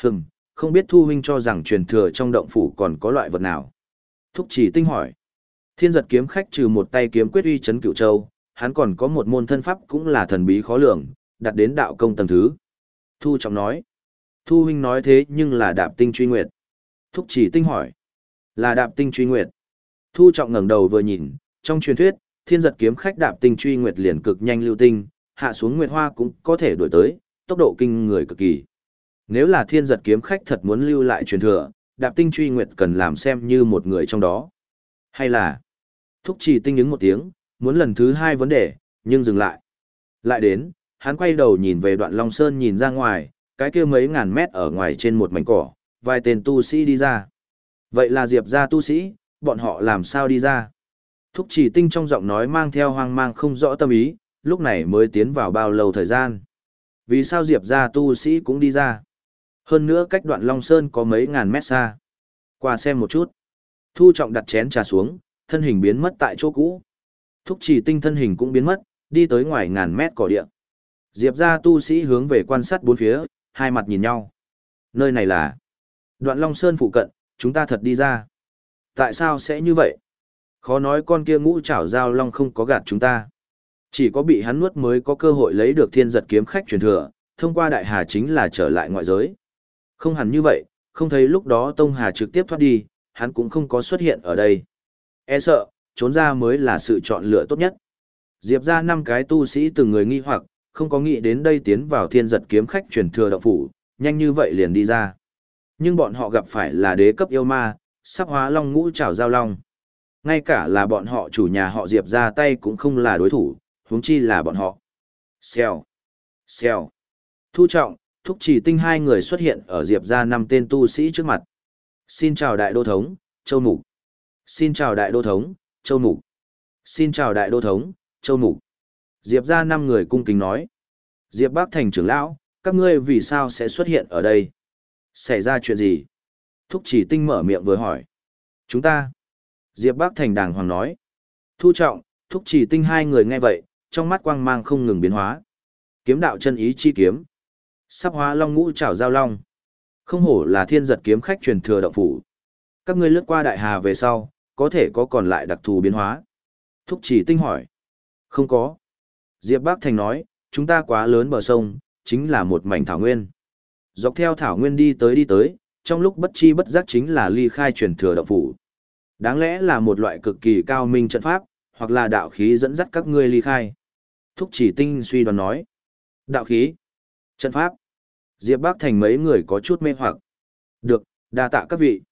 Hừm, không biết Thu Huynh cho rằng truyền thừa trong động phủ còn có loại vật nào. Thúc chỉ tinh hỏi. Thiên giật kiếm khách trừ một tay kiếm quyết uy chấn cửu châu, hắn còn có một môn thân pháp cũng là thần bí khó lường, đặt đến đạo công tầng thứ. Thu trọng nói. Thu huynh nói thế nhưng là đạp tinh truy nguyệt. Thúc chỉ tinh hỏi. Là đạp tinh truy nguyệt. Thu trọng ngẩng đầu vừa nhìn, trong truyền thuyết, thiên giật kiếm khách đạp tinh truy nguyệt liền cực nhanh lưu tinh, hạ xuống nguyệt hoa cũng có thể đuổi tới, tốc độ kinh người cực kỳ. Nếu là thiên giật kiếm khách thật muốn lưu lại truyền thừa, đạp tinh truy nguyệt cần làm xem như một người trong đó. Hay là, thúc chỉ tinh ứng một tiếng, muốn lần thứ hai vấn đề, nhưng dừng lại. Lại đến, hắn quay đầu nhìn về đoạn Long Sơn nhìn ra ngoài, cái kia mấy ngàn mét ở ngoài trên một mảnh cỏ, vài tên tu sĩ đi ra. Vậy là Diệp ra tu sĩ, bọn họ làm sao đi ra? Thúc chỉ tinh trong giọng nói mang theo hoang mang không rõ tâm ý, lúc này mới tiến vào bao lâu thời gian. Vì sao Diệp ra tu sĩ cũng đi ra? Hơn nữa cách đoạn Long Sơn có mấy ngàn mét xa. Qua xem một chút. Thu trọng đặt chén trà xuống, thân hình biến mất tại chỗ cũ. Thúc chỉ tinh thân hình cũng biến mất, đi tới ngoài ngàn mét cỏ địa. Diệp ra tu sĩ hướng về quan sát bốn phía, hai mặt nhìn nhau. Nơi này là đoạn Long Sơn phụ cận, chúng ta thật đi ra. Tại sao sẽ như vậy? Khó nói con kia ngũ chảo giao long không có gạt chúng ta. Chỉ có bị hắn nuốt mới có cơ hội lấy được thiên giật kiếm khách truyền thừa, thông qua đại hà chính là trở lại ngoại giới. Không hẳn như vậy, không thấy lúc đó Tông Hà trực tiếp thoát đi, hắn cũng không có xuất hiện ở đây. E sợ, trốn ra mới là sự chọn lựa tốt nhất. Diệp ra năm cái tu sĩ từng người nghi hoặc, không có nghĩ đến đây tiến vào thiên giật kiếm khách truyền thừa động phủ, nhanh như vậy liền đi ra. Nhưng bọn họ gặp phải là đế cấp yêu ma, sắp hóa long ngũ trảo giao long. Ngay cả là bọn họ chủ nhà họ Diệp ra tay cũng không là đối thủ, huống chi là bọn họ. Xèo, xèo. Thu trọng, thúc chỉ tinh hai người xuất hiện ở Diệp ra năm tên tu sĩ trước mặt. Xin chào đại đô thống, Châu Mục. Xin chào đại đô thống, Châu Mục. Xin chào đại đô thống, Châu Mục. Diệp ra năm người cung kính nói. Diệp bác thành trưởng lão, các ngươi vì sao sẽ xuất hiện ở đây? Xảy ra chuyện gì? Thúc chỉ tinh mở miệng vừa hỏi. Chúng ta. Diệp Bác Thành đàng hoàng nói. Thu trọng, thúc chỉ tinh hai người nghe vậy, trong mắt quang mang không ngừng biến hóa. Kiếm đạo chân ý chi kiếm. Sắp hóa long ngũ trảo giao long. Không hổ là thiên giật kiếm khách truyền thừa động phủ. Các ngươi lướt qua đại hà về sau, có thể có còn lại đặc thù biến hóa. Thúc chỉ tinh hỏi. Không có. Diệp Bác Thành nói, chúng ta quá lớn bờ sông, chính là một mảnh thảo nguyên. Dọc theo thảo nguyên đi tới đi tới, trong lúc bất chi bất giác chính là ly khai truyền thừa động phủ. Đáng lẽ là một loại cực kỳ cao minh trận pháp, hoặc là đạo khí dẫn dắt các ngươi ly khai. Thúc chỉ tinh suy đoán nói. Đạo khí. Trận pháp. Diệp Bác Thành mấy người có chút mê hoặc. Được, đa tạ các vị.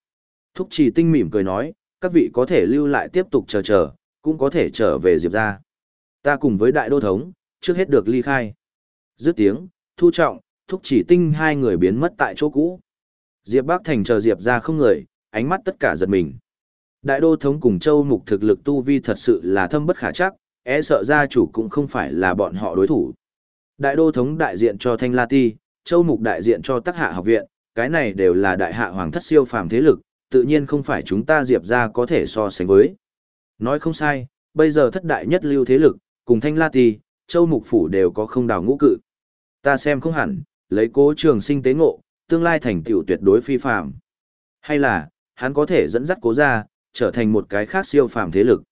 Thúc chỉ tinh mỉm cười nói, các vị có thể lưu lại tiếp tục chờ chờ, cũng có thể trở về Diệp ra. Ta cùng với đại đô thống, trước hết được ly khai. Dứt tiếng, thu trọng, thúc chỉ tinh hai người biến mất tại chỗ cũ. Diệp Bác Thành chờ Diệp ra không người, ánh mắt tất cả giật mình. Đại đô thống cùng châu mục thực lực tu vi thật sự là thâm bất khả chắc, e sợ gia chủ cũng không phải là bọn họ đối thủ. Đại đô thống đại diện cho Thanh La Ti, châu mục đại diện cho tác Hạ học viện, cái này đều là đại hạ hoàng thất siêu phàm thế lực, tự nhiên không phải chúng ta Diệp ra có thể so sánh với. Nói không sai, bây giờ thất đại nhất lưu thế lực, cùng Thanh La Ti, châu mục phủ đều có không đào ngũ cự. Ta xem không hẳn, lấy cố trường sinh tế ngộ, tương lai thành tựu tuyệt đối phi phàm. Hay là, hắn có thể dẫn dắt cố ra, trở thành một cái khác siêu phàm thế lực.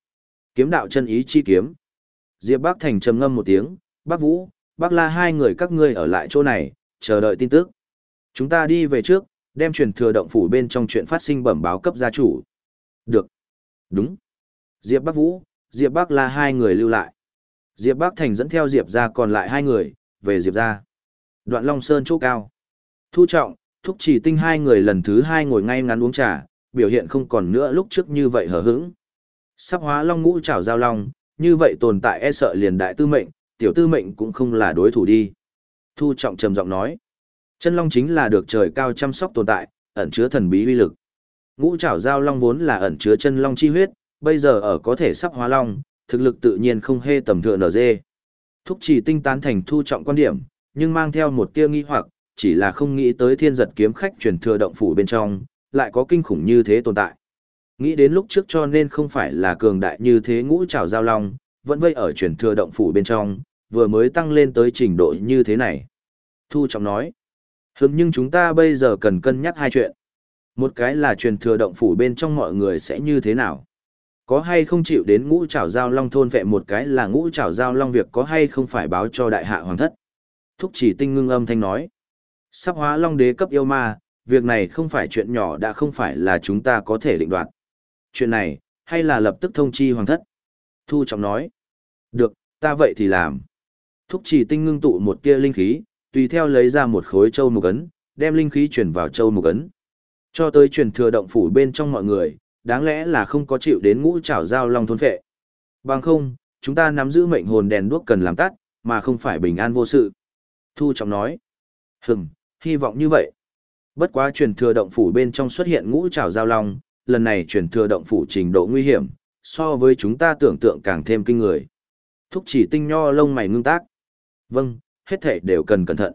Kiếm đạo chân ý chi kiếm. Diệp Bắc Thành trầm ngâm một tiếng, Bắc Vũ, Bắc La hai người các ngươi ở lại chỗ này, chờ đợi tin tức. Chúng ta đi về trước, đem truyền thừa động phủ bên trong chuyện phát sinh bẩm báo cấp gia chủ. Được. Đúng. Diệp Bắc Vũ, Diệp Bắc là hai người lưu lại. Diệp Bắc Thành dẫn theo Diệp ra còn lại hai người, về Diệp ra. Đoạn Long Sơn chỗ cao. Thu trọng, thúc chỉ tinh hai người lần thứ hai ngồi ngay ngắn uống trà, biểu hiện không còn nữa lúc trước như vậy hờ hững. Sắp hóa long ngũ trảo giao long, như vậy tồn tại e sợ liền đại tư mệnh, tiểu tư mệnh cũng không là đối thủ đi. Thu trọng trầm giọng nói, chân long chính là được trời cao chăm sóc tồn tại, ẩn chứa thần bí uy lực. Ngũ trảo giao long vốn là ẩn chứa chân long chi huyết, bây giờ ở có thể sắp hóa long, thực lực tự nhiên không hê tầm thường ở dê. Thúc chỉ tinh tán thành thu trọng quan điểm, nhưng mang theo một tia nghi hoặc, chỉ là không nghĩ tới thiên giật kiếm khách truyền thừa động phủ bên trong, lại có kinh khủng như thế tồn tại. Nghĩ đến lúc trước cho nên không phải là cường đại như thế ngũ trảo giao long, vẫn vây ở truyền thừa động phủ bên trong, vừa mới tăng lên tới trình độ như thế này. Thu trọng nói, hừm nhưng chúng ta bây giờ cần cân nhắc hai chuyện. Một cái là truyền thừa động phủ bên trong mọi người sẽ như thế nào? Có hay không chịu đến ngũ trảo giao long thôn vệ một cái là ngũ trảo giao long việc có hay không phải báo cho đại hạ hoàng thất. Thúc chỉ tinh ngưng âm thanh nói. Sắp hóa long đế cấp yêu ma, việc này không phải chuyện nhỏ đã không phải là chúng ta có thể định đoạt. Chuyện này, hay là lập tức thông chi hoàng thất? Thu trọng nói. Được, ta vậy thì làm. Thúc chỉ tinh ngưng tụ một tia linh khí, tùy theo lấy ra một khối châu mục ấn, đem linh khí chuyển vào châu mục ấn. Cho tới truyền thừa động phủ bên trong mọi người, đáng lẽ là không có chịu đến ngũ trảo giao long thôn phệ. Bằng không, chúng ta nắm giữ mệnh hồn đèn đuốc cần làm tắt, mà không phải bình an vô sự. Thu trọng nói. hừng, hy vọng như vậy. Bất quá truyền thừa động phủ bên trong xuất hiện ngũ trảo giao long, lần này truyền thừa động phủ trình độ nguy hiểm, so với chúng ta tưởng tượng càng thêm kinh người. Thúc chỉ tinh nho lông mày ngưng tác. Vâng, hết thể đều cần cẩn thận.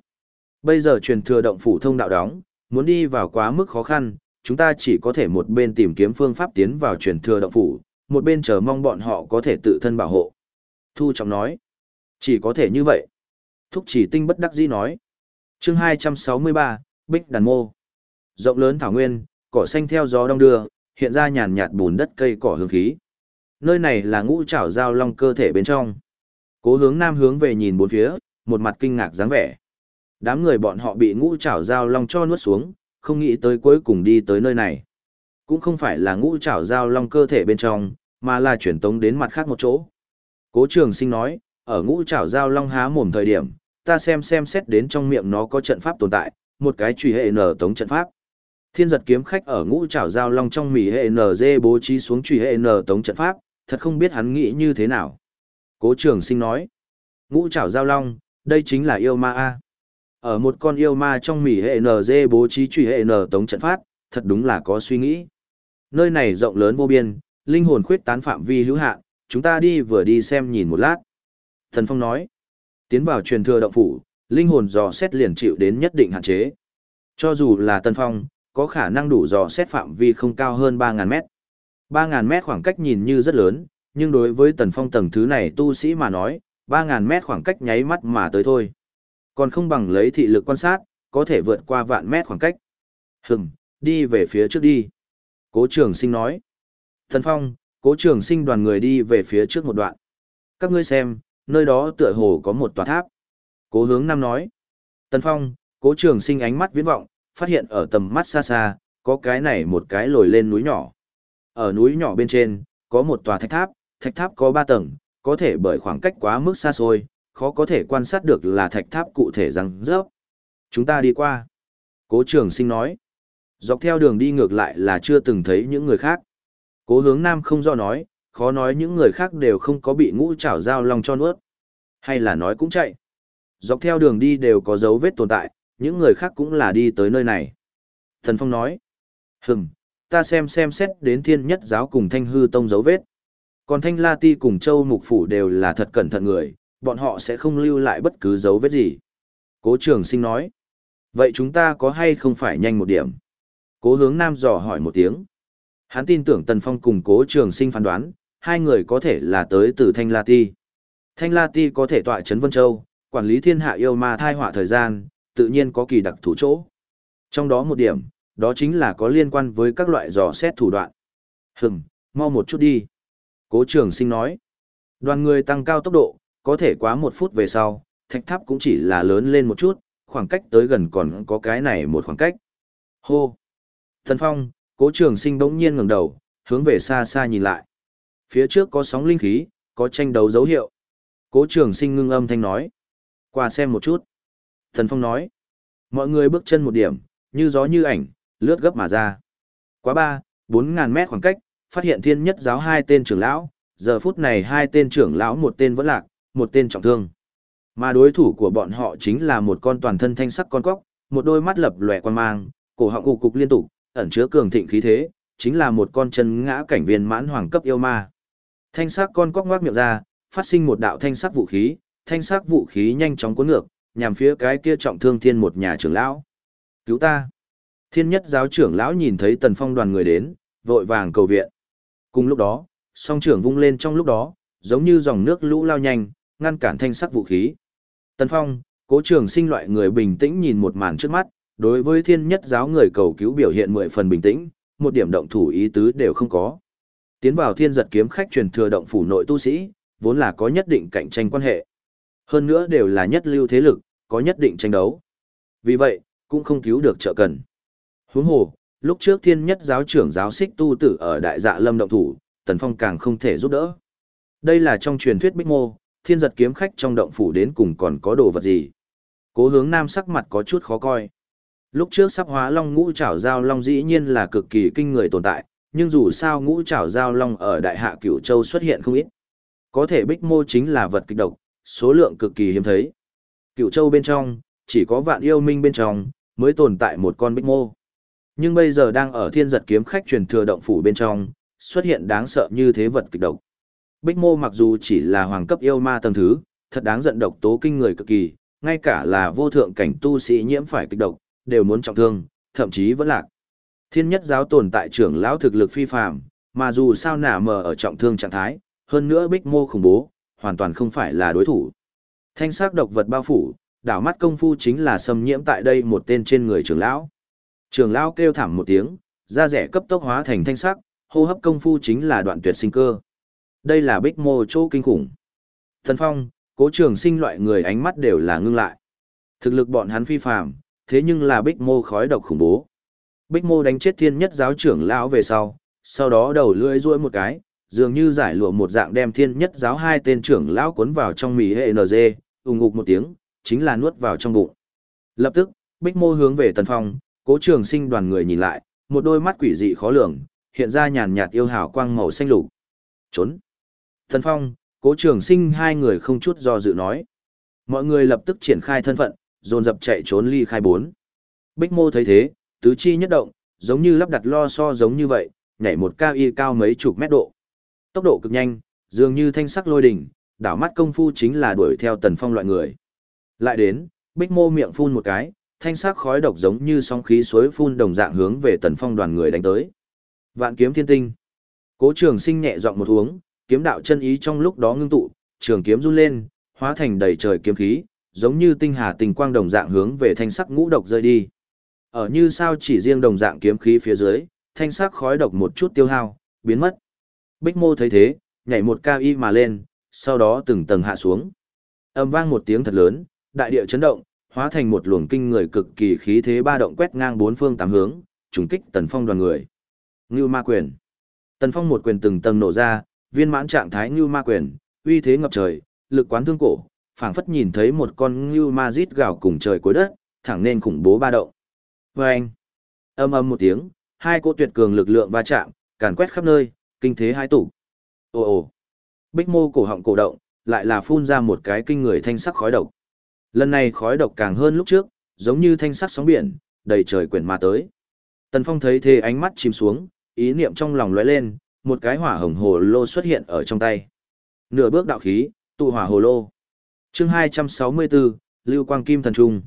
Bây giờ truyền thừa động phủ thông đạo đóng, muốn đi vào quá mức khó khăn, chúng ta chỉ có thể một bên tìm kiếm phương pháp tiến vào truyền thừa động phủ, một bên chờ mong bọn họ có thể tự thân bảo hộ. Thu trọng nói, chỉ có thể như vậy. Thúc chỉ tinh bất đắc dĩ nói. chương 263, Bích Đàn Mô. Rộng lớn thảo nguyên, cỏ xanh theo gió đông đưa, hiện ra nhàn nhạt bùn đất cây cỏ hương khí. Nơi này là ngũ trảo giao long cơ thể bên trong. Cố hướng nam hướng về nhìn bốn phía, một mặt kinh ngạc dáng vẻ. Đám người bọn họ bị ngũ trảo giao long cho nuốt xuống, không nghĩ tới cuối cùng đi tới nơi này. Cũng không phải là ngũ trảo giao long cơ thể bên trong, mà là chuyển tống đến mặt khác một chỗ. Cố trường sinh nói, ở ngũ trảo giao long há mồm thời điểm, ta xem xem xét đến trong miệng nó có trận pháp tồn tại, một cái trùy hệ nở tống trận pháp. Thiên giật kiếm khách ở ngũ trảo giao long trong mỉ hệ NG bố trí xuống trùy hệ N tống trận pháp, thật không biết hắn nghĩ như thế nào. Cố trường sinh nói, ngũ trảo giao long, đây chính là yêu ma A. Ở một con yêu ma trong mỉ hệ nz bố trí truy hệ N tống trận phát, thật đúng là có suy nghĩ. Nơi này rộng lớn vô biên, linh hồn khuyết tán phạm vi hữu hạn, chúng ta đi vừa đi xem nhìn một lát. Thần Phong nói, tiến vào truyền thừa động phủ, linh hồn dò xét liền chịu đến nhất định hạn chế. Cho dù là Tân Phong, có khả năng đủ dò xét phạm vi không cao hơn ba ngàn mét. Ba ngàn mét khoảng cách nhìn như rất lớn, nhưng đối với Tần Phong tầng thứ này tu sĩ mà nói, 3.000 mét khoảng cách nháy mắt mà tới thôi. Còn không bằng lấy thị lực quan sát, có thể vượt qua vạn mét khoảng cách. Hừm, đi về phía trước đi. Cố trường sinh nói. Thần Phong, cố trường sinh đoàn người đi về phía trước một đoạn. Các ngươi xem, nơi đó tựa hồ có một tòa tháp. Cố hướng Nam nói. Tần Phong, cố trường sinh ánh mắt viễn vọng, phát hiện ở tầm mắt xa xa, có cái này một cái lồi lên núi nhỏ. Ở núi nhỏ bên trên, có một tòa thạch tháp, thạch tháp có ba tầng, có thể bởi khoảng cách quá mức xa xôi, khó có thể quan sát được là thạch tháp cụ thể răng rớp. Chúng ta đi qua. Cố trường sinh nói. Dọc theo đường đi ngược lại là chưa từng thấy những người khác. Cố hướng nam không do nói, khó nói những người khác đều không có bị ngũ trảo dao lòng cho nuốt. Hay là nói cũng chạy. Dọc theo đường đi đều có dấu vết tồn tại, những người khác cũng là đi tới nơi này. Thần Phong nói, hừm, ta xem xem xét đến thiên nhất giáo cùng thanh hư tông dấu vết. Còn thanh la ti cùng châu mục phủ đều là thật cẩn thận người, bọn họ sẽ không lưu lại bất cứ dấu vết gì. Cố trường sinh nói, vậy chúng ta có hay không phải nhanh một điểm? Cố hướng nam dò hỏi một tiếng. Hắn tin tưởng Tần Phong cùng cố trường sinh phán đoán, hai người có thể là tới từ Thanh La Ti. Thanh La Ti có thể tọa chấn Vân Châu, quản lý thiên hạ yêu ma thai họa thời gian, tự nhiên có kỳ đặc thủ chỗ. Trong đó một điểm, đó chính là có liên quan với các loại dò xét thủ đoạn. Hừm, mau một chút đi. Cố trường sinh nói. Đoàn người tăng cao tốc độ, có thể quá một phút về sau, thạch tháp cũng chỉ là lớn lên một chút, khoảng cách tới gần còn có cái này một khoảng cách. Hô! Thần Phong, cố trường sinh bỗng nhiên ngẩng đầu, hướng về xa xa nhìn lại. Phía trước có sóng linh khí, có tranh đấu dấu hiệu. Cố trường sinh ngưng âm thanh nói. Qua xem một chút. Thần Phong nói. Mọi người bước chân một điểm, như gió như ảnh, lướt gấp mà ra. Quá ba, bốn ngàn mét khoảng cách, phát hiện thiên nhất giáo hai tên trưởng lão, giờ phút này hai tên trưởng lão một tên vẫn lạc, một tên trọng thương. Mà đối thủ của bọn họ chính là một con toàn thân thanh sắc con cóc, một đôi mắt lập lòe quan mang, cổ họng ù cục liên tục, ẩn chứa cường thịnh khí thế, chính là một con chân ngã cảnh viên mãn hoàng cấp yêu ma. Thanh sắc con cóc ngoác miệng ra, phát sinh một đạo thanh sắc vũ khí, thanh sắc vũ khí nhanh chóng cuốn ngược, nhằm phía cái kia trọng thương thiên một nhà trưởng lão. Cứu ta! Thiên nhất giáo trưởng lão nhìn thấy tần phong đoàn người đến, vội vàng cầu viện. Cùng lúc đó, song trưởng vung lên trong lúc đó, giống như dòng nước lũ lao nhanh, ngăn cản thanh sắc vũ khí. Tần phong, cố trường sinh loại người bình tĩnh nhìn một màn trước mắt, đối với thiên nhất giáo người cầu cứu biểu hiện mười phần bình tĩnh, một điểm động thủ ý tứ đều không có. Tiến vào thiên giật kiếm khách truyền thừa động phủ nội tu sĩ, vốn là có nhất định cạnh tranh quan hệ. Hơn nữa đều là nhất lưu thế lực, có nhất định tranh đấu. Vì vậy, cũng không cứu được trợ cần. Huống hồ, lúc trước thiên nhất giáo trưởng giáo xích tu tử ở đại dạ lâm động thủ, tần phong càng không thể giúp đỡ. Đây là trong truyền thuyết bích mô, thiên giật kiếm khách trong động phủ đến cùng còn có đồ vật gì. Cố hướng nam sắc mặt có chút khó coi. Lúc trước sắp hóa long ngũ trảo giao long dĩ nhiên là cực kỳ kinh người tồn tại, nhưng dù sao ngũ trảo giao long ở đại hạ cửu châu xuất hiện không ít. Có thể bích mô chính là vật kịch độc, số lượng cực kỳ hiếm thấy. Cựu châu bên trong, chỉ có vạn yêu minh bên trong, mới tồn tại một con bích mô. Nhưng bây giờ đang ở thiên giật kiếm khách truyền thừa động phủ bên trong, xuất hiện đáng sợ như thế vật kịch độc. Bích mô mặc dù chỉ là hoàng cấp yêu ma tầng thứ, thật đáng giận độc tố kinh người cực kỳ, ngay cả là vô thượng cảnh tu sĩ nhiễm phải kịch độc, đều muốn trọng thương, thậm chí vẫn lạc. Thiên nhất giáo tồn tại trưởng lão thực lực phi phàm, mà dù sao nả mờ ở trọng thương trạng thái, hơn nữa bích mô khủng bố, hoàn toàn không phải là đối thủ. Thanh sắc độc vật bao phủ, đảo mắt công phu chính là xâm nhiễm tại đây một tên trên người trưởng lão. Trưởng lão kêu thảm một tiếng, da rẻ cấp tốc hóa thành thanh sắc, hô hấp công phu chính là đoạn tuyệt sinh cơ. Đây là bích mô chỗ kinh khủng. Thần Phong, cố trường sinh loại người ánh mắt đều là ngưng lại. Thực lực bọn hắn phi phàm, thế nhưng là bích mô khói độc khủng bố. Bích mô đánh chết thiên nhất giáo trưởng lão về sau, sau đó đầu lưỡi ruôi một cái, dường như giải lụa một dạng đem thiên nhất giáo hai tên trưởng lão cuốn vào trong mì hệ NG, ùng ngục một tiếng, chính là nuốt vào trong bụng. Lập tức, Bích Mô hướng về Tần Phong, Cố Trường Sinh đoàn người nhìn lại, một đôi mắt quỷ dị khó lường, hiện ra nhàn nhạt yêu hào quang màu xanh lục. Trốn. Tần Phong, Cố Trường Sinh hai người không chút do dự nói. Mọi người lập tức triển khai thân phận, dồn dập chạy trốn ly khai bốn. Bích Mô thấy thế, tứ chi nhất động, giống như lắp đặt lo so giống như vậy, nhảy một cao y cao mấy chục mét độ. Tốc độ cực nhanh, dường như thanh sắc lôi đỉnh, đảo mắt công phu chính là đuổi theo tần phong loại người. Lại đến, Bích Mô miệng phun một cái, thanh sắc khói độc giống như sóng khí suối phun đồng dạng hướng về Tần Phong đoàn người đánh tới. Vạn kiếm thiên tinh. Cố Trường Sinh nhẹ giọng một uống, kiếm đạo chân ý trong lúc đó ngưng tụ, trường kiếm run lên, hóa thành đầy trời kiếm khí, giống như tinh hà tình quang đồng dạng hướng về thanh sắc ngũ độc rơi đi. Ở như sao chỉ riêng đồng dạng kiếm khí phía dưới, thanh sắc khói độc một chút tiêu hao, biến mất. Bích Mô thấy thế, nhảy một cao y mà lên, sau đó từng tầng hạ xuống. Âm vang một tiếng thật lớn, đại địa chấn động, hóa thành một luồng kinh người cực kỳ khí thế ba động quét ngang bốn phương tám hướng, trùng kích Tần Phong đoàn người. Ngưu Ma quyền. Tần Phong một quyền từng tầng nổ ra, viên mãn trạng thái Ngưu Ma quyền, uy thế ngập trời, lực quán thương cổ, phảng phất nhìn thấy một con Ngưu Ma rít gào cùng trời cuối đất, thẳng nên khủng bố ba động. Vâng! Âm âm một tiếng, hai cỗ tuyệt cường lực lượng va chạm, càn quét khắp nơi, kinh thế hai tủ. Ồ ồ! Bích mô cổ họng cổ động, lại là phun ra một cái kinh người thanh sắc khói độc. Lần này khói độc càng hơn lúc trước, giống như thanh sắc sóng biển, đầy trời quyển mà tới. Tần Phong thấy thế ánh mắt chìm xuống, ý niệm trong lòng lóe lên, một cái hỏa hồng hồ lô xuất hiện ở trong tay. Nửa bước đạo khí, tụ hỏa hồ lô. Chương 264, Lưu Quang Kim Thần Trung.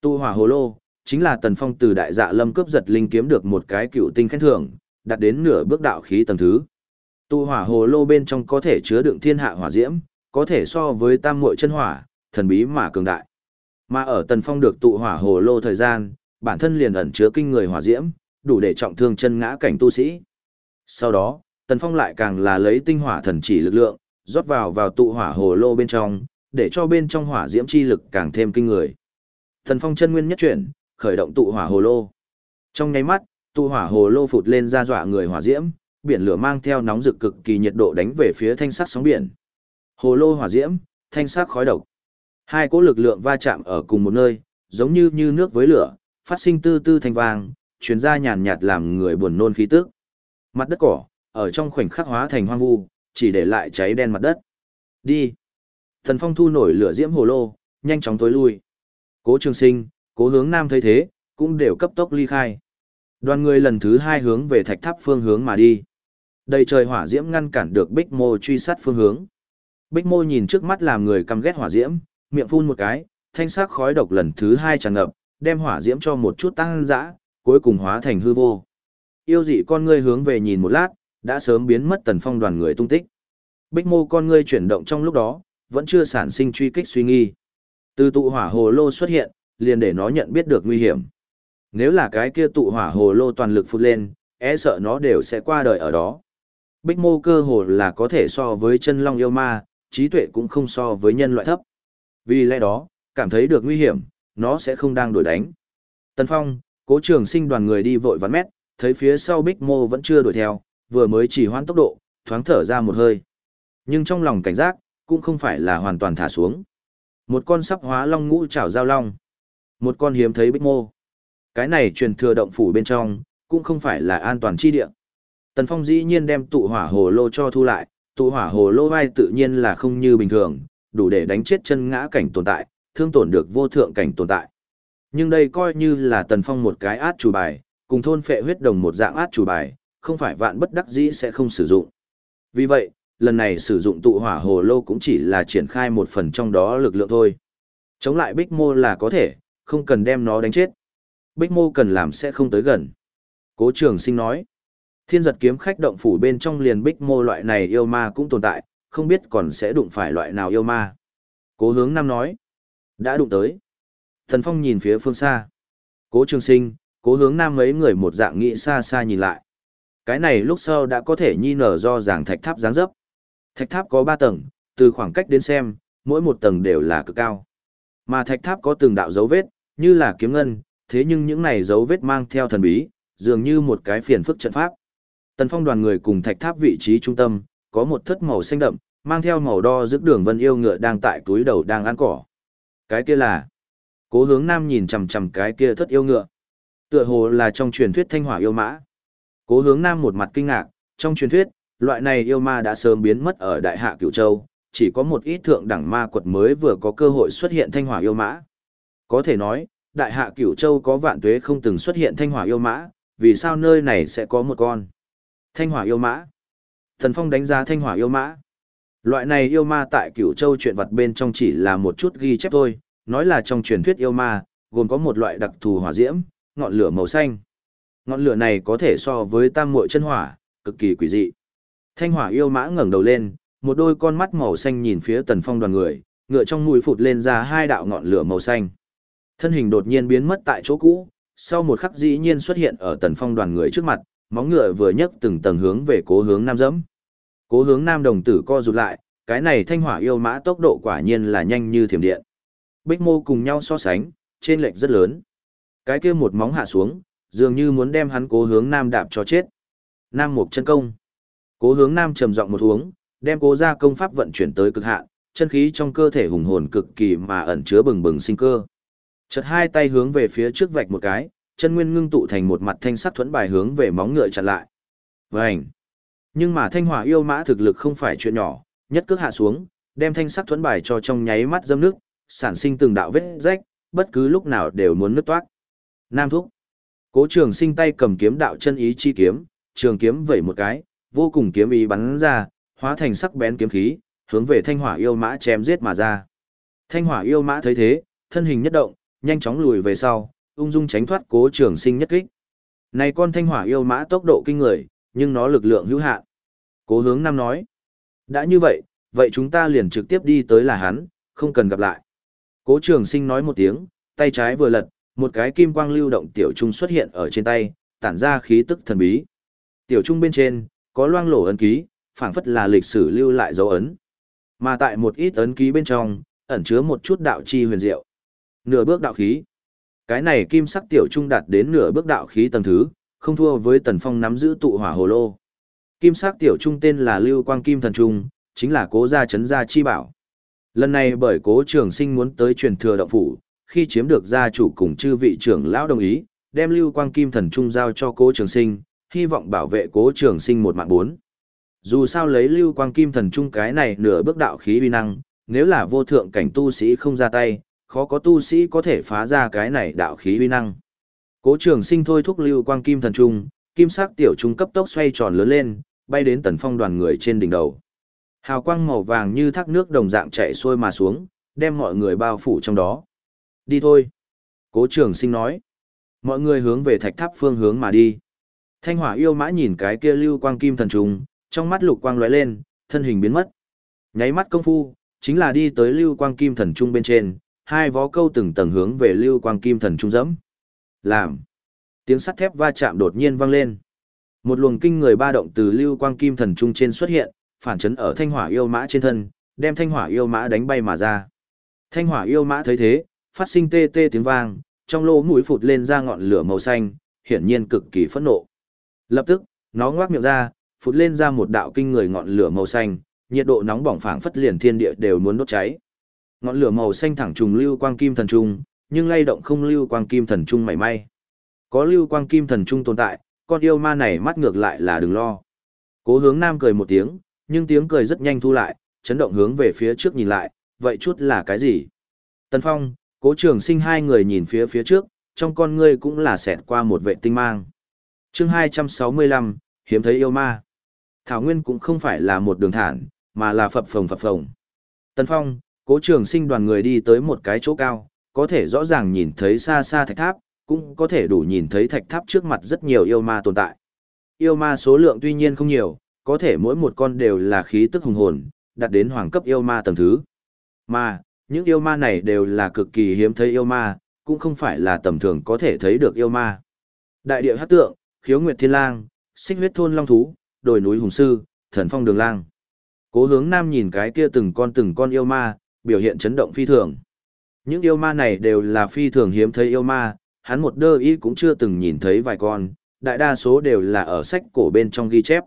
Tụ hỏa hồ lô, chính là Tần Phong từ đại dạ lâm cướp giật linh kiếm được một cái cựu tinh khen thưởng, đạt đến nửa bước đạo khí tầng thứ. Tụ hỏa hồ lô bên trong có thể chứa đựng thiên hạ hỏa diễm, có thể so với tam muội chân hỏa, thần bí mà cường đại. Mà ở Tần Phong được tụ hỏa hồ lô thời gian, bản thân liền ẩn chứa kinh người hỏa diễm, đủ để trọng thương chân ngã cảnh tu sĩ. Sau đó, Tần Phong lại càng là lấy tinh hỏa thần chỉ lực lượng, rót vào vào tụ hỏa hồ lô bên trong, để cho bên trong hỏa diễm chi lực càng thêm kinh người. Tần Phong chân nguyên nhất chuyển, khởi động tụ hỏa hồ lô. Trong nháy mắt, tụ hỏa hồ lô phụt lên ra dọa người hỏa diễm, biển lửa mang theo nóng rực cực kỳ nhiệt độ đánh về phía thanh sắc sóng biển. Hồ lô hỏa diễm, thanh sắc khói độc. Hai cỗ lực lượng va chạm ở cùng một nơi, giống như như nước với lửa, phát sinh tư tư thanh vang, truyền ra nhàn nhạt làm người buồn nôn khí tức. Mặt đất cỏ, ở trong khoảnh khắc hóa thành hoang vu, chỉ để lại cháy đen mặt đất. Đi. Thần Phong thu nổi lửa diễm hồ lô, nhanh chóng tối lui. Cố Trường Sinh, Cố Hướng Nam thấy thế, cũng đều cấp tốc ly khai. Đoàn người lần thứ hai hướng về thạch tháp phương hướng mà đi. Đầy trời hỏa diễm ngăn cản được Bích Mô truy sát phương hướng. Bích Mô nhìn trước mắt làm người căm ghét hỏa diễm, miệng phun một cái, thanh sắc khói độc lần thứ hai tràn ngập, đem hỏa diễm cho một chút tăng dã, cuối cùng hóa thành hư vô. Yêu dị con ngươi hướng về nhìn một lát, đã sớm biến mất tần phong đoàn người tung tích. Bích mô con ngươi chuyển động trong lúc đó, vẫn chưa sản sinh truy kích suy nghi. Từ tụ hỏa hồ lô xuất hiện, liền để nó nhận biết được nguy hiểm. Nếu là cái kia tụ hỏa hồ lô toàn lực phụt lên, e sợ nó đều sẽ qua đời ở đó. Bích mô cơ hồ là có thể so với chân long yêu ma, trí tuệ cũng không so với nhân loại thấp. Vì lẽ đó, cảm thấy được nguy hiểm, nó sẽ không đang đổi đánh. Tần Phong, cố trường sinh đoàn người đi vội vắn mét, thấy phía sau Bích Mô vẫn chưa đuổi theo, vừa mới chỉ hoãn tốc độ, thoáng thở ra một hơi. Nhưng trong lòng cảnh giác, cũng không phải là hoàn toàn thả xuống. Một con sắp hóa long ngũ trảo giao long. Một con hiếm thấy Bích Mô. Cái này truyền thừa động phủ bên trong, cũng không phải là an toàn chi địa. Tần Phong dĩ nhiên đem tụ hỏa hồ lô cho thu lại, tụ hỏa hồ lô vai tự nhiên là không như bình thường, đủ để đánh chết chân ngã cảnh tồn tại, thương tổn được vô thượng cảnh tồn tại. Nhưng đây coi như là Tần Phong một cái át chủ bài, cùng thôn phệ huyết đồng một dạng át chủ bài, không phải vạn bất đắc dĩ sẽ không sử dụng. Vì vậy, lần này sử dụng tụ hỏa hồ lô cũng chỉ là triển khai một phần trong đó lực lượng thôi. Chống lại Bích Mô là có thể, không cần đem nó đánh chết. Bích Mô cần làm sẽ không tới gần. Cố trường sinh nói, thiên giật kiếm khách động phủ bên trong liền Bích Mô loại này yêu ma cũng tồn tại, không biết còn sẽ đụng phải loại nào yêu ma. Cố hướng Nam nói, đã đụng tới. Thần Phong nhìn phía phương xa. Cố trường sinh, cố hướng Nam mấy người một dạng nghĩ xa xa nhìn lại. Cái này lúc sau đã có thể nhi nở do giảng thạch tháp dáng dấp. Thạch tháp có 3 tầng, từ khoảng cách đến xem, mỗi một tầng đều là cực cao. Mà thạch tháp có từng đạo dấu vết, như là kiếm ngân, thế nhưng những này dấu vết mang theo thần bí, dường như một cái phiền phức trận pháp. Tần Phong đoàn người cùng thạch tháp vị trí trung tâm, có một thất màu xanh đậm, mang theo màu đo giữa đường vân yêu ngựa đang tại túi đầu đang ăn cỏ. Cái kia là... Cố hướng nam nhìn chằm chằm cái kia thất yêu ngựa. Tựa hồ là trong truyền thuyết thanh hỏa yêu mã. Cố hướng nam một mặt kinh ngạc, trong truyền thuyết, loại này yêu ma đã sớm biến mất ở đại hạ cửu châu, chỉ có một ít thượng đẳng ma quật mới vừa có cơ hội xuất hiện thanh hỏa yêu mã. Có thể nói, đại hạ cửu châu có vạn tuế không từng xuất hiện thanh hỏa yêu mã, vì sao nơi này sẽ có một con? Thanh hỏa yêu mã. Thần Phong đánh giá thanh hỏa yêu mã. Loại này yêu ma tại cửu châu chuyện vật bên trong chỉ là một chút ghi chép thôi, nói là trong truyền thuyết yêu ma, gồm có một loại đặc thù hỏa diễm, ngọn lửa màu xanh. Ngọn lửa này có thể so với tam muội chân hỏa, cực kỳ quỷ dị. Thanh hỏa yêu mã ngẩng đầu lên, một đôi con mắt màu xanh nhìn phía tần phong đoàn người, ngựa trong mũi phụt lên ra hai đạo ngọn lửa màu xanh. Thân hình đột nhiên biến mất tại chỗ cũ, sau một khắc dĩ nhiên xuất hiện ở tần phong đoàn người trước mặt, móng ngựa vừa nhấc từng tầng hướng về cố hướng nam dẫm. Cố hướng nam đồng tử co rụt lại, cái này thanh hỏa yêu mã tốc độ quả nhiên là nhanh như thiểm điện. Bích mô cùng nhau so sánh, trên lệch rất lớn. Cái kia một móng hạ xuống, dường như muốn đem hắn cố hướng nam đạp cho chết. Nam mục chân công. Cố hướng nam trầm giọng một uống, đem cố ra công pháp vận chuyển tới cực hạn, chân khí trong cơ thể hùng hồn cực kỳ mà ẩn chứa bừng bừng sinh cơ. Chợt hai tay hướng về phía trước vạch một cái, chân nguyên ngưng tụ thành một mặt thanh sắc thuẫn bài hướng về móng ngựa chặn lại. Vành. Nhưng mà thanh hỏa yêu mã thực lực không phải chuyện nhỏ, nhất cước hạ xuống, đem thanh sắc thuẫn bài cho trong nháy mắt dâm nước, sản sinh từng đạo vết rách, bất cứ lúc nào đều muốn nứt toát. Nam thúc. Cố trường sinh tay cầm kiếm đạo chân ý chi kiếm, trường kiếm vẩy một cái, vô cùng kiếm ý bắn ra, hóa thành sắc bén kiếm khí, hướng về thanh hỏa yêu mã chém giết mà ra. Thanh hỏa yêu mã thấy thế, thân hình nhất động, nhanh chóng lùi về sau, ung dung tránh thoát cố trường sinh nhất kích. Này con thanh hỏa yêu mã tốc độ kinh người, nhưng nó lực lượng hữu hạn. Cố hướng nam nói, đã như vậy, vậy chúng ta liền trực tiếp đi tới là hắn, không cần gặp lại. Cố trường sinh nói một tiếng, tay trái vừa lật, một cái kim quang lưu động tiểu trung xuất hiện ở trên tay, tản ra khí tức thần bí. Tiểu trung bên trên, có loang lổ ấn ký, phảng phất là lịch sử lưu lại dấu ấn. Mà tại một ít ấn ký bên trong, ẩn chứa một chút đạo chi huyền diệu. Nửa bước đạo khí. Cái này kim sắc tiểu trung đạt đến nửa bước đạo khí tầng thứ, không thua với Tần Phong nắm giữ tụ hỏa hồ lô. Kim sắc tiểu trung tên là Lưu Quang Kim Thần Trung, chính là cố gia chấn gia chi bảo. Lần này bởi cố trường sinh muốn tới truyền thừa đạo phủ, khi chiếm được gia chủ cùng chư vị trưởng lão đồng ý, đem Lưu Quang Kim Thần Trung giao cho cố trường sinh, hy vọng bảo vệ cố trường sinh một mạng bốn. Dù sao lấy Lưu Quang Kim Thần Trung cái này nửa bước đạo khí uy năng, nếu là vô thượng cảnh tu sĩ không ra tay, khó có tu sĩ có thể phá ra cái này đạo khí uy năng. Cố trường sinh thôi thúc lưu quang kim thần trung, kim sắc tiểu trung cấp tốc xoay tròn lớn lên, bay đến tần phong đoàn người trên đỉnh đầu. Hào quang màu vàng như thác nước đồng dạng chạy xuôi mà xuống, đem mọi người bao phủ trong đó. Đi thôi. Cố trường sinh nói. Mọi người hướng về thạch tháp phương hướng mà đi. Thanh hỏa yêu mã nhìn cái kia lưu quang kim thần trung, trong mắt lục quang lóe lên, thân hình biến mất. Nháy mắt công phu, chính là đi tới lưu quang kim thần trung bên trên, hai vó câu từng tầng hướng về lưu quang kim thần trung dẫm. Làm. Tiếng sắt thép va chạm đột nhiên vang lên. Một luồng kinh người ba động từ lưu quang kim thần trung trên xuất hiện, phản chấn ở thanh hỏa yêu mã trên thân, đem thanh hỏa yêu mã đánh bay mà ra. Thanh hỏa yêu mã thấy thế, phát sinh tê tê tiếng vang, trong lỗ mũi phụt lên ra ngọn lửa màu xanh, hiển nhiên cực kỳ phẫn nộ. Lập tức, nó ngoác miệng ra, phụt lên ra một đạo kinh người ngọn lửa màu xanh, nhiệt độ nóng bỏng phảng phất liền thiên địa đều muốn đốt cháy. Ngọn lửa màu xanh thẳng trùng lưu quang kim thần trung, nhưng lay động không lưu quang kim thần trung mảy may. Có lưu quang kim thần trung tồn tại, con yêu ma này mắt ngược lại là đừng lo. Cố hướng nam cười một tiếng, nhưng tiếng cười rất nhanh thu lại, chấn động hướng về phía trước nhìn lại, vậy chút là cái gì? Tần Phong, cố trường sinh hai người nhìn phía phía trước, trong con ngươi cũng là xẹt qua một vệ tinh mang. chương 265, hiếm thấy yêu ma. Thảo Nguyên cũng không phải là một đường thản, mà là phập phồng phập phồng. Tần Phong, cố trường sinh đoàn người đi tới một cái chỗ cao, có thể rõ ràng nhìn thấy xa xa thạch tháp, cũng có thể đủ nhìn thấy thạch tháp trước mặt rất nhiều yêu ma tồn tại. Yêu ma số lượng tuy nhiên không nhiều, có thể mỗi một con đều là khí tức hùng hồn, đạt đến hoàng cấp yêu ma tầng thứ. Mà, những yêu ma này đều là cực kỳ hiếm thấy yêu ma, cũng không phải là tầm thường có thể thấy được yêu ma. Đại địa hát tượng, khiếu nguyệt thiên lang, xích huyết thôn long thú, đồi núi hùng sư, thần phong đường lang. Cố hướng nam nhìn cái kia từng con từng con yêu ma, biểu hiện chấn động phi thường. Những yêu ma này đều là phi thường hiếm thấy yêu ma, hắn một đơ y cũng chưa từng nhìn thấy vài con, đại đa số đều là ở sách cổ bên trong ghi chép.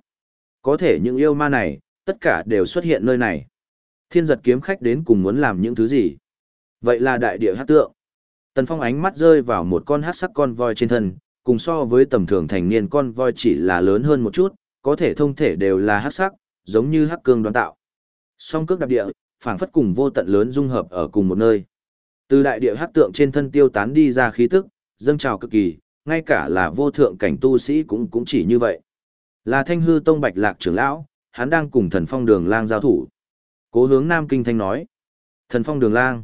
Có thể những yêu ma này, tất cả đều xuất hiện nơi này. Thiên giật kiếm khách đến cùng muốn làm những thứ gì? Vậy là đại địa hát tượng. Tần Phong ánh mắt rơi vào một con hát sắc con voi trên thân, cùng so với tầm thường thành niên con voi chỉ là lớn hơn một chút, có thể thông thể đều là hát sắc, giống như hắc cương đoán tạo. Song cước đạp địa, phảng phất cùng vô tận lớn dung hợp ở cùng một nơi. Từ đại địa hát tượng trên thân tiêu tán đi ra khí tức, dâng trào cực kỳ, ngay cả là vô thượng cảnh tu sĩ cũng cũng chỉ như vậy. Là thanh hư tông bạch lạc trưởng lão, hắn đang cùng thần phong đường lang giao thủ. Cố hướng Nam Kinh Thanh nói. Thần phong đường lang.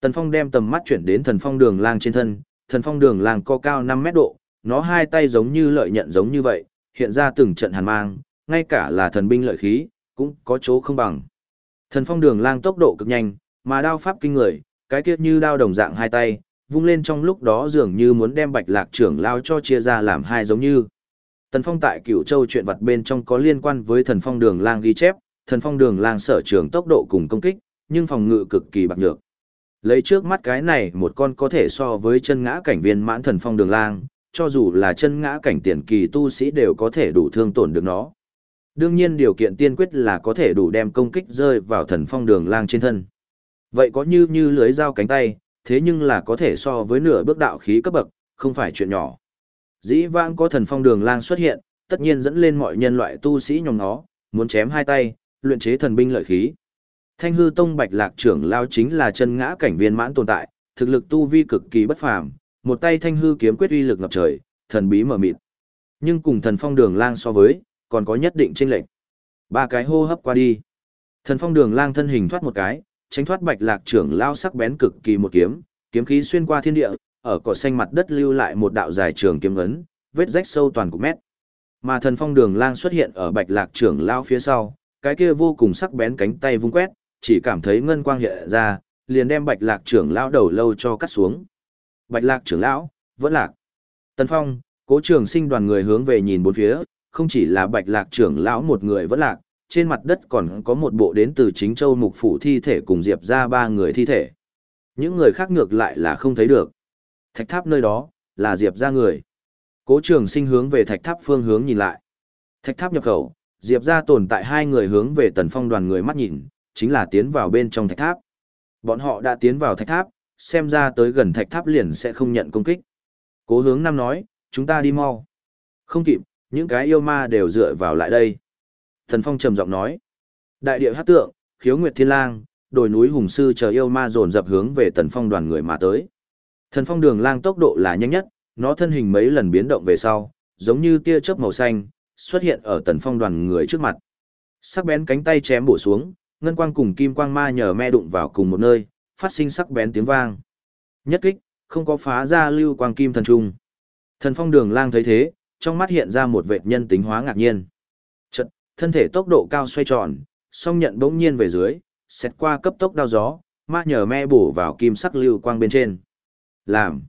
Tần Phong đem tầm mắt chuyển đến thần phong đường lang trên thân, thần phong đường lang co cao 5 mét độ, nó hai tay giống như lợi nhận giống như vậy, hiện ra từng trận hàn mang, ngay cả là thần binh lợi khí, cũng có chỗ không bằng. Thần phong đường lang tốc độ cực nhanh, mà đao pháp kinh người, cái kia như đao đồng dạng hai tay, vung lên trong lúc đó dường như muốn đem bạch lạc trưởng lao cho chia ra làm hai giống như. Thần phong tại cửu châu chuyện vật bên trong có liên quan với thần phong đường lang ghi chép, thần phong đường lang sở trường tốc độ cùng công kích, nhưng phòng ngự cực kỳ bạc nhược. Lấy trước mắt cái này một con có thể so với chân ngã cảnh viên mãn thần phong đường lang, cho dù là chân ngã cảnh tiền kỳ tu sĩ đều có thể đủ thương tổn được nó. Đương nhiên điều kiện tiên quyết là có thể đủ đem công kích rơi vào thần phong đường lang trên thân. Vậy có như như lưới dao cánh tay, thế nhưng là có thể so với nửa bước đạo khí cấp bậc, không phải chuyện nhỏ. Dĩ vãng có thần phong đường lang xuất hiện, tất nhiên dẫn lên mọi nhân loại tu sĩ nhóm nó, muốn chém hai tay, luyện chế thần binh lợi khí. Thanh hư tông bạch lạc trưởng lao chính là chân ngã cảnh viên mãn tồn tại, thực lực tu vi cực kỳ bất phàm, một tay thanh hư kiếm quyết uy lực ngập trời, thần bí mở mịt. Nhưng cùng thần phong đường lang so với, còn có nhất định chênh lệch. Ba cái hô hấp qua đi. Thần phong đường lang thân hình thoát một cái, tránh thoát bạch lạc trưởng lao sắc bén cực kỳ một kiếm, kiếm khí xuyên qua thiên địa, ở cỏ xanh mặt đất lưu lại một đạo dài trường kiếm ấn, vết rách sâu toàn cục mét. Mà thần phong đường lang xuất hiện ở bạch lạc trưởng lao phía sau, cái kia vô cùng sắc bén cánh tay vung quét, chỉ cảm thấy ngân quang hiện ra, liền đem bạch lạc trưởng lão đầu lâu cho cắt xuống. Bạch lạc trưởng lão, vẫn lạc. Tần Phong, cố trường sinh đoàn người hướng về nhìn bốn phía, không chỉ là bạch lạc trưởng lão một người vẫn lạc, trên mặt đất còn có một bộ đến từ chính châu mục phủ thi thể cùng diệp ra ba người thi thể. Những người khác ngược lại là không thấy được. Thạch tháp nơi đó, là diệp ra người. Cố trường sinh hướng về thạch tháp phương hướng nhìn lại. Thạch tháp nhập khẩu, diệp ra tồn tại hai người hướng về tần phong đoàn người mắt nhìn, chính là tiến vào bên trong thạch tháp. Bọn họ đã tiến vào thạch tháp, xem ra tới gần thạch tháp liền sẽ không nhận công kích. Cố hướng năm nói, chúng ta đi mau. Không kịp, những cái yêu ma đều dựa vào lại đây. Thần Phong trầm giọng nói. Đại địa hát tượng, khiếu nguyệt thiên lang, đồi núi hùng sư chờ yêu ma dồn dập hướng về Tần Phong đoàn người mà tới. Thần Phong đường lang tốc độ là nhanh nhất, nó thân hình mấy lần biến động về sau, giống như tia chớp màu xanh, xuất hiện ở Tần Phong đoàn người trước mặt. Sắc bén cánh tay chém bổ xuống, ngân quang cùng kim quang ma nhờ me đụng vào cùng một nơi, phát sinh sắc bén tiếng vang. Nhất kích, không có phá ra lưu quang kim thần trung. Thần phong đường lang thấy thế, trong mắt hiện ra một vệt nhân tính hóa ngạc nhiên. Chật, thân thể tốc độ cao xoay tròn, song nhận bỗng nhiên về dưới, xét qua cấp tốc đao gió, ma nhờ me bổ vào kim sắc lưu quang bên trên. Làm.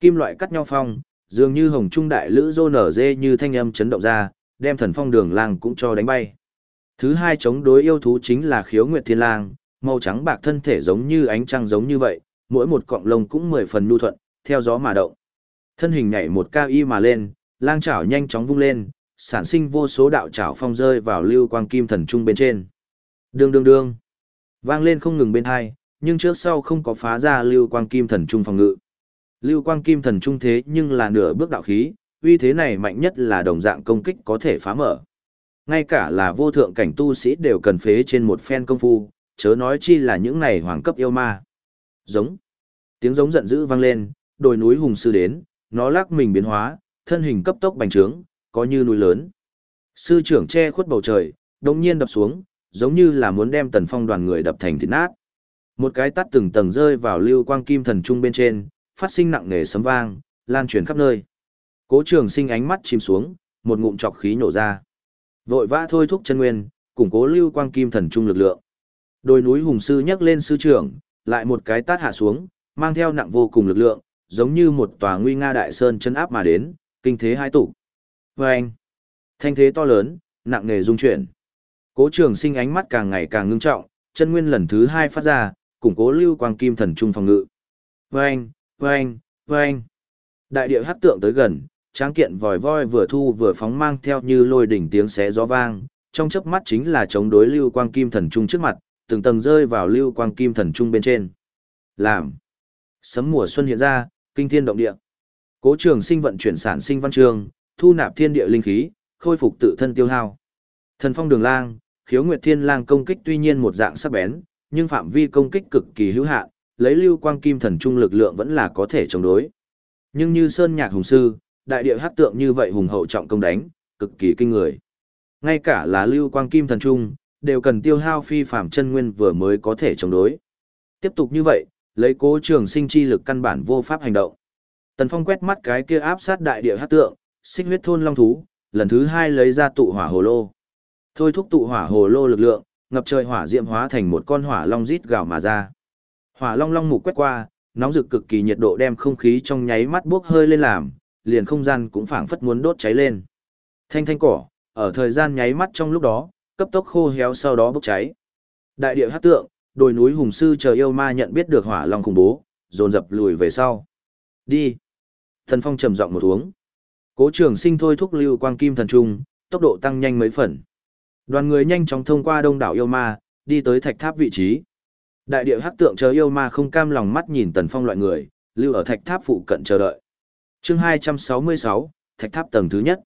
Kim loại cắt nhau phong, dường như hồng trung đại lữ rô nở dê như thanh âm chấn động ra, đem thần phong đường lang cũng cho đánh bay. Thứ hai chống đối yêu thú chính là khiếu nguyệt thiên lang, màu trắng bạc thân thể giống như ánh trăng giống như vậy, mỗi một cọng lông cũng mười phần nhu thuận, theo gió mà động. Thân hình nhảy một cao y mà lên, lang chảo nhanh chóng vung lên, sản sinh vô số đạo chảo phong rơi vào lưu quang kim thần trung bên trên. Đương đương đương. Vang lên không ngừng bên hai, nhưng trước sau không có phá ra lưu quang kim thần trung phòng ngự. Lưu quang kim thần trung thế nhưng là nửa bước đạo khí, uy thế này mạnh nhất là đồng dạng công kích có thể phá mở ngay cả là vô thượng cảnh tu sĩ đều cần phế trên một phen công phu, chớ nói chi là những này hoàng cấp yêu ma. Giống. Tiếng giống giận dữ vang lên, đồi núi hùng sư đến, nó lắc mình biến hóa, thân hình cấp tốc bành trướng, có như núi lớn. Sư trưởng che khuất bầu trời, đồng nhiên đập xuống, giống như là muốn đem tần phong đoàn người đập thành thịt nát. Một cái tắt từng tầng rơi vào lưu quang kim thần trung bên trên, phát sinh nặng nề sấm vang, lan truyền khắp nơi. Cố trường sinh ánh mắt chìm xuống, một ngụm chọc khí nổ ra. Vội vã thôi thúc chân nguyên, củng cố lưu quang kim thần trung lực lượng. Đồi núi hùng sư nhấc lên sư trưởng, lại một cái tát hạ xuống, mang theo nặng vô cùng lực lượng, giống như một tòa nguy nga đại sơn chân áp mà đến, kinh thế hai tụ. anh, Thanh thế to lớn, nặng nề dung chuyển. Cố trường sinh ánh mắt càng ngày càng ngưng trọng, chân nguyên lần thứ hai phát ra, củng cố lưu quang kim thần trung phòng ngự. Vâng! Vâng! Vâng! Đại địa hát tượng tới gần, tráng kiện vòi voi vừa thu vừa phóng mang theo như lôi đỉnh tiếng xé gió vang, trong chớp mắt chính là chống đối lưu quang kim thần trung trước mặt, từng tầng rơi vào lưu quang kim thần trung bên trên. Làm. Sấm mùa xuân hiện ra, kinh thiên động địa. Cố trường sinh vận chuyển sản sinh văn trường, thu nạp thiên địa linh khí, khôi phục tự thân tiêu hao. Thần phong đường lang, khiếu nguyệt thiên lang công kích tuy nhiên một dạng sắc bén, nhưng phạm vi công kích cực kỳ hữu hạn, lấy lưu quang kim thần trung lực lượng vẫn là có thể chống đối. Nhưng như sơn nhạc hùng sư, đại địa hát tượng như vậy hùng hậu trọng công đánh, cực kỳ kinh người. Ngay cả là lưu quang kim thần trung, đều cần tiêu hao phi phạm chân nguyên vừa mới có thể chống đối. Tiếp tục như vậy, lấy cố trường sinh chi lực căn bản vô pháp hành động. Tần Phong quét mắt cái kia áp sát đại địa hát tượng, xích huyết thôn long thú, lần thứ hai lấy ra tụ hỏa hồ lô. Thôi thúc tụ hỏa hồ lô lực lượng, ngập trời hỏa diệm hóa thành một con hỏa long rít gào mà ra. Hỏa long long mục quét qua, nóng rực cực kỳ nhiệt độ đem không khí trong nháy mắt bốc hơi lên làm, liền không gian cũng phảng phất muốn đốt cháy lên. Thanh thanh cỏ, ở thời gian nháy mắt trong lúc đó, cấp tốc khô héo sau đó bốc cháy. Đại địa hát tượng, đồi núi hùng sư chờ yêu ma nhận biết được hỏa long khủng bố, dồn dập lùi về sau. Đi. Thần phong trầm giọng một uống. Cố trường sinh thôi thúc lưu quang kim thần trung, tốc độ tăng nhanh mấy phần. Đoàn người nhanh chóng thông qua đông đảo yêu ma, đi tới thạch tháp vị trí. Đại địa hắc tượng chờ yêu ma không cam lòng mắt nhìn tần phong loại người, lưu ở thạch tháp phụ cận chờ đợi. chương 266, thạch tháp tầng thứ nhất.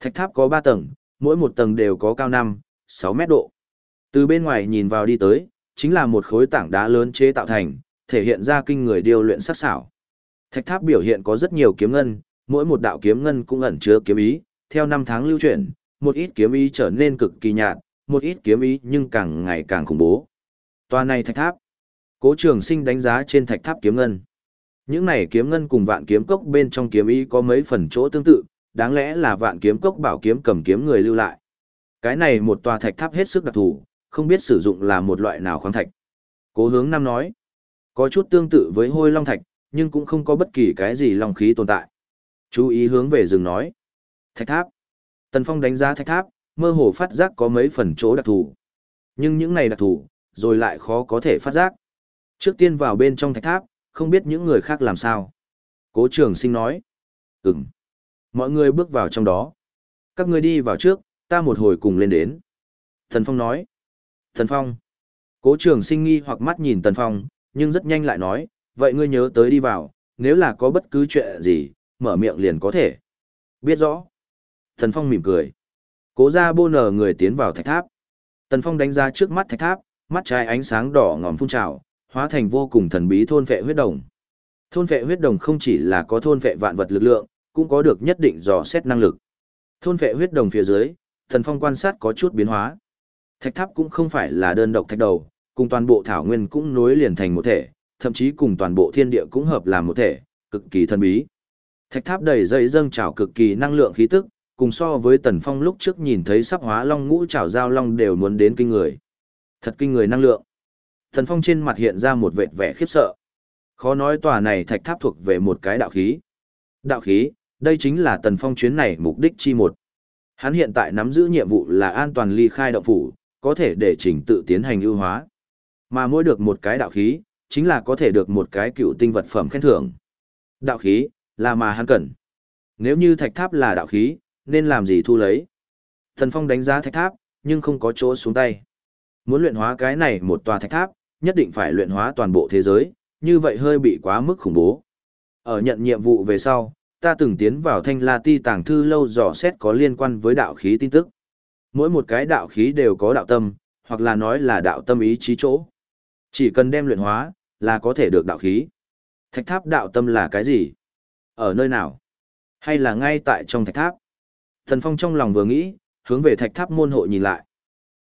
Thạch tháp có 3 tầng, mỗi một tầng đều có cao 5, 6 mét độ. Từ bên ngoài nhìn vào đi tới, chính là một khối tảng đá lớn chế tạo thành, thể hiện ra kinh người điêu luyện sắc sảo. Thạch tháp biểu hiện có rất nhiều kiếm ngân, mỗi một đạo kiếm ngân cũng ẩn chứa kiếm ý, theo năm tháng lưu chuyển, một ít kiếm ý trở nên cực kỳ nhạt, một ít kiếm ý nhưng càng ngày càng khủng bố. Toa này thạch tháp. Cố Trường Sinh đánh giá trên thạch tháp kiếm ngân. Những này kiếm ngân cùng vạn kiếm cốc bên trong kiếm ý có mấy phần chỗ tương tự, đáng lẽ là vạn kiếm cốc bảo kiếm cầm kiếm người lưu lại. Cái này một tòa thạch tháp hết sức đặc thù, không biết sử dụng là một loại nào khoáng thạch. Cố hướng nam nói, có chút tương tự với hôi long thạch, nhưng cũng không có bất kỳ cái gì long khí tồn tại. Chú ý hướng về rừng nói. Thạch tháp. Tần Phong đánh giá thạch tháp, mơ hồ phát giác có mấy phần chỗ đặc thù. Nhưng những này đặc thù, rồi lại khó có thể phát giác. Trước tiên vào bên trong thạch tháp, không biết những người khác làm sao. Cố trường sinh nói. Ừm. Mọi người bước vào trong đó. Các ngươi đi vào trước, ta một hồi cùng lên đến. Tần Phong nói. Tần Phong. Cố trường sinh nghi hoặc mắt nhìn Tần Phong, nhưng rất nhanh lại nói, vậy ngươi nhớ tới đi vào, nếu là có bất cứ chuyện gì, mở miệng liền có thể. Biết rõ. Tần Phong mỉm cười. Cố ra bô nở người tiến vào thạch tháp. Tần Phong đánh ra trước mắt thạch tháp, mắt trái ánh sáng đỏ ngòm phun trào, hóa thành vô cùng thần bí thôn vệ huyết đồng. Thôn vệ huyết đồng không chỉ là có thôn vệ vạn vật lực lượng, cũng có được nhất định dò xét năng lực. Thôn vệ huyết đồng phía dưới, Tần Phong quan sát có chút biến hóa. Thạch tháp cũng không phải là đơn độc thạch đầu, cùng toàn bộ thảo nguyên cũng nối liền thành một thể, thậm chí cùng toàn bộ thiên địa cũng hợp làm một thể, cực kỳ thần bí. Thạch tháp đầy dây dâng trào cực kỳ năng lượng khí tức, cùng so với Tần Phong lúc trước nhìn thấy sắp hóa long ngũ trảo giao long đều muốn đến kinh người. Thật kinh người năng lượng. Tần Phong trên mặt hiện ra một vệt vẻ khiếp sợ. Khó nói tòa này thạch tháp thuộc về một cái đạo khí. Đạo khí, đây chính là Tần Phong chuyến này mục đích chi một. Hắn hiện tại nắm giữ nhiệm vụ là an toàn ly khai động phủ, có thể để chỉnh tự tiến hành ưu hóa. Mà mỗi được một cái đạo khí, chính là có thể được một cái cựu tinh vật phẩm khen thưởng. Đạo khí, là mà hắn cần. Nếu như thạch tháp là đạo khí, nên làm gì thu lấy. Thần Phong đánh giá thạch tháp, nhưng không có chỗ xuống tay. Muốn luyện hóa cái này một tòa thạch tháp, nhất định phải luyện hóa toàn bộ thế giới, như vậy hơi bị quá mức khủng bố. Ở nhận nhiệm vụ về sau, ta từng tiến vào thanh la ti tàng thư lâu dò xét có liên quan với đạo khí tin tức. Mỗi một cái đạo khí đều có đạo tâm, hoặc là nói là đạo tâm ý chí chỗ. Chỉ cần đem luyện hóa, là có thể được đạo khí. Thạch tháp đạo tâm là cái gì? Ở nơi nào? Hay là ngay tại trong thạch tháp? Thần Phong trong lòng vừa nghĩ, hướng về thạch tháp môn hộ nhìn lại.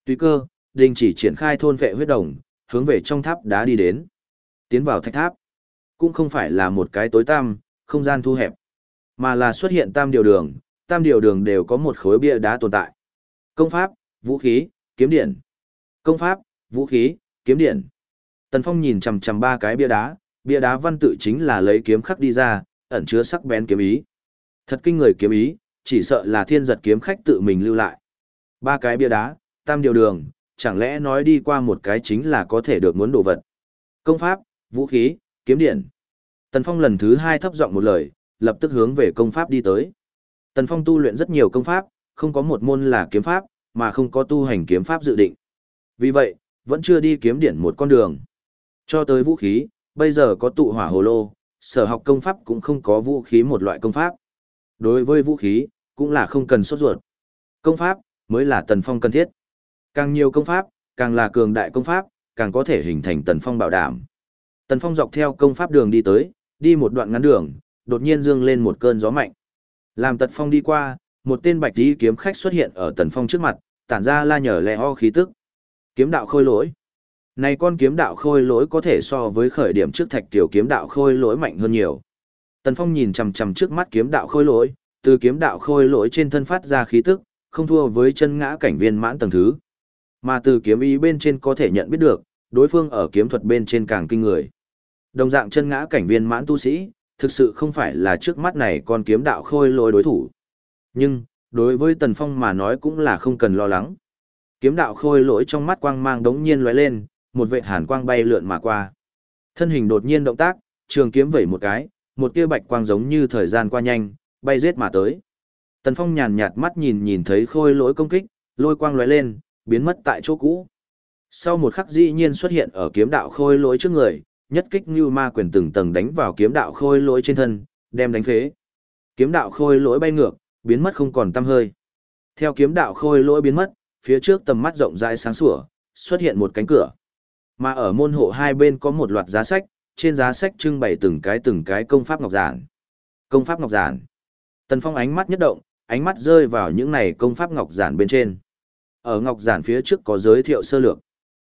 Tùy cơ, đình chỉ triển khai thôn vệ huyết đồng, hướng về trong tháp đá đi đến. Tiến vào thạch tháp. Cũng không phải là một cái tối tăm, không gian thu hẹp, mà là xuất hiện tam điều đường, tam điều đường đều có một khối bia đá tồn tại. Công pháp, vũ khí, kiếm điện. Công pháp, vũ khí, kiếm điện. Tần Phong nhìn chằm chằm ba cái bia đá, bia đá văn tự chính là lấy kiếm khắc đi ra, ẩn chứa sắc bén kiếm ý. Thật kinh người kiếm ý, chỉ sợ là thiên giật kiếm khách tự mình lưu lại. Ba cái bia đá, tam điều đường, chẳng lẽ nói đi qua một cái chính là có thể được muốn đồ vật. Công pháp, vũ khí, kiếm điện. Tần Phong lần thứ hai thấp giọng một lời, lập tức hướng về công pháp đi tới. Tần Phong tu luyện rất nhiều công pháp, không có một môn là kiếm pháp, mà không có tu hành kiếm pháp dự định. Vì vậy, vẫn chưa đi kiếm điển một con đường. Cho tới vũ khí, bây giờ có tụ hỏa hồ lô, sở học công pháp cũng không có vũ khí một loại công pháp. Đối với vũ khí, cũng là không cần sốt ruột. Công pháp, mới là tần phong cần thiết. Càng nhiều công pháp, càng là cường đại công pháp, càng có thể hình thành tần phong bảo đảm. Tần phong dọc theo công pháp đường đi tới, đi một đoạn ngắn đường, đột nhiên dương lên một cơn gió mạnh. Làm tần phong đi qua, một tên bạch tí kiếm khách xuất hiện ở tần phong trước mặt, tản ra la nhở lẹ ho khí tức. Kiếm đạo khôi lỗi. Này con kiếm đạo khôi lỗi có thể so với khởi điểm trước thạch tiểu kiếm đạo khôi lỗi mạnh hơn nhiều. Tần Phong nhìn chằm chằm trước mắt kiếm đạo khôi lỗi, từ kiếm đạo khôi lỗi trên thân phát ra khí tức, không thua với chân ngã cảnh viên mãn tầng thứ. Mà từ kiếm ý bên trên có thể nhận biết được, đối phương ở kiếm thuật bên trên càng kinh người. Đồng dạng chân ngã cảnh viên mãn tu sĩ, thực sự không phải là trước mắt này con kiếm đạo khôi lỗi đối thủ. Nhưng, đối với Tần Phong mà nói cũng là không cần lo lắng. Kiếm đạo khôi lỗi trong mắt quang mang đống nhiên lóe lên, một vệ hàn quang bay lượn mà qua. Thân hình đột nhiên động tác, trường kiếm vẩy một cái, một tia bạch quang giống như thời gian qua nhanh, bay giết mà tới. Tần Phong nhàn nhạt mắt nhìn nhìn thấy khôi lỗi công kích, lôi quang lóe lên, biến mất tại chỗ cũ. Sau một khắc dĩ nhiên xuất hiện ở kiếm đạo khôi lỗi trước người, nhất kích như ma quyền từng tầng đánh vào kiếm đạo khôi lỗi trên thân, đem đánh phế. Kiếm đạo khôi lỗi bay ngược, biến mất không còn tăm hơi. Theo kiếm đạo khôi lỗi biến mất, phía trước tầm mắt rộng rãi sáng sủa, xuất hiện một cánh cửa. Mà ở môn hộ hai bên có một loạt giá sách, trên giá sách trưng bày từng cái từng cái công pháp ngọc giản. Công pháp ngọc giản. Tần Phong ánh mắt nhất động, ánh mắt rơi vào những này công pháp ngọc giản bên trên. Ở ngọc giản phía trước có giới thiệu sơ lược.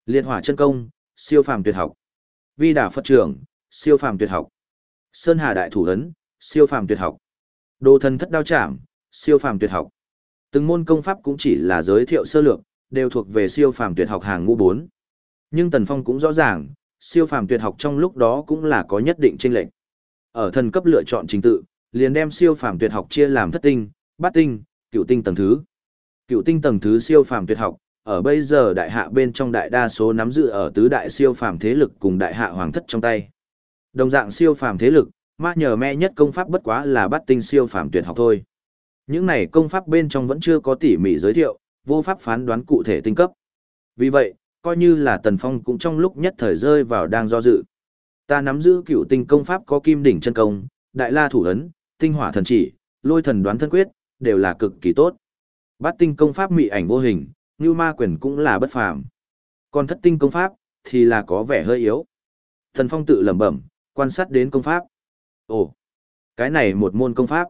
Liệt hỏa chân công, siêu phàm tuyệt học. Vi đà Phật trưởng, siêu phàm tuyệt học. Sơn Hà đại thủ ấn, siêu phàm tuyệt học. Đồ thần thất đao chạm, siêu phàm tuyệt học. Từng môn công pháp cũng chỉ là giới thiệu sơ lược, đều thuộc về siêu phàm tuyệt học hàng ngũ 4. Nhưng Tần Phong cũng rõ ràng, siêu phàm tuyệt học trong lúc đó cũng là có nhất định chênh lệch. Ở thần cấp lựa chọn trình tự, liền đem siêu phàm tuyệt học chia làm thất tinh, bát tinh, cựu tinh tầng thứ. Cựu tinh tầng thứ siêu phàm tuyệt học, ở bây giờ đại hạ bên trong đại đa số nắm giữ ở tứ đại siêu phàm thế lực cùng đại hạ hoàng thất trong tay. Đồng dạng siêu phàm thế lực, ma nhờ me nhất công pháp bất quá là bát tinh siêu phàm tuyệt học thôi. Những này công pháp bên trong vẫn chưa có tỉ mỉ giới thiệu, vô pháp phán đoán cụ thể tinh cấp. Vì vậy, coi như là Tần Phong cũng trong lúc nhất thời rơi vào đang do dự. Ta nắm giữ cựu tinh công pháp có kim đỉnh chân công, đại la thủ ấn, tinh hỏa thần chỉ, lôi thần đoán thân quyết, đều là cực kỳ tốt. Bát tinh công pháp mị ảnh vô hình, như ma quyền cũng là bất phàm. Còn thất tinh công pháp, thì là có vẻ hơi yếu. Thần Phong tự lẩm bẩm, quan sát đến công pháp. Ồ, cái này một môn công pháp.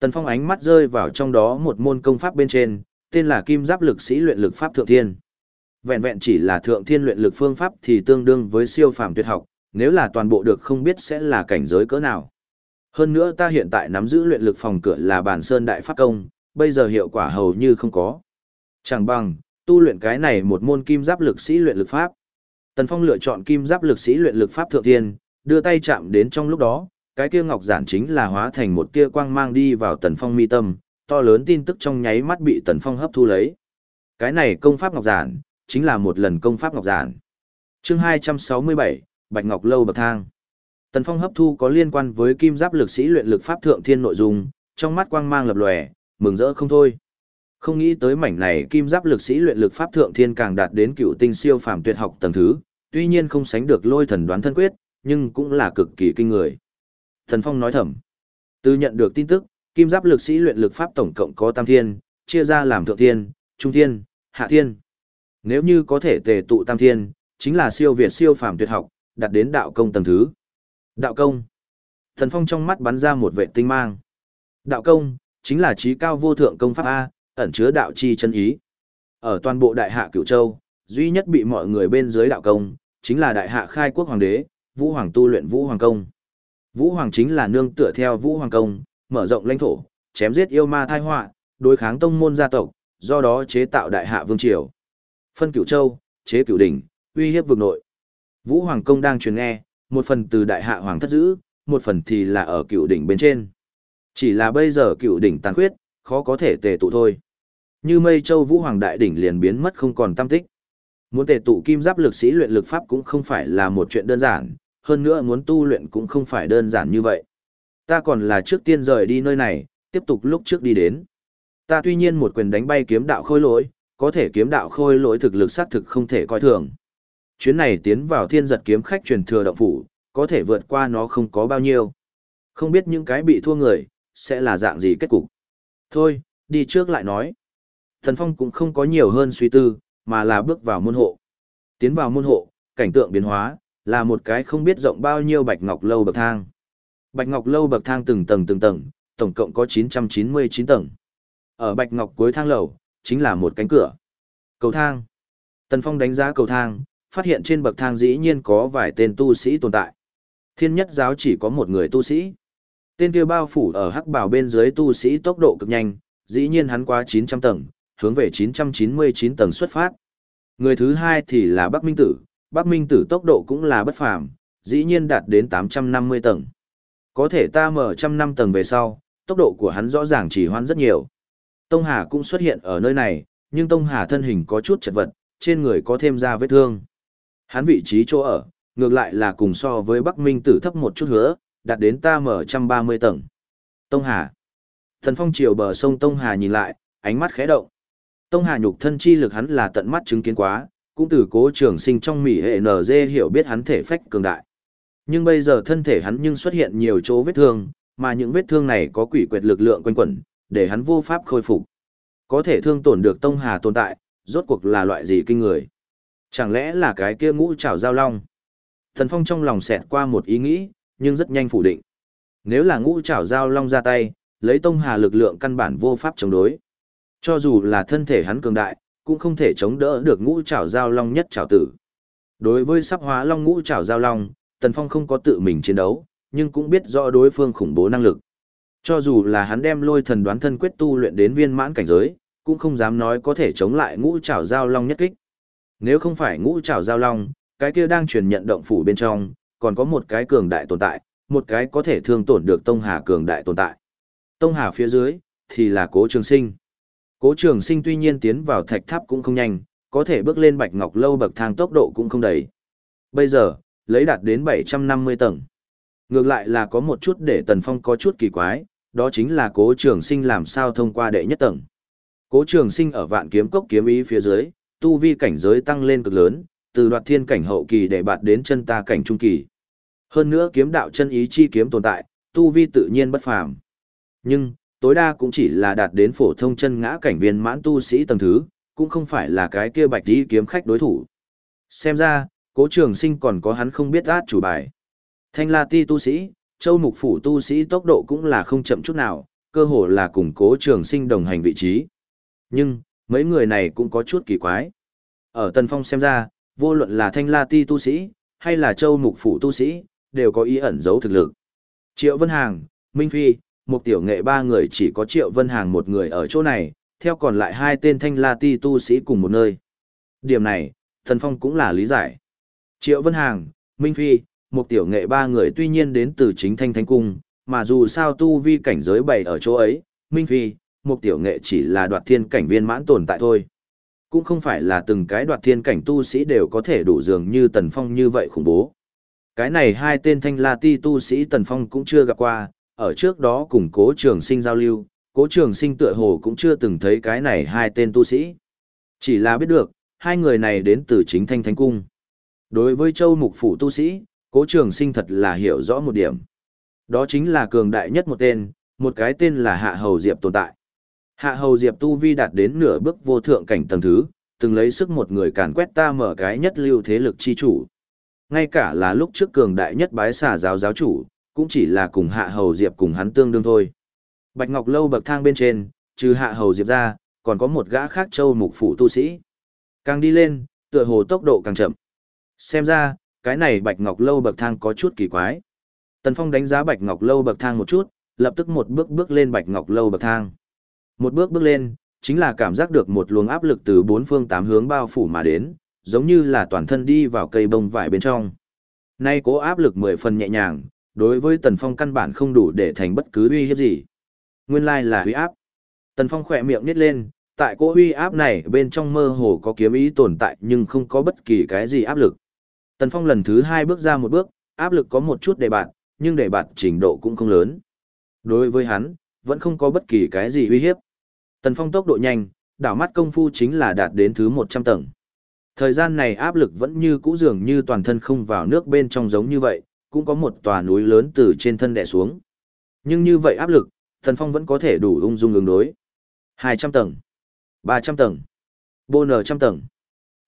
Tần Phong ánh mắt rơi vào trong đó một môn công pháp bên trên, tên là Kim Giáp Lực Sĩ Luyện Lực Pháp Thượng Thiên. Vẹn vẹn chỉ là Thượng Thiên luyện lực phương pháp thì tương đương với siêu phàm tuyệt học, nếu là toàn bộ được không biết sẽ là cảnh giới cỡ nào. Hơn nữa ta hiện tại nắm giữ luyện lực phòng cửa là bản sơn đại pháp công, bây giờ hiệu quả hầu như không có. Chẳng bằng, tu luyện cái này một môn kim giáp lực sĩ luyện lực pháp. Tần Phong lựa chọn kim giáp lực sĩ luyện lực pháp thượng thiên, đưa tay chạm đến trong lúc đó, cái kia ngọc giản chính là hóa thành một tia quang mang đi vào Tần Phong mi tâm, to lớn tin tức trong nháy mắt bị Tần Phong hấp thu lấy. Cái này công pháp ngọc giản, chính là một lần công pháp ngọc giản. Chương 267, Bạch Ngọc lâu bậc thang. Tần Phong hấp thu có liên quan với kim giáp lực sĩ luyện lực pháp thượng thiên nội dung, trong mắt quang mang lập lòe, mừng rỡ không thôi. Không nghĩ tới mảnh này kim giáp lực sĩ luyện lực pháp thượng thiên càng đạt đến cựu tinh siêu phàm tuyệt học tầng thứ, tuy nhiên không sánh được lôi thần đoán thân quyết, nhưng cũng là cực kỳ kinh người. tần Phong nói thầm. Từ nhận được tin tức, kim giáp lực sĩ luyện lực pháp tổng cộng có tam thiên, chia ra làm thượng thiên, trung thiên, hạ thiên. Nếu như có thể tề tụ tam thiên, chính là siêu việt siêu phàm tuyệt học, đạt đến đạo công tầng thứ. Đạo công. Thần Phong trong mắt bắn ra một vệ tinh mang. Đạo công, chính là trí cao vô thượng công pháp A, ẩn chứa đạo chi chân ý. Ở toàn bộ đại hạ cửu châu, duy nhất bị mọi người bên dưới đạo công, chính là đại hạ khai quốc hoàng đế, Vũ Hoàng tu luyện Vũ Hoàng công. Vũ Hoàng chính là nương tựa theo Vũ Hoàng công, mở rộng lãnh thổ, chém giết yêu ma thai họa, đối kháng tông môn gia tộc, do đó chế tạo đại hạ vương triều. Phân cửu châu, chế cửu đỉnh, uy hiếp vực nội. Vũ Hoàng công đang truyền nghe, một phần từ đại hạ hoàng thất giữ, một phần thì là ở cửu đỉnh bên trên. Chỉ là bây giờ cửu đỉnh tàn khuyết, khó có thể tề tụ thôi. Như mây châu vũ hoàng đại đỉnh liền biến mất không còn tâm tích. Muốn tề tụ kim giáp lực sĩ luyện lực pháp cũng không phải là một chuyện đơn giản, hơn nữa muốn tu luyện cũng không phải đơn giản như vậy. Ta còn là trước tiên rời đi nơi này, tiếp tục lúc trước đi đến. Ta tuy nhiên một quyền đánh bay kiếm đạo khôi lỗi, có thể kiếm đạo khôi lỗi thực lực xác thực không thể coi thường. Chuyến này tiến vào thiên giật kiếm khách truyền thừa động phủ, có thể vượt qua nó không có bao nhiêu. Không biết những cái bị thua người, sẽ là dạng gì kết cục. Thôi, đi trước lại nói. Thần Phong cũng không có nhiều hơn suy tư, mà là bước vào môn hộ. Tiến vào môn hộ, cảnh tượng biến hóa, là một cái không biết rộng bao nhiêu bạch ngọc lâu bậc thang. Bạch ngọc lâu bậc thang từng tầng từng tầng, tổng cộng có 999 tầng. Ở bạch ngọc cuối thang lầu, chính là một cánh cửa. Cầu thang. Tần Phong đánh giá cầu thang, phát hiện trên bậc thang dĩ nhiên có vài tên tu sĩ tồn tại. Thiên nhất giáo chỉ có một người tu sĩ. Tên kia bao phủ ở hắc bảo bên dưới tu sĩ tốc độ cực nhanh, dĩ nhiên hắn qua 900 tầng, hướng về 999 tầng xuất phát. Người thứ hai thì là Bắc Minh Tử, Bắc Minh Tử tốc độ cũng là bất phàm, dĩ nhiên đạt đến 850 tầng. Có thể ta mở trăm năm tầng về sau, tốc độ của hắn rõ ràng chỉ hoan rất nhiều. Tông Hà cũng xuất hiện ở nơi này, nhưng Tông Hà thân hình có chút chật vật, trên người có thêm ra vết thương. Hắn vị trí chỗ ở, ngược lại là cùng so với Bắc Minh Tử thấp một chút hứa, đạt đến ta mở 130 tầng. Tông Hà. Thần phong chiều bờ sông Tông Hà nhìn lại, ánh mắt khẽ động. Tông Hà nhục thân chi lực hắn là tận mắt chứng kiến quá, cũng từ cố trường sinh trong mỉ hệ NG hiểu biết hắn thể phách cường đại. Nhưng bây giờ thân thể hắn nhưng xuất hiện nhiều chỗ vết thương, mà những vết thương này có quỷ quyệt lực lượng quanh quẩn, để hắn vô pháp khôi phục. Có thể thương tổn được Tông Hà tồn tại, rốt cuộc là loại gì kinh người? Chẳng lẽ là cái kia ngũ trảo giao long? Thần Phong trong lòng xẹt qua một ý nghĩ, nhưng rất nhanh phủ định. Nếu là ngũ trảo giao long ra tay, lấy Tông Hà lực lượng căn bản vô pháp chống đối. Cho dù là thân thể hắn cường đại, cũng không thể chống đỡ được ngũ trảo giao long nhất trảo tử. Đối với sắp hóa long ngũ trảo giao long, Tần Phong không có tự mình chiến đấu, nhưng cũng biết rõ đối phương khủng bố năng lực. Cho dù là hắn đem lôi thần đoán thân quyết tu luyện đến viên mãn cảnh giới, cũng không dám nói có thể chống lại ngũ trảo giao long nhất kích. Nếu không phải ngũ trảo giao long, cái kia đang truyền nhận động phủ bên trong, còn có một cái cường đại tồn tại, một cái có thể thương tổn được Tông Hà cường đại tồn tại. Tông Hà phía dưới, thì là Cố Trường Sinh. Cố Trường Sinh tuy nhiên tiến vào thạch tháp cũng không nhanh, có thể bước lên bạch ngọc lâu bậc thang tốc độ cũng không đầy. Bây giờ, lấy đạt đến 750 tầng. Ngược lại là có một chút để Tần Phong có chút kỳ quái, đó chính là Cố Trường Sinh làm sao thông qua đệ nhất tầng. Cố Trường Sinh ở vạn kiếm cốc kiếm ý phía dưới, tu vi cảnh giới tăng lên cực lớn, từ đoạt thiên cảnh hậu kỳ để bạt đến chân ta cảnh trung kỳ. Hơn nữa kiếm đạo chân ý chi kiếm tồn tại, tu vi tự nhiên bất phàm. Nhưng, tối đa cũng chỉ là đạt đến phổ thông chân ngã cảnh viên mãn tu sĩ tầng thứ, cũng không phải là cái kia bạch tí kiếm khách đối thủ. Xem ra, cố trường sinh còn có hắn không biết át chủ bài. Thanh la ti tu sĩ, châu mục phủ tu sĩ tốc độ cũng là không chậm chút nào, cơ hồ là củng cố trường sinh đồng hành vị trí. Nhưng, mấy người này cũng có chút kỳ quái. Ở Tân Phong xem ra, vô luận là thanh la ti tu sĩ, hay là châu mục phủ tu sĩ, đều có ý ẩn giấu thực lực. Triệu Vân Hàng, Minh Phi, một tiểu nghệ ba người chỉ có Triệu Vân Hàng một người ở chỗ này, theo còn lại hai tên thanh la ti tu sĩ cùng một nơi. Điểm này, Thần Phong cũng là lý giải. Triệu Vân Hàng, Minh Phi, một tiểu nghệ ba người tuy nhiên đến từ chính thanh thánh cung, mà dù sao tu vi cảnh giới bày ở chỗ ấy, Minh Phi, một tiểu nghệ chỉ là đoạt thiên cảnh viên mãn tồn tại thôi. Cũng không phải là từng cái đoạt thiên cảnh tu sĩ đều có thể đủ dường như Tần Phong như vậy khủng bố. Cái này hai tên thanh la ti tu sĩ Tần Phong cũng chưa gặp qua, ở trước đó cùng cố trường sinh giao lưu, cố trường sinh tựa hồ cũng chưa từng thấy cái này hai tên tu sĩ. Chỉ là biết được, hai người này đến từ chính thanh thánh cung. Đối với châu mục phủ tu sĩ, cố trường sinh thật là hiểu rõ một điểm. Đó chính là cường đại nhất một tên, một cái tên là Hạ Hầu Diệp tồn tại. Hạ Hầu Diệp tu vi đạt đến nửa bước vô thượng cảnh tầng thứ, từng lấy sức một người càn quét ta mở cái nhất lưu thế lực chi chủ. Ngay cả là lúc trước cường đại nhất bái xà giáo giáo chủ, cũng chỉ là cùng Hạ Hầu Diệp cùng hắn tương đương thôi. Bạch Ngọc Lâu bậc thang bên trên, trừ Hạ Hầu Diệp ra, còn có một gã khác châu mục phủ tu sĩ. Càng đi lên, tựa hồ tốc độ càng chậm. Xem ra, cái này Bạch Ngọc Lâu bậc thang có chút kỳ quái. Tần Phong đánh giá Bạch Ngọc Lâu bậc thang một chút, lập tức một bước bước lên Bạch Ngọc Lâu bậc thang. Một bước bước lên, chính là cảm giác được một luồng áp lực từ bốn phương tám hướng bao phủ mà đến, giống như là toàn thân đi vào cây bông vải bên trong. Nay cố áp lực mười phần nhẹ nhàng, đối với Tần Phong căn bản không đủ để thành bất cứ uy hiếp gì. Nguyên lai là uy áp. Tần Phong khỏe miệng nít lên, tại cố uy áp này bên trong mơ hồ có kiếm ý tồn tại nhưng không có bất kỳ cái gì áp lực. Tần Phong lần thứ hai bước ra một bước, áp lực có một chút đề bạt, nhưng đề bạt trình độ cũng không lớn. Đối với hắn, vẫn không có bất kỳ cái gì uy hiếp. Tần Phong tốc độ nhanh, đảo mắt công phu chính là đạt đến thứ 100 tầng. Thời gian này áp lực vẫn như cũ dường như toàn thân không vào nước bên trong giống như vậy, cũng có một tòa núi lớn từ trên thân đè xuống. Nhưng như vậy áp lực, Tần Phong vẫn có thể đủ ung dung ứng đối. 200 tầng, 300 tầng, bô nở trăm tầng.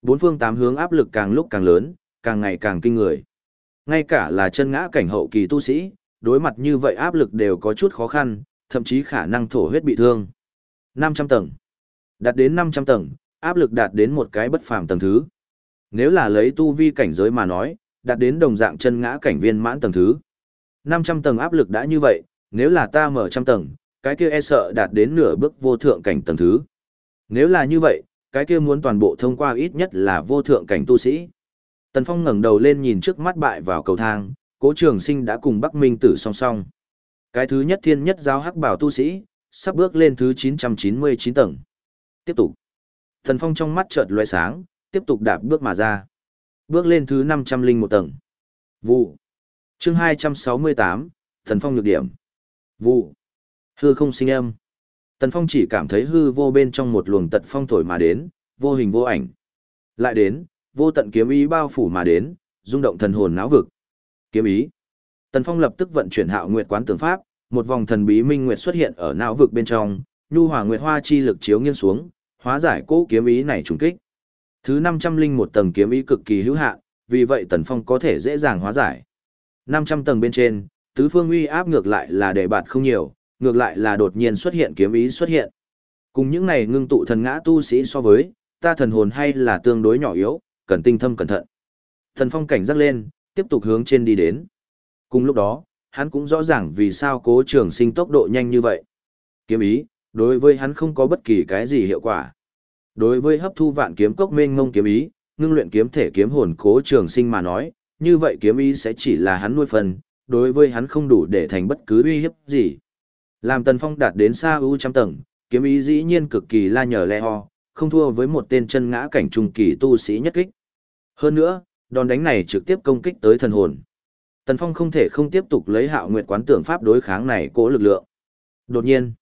Bốn phương tám hướng áp lực càng lúc càng lớn, càng ngày càng kinh người. Ngay cả là chân ngã cảnh hậu kỳ tu sĩ, đối mặt như vậy áp lực đều có chút khó khăn, thậm chí khả năng thổ huyết bị thương. 500 tầng. Đạt đến 500 tầng, áp lực đạt đến một cái bất phàm tầng thứ. Nếu là lấy tu vi cảnh giới mà nói, đạt đến đồng dạng chân ngã cảnh viên mãn tầng thứ. 500 tầng áp lực đã như vậy, nếu là ta mở trăm tầng, cái kia e sợ đạt đến nửa bước vô thượng cảnh tầng thứ. Nếu là như vậy, cái kia muốn toàn bộ thông qua ít nhất là vô thượng cảnh tu sĩ. Tần Phong ngẩng đầu lên nhìn trước mắt bại vào cầu thang, Cố Trường Sinh đã cùng Bắc Minh Tử song song. Cái thứ nhất thiên nhất giáo hắc bảo tu sĩ, sắp bước lên thứ 999 tầng. Tiếp tục. Tần Phong trong mắt chợt lóe sáng, tiếp tục đạp bước mà ra. Bước lên thứ 501 tầng. Vụ. Chương 268, Tần Phong nhược điểm. Vụ. Hư không sinh âm. Tần Phong chỉ cảm thấy hư vô bên trong một luồng tật phong thổi mà đến, vô hình vô ảnh. Lại đến, vô tận kiếm ý bao phủ mà đến, rung động thần hồn náo vực. Kiếm ý. Tần Phong lập tức vận chuyển Hạo Nguyệt Quán Tường Pháp, một vòng thần bí minh nguyệt xuất hiện ở não vực bên trong, nhu hòa nguyệt hoa chi lực chiếu nghiêng xuống, hóa giải cố kiếm ý này trùng kích. Thứ 501 tầng kiếm ý cực kỳ hữu hạn, vì vậy Tần Phong có thể dễ dàng hóa giải. 500 tầng bên trên, tứ phương uy áp ngược lại là để bạt không nhiều, ngược lại là đột nhiên xuất hiện kiếm ý xuất hiện. Cùng những này ngưng tụ thần ngã tu sĩ so với, ta thần hồn hay là tương đối nhỏ yếu, cần tinh thâm cẩn thận. Thần phong cảnh giác lên, tiếp tục hướng trên đi đến. Cùng lúc đó, hắn cũng rõ ràng vì sao cố trường sinh tốc độ nhanh như vậy. Kiếm ý, đối với hắn không có bất kỳ cái gì hiệu quả. Đối với hấp thu vạn kiếm cốc mênh ngông kiếm ý, ngưng luyện kiếm thể kiếm hồn cố trường sinh mà nói, như vậy kiếm ý sẽ chỉ là hắn nuôi phần, đối với hắn không đủ để thành bất cứ uy hiếp gì. Làm Tần Phong đạt đến xa ưu trăm tầng, kiếm ý dĩ nhiên cực kỳ la nhờ le ho, không thua với một tên chân ngã cảnh trung kỳ tu sĩ nhất kích. Hơn nữa, đòn đánh này trực tiếp công kích tới thần hồn. Tần Phong không thể không tiếp tục lấy hạo nguyệt quán tưởng pháp đối kháng này cố lực lượng. Đột nhiên,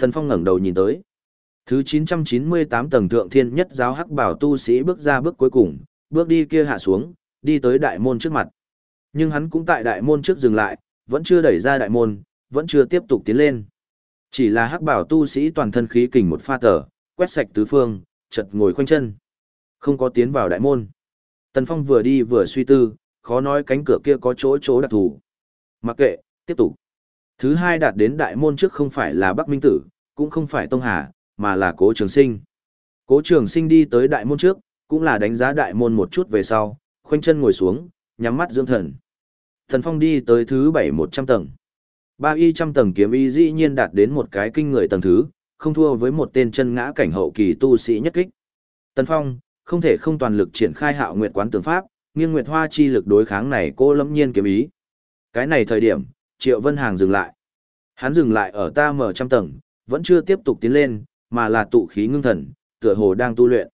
Tần Phong ngẩng đầu nhìn tới. Thứ 998 tầng thượng thiên nhất giáo hắc bảo tu sĩ bước ra bước cuối cùng, bước đi kia hạ xuống, đi tới đại môn trước mặt. Nhưng hắn cũng tại đại môn trước dừng lại, vẫn chưa đẩy ra đại môn, vẫn chưa tiếp tục tiến lên. Chỉ là hắc bảo tu sĩ toàn thân khí kình một pha tở, quét sạch tứ phương, chật ngồi khoanh chân. Không có tiến vào đại môn. Tần Phong vừa đi vừa suy tư, khó nói cánh cửa kia có chỗ chỗ đặc thù. Mặc kệ, tiếp tục. Thứ hai đạt đến đại môn trước không phải là Bắc Minh Tử, cũng không phải Tông Hà, mà là Cố Trường Sinh. Cố Trường Sinh đi tới đại môn trước, cũng là đánh giá đại môn một chút về sau, khoanh chân ngồi xuống, nhắm mắt dưỡng thần. Thần Phong đi tới thứ bảy một trăm tầng. Ba y trăm tầng kiếm y dĩ nhiên đạt đến một cái kinh người tầng thứ, không thua với một tên chân ngã cảnh hậu kỳ tu sĩ nhất kích. Tần Phong, không thể không toàn lực triển khai hạo nguyệt quán tường pháp, nghiêng nguyệt hoa chi lực đối kháng này cô lâm nhiên kiếm ý. Cái này thời điểm, Triệu Vân Hàng dừng lại. Hắn dừng lại ở ta mở trăm tầng, vẫn chưa tiếp tục tiến lên, mà là tụ khí ngưng thần, tựa hồ đang tu luyện.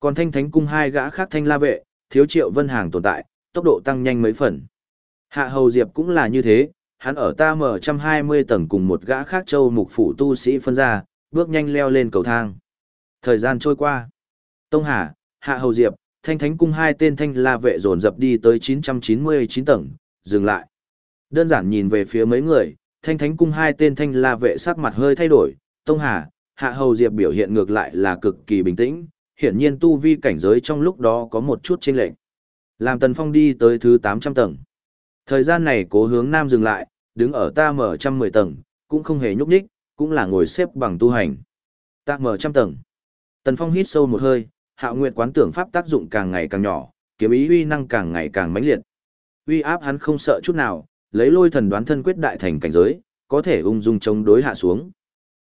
Còn thanh thánh cung hai gã khác thanh la vệ, thiếu Triệu Vân Hàng tồn tại, tốc độ tăng nhanh mấy phần. Hạ Hầu Diệp cũng là như thế, hắn ở ta mở trăm hai mươi tầng cùng một gã khác châu mục phủ tu sĩ phân ra, bước nhanh leo lên cầu thang. Thời gian trôi qua. Tông Hà, Hạ Hầu Diệp, Thanh Thánh Cung hai tên thanh la vệ dồn dập đi tới chín chín mươi chín tầng, dừng lại. Đơn giản nhìn về phía mấy người, Thanh Thánh Cung hai tên thanh la vệ sắc mặt hơi thay đổi, Tông Hà, Hạ Hầu Diệp biểu hiện ngược lại là cực kỳ bình tĩnh, hiển nhiên tu vi cảnh giới trong lúc đó có một chút chênh lệch. Làm Tần Phong đi tới thứ tám trăm tầng. Thời gian này cố hướng nam dừng lại, đứng ở ta mở trăm mười tầng, cũng không hề nhúc nhích, cũng là ngồi xếp bằng tu hành. tạ mở trăm tầng. Tần Phong hít sâu một hơi, hạo nguyệt quán tưởng pháp tác dụng càng ngày càng nhỏ, kiếm ý uy năng càng ngày càng mãnh liệt. Uy áp hắn không sợ chút nào, lấy lôi thần đoán thân quyết đại thành cảnh giới, có thể ung dung chống đối hạ xuống.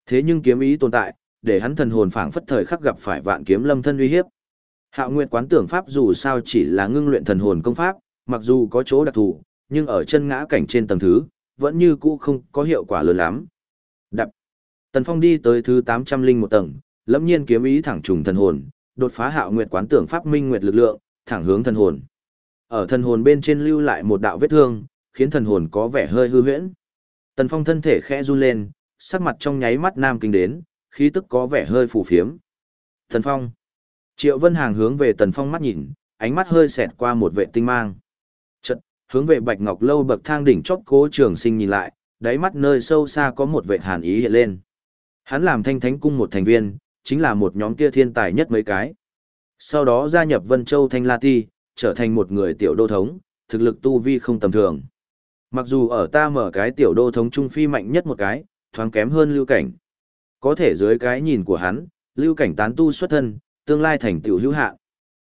Thế nhưng kiếm ý tồn tại, để hắn thần hồn phảng phất thời khắc gặp phải vạn kiếm lâm thân uy hiếp. Hạo Nguyệt quán tưởng pháp dù sao chỉ là ngưng luyện thần hồn công pháp, mặc dù có chỗ đặc thù, nhưng ở chân ngã cảnh trên tầng thứ, vẫn như cũ không có hiệu quả lớn lắm. Tần Phong đi tới thứ 801 tầng, lẫm nhiên kiếm ý thẳng trùng thần hồn, đột phá Hạo Nguyệt quán tưởng pháp minh nguyệt lực lượng, thẳng hướng thần hồn. Ở thần hồn bên trên lưu lại một đạo vết thương, khiến thần hồn có vẻ hơi hư huyễn. Tần Phong thân thể khẽ run lên, sắc mặt trong nháy mắt nam kinh đến, khí tức có vẻ hơi phù phiếm. Tần Phong. Triệu Vân Hàng hướng về Tần Phong mắt nhìn, ánh mắt hơi xẹt qua một vệ tinh mang hướng về bạch ngọc lâu bậc thang đỉnh chót cố trường sinh nhìn lại, đáy mắt nơi sâu xa có một vệ hàn ý hiện lên. Hắn làm thanh thánh cung một thành viên, chính là một nhóm kia thiên tài nhất mấy cái. Sau đó gia nhập Vân Châu Thanh La Ti, trở thành một người tiểu đô thống, thực lực tu vi không tầm thường. Mặc dù ở ta mở cái tiểu đô thống trung phi mạnh nhất một cái, thoáng kém hơn lưu cảnh. Có thể dưới cái nhìn của hắn, lưu cảnh tán tu xuất thân, tương lai thành tiểu hữu hạ.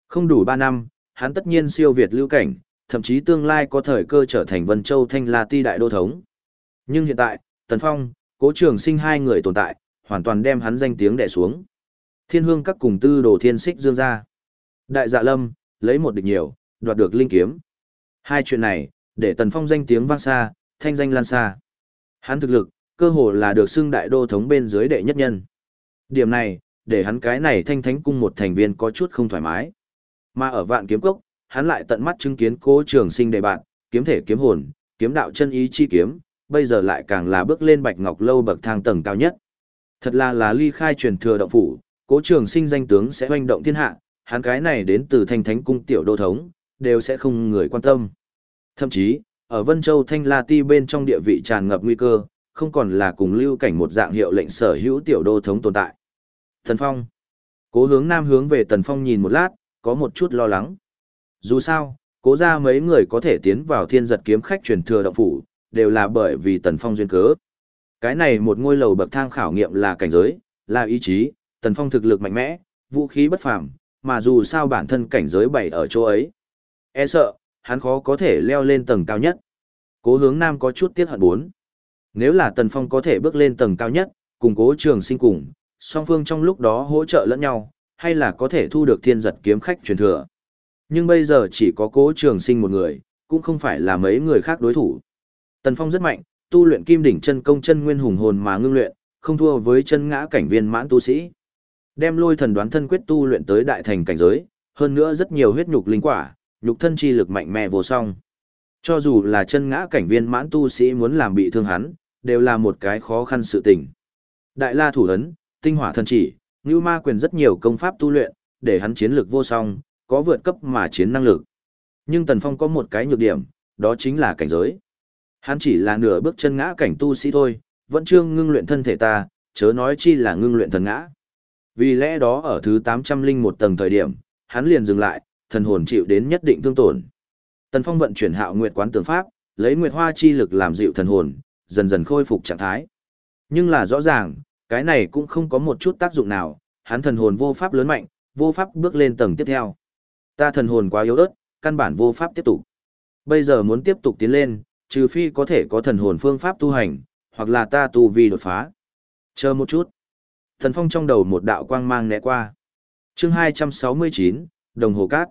Không đủ 3 năm, hắn tất nhiên siêu việt lưu cảnh, thậm chí tương lai có thời cơ trở thành Vân Châu Thanh La Ti đại đô thống. Nhưng hiện tại, Tần Phong, Cố Trường Sinh hai người tồn tại, hoàn toàn đem hắn danh tiếng đè xuống. Thiên Hương các cùng tư đồ thiên xích dương ra. Đại Dạ Lâm, lấy một địch nhiều, đoạt được linh kiếm. Hai chuyện này, để Tần Phong danh tiếng vang xa, thanh danh lan xa. Hắn thực lực, cơ hồ là được xưng đại đô thống bên dưới đệ nhất nhân. Điểm này, để hắn cái này thanh thánh cung một thành viên có chút không thoải mái. Mà ở vạn kiếm cốc, hắn lại tận mắt chứng kiến cố trường sinh đề bạn, kiếm thể kiếm hồn, kiếm đạo chân ý chi kiếm, bây giờ lại càng là bước lên bạch ngọc lâu bậc thang tầng cao nhất. Thật là là ly khai truyền thừa động phủ, cố trường sinh danh tướng sẽ hoành động thiên hạ, hắn cái này đến từ thanh thánh cung tiểu đô thống, đều sẽ không người quan tâm. Thậm chí, ở Vân Châu Thanh La Ti bên trong địa vị tràn ngập nguy cơ, không còn là cùng lưu cảnh một dạng hiệu lệnh sở hữu tiểu đô thống tồn tại. Thần Phong. Cố hướng nam hướng về Tần Phong nhìn một lát, có một chút lo lắng. Dù sao, cố ra mấy người có thể tiến vào thiên giật kiếm khách truyền thừa động phủ, đều là bởi vì Tần Phong duyên cớ. Cái này một ngôi lầu bậc thang khảo nghiệm là cảnh giới, là ý chí, Tần Phong thực lực mạnh mẽ, vũ khí bất phàm, mà dù sao bản thân cảnh giới bảy ở chỗ ấy. E sợ, hắn khó có thể leo lên tầng cao nhất. Cố hướng nam có chút tiếc hận bốn. Nếu là Tần Phong có thể bước lên tầng cao nhất, cùng cố trường sinh cùng, song phương trong lúc đó hỗ trợ lẫn nhau, hay là có thể thu được thiên giật kiếm khách truyền thừa. Nhưng bây giờ chỉ có cố trường sinh một người, cũng không phải là mấy người khác đối thủ. Tần Phong rất mạnh, tu luyện kim đỉnh chân công chân nguyên hùng hồn mà ngưng luyện, không thua với chân ngã cảnh viên mãn tu sĩ. Đem lôi thần đoán thân quyết tu luyện tới đại thành cảnh giới, hơn nữa rất nhiều huyết nhục linh quả, nhục thân chi lực mạnh mẽ vô song. Cho dù là chân ngã cảnh viên mãn tu sĩ muốn làm bị thương hắn, đều là một cái khó khăn sự tình. Đại la thủ ấn, tinh hỏa thần chỉ, Ngưu Ma quyền rất nhiều công pháp tu luyện, để hắn chiến lược vô song, có vượt cấp mà chiến năng lực. Nhưng Tần Phong có một cái nhược điểm, đó chính là cảnh giới. Hắn chỉ là nửa bước chân ngã cảnh tu sĩ thôi, vẫn chưa ngưng luyện thân thể ta, chớ nói chi là ngưng luyện thần ngã. Vì lẽ đó ở thứ 801 tầng thời điểm, hắn liền dừng lại, thần hồn chịu đến nhất định thương tổn. Tần Phong vận chuyển Hạo Nguyệt quán tường pháp, lấy Nguyệt Hoa chi lực làm dịu thần hồn, dần dần khôi phục trạng thái. Nhưng là rõ ràng, cái này cũng không có một chút tác dụng nào, hắn thần hồn vô pháp lớn mạnh, vô pháp bước lên tầng tiếp theo. Ta thần hồn quá yếu ớt, căn bản vô pháp tiếp tục. Bây giờ muốn tiếp tục tiến lên, trừ phi có thể có thần hồn phương pháp tu hành, hoặc là ta tu vi đột phá. Chờ một chút. Thần phong trong đầu một đạo quang mang né qua. chương 269, đồng hồ cát.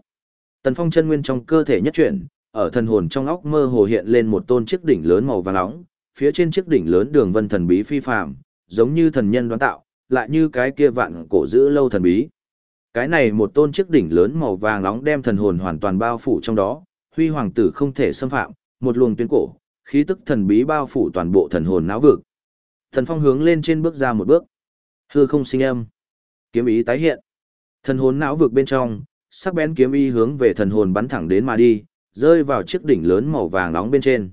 Tần phong chân nguyên trong cơ thể nhất chuyển, ở thần hồn trong óc mơ hồ hiện lên một tôn chiếc đỉnh lớn màu vàng nóng, phía trên chiếc đỉnh lớn đường vân thần bí phi phàm, giống như thần nhân đoán tạo, lại như cái kia vạn cổ giữ lâu thần bí. Cái này một tôn chiếc đỉnh lớn màu vàng nóng đem thần hồn hoàn toàn bao phủ trong đó, huy hoàng tử không thể xâm phạm, một luồng tuyến cổ, khí tức thần bí bao phủ toàn bộ thần hồn não vực. Thần phong hướng lên trên bước ra một bước. Hư không sinh âm. Kiếm ý tái hiện. Thần hồn não vực bên trong, sắc bén kiếm ý hướng về thần hồn bắn thẳng đến mà đi, rơi vào chiếc đỉnh lớn màu vàng nóng bên trên.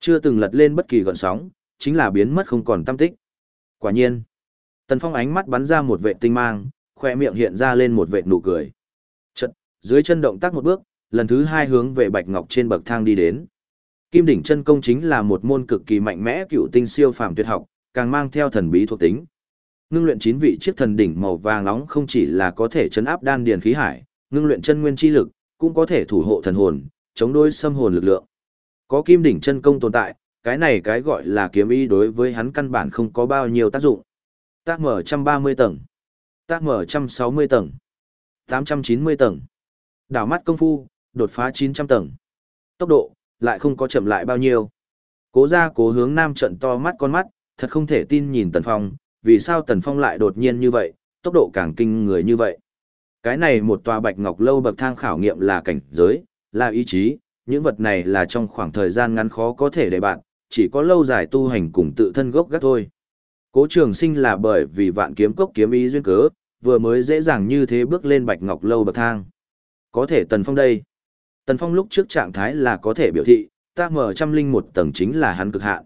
Chưa từng lật lên bất kỳ gợn sóng, chính là biến mất không còn tâm tích. Quả nhiên, Tần Phong ánh mắt bắn ra một vệ tinh mang, khoe miệng hiện ra lên một vệ nụ cười. Chật, dưới chân động tác một bước, lần thứ hai hướng về Bạch Ngọc trên bậc thang đi đến. Kim đỉnh chân công chính là một môn cực kỳ mạnh mẽ cựu tinh siêu phàm tuyệt học, càng mang theo thần bí thuộc tính. Ngưng luyện chín vị chiếc thần đỉnh màu vàng nóng không chỉ là có thể chấn áp đan điền khí hải, ngưng luyện chân nguyên chi lực, cũng có thể thủ hộ thần hồn, chống đối xâm hồn lực lượng. Có kim đỉnh chân công tồn tại, cái này cái gọi là kiếm ý đối với hắn căn bản không có bao nhiêu tác dụng. Tác mở 130 tầng, tác mở 160 tầng, 890 tầng. Đảo mắt công phu, đột phá 900 tầng. Tốc độ, lại không có chậm lại bao nhiêu. Cố ra cố hướng nam trận to mắt con mắt, thật không thể tin nhìn Tần Phong, vì sao Tần Phong lại đột nhiên như vậy, tốc độ càng kinh người như vậy. Cái này một tòa bạch ngọc lâu bậc thang khảo nghiệm là cảnh giới, là ý chí, những vật này là trong khoảng thời gian ngắn khó có thể để bạn, chỉ có lâu dài tu hành cùng tự thân gốc gác thôi. Cố trường sinh là bởi vì vạn kiếm cốc kiếm ý duyên cớ, vừa mới dễ dàng như thế bước lên bạch ngọc lâu bậc thang. Có thể Tần Phong đây. Tần Phong lúc trước trạng thái là có thể biểu thị, ta mở trăm linh một tầng chính là hắn cực hạn.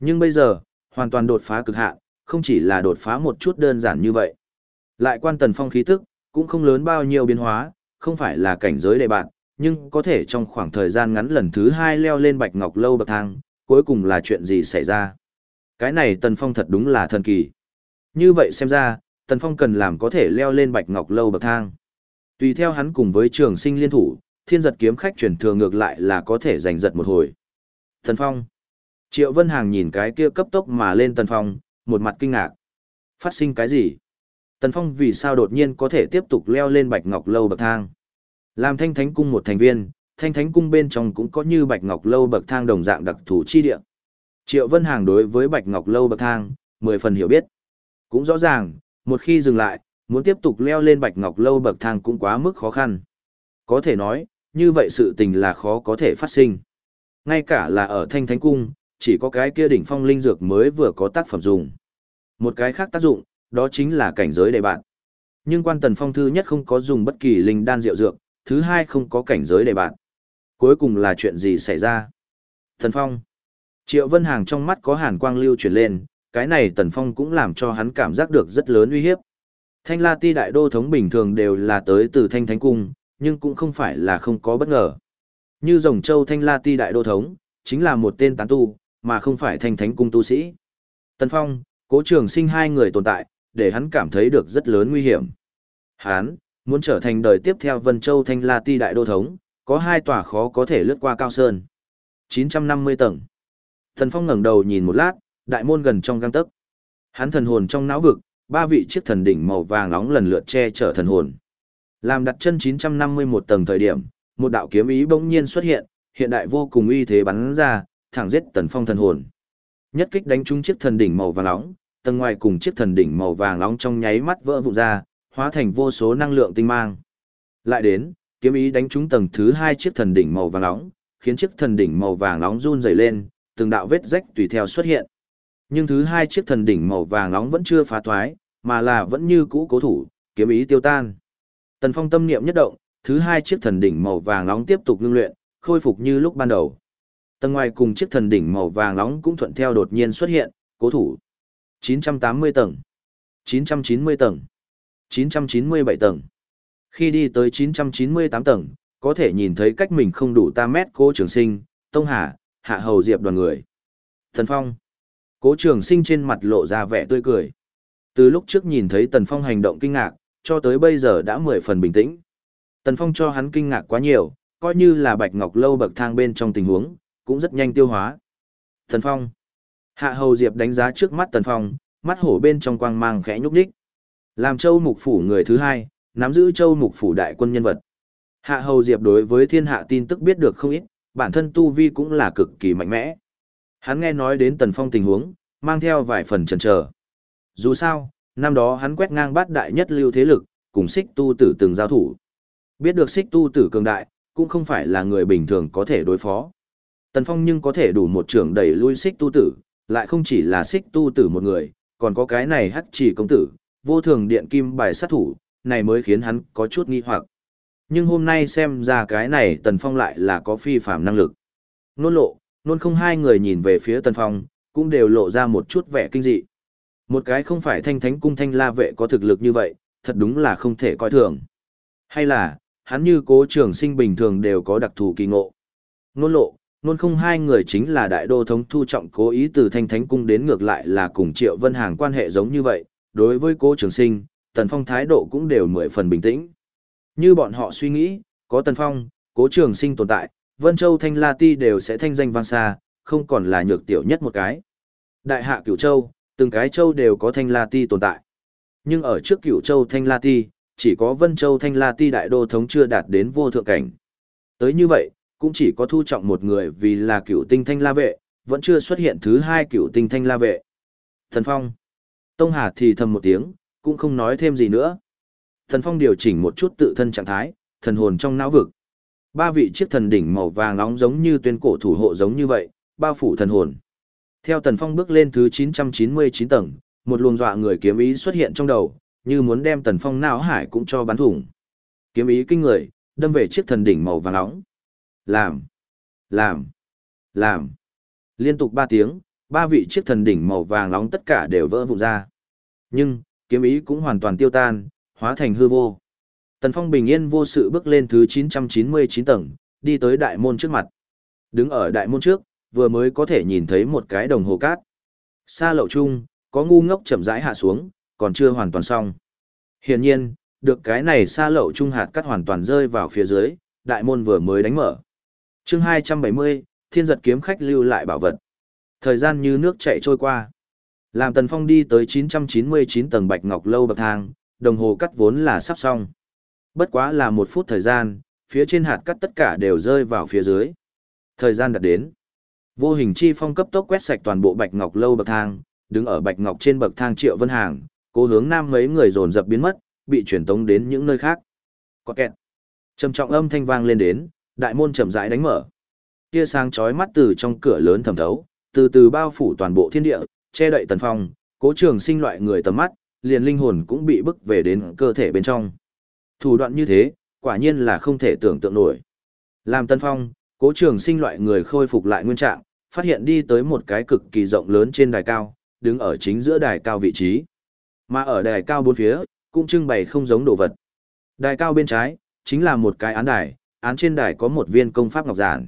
Nhưng bây giờ, hoàn toàn đột phá cực hạn, không chỉ là đột phá một chút đơn giản như vậy. Lại quan Tần Phong khí tức, cũng không lớn bao nhiêu biến hóa, không phải là cảnh giới đề bạn, nhưng có thể trong khoảng thời gian ngắn lần thứ hai leo lên bạch ngọc lâu bậc thang, cuối cùng là chuyện gì xảy ra. Cái này Tần Phong thật đúng là thần kỳ. Như vậy xem ra, Tần Phong cần làm có thể leo lên bạch ngọc lâu bậc thang. Tùy theo hắn cùng với trường sinh liên thủ, thiên giật kiếm khách chuyển thừa ngược lại là có thể giành giật một hồi. Tần Phong. Triệu Vân Hàng nhìn cái kia cấp tốc mà lên Tần Phong, một mặt kinh ngạc. Phát sinh cái gì? Tần Phong vì sao đột nhiên có thể tiếp tục leo lên Bạch Ngọc Lâu bậc thang? Làm thanh thánh cung một thành viên, thanh thánh cung bên trong cũng có như Bạch Ngọc Lâu bậc thang đồng dạng đặc thù chi địa. Triệu Vân Hàng đối với Bạch Ngọc Lâu bậc thang, mười phần hiểu biết. Cũng rõ ràng, một khi dừng lại, muốn tiếp tục leo lên Bạch Ngọc Lâu bậc thang cũng quá mức khó khăn. Có thể nói, như vậy sự tình là khó có thể phát sinh. Ngay cả là ở Thanh Thánh Cung, chỉ có cái kia đỉnh phong linh dược mới vừa có tác phẩm dùng. Một cái khác tác dụng, đó chính là cảnh giới đề bạn. Nhưng quan tần phong thư nhất không có dùng bất kỳ linh đan rượu dược, thứ hai không có cảnh giới đề bạn. Cuối cùng là chuyện gì xảy ra? Tần phong. Triệu Vân Hàng trong mắt có hàn quang lưu chuyển lên, cái này tần phong cũng làm cho hắn cảm giác được rất lớn uy hiếp. Thanh La Ti đại đô thống bình thường đều là tới từ Thanh Thánh Cung, nhưng cũng không phải là không có bất ngờ. Như Rồng Châu Thanh La Ti đại đô thống, chính là một tên tán tu, mà không phải Thanh Thánh Cung tu sĩ. Tần Phong, Cố Trường Sinh hai người tồn tại, để hắn cảm thấy được rất lớn nguy hiểm. Hắn muốn trở thành đời tiếp theo Vân Châu Thanh La Ti đại đô thống, có hai tòa khó có thể lướt qua cao sơn. 950 tầng. Tần Phong ngẩng đầu nhìn một lát, đại môn gần trong găng tấc. Hắn thần hồn trong não vực, ba vị chiếc thần đỉnh màu vàng nóng lần lượt che chở thần hồn. Làm đặt chân 951 tầng thời điểm, một đạo kiếm ý bỗng nhiên xuất hiện, hiện đại vô cùng uy thế bắn ra, thẳng giết Tần Phong thần hồn. Nhất kích đánh trúng chiếc thần đỉnh màu vàng nóng, tầng ngoài cùng chiếc thần đỉnh màu vàng nóng trong nháy mắt vỡ vụn ra, hóa thành vô số năng lượng tinh mang. Lại đến, kiếm ý đánh trúng tầng thứ hai chiếc thần đỉnh màu vàng nóng, khiến chiếc thần đỉnh màu vàng nóng run rẩy lên, từng đạo vết rách tùy theo xuất hiện. Nhưng thứ hai chiếc thần đỉnh màu vàng nóng vẫn chưa phá thoái, mà là vẫn như cũ cố thủ, kiếm ý tiêu tan. Tần Phong tâm niệm nhất động, thứ hai chiếc thần đỉnh màu vàng nóng tiếp tục ngưng luyện, khôi phục như lúc ban đầu. Tầng ngoài cùng chiếc thần đỉnh màu vàng nóng cũng thuận theo đột nhiên xuất hiện, cố thủ. 980 tầng, 990 tầng, 997 tầng. Khi đi tới 998 tầng, có thể nhìn thấy cách mình không đủ 3 mét cố trường sinh, Tông Hà, Hạ Hầu Diệp đoàn người. Tần Phong. Cố trường sinh trên mặt lộ ra vẻ tươi cười. Từ lúc trước nhìn thấy Tần Phong hành động kinh ngạc, cho tới bây giờ đã mười phần bình tĩnh. Tần Phong cho hắn kinh ngạc quá nhiều, coi như là Bạch Ngọc Lâu bậc thang bên trong tình huống, cũng rất nhanh tiêu hóa. Tần Phong. Hạ Hầu Diệp đánh giá trước mắt Tần Phong, mắt hổ bên trong quang mang khẽ nhúc nhích. Làm châu mục phủ người thứ hai, nắm giữ châu mục phủ đại quân nhân vật. Hạ Hầu Diệp đối với thiên hạ tin tức biết được không ít, bản thân tu vi cũng là cực kỳ mạnh mẽ. Hắn nghe nói đến Tần Phong tình huống, mang theo vài phần chần chờ. Dù sao, năm đó hắn quét ngang bát đại nhất lưu thế lực, cùng xích tu tử từng giao thủ. Biết được xích tu tử cường đại, cũng không phải là người bình thường có thể đối phó. Tần Phong nhưng có thể đủ một trưởng đẩy lui xích tu tử, lại không chỉ là xích tu tử một người, còn có cái này hắc chỉ công tử, vô thường điện kim bài sát thủ, này mới khiến hắn có chút nghi hoặc. Nhưng hôm nay xem ra cái này Tần Phong lại là có phi phạm năng lực. Nôn lộ, nôn không hai người nhìn về phía Tần Phong, cũng đều lộ ra một chút vẻ kinh dị. Một cái không phải thanh thánh cung thanh la vệ có thực lực như vậy, thật đúng là không thể coi thường. Hay là, hắn như cố trường sinh bình thường đều có đặc thù kỳ ngộ. Nôn lộ, nôn không hai người chính là đại đô thống thu trọng cố ý từ thanh thánh cung đến ngược lại là cùng triệu vân hàng quan hệ giống như vậy. Đối với cố trường sinh, tần phong thái độ cũng đều mười phần bình tĩnh. Như bọn họ suy nghĩ, có tần phong, cố trường sinh tồn tại, Vân Châu Thanh La Ti đều sẽ thanh danh vang xa, không còn là nhược tiểu nhất một cái. Đại hạ Cửu Châu, từng cái châu đều có Thanh La Ti tồn tại. Nhưng ở trước Cửu Châu Thanh La Ti, chỉ có Vân Châu Thanh La Ti đại đô thống chưa đạt đến vô thượng cảnh. Tới như vậy, cũng chỉ có thu trọng một người vì là Cửu Tinh Thanh La vệ, vẫn chưa xuất hiện thứ hai Cửu Tinh Thanh La vệ. Thần Phong. Tông Hà thì thầm một tiếng, cũng không nói thêm gì nữa. Thần Phong điều chỉnh một chút tự thân trạng thái, thần hồn trong não vực. Ba vị chiếc thần đỉnh màu vàng nóng giống như tuyên cổ thủ hộ giống như vậy, bao phủ thần hồn. Theo Tần Phong bước lên thứ 999 tầng, một luồng dọa người kiếm ý xuất hiện trong đầu, như muốn đem Tần Phong não hải cũng cho bắn thủng. Kiếm ý kinh người, đâm về chiếc thần đỉnh màu vàng nóng. Làm, làm, làm. Liên tục ba tiếng, ba vị chiếc thần đỉnh màu vàng nóng tất cả đều vỡ vụn ra. Nhưng, kiếm ý cũng hoàn toàn tiêu tan, hóa thành hư vô. Tần Phong bình yên vô sự bước lên thứ 999 tầng, đi tới đại môn trước mặt. Đứng ở đại môn trước, vừa mới có thể nhìn thấy một cái đồng hồ cát. Xa lậu chung, có ngu ngốc chậm rãi hạ xuống, còn chưa hoàn toàn xong. Hiển nhiên, được cái này xa lậu trung hạt cắt hoàn toàn rơi vào phía dưới, đại môn vừa mới đánh mở. chương 270, thiên giật kiếm khách lưu lại bảo vật. Thời gian như nước chạy trôi qua. Làm Tần Phong đi tới 999 tầng bạch ngọc lâu bậc thang, đồng hồ cắt vốn là sắp xong. Bất quá là một phút thời gian, phía trên hạt cắt tất cả đều rơi vào phía dưới. Thời gian đặt đến. Vô hình chi phong cấp tốc quét sạch toàn bộ bạch ngọc lâu bậc thang, đứng ở bạch ngọc trên bậc thang triệu vân hàng, cố hướng nam mấy người dồn dập biến mất, bị chuyển tống đến những nơi khác. Có kẹt. Trầm trọng âm thanh vang lên đến, đại môn chậm rãi đánh mở. Tia sáng chói mắt từ trong cửa lớn thẩm thấu, từ từ bao phủ toàn bộ thiên địa, che đậy tần phong, cố trường sinh loại người tầm mắt, liền linh hồn cũng bị bức về đến cơ thể bên trong. Thủ đoạn như thế, quả nhiên là không thể tưởng tượng nổi. Làm tân phong, cố trường sinh loại người khôi phục lại nguyên trạng, phát hiện đi tới một cái cực kỳ rộng lớn trên đài cao, đứng ở chính giữa đài cao vị trí. Mà ở đài cao bốn phía, cũng trưng bày không giống đồ vật. Đài cao bên trái, chính là một cái án đài, án trên đài có một viên công pháp ngọc giản.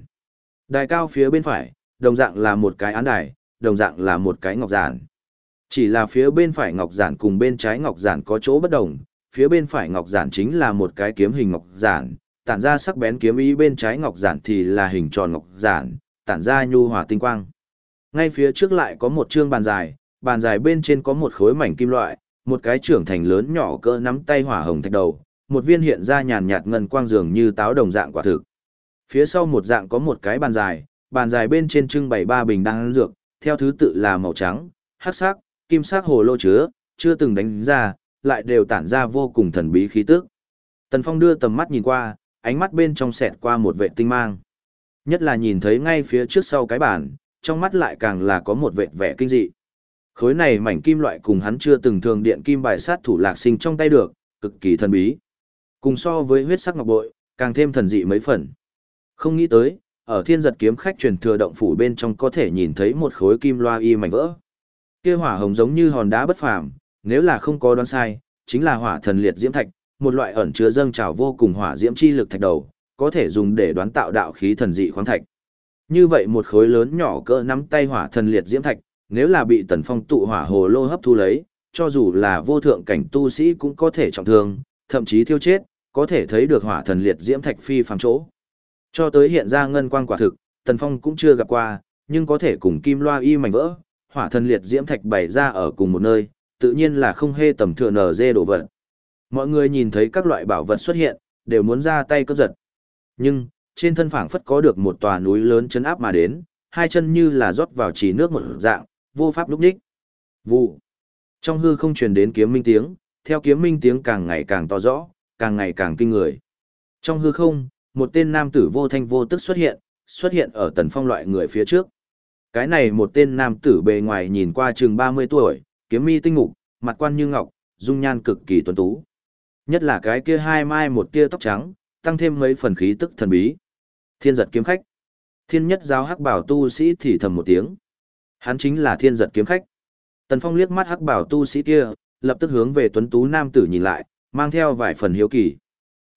Đài cao phía bên phải, đồng dạng là một cái án đài, đồng dạng là một cái ngọc giản. Chỉ là phía bên phải ngọc giản cùng bên trái ngọc giản có chỗ bất đồng, phía bên phải ngọc giản chính là một cái kiếm hình ngọc giản, tản ra sắc bén kiếm ý bên trái ngọc giản thì là hình tròn ngọc giản, tản ra nhu hòa tinh quang. Ngay phía trước lại có một chương bàn dài, bàn dài bên trên có một khối mảnh kim loại, một cái trưởng thành lớn nhỏ cỡ nắm tay hỏa hồng thạch đầu, một viên hiện ra nhàn nhạt ngân quang dường như táo đồng dạng quả thực. Phía sau một dạng có một cái bàn dài, bàn dài bên trên trưng bày ba bình đan dược, theo thứ tự là màu trắng, hắc sắc, kim sắc hồ lô chứa, chưa từng đánh ra, lại đều tản ra vô cùng thần bí khí tức. Tần Phong đưa tầm mắt nhìn qua, ánh mắt bên trong xẹt qua một vệ tinh mang. Nhất là nhìn thấy ngay phía trước sau cái bàn, trong mắt lại càng là có một vệt vẻ kinh dị. Khối này mảnh kim loại cùng hắn chưa từng thường điện kim bài sát thủ lạc sinh trong tay được, cực kỳ thần bí. Cùng so với huyết sắc ngọc bội, càng thêm thần dị mấy phần. Không nghĩ tới, ở thiên giật kiếm khách truyền thừa động phủ bên trong có thể nhìn thấy một khối kim loa y mảnh vỡ. Kia hỏa hồng giống như hòn đá bất phàm, nếu là không có đoán sai, chính là hỏa thần liệt diễm thạch, một loại ẩn chứa dâng trào vô cùng hỏa diễm chi lực thạch đầu, có thể dùng để đoán tạo đạo khí thần dị khoáng thạch. Như vậy một khối lớn nhỏ cỡ nắm tay hỏa thần liệt diễm thạch, nếu là bị tần phong tụ hỏa hồ lô hấp thu lấy, cho dù là vô thượng cảnh tu sĩ cũng có thể trọng thương, thậm chí thiêu chết, có thể thấy được hỏa thần liệt diễm thạch phi phàm chỗ. Cho tới hiện ra ngân quang quả thực, tần phong cũng chưa gặp qua, nhưng có thể cùng kim loa y mảnh vỡ, hỏa thần liệt diễm thạch bày ra ở cùng một nơi, tự nhiên là không hê tầm thừa nở dê đổ vật. Mọi người nhìn thấy các loại bảo vật xuất hiện, đều muốn ra tay cướp giật. Nhưng, trên thân phảng phất có được một tòa núi lớn chấn áp mà đến, hai chân như là rót vào chỉ nước một dạng, vô pháp lúc đích. Vụ. Trong hư không truyền đến kiếm minh tiếng, theo kiếm minh tiếng càng ngày càng to rõ, càng ngày càng kinh người. Trong hư không, một tên nam tử vô thanh vô tức xuất hiện, xuất hiện ở tần phong loại người phía trước. Cái này một tên nam tử bề ngoài nhìn qua chừng 30 tuổi, kiếm mi tinh mục, mặt quan như ngọc, dung nhan cực kỳ tuấn tú. Nhất là cái kia hai mai một tia tóc trắng, tăng thêm mấy phần khí tức thần bí. Thiên giật kiếm khách. Thiên nhất giáo hắc bảo tu sĩ thì thầm một tiếng. Hắn chính là thiên giật kiếm khách. Tần Phong liếc mắt hắc bảo tu sĩ kia, lập tức hướng về tuấn tú nam tử nhìn lại, mang theo vài phần hiếu kỳ.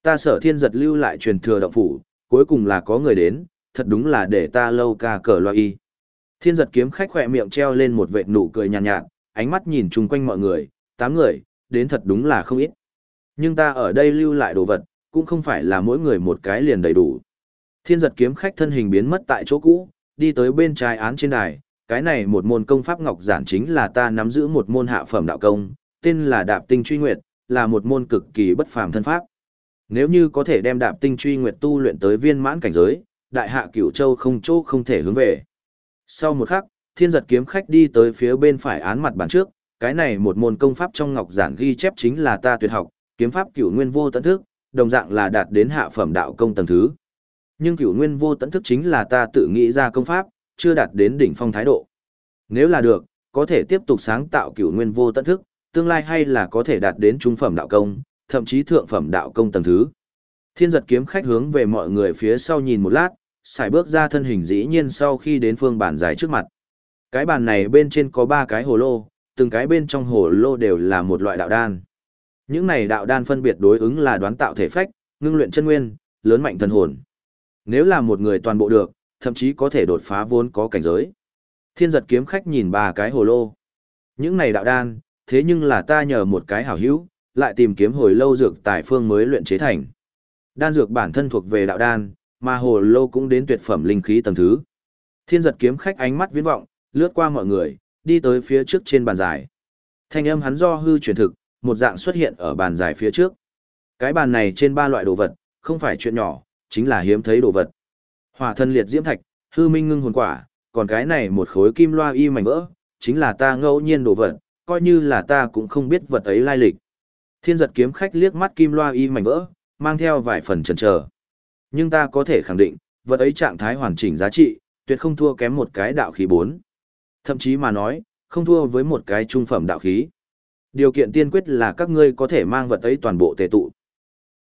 Ta sở thiên giật lưu lại truyền thừa động phủ, cuối cùng là có người đến, thật đúng là để ta lâu ca cờ loa y. Thiên giật kiếm khách khỏe miệng treo lên một vệt nụ cười nhàn nhạt, nhạt, ánh mắt nhìn chung quanh mọi người, tám người, đến thật đúng là không ít. Nhưng ta ở đây lưu lại đồ vật, cũng không phải là mỗi người một cái liền đầy đủ. Thiên giật kiếm khách thân hình biến mất tại chỗ cũ, đi tới bên trái án trên đài, cái này một môn công pháp ngọc giản chính là ta nắm giữ một môn hạ phẩm đạo công, tên là Đạp Tinh Truy Nguyệt, là một môn cực kỳ bất phàm thân pháp. Nếu như có thể đem Đạp Tinh Truy Nguyệt tu luyện tới viên mãn cảnh giới, đại hạ Cửu Châu không chỗ không thể hướng về. Sau một khắc, Thiên giật kiếm khách đi tới phía bên phải án mặt bàn trước, cái này một môn công pháp trong ngọc giản ghi chép chính là ta tuyệt học, kiếm pháp Cửu Nguyên vô tận thức, đồng dạng là đạt đến hạ phẩm đạo công tầng thứ. Nhưng Cửu Nguyên vô tận thức chính là ta tự nghĩ ra công pháp, chưa đạt đến đỉnh phong thái độ. Nếu là được, có thể tiếp tục sáng tạo cửu nguyên vô tận thức, tương lai hay là có thể đạt đến trung phẩm đạo công, thậm chí thượng phẩm đạo công tầng thứ. Thiên giật kiếm khách hướng về mọi người phía sau nhìn một lát, xài bước ra thân hình dĩ nhiên sau khi đến phương bàn dài trước mặt. Cái bàn này bên trên có ba cái hồ lô, từng cái bên trong hồ lô đều là một loại đạo đan. Những này đạo đan phân biệt đối ứng là đoán tạo thể phách, ngưng luyện chân nguyên, lớn mạnh thần hồn. Nếu là một người toàn bộ được, thậm chí có thể đột phá vốn có cảnh giới. Thiên giật kiếm khách nhìn ba cái hồ lô. Những này đạo đan, thế nhưng là ta nhờ một cái hảo hữu, lại tìm kiếm hồi lâu dược tài phương mới luyện chế thành. Đan dược bản thân thuộc về đạo đan, mà hồ lô cũng đến tuyệt phẩm linh khí tầng thứ. Thiên giật kiếm khách ánh mắt viễn vọng, lướt qua mọi người, đi tới phía trước trên bàn dài. Thanh âm hắn do hư chuyển thực, một dạng xuất hiện ở bàn dài phía trước. Cái bàn này trên ba loại đồ vật, không phải chuyện nhỏ, chính là hiếm thấy đồ vật. Hỏa thân liệt diễm thạch, hư minh ngưng hồn quả, còn cái này một khối kim loa y mảnh vỡ, chính là ta ngẫu nhiên đồ vật, coi như là ta cũng không biết vật ấy lai lịch. Thiên giật kiếm khách liếc mắt kim loa y mảnh vỡ, mang theo vài phần chần chờ. Nhưng ta có thể khẳng định, vật ấy trạng thái hoàn chỉnh giá trị, tuyệt không thua kém một cái đạo khí 4. Thậm chí mà nói, không thua với một cái trung phẩm đạo khí. Điều kiện tiên quyết là các ngươi có thể mang vật ấy toàn bộ tề tụ.